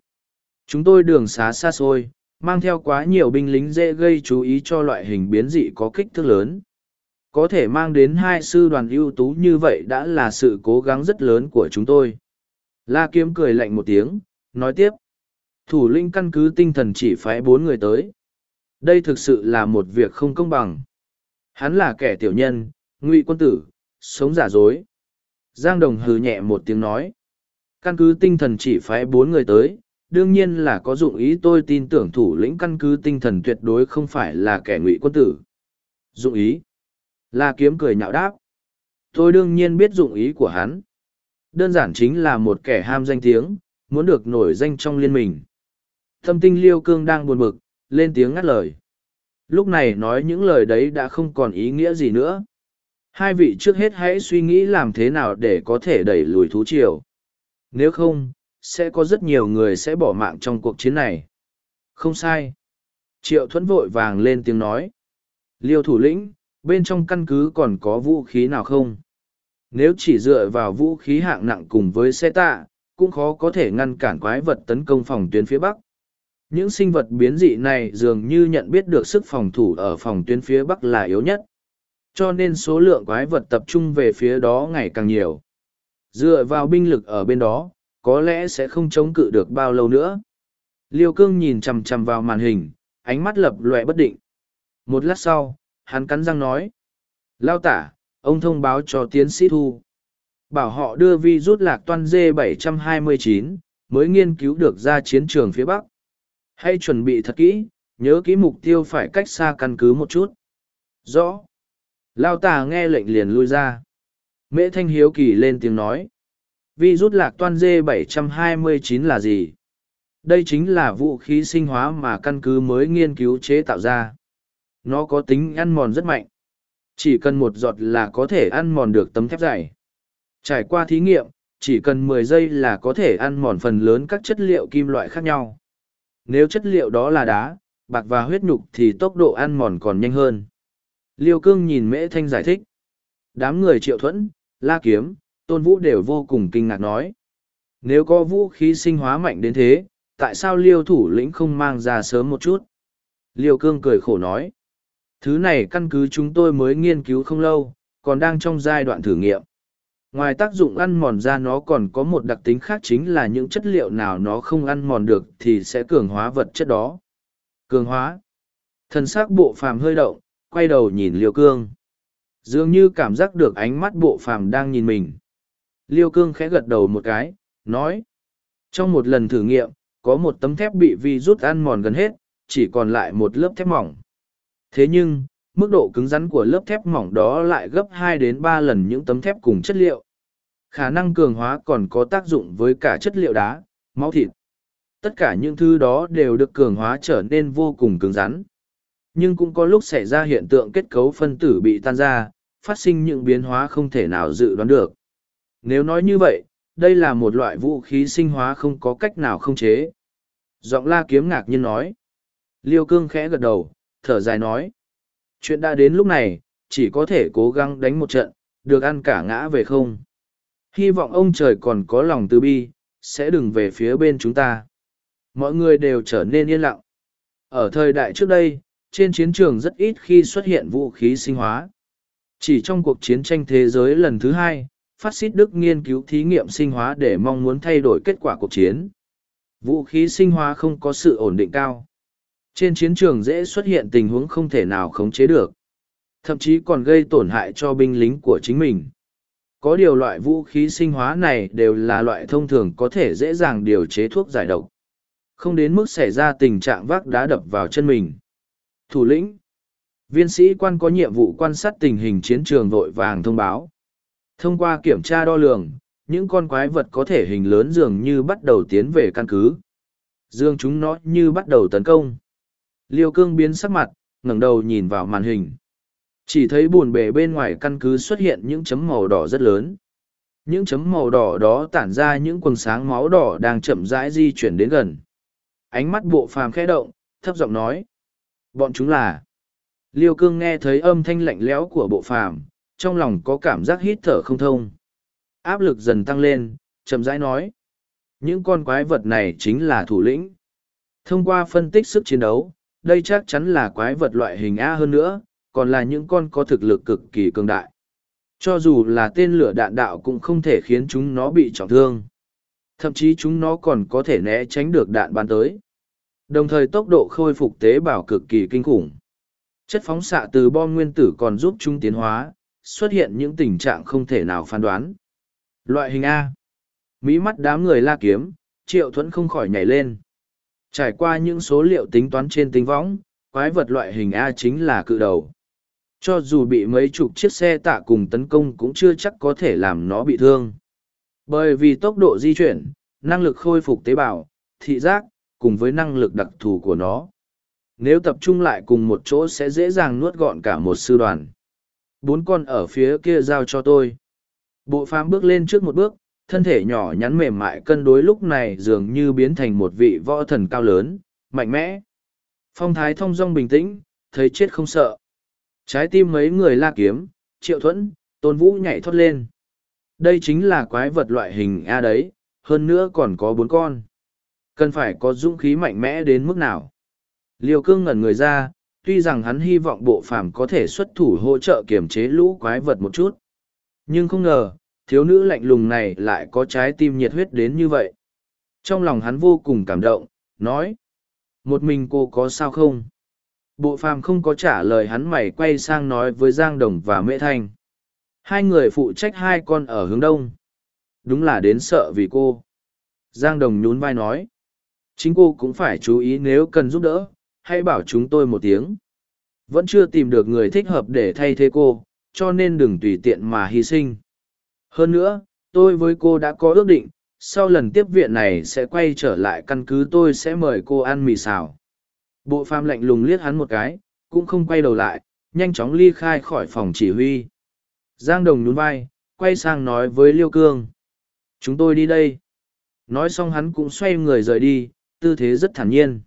Speaker 1: Chúng tôi đường xá xa xôi, mang theo quá nhiều binh lính dễ gây chú ý cho loại hình biến dị có kích thước lớn. Có thể mang đến hai sư đoàn ưu tú như vậy đã là sự cố gắng rất lớn của chúng tôi. La Kiếm cười lạnh một tiếng, nói tiếp. Thủ lĩnh căn cứ tinh thần chỉ phái bốn người tới. Đây thực sự là một việc không công bằng. Hắn là kẻ tiểu nhân, ngụy quân tử, sống giả dối. Giang Đồng hừ nhẹ một tiếng nói. Căn cứ tinh thần chỉ phái bốn người tới, đương nhiên là có dụng ý tôi tin tưởng thủ lĩnh căn cứ tinh thần tuyệt đối không phải là kẻ ngụy quân tử. Dụng ý. La kiếm cười nhạo đáp. Tôi đương nhiên biết dụng ý của hắn. Đơn giản chính là một kẻ ham danh tiếng, muốn được nổi danh trong liên minh. Thâm tinh liêu cương đang buồn bực, lên tiếng ngắt lời. Lúc này nói những lời đấy đã không còn ý nghĩa gì nữa. Hai vị trước hết hãy suy nghĩ làm thế nào để có thể đẩy lùi thú triều. Nếu không, sẽ có rất nhiều người sẽ bỏ mạng trong cuộc chiến này. Không sai. Triệu thuẫn vội vàng lên tiếng nói. Liêu thủ lĩnh, bên trong căn cứ còn có vũ khí nào không? Nếu chỉ dựa vào vũ khí hạng nặng cùng với xe tạ, cũng khó có thể ngăn cản quái vật tấn công phòng tuyến phía Bắc. Những sinh vật biến dị này dường như nhận biết được sức phòng thủ ở phòng tuyến phía Bắc là yếu nhất. Cho nên số lượng quái vật tập trung về phía đó ngày càng nhiều. Dựa vào binh lực ở bên đó, có lẽ sẽ không chống cự được bao lâu nữa. Liêu cương nhìn chằm chằm vào màn hình, ánh mắt lập lòe bất định. Một lát sau, hắn cắn răng nói. Lao tả, ông thông báo cho tiến sĩ Thu. Bảo họ đưa vi rút lạc toan dê 729 mới nghiên cứu được ra chiến trường phía Bắc. Hãy chuẩn bị thật kỹ, nhớ kỹ mục tiêu phải cách xa căn cứ một chút. Rõ. Lao tả nghe lệnh liền lui ra. Mễ Thanh Hiếu Kỳ lên tiếng nói. Vi rút lạc toan dê 729 là gì? Đây chính là vũ khí sinh hóa mà căn cứ mới nghiên cứu chế tạo ra. Nó có tính ăn mòn rất mạnh. Chỉ cần một giọt là có thể ăn mòn được tấm thép dày. Trải qua thí nghiệm, chỉ cần mười giây là có thể ăn mòn phần lớn các chất liệu kim loại khác nhau. Nếu chất liệu đó là đá, bạc và huyết nhục thì tốc độ ăn mòn còn nhanh hơn. Liêu cương nhìn mễ thanh giải thích. Đám người triệu thuẫn, la kiếm, tôn vũ đều vô cùng kinh ngạc nói. Nếu có vũ khí sinh hóa mạnh đến thế, tại sao liêu thủ lĩnh không mang ra sớm một chút? Liêu cương cười khổ nói. Thứ này căn cứ chúng tôi mới nghiên cứu không lâu, còn đang trong giai đoạn thử nghiệm. Ngoài tác dụng ăn mòn ra nó còn có một đặc tính khác chính là những chất liệu nào nó không ăn mòn được thì sẽ cường hóa vật chất đó. Cường hóa. Thần xác bộ phàm hơi động, quay đầu nhìn liêu cương. Dường như cảm giác được ánh mắt bộ phàm đang nhìn mình. Liêu cương khẽ gật đầu một cái, nói. Trong một lần thử nghiệm, có một tấm thép bị vi rút ăn mòn gần hết, chỉ còn lại một lớp thép mỏng. Thế nhưng, mức độ cứng rắn của lớp thép mỏng đó lại gấp hai đến ba lần những tấm thép cùng chất liệu. Khả năng cường hóa còn có tác dụng với cả chất liệu đá, máu thịt. Tất cả những thứ đó đều được cường hóa trở nên vô cùng cứng rắn. Nhưng cũng có lúc xảy ra hiện tượng kết cấu phân tử bị tan ra, phát sinh những biến hóa không thể nào dự đoán được. Nếu nói như vậy, đây là một loại vũ khí sinh hóa không có cách nào không chế. Giọng la kiếm ngạc nhiên nói. Liêu cương khẽ gật đầu, thở dài nói. Chuyện đã đến lúc này, chỉ có thể cố gắng đánh một trận, được ăn cả ngã về không. Hy vọng ông trời còn có lòng từ bi, sẽ đừng về phía bên chúng ta. Mọi người đều trở nên yên lặng. Ở thời đại trước đây, trên chiến trường rất ít khi xuất hiện vũ khí sinh hóa. Chỉ trong cuộc chiến tranh thế giới lần thứ hai, phát xít Đức nghiên cứu thí nghiệm sinh hóa để mong muốn thay đổi kết quả cuộc chiến. Vũ khí sinh hóa không có sự ổn định cao. Trên chiến trường dễ xuất hiện tình huống không thể nào khống chế được. Thậm chí còn gây tổn hại cho binh lính của chính mình. Có điều loại vũ khí sinh hóa này đều là loại thông thường có thể dễ dàng điều chế thuốc giải độc. Không đến mức xảy ra tình trạng vác đá đập vào chân mình. Thủ lĩnh. Viên sĩ quan có nhiệm vụ quan sát tình hình chiến trường vội vàng thông báo. Thông qua kiểm tra đo lường, những con quái vật có thể hình lớn dường như bắt đầu tiến về căn cứ. Dương chúng nó như bắt đầu tấn công. Liêu cương biến sắc mặt, ngẩng đầu nhìn vào màn hình. Chỉ thấy buồn bề bên ngoài căn cứ xuất hiện những chấm màu đỏ rất lớn. Những chấm màu đỏ đó tản ra những quần sáng máu đỏ đang chậm rãi di chuyển đến gần. Ánh mắt bộ phàm khẽ động, thấp giọng nói. Bọn chúng là. Liêu cương nghe thấy âm thanh lạnh lẽo của bộ phàm, trong lòng có cảm giác hít thở không thông. Áp lực dần tăng lên, chậm rãi nói. Những con quái vật này chính là thủ lĩnh. Thông qua phân tích sức chiến đấu, đây chắc chắn là quái vật loại hình A hơn nữa, còn là những con có thực lực cực kỳ cường đại. Cho dù là tên lửa đạn đạo cũng không thể khiến chúng nó bị trọng thương. Thậm chí chúng nó còn có thể né tránh được đạn bắn tới. Đồng thời tốc độ khôi phục tế bào cực kỳ kinh khủng. Chất phóng xạ từ bom nguyên tử còn giúp chúng tiến hóa, xuất hiện những tình trạng không thể nào phán đoán. Loại hình A. Mỹ mắt đám người la kiếm, triệu thuẫn không khỏi nhảy lên. Trải qua những số liệu tính toán trên tính võng, quái vật loại hình A chính là cự đầu. Cho dù bị mấy chục chiếc xe tạ cùng tấn công cũng chưa chắc có thể làm nó bị thương. Bởi vì tốc độ di chuyển, năng lực khôi phục tế bào, thị giác, cùng với năng lực đặc thù của nó. Nếu tập trung lại cùng một chỗ sẽ dễ dàng nuốt gọn cả một sư đoàn. Bốn con ở phía kia giao cho tôi. Bộ phàm bước lên trước một bước, thân thể nhỏ nhắn mềm mại cân đối lúc này dường như biến thành một vị võ thần cao lớn, mạnh mẽ. Phong thái thông dong bình tĩnh, thấy chết không sợ. Trái tim mấy người la kiếm, triệu thuẫn, tôn vũ nhảy thoát lên. Đây chính là quái vật loại hình A đấy, hơn nữa còn có bốn con. Cần phải có dũng khí mạnh mẽ đến mức nào. Liêu cương ngẩn người ra, tuy rằng hắn hy vọng bộ phàm có thể xuất thủ hỗ trợ kiểm chế lũ quái vật một chút. Nhưng không ngờ, thiếu nữ lạnh lùng này lại có trái tim nhiệt huyết đến như vậy. Trong lòng hắn vô cùng cảm động, nói. Một mình cô có sao không? Bộ phàm không có trả lời hắn mày quay sang nói với Giang Đồng và Mễ Thanh. Hai người phụ trách hai con ở hướng đông. Đúng là đến sợ vì cô. Giang Đồng nhún vai nói. Chính cô cũng phải chú ý nếu cần giúp đỡ, hãy bảo chúng tôi một tiếng. Vẫn chưa tìm được người thích hợp để thay thế cô, cho nên đừng tùy tiện mà hy sinh. Hơn nữa, tôi với cô đã có ước định, sau lần tiếp viện này sẽ quay trở lại căn cứ tôi sẽ mời cô ăn mì xào. Bộ phàm lạnh lùng liếc hắn một cái, cũng không quay đầu lại, nhanh chóng ly khai khỏi phòng chỉ huy. Giang Đồng nhún vai, quay sang nói với Liêu Cương. Chúng tôi đi đây. Nói xong hắn cũng xoay người rời đi, tư thế rất thản nhiên.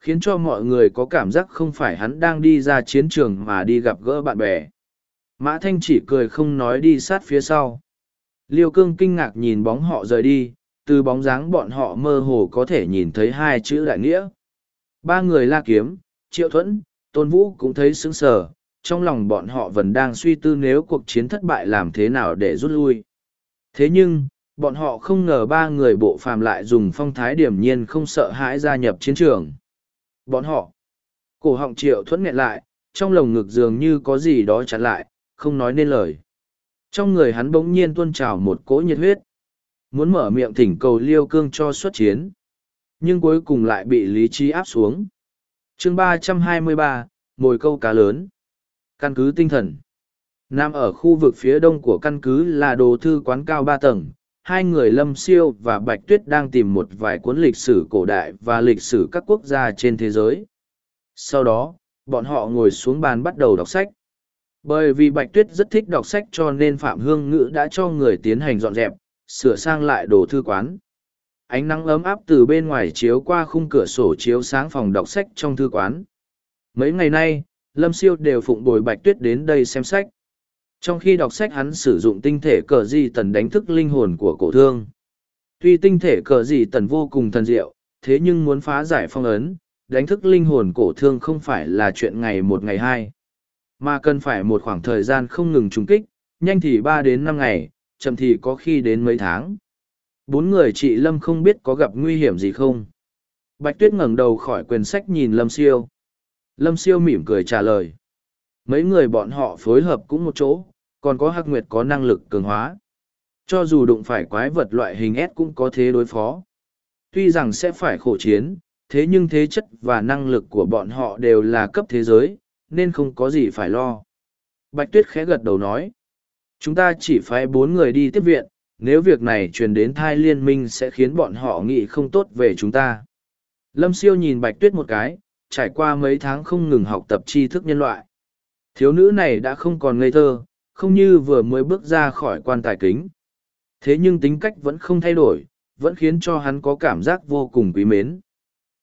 Speaker 1: Khiến cho mọi người có cảm giác không phải hắn đang đi ra chiến trường mà đi gặp gỡ bạn bè. Mã Thanh chỉ cười không nói đi sát phía sau. Liêu Cương kinh ngạc nhìn bóng họ rời đi, từ bóng dáng bọn họ mơ hồ có thể nhìn thấy hai chữ đại nghĩa. Ba người la kiếm, triệu thuẫn, tôn vũ cũng thấy sững sờ, trong lòng bọn họ vẫn đang suy tư nếu cuộc chiến thất bại làm thế nào để rút lui. Thế nhưng, bọn họ không ngờ ba người bộ phàm lại dùng phong thái điểm nhiên không sợ hãi gia nhập chiến trường. Bọn họ, cổ họng triệu thuẫn nghẹn lại, trong lồng ngực dường như có gì đó chặn lại, không nói nên lời. Trong người hắn bỗng nhiên tuôn trào một cỗ nhiệt huyết. Muốn mở miệng thỉnh cầu liêu cương cho xuất chiến. Nhưng cuối cùng lại bị lý trí áp xuống. chương ba trăm hai mươi ba mồi câu cá lớn. Căn cứ tinh thần. Nam ở khu vực phía đông của căn cứ là đồ thư quán cao ba tầng. Hai người Lâm Siêu và Bạch Tuyết đang tìm một vài cuốn lịch sử cổ đại và lịch sử các quốc gia trên thế giới. Sau đó, bọn họ ngồi xuống bàn bắt đầu đọc sách. Bởi vì Bạch Tuyết rất thích đọc sách cho nên Phạm Hương Ngữ đã cho người tiến hành dọn dẹp, sửa sang lại đồ thư quán. Ánh nắng ấm áp từ bên ngoài chiếu qua khung cửa sổ chiếu sáng phòng đọc sách trong thư quán. Mấy ngày nay, Lâm Siêu đều phụng bồi Bạch Tuyết đến đây xem sách. Trong khi đọc sách hắn sử dụng tinh thể cờ di tần đánh thức linh hồn của cổ thương. Tuy tinh thể cờ di tần vô cùng thần diệu, thế nhưng muốn phá giải phong ấn, đánh thức linh hồn cổ thương không phải là chuyện ngày một ngày hai mà cần phải một khoảng thời gian không ngừng trùng kích, nhanh thì ba đến năm ngày, chậm thì có khi đến mấy tháng. Bốn người chị Lâm không biết có gặp nguy hiểm gì không. Bạch Tuyết ngẩng đầu khỏi quyển sách nhìn Lâm Siêu. Lâm Siêu mỉm cười trả lời. Mấy người bọn họ phối hợp cũng một chỗ, còn có Hắc Nguyệt có năng lực cường hóa. Cho dù đụng phải quái vật loại hình S cũng có thế đối phó. Tuy rằng sẽ phải khổ chiến, thế nhưng thế chất và năng lực của bọn họ đều là cấp thế giới, nên không có gì phải lo. Bạch Tuyết khẽ gật đầu nói. Chúng ta chỉ phái bốn người đi tiếp viện, nếu việc này truyền đến thai liên minh sẽ khiến bọn họ nghĩ không tốt về chúng ta. Lâm siêu nhìn Bạch Tuyết một cái, trải qua mấy tháng không ngừng học tập tri thức nhân loại. Thiếu nữ này đã không còn ngây thơ, không như vừa mới bước ra khỏi quan tài kính. Thế nhưng tính cách vẫn không thay đổi, vẫn khiến cho hắn có cảm giác vô cùng quý mến.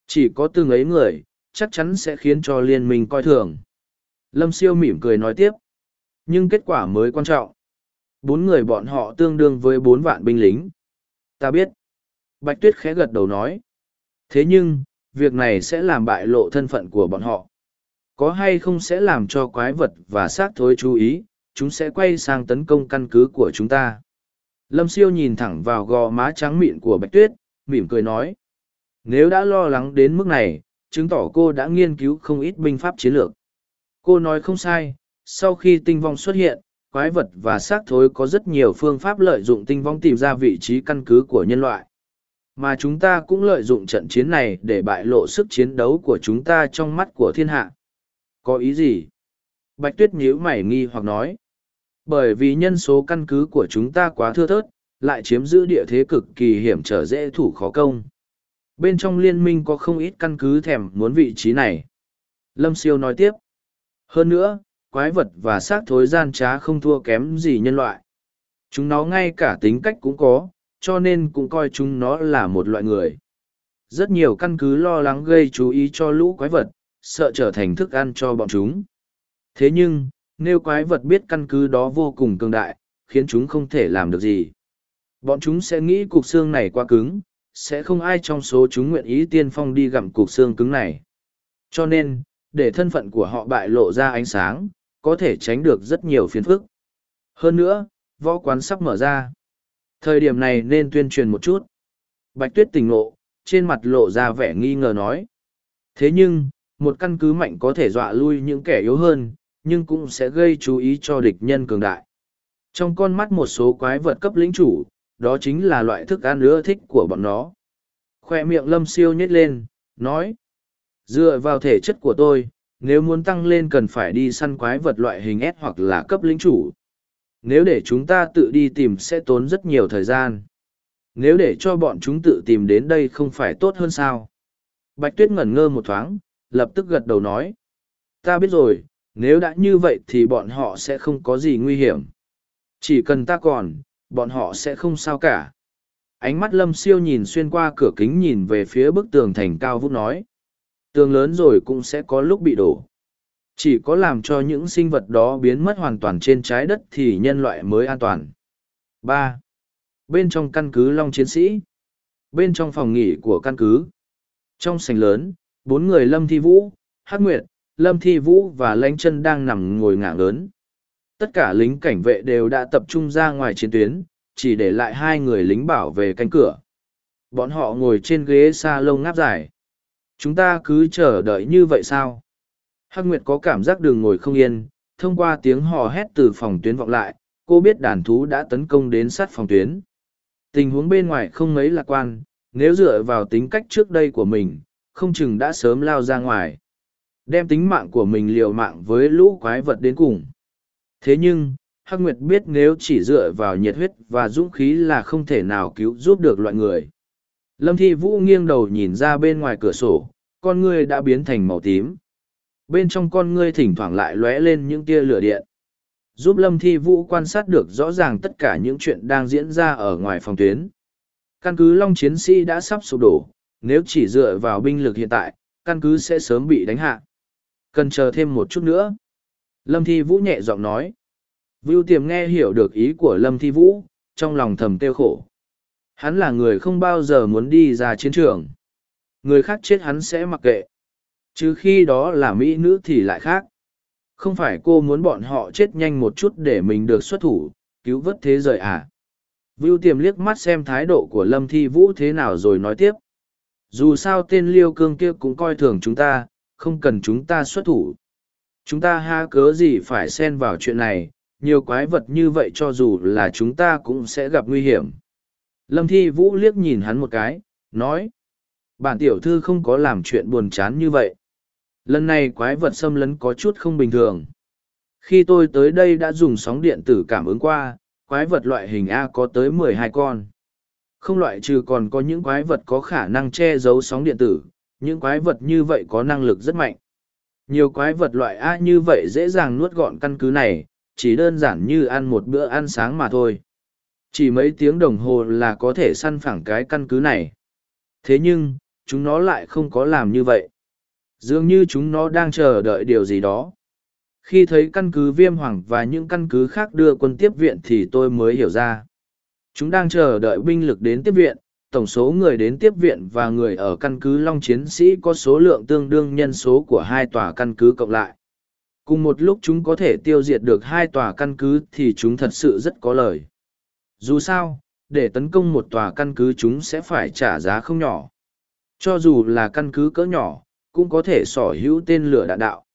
Speaker 1: Chỉ có từng ấy người, chắc chắn sẽ khiến cho liên minh coi thường. Lâm siêu mỉm cười nói tiếp. Nhưng kết quả mới quan trọng. Bốn người bọn họ tương đương với bốn vạn binh lính. Ta biết. Bạch Tuyết khẽ gật đầu nói. Thế nhưng, việc này sẽ làm bại lộ thân phận của bọn họ. Có hay không sẽ làm cho quái vật và xác thối chú ý, chúng sẽ quay sang tấn công căn cứ của chúng ta. Lâm siêu nhìn thẳng vào gò má trắng mịn của Bạch Tuyết, mỉm cười nói. Nếu đã lo lắng đến mức này, chứng tỏ cô đã nghiên cứu không ít binh pháp chiến lược. Cô nói không sai, sau khi tinh vong xuất hiện, quái vật và xác thối có rất nhiều phương pháp lợi dụng tinh vong tìm ra vị trí căn cứ của nhân loại. Mà chúng ta cũng lợi dụng trận chiến này để bại lộ sức chiến đấu của chúng ta trong mắt của thiên hạ. Có ý gì? Bạch Tuyết nhíu mày nghi hoặc nói. Bởi vì nhân số căn cứ của chúng ta quá thưa thớt, lại chiếm giữ địa thế cực kỳ hiểm trở dễ thủ khó công. Bên trong liên minh có không ít căn cứ thèm muốn vị trí này. Lâm Siêu nói tiếp. Hơn nữa, quái vật và xác thối gian trá không thua kém gì nhân loại. Chúng nó ngay cả tính cách cũng có, cho nên cũng coi chúng nó là một loại người. Rất nhiều căn cứ lo lắng gây chú ý cho lũ quái vật, sợ trở thành thức ăn cho bọn chúng. Thế nhưng, nếu quái vật biết căn cứ đó vô cùng cường đại, khiến chúng không thể làm được gì. Bọn chúng sẽ nghĩ cục xương này quá cứng, sẽ không ai trong số chúng nguyện ý tiên phong đi gặm cục xương cứng này. Cho nên, để thân phận của họ bại lộ ra ánh sáng, có thể tránh được rất nhiều phiền phức. Hơn nữa, võ quán sắp mở ra. Thời điểm này nên tuyên truyền một chút. Bạch tuyết tỉnh ngộ, trên mặt lộ ra vẻ nghi ngờ nói. Thế nhưng, một căn cứ mạnh có thể dọa lui những kẻ yếu hơn, nhưng cũng sẽ gây chú ý cho địch nhân cường đại. Trong con mắt một số quái vật cấp lĩnh chủ, đó chính là loại thức ăn ưa thích của bọn nó. Khoe miệng lâm siêu nhét lên, nói. Dựa vào thể chất của tôi, nếu muốn tăng lên cần phải đi săn quái vật loại hình S hoặc là cấp lĩnh chủ. Nếu để chúng ta tự đi tìm sẽ tốn rất nhiều thời gian. Nếu để cho bọn chúng tự tìm đến đây không phải tốt hơn sao? Bạch Tuyết ngẩn ngơ một thoáng, lập tức gật đầu nói. Ta biết rồi, nếu đã như vậy thì bọn họ sẽ không có gì nguy hiểm. Chỉ cần ta còn, bọn họ sẽ không sao cả. Ánh mắt lâm siêu nhìn xuyên qua cửa kính nhìn về phía bức tường thành cao vút nói. Tường lớn rồi cũng sẽ có lúc bị đổ. Chỉ có làm cho những sinh vật đó biến mất hoàn toàn trên trái đất thì nhân loại mới an toàn. ba Bên trong căn cứ Long Chiến Sĩ Bên trong phòng nghỉ của căn cứ Trong sảnh lớn, bốn người Lâm Thi Vũ, Hắc Nguyệt, Lâm Thi Vũ và Lánh Chân đang nằm ngồi ngả lớn. Tất cả lính cảnh vệ đều đã tập trung ra ngoài chiến tuyến, chỉ để lại hai người lính bảo vệ cánh cửa. Bọn họ ngồi trên ghế sa lông ngáp dài. Chúng ta cứ chờ đợi như vậy sao? Hắc Nguyệt có cảm giác đường ngồi không yên, thông qua tiếng hò hét từ phòng tuyến vọng lại, cô biết đàn thú đã tấn công đến sát phòng tuyến. Tình huống bên ngoài không mấy lạc quan, nếu dựa vào tính cách trước đây của mình, không chừng đã sớm lao ra ngoài. Đem tính mạng của mình liều mạng với lũ quái vật đến cùng. Thế nhưng, Hắc Nguyệt biết nếu chỉ dựa vào nhiệt huyết và dũng khí là không thể nào cứu giúp được loại người. Lâm Thi Vũ nghiêng đầu nhìn ra bên ngoài cửa sổ, con ngươi đã biến thành màu tím. Bên trong con ngươi thỉnh thoảng lại lóe lên những tia lửa điện. Giúp Lâm Thi Vũ quan sát được rõ ràng tất cả những chuyện đang diễn ra ở ngoài phòng tuyến. Căn cứ Long Chiến Sĩ đã sắp sụp đổ, nếu chỉ dựa vào binh lực hiện tại, căn cứ sẽ sớm bị đánh hạ. Cần chờ thêm một chút nữa. Lâm Thi Vũ nhẹ giọng nói. Vưu Tiềm nghe hiểu được ý của Lâm Thi Vũ, trong lòng thầm tiêu khổ. Hắn là người không bao giờ muốn đi ra chiến trường. Người khác chết hắn sẽ mặc kệ. Chứ khi đó là mỹ nữ thì lại khác. Không phải cô muốn bọn họ chết nhanh một chút để mình được xuất thủ, cứu vớt thế giới à? Vưu tiềm liếc mắt xem thái độ của Lâm Thi Vũ thế nào rồi nói tiếp. Dù sao tên liêu cương kia cũng coi thường chúng ta, không cần chúng ta xuất thủ. Chúng ta ha cớ gì phải xen vào chuyện này, nhiều quái vật như vậy cho dù là chúng ta cũng sẽ gặp nguy hiểm. Lâm Thi Vũ liếc nhìn hắn một cái, nói. Bản tiểu thư không có làm chuyện buồn chán như vậy. Lần này quái vật xâm lấn có chút không bình thường. Khi tôi tới đây đã dùng sóng điện tử cảm ứng qua, quái vật loại hình A có tới mười hai con. Không loại trừ còn có những quái vật có khả năng che giấu sóng điện tử, những quái vật như vậy có năng lực rất mạnh. Nhiều quái vật loại A như vậy dễ dàng nuốt gọn căn cứ này, chỉ đơn giản như ăn một bữa ăn sáng mà thôi. Chỉ mấy tiếng đồng hồ là có thể săn phẳng cái căn cứ này. Thế nhưng, chúng nó lại không có làm như vậy. Dường như chúng nó đang chờ đợi điều gì đó. Khi thấy căn cứ viêm hoàng và những căn cứ khác đưa quân tiếp viện thì tôi mới hiểu ra. Chúng đang chờ đợi binh lực đến tiếp viện, tổng số người đến tiếp viện và người ở căn cứ Long Chiến Sĩ có số lượng tương đương nhân số của hai tòa căn cứ cộng lại. Cùng một lúc chúng có thể tiêu diệt được hai tòa căn cứ thì chúng thật sự rất có lời. Dù sao, để tấn công một tòa căn cứ chúng sẽ phải trả giá không nhỏ. Cho dù là căn cứ cỡ nhỏ, cũng có thể sở hữu tên lửa đạn đạo.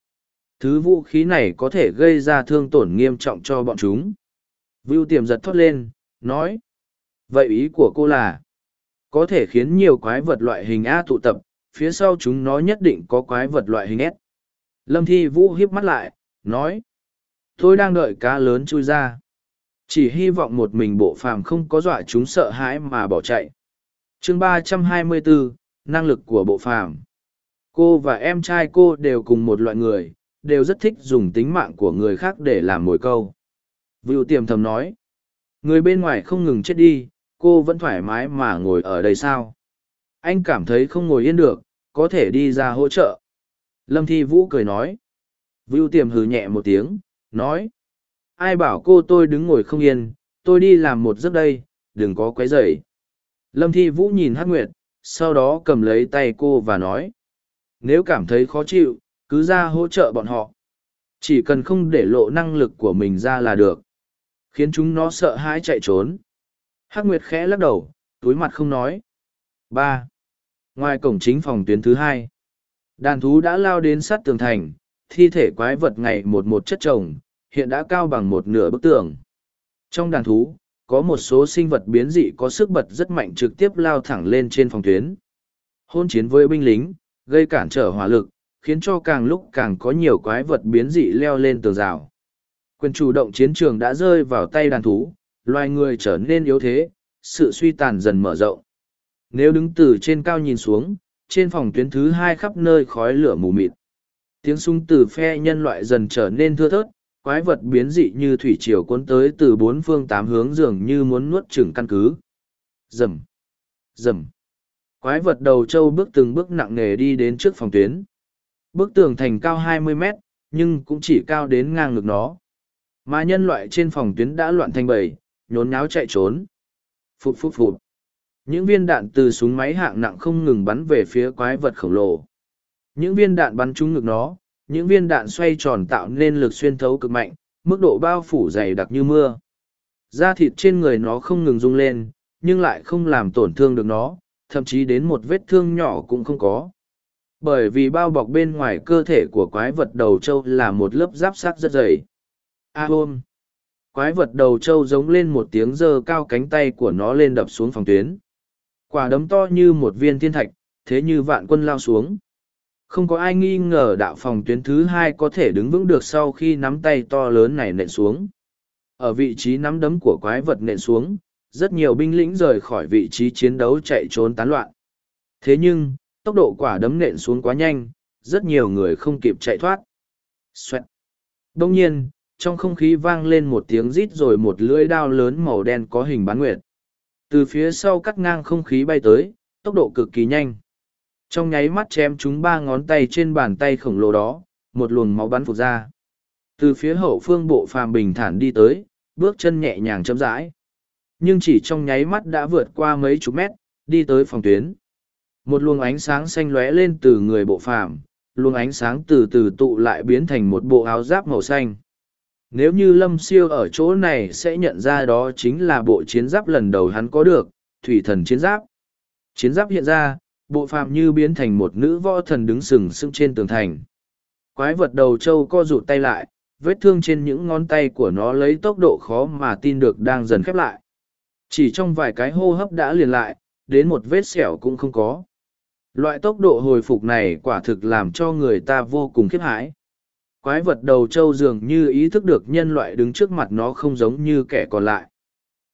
Speaker 1: Thứ vũ khí này có thể gây ra thương tổn nghiêm trọng cho bọn chúng. Vưu tiềm giật thoát lên, nói. Vậy ý của cô là, có thể khiến nhiều quái vật loại hình A tụ tập, phía sau chúng nó nhất định có quái vật loại hình S. Lâm Thi Vũ hiếp mắt lại, nói. Tôi đang đợi cá lớn chui ra. Chỉ hy vọng một mình bộ phàm không có dọa chúng sợ hãi mà bỏ chạy. chương ba trăm hai mươi bốn năng lực của bộ phàm. Cô và em trai cô đều cùng một loại người, đều rất thích dùng tính mạng của người khác để làm mồi câu. Vựu tiềm thầm nói, người bên ngoài không ngừng chết đi, cô vẫn thoải mái mà ngồi ở đây sao? Anh cảm thấy không ngồi yên được, có thể đi ra hỗ trợ. Lâm thi vũ cười nói. Vựu tiềm hừ nhẹ một tiếng, nói ai bảo cô tôi đứng ngồi không yên, tôi đi làm một giấc đây, đừng có quấy rầy. Lâm thi vũ nhìn hát nguyệt, sau đó cầm lấy tay cô và nói, nếu cảm thấy khó chịu, cứ ra hỗ trợ bọn họ. Chỉ cần không để lộ năng lực của mình ra là được. Khiến chúng nó sợ hãi chạy trốn. Hắc nguyệt khẽ lắc đầu, túi mặt không nói. Ba. Ngoài cổng chính phòng tuyến thứ hai, đàn thú đã lao đến sát tường thành, thi thể quái vật ngày một một chất chồng hiện đã cao bằng một nửa bức tường. Trong đàn thú, có một số sinh vật biến dị có sức bật rất mạnh trực tiếp lao thẳng lên trên phòng tuyến. Hôn chiến với binh lính, gây cản trở hỏa lực, khiến cho càng lúc càng có nhiều quái vật biến dị leo lên tường rào. Quyền chủ động chiến trường đã rơi vào tay đàn thú, loài người trở nên yếu thế, sự suy tàn dần mở rộng. Nếu đứng từ trên cao nhìn xuống, trên phòng tuyến thứ hai khắp nơi khói lửa mù mịt. Tiếng súng từ phe nhân loại dần trở nên thưa thớt quái vật biến dị như thủy triều cuốn tới từ bốn phương tám hướng dường như muốn nuốt chửng căn cứ. Rầm rầm quái vật đầu trâu bước từng bước nặng nề đi đến trước phòng tuyến. Bức tường thành cao 20 mét, nhưng cũng chỉ cao đến ngang ngực nó. Mà nhân loại trên phòng tuyến đã loạn thành bầy, nhốn nháo chạy trốn. Phụt phụt phụt. Những viên đạn từ súng máy hạng nặng không ngừng bắn về phía quái vật khổng lồ. Những viên đạn bắn trúng ngực nó những viên đạn xoay tròn tạo nên lực xuyên thấu cực mạnh, mức độ bao phủ dày đặc như mưa. Da thịt trên người nó không ngừng rung lên, nhưng lại không làm tổn thương được nó, thậm chí đến một vết thương nhỏ cũng không có. Bởi vì bao bọc bên ngoài cơ thể của quái vật đầu trâu là một lớp giáp sát rất dày. A hôm. Quái vật đầu trâu giống lên một tiếng giơ cao cánh tay của nó lên đập xuống phòng tuyến. Quả đấm to như một viên thiên thạch, thế như vạn quân lao xuống không có ai nghi ngờ đạo phòng tuyến thứ hai có thể đứng vững được sau khi nắm tay to lớn này nện xuống. Ở vị trí nắm đấm của quái vật nện xuống, rất nhiều binh lính rời khỏi vị trí chiến đấu chạy trốn tán loạn. Thế nhưng, tốc độ quả đấm nện xuống quá nhanh, rất nhiều người không kịp chạy thoát. Xoẹt. đông nhiên, trong không khí vang lên một tiếng rít rồi một lưỡi đao lớn màu đen có hình bán nguyệt. Từ phía sau cắt ngang không khí bay tới, tốc độ cực kỳ nhanh trong nháy mắt chém chúng ba ngón tay trên bàn tay khổng lồ đó, một luồng máu bắn phục ra. Từ phía hậu phương bộ phàm bình thản đi tới, bước chân nhẹ nhàng chậm rãi. Nhưng chỉ trong nháy mắt đã vượt qua mấy chục mét, đi tới phòng tuyến. Một luồng ánh sáng xanh lóe lên từ người bộ phàm, luồng ánh sáng từ từ tụ lại biến thành một bộ áo giáp màu xanh. Nếu như lâm siêu ở chỗ này sẽ nhận ra đó chính là bộ chiến giáp lần đầu hắn có được, thủy thần chiến giáp. Chiến giáp hiện ra bộ phàm như biến thành một nữ võ thần đứng sừng sững trên tường thành. Quái vật đầu trâu co rụt tay lại, vết thương trên những ngón tay của nó lấy tốc độ khó mà tin được đang dần khép lại. Chỉ trong vài cái hô hấp đã liền lại, đến một vết sẹo cũng không có. Loại tốc độ hồi phục này quả thực làm cho người ta vô cùng khiếp hãi. Quái vật đầu trâu dường như ý thức được nhân loại đứng trước mặt nó không giống như kẻ còn lại.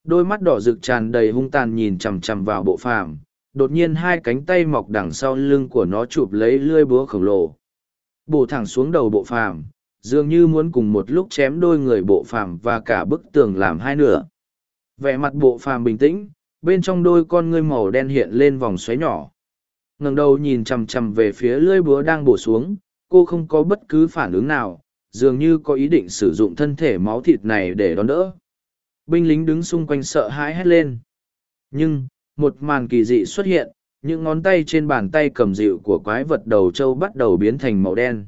Speaker 1: Đôi mắt đỏ rực tràn đầy hung tàn nhìn chằm chằm vào bộ phàm đột nhiên hai cánh tay mọc đằng sau lưng của nó chụp lấy lưỡi búa khổng lồ. Bổ thẳng xuống đầu bộ phàm, dường như muốn cùng một lúc chém đôi người bộ phàm và cả bức tường làm hai nửa. Vẻ mặt bộ phàm bình tĩnh, bên trong đôi con ngươi màu đen hiện lên vòng xoáy nhỏ. Ngẩng đầu nhìn chằm chằm về phía lưỡi búa đang bổ xuống, cô không có bất cứ phản ứng nào, dường như có ý định sử dụng thân thể máu thịt này để đón đỡ. Binh lính đứng xung quanh sợ hãi hét lên. Nhưng một màn kỳ dị xuất hiện, những ngón tay trên bàn tay cầm dịu của quái vật đầu trâu bắt đầu biến thành màu đen.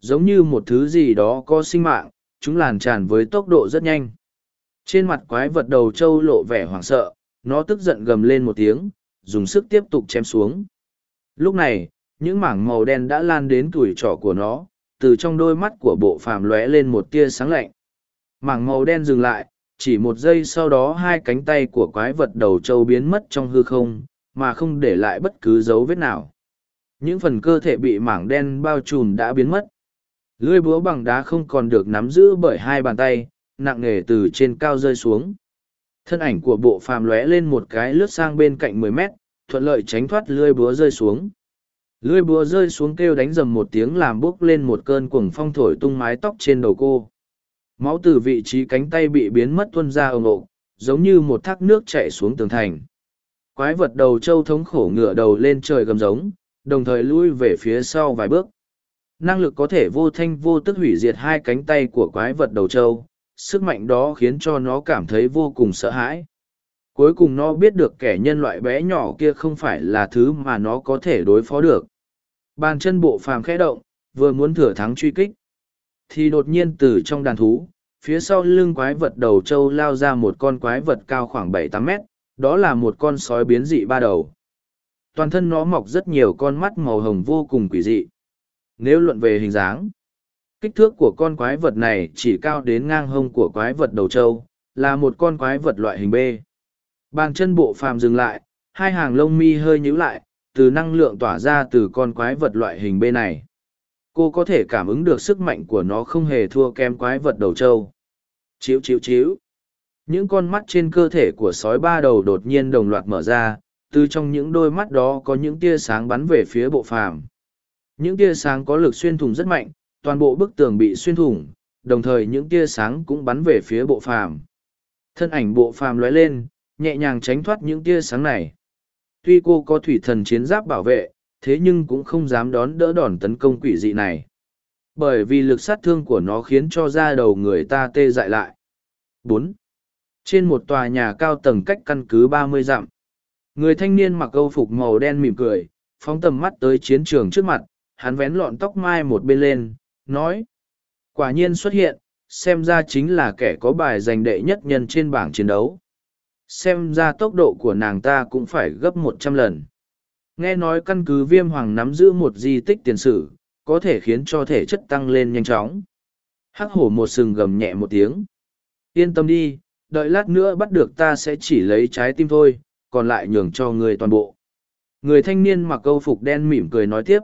Speaker 1: Giống như một thứ gì đó có sinh mạng, chúng làn tràn với tốc độ rất nhanh. Trên mặt quái vật đầu trâu lộ vẻ hoảng sợ, nó tức giận gầm lên một tiếng, dùng sức tiếp tục chém xuống. Lúc này, những mảng màu đen đã lan đến tuổi trỏ của nó, từ trong đôi mắt của bộ phàm lóe lên một tia sáng lạnh. Mảng màu đen dừng lại chỉ một giây sau đó hai cánh tay của quái vật đầu trâu biến mất trong hư không, mà không để lại bất cứ dấu vết nào. Những phần cơ thể bị mảng đen bao trùm đã biến mất. Lưới búa bằng đá không còn được nắm giữ bởi hai bàn tay, nặng nề từ trên cao rơi xuống. Thân ảnh của bộ phàm lóe lên một cái lướt sang bên cạnh mười mét, thuận lợi tránh thoát lưới búa rơi xuống. Lưới búa rơi xuống kêu đánh dầm một tiếng làm bốc lên một cơn cuồng phong thổi tung mái tóc trên đầu cô máu từ vị trí cánh tay bị biến mất tuân ra ồng ộ giống như một thác nước chạy xuống tường thành. Quái vật đầu trâu thống khổ ngựa đầu lên trời gầm giống, đồng thời lui về phía sau vài bước. Năng lực có thể vô thanh vô tức hủy diệt hai cánh tay của quái vật đầu trâu, sức mạnh đó khiến cho nó cảm thấy vô cùng sợ hãi. Cuối cùng nó biết được kẻ nhân loại bé nhỏ kia không phải là thứ mà nó có thể đối phó được. Bàn chân bộ phàm khẽ động, vừa muốn thừa thắng truy kích thì đột nhiên từ trong đàn thú, phía sau lưng quái vật đầu trâu lao ra một con quái vật cao khoảng bảy tám mét, đó là một con sói biến dị ba đầu. Toàn thân nó mọc rất nhiều con mắt màu hồng vô cùng quỷ dị. Nếu luận về hình dáng, kích thước của con quái vật này chỉ cao đến ngang hông của quái vật đầu trâu, là một con quái vật loại hình b. Bàn chân bộ phàm dừng lại, hai hàng lông mi hơi nhíu lại, từ năng lượng tỏa ra từ con quái vật loại hình b này cô có thể cảm ứng được sức mạnh của nó không hề thua kém quái vật đầu trâu. Chiếu chiếu chiếu những con mắt trên cơ thể của sói ba đầu đột nhiên đồng loạt mở ra, từ trong những đôi mắt đó có những tia sáng bắn về phía bộ phàm. Những tia sáng có lực xuyên thủng rất mạnh, toàn bộ bức tường bị xuyên thủng, đồng thời những tia sáng cũng bắn về phía bộ phàm. Thân ảnh bộ phàm lóe lên, nhẹ nhàng tránh thoát những tia sáng này. Tuy cô có thủy thần chiến giáp bảo vệ thế nhưng cũng không dám đón đỡ đòn tấn công quỷ dị này. Bởi vì lực sát thương của nó khiến cho da đầu người ta tê dại lại. Bốn. Trên một tòa nhà cao tầng cách căn cứ ba mươi dặm. Người thanh niên mặc câu phục màu đen mỉm cười, phóng tầm mắt tới chiến trường trước mặt, hắn vén lọn tóc mai một bên lên, nói, quả nhiên xuất hiện, xem ra chính là kẻ có bài giành đệ nhất nhân trên bảng chiến đấu. Xem ra tốc độ của nàng ta cũng phải gấp một trăm lần nghe nói căn cứ viêm hoàng nắm giữ một di tích tiền sử, có thể khiến cho thể chất tăng lên nhanh chóng. Hắc hổ một sừng gầm nhẹ một tiếng. Yên tâm đi, đợi lát nữa bắt được ta sẽ chỉ lấy trái tim thôi, còn lại nhường cho người toàn bộ. Người thanh niên mặc câu phục đen mỉm cười nói tiếp.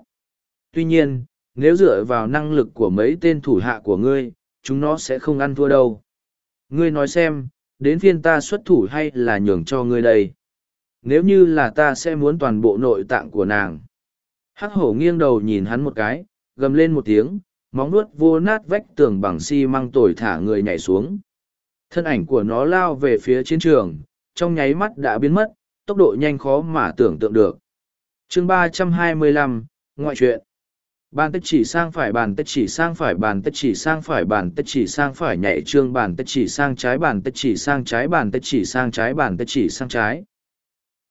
Speaker 1: Tuy nhiên, nếu dựa vào năng lực của mấy tên thủ hạ của ngươi, chúng nó sẽ không ăn thua đâu. Ngươi nói xem, đến phiên ta xuất thủ hay là nhường cho ngươi đây? Nếu như là ta sẽ muốn toàn bộ nội tạng của nàng. Hắc hổ nghiêng đầu nhìn hắn một cái, gầm lên một tiếng, móng nuốt vô nát vách tường bằng xi măng tồi thả người nhảy xuống. Thân ảnh của nó lao về phía chiến trường, trong nháy mắt đã biến mất, tốc độ nhanh khó mà tưởng tượng được. Chương ba trăm hai mươi lăm, ngoại truyện. Bàn tách chỉ sang phải, bàn tách chỉ sang phải, bàn tách chỉ sang phải, bàn tách chỉ sang phải, nhảy trương, bàn tách chỉ sang trái, bàn tách chỉ sang trái, bàn tách chỉ sang trái, bàn tách chỉ sang trái.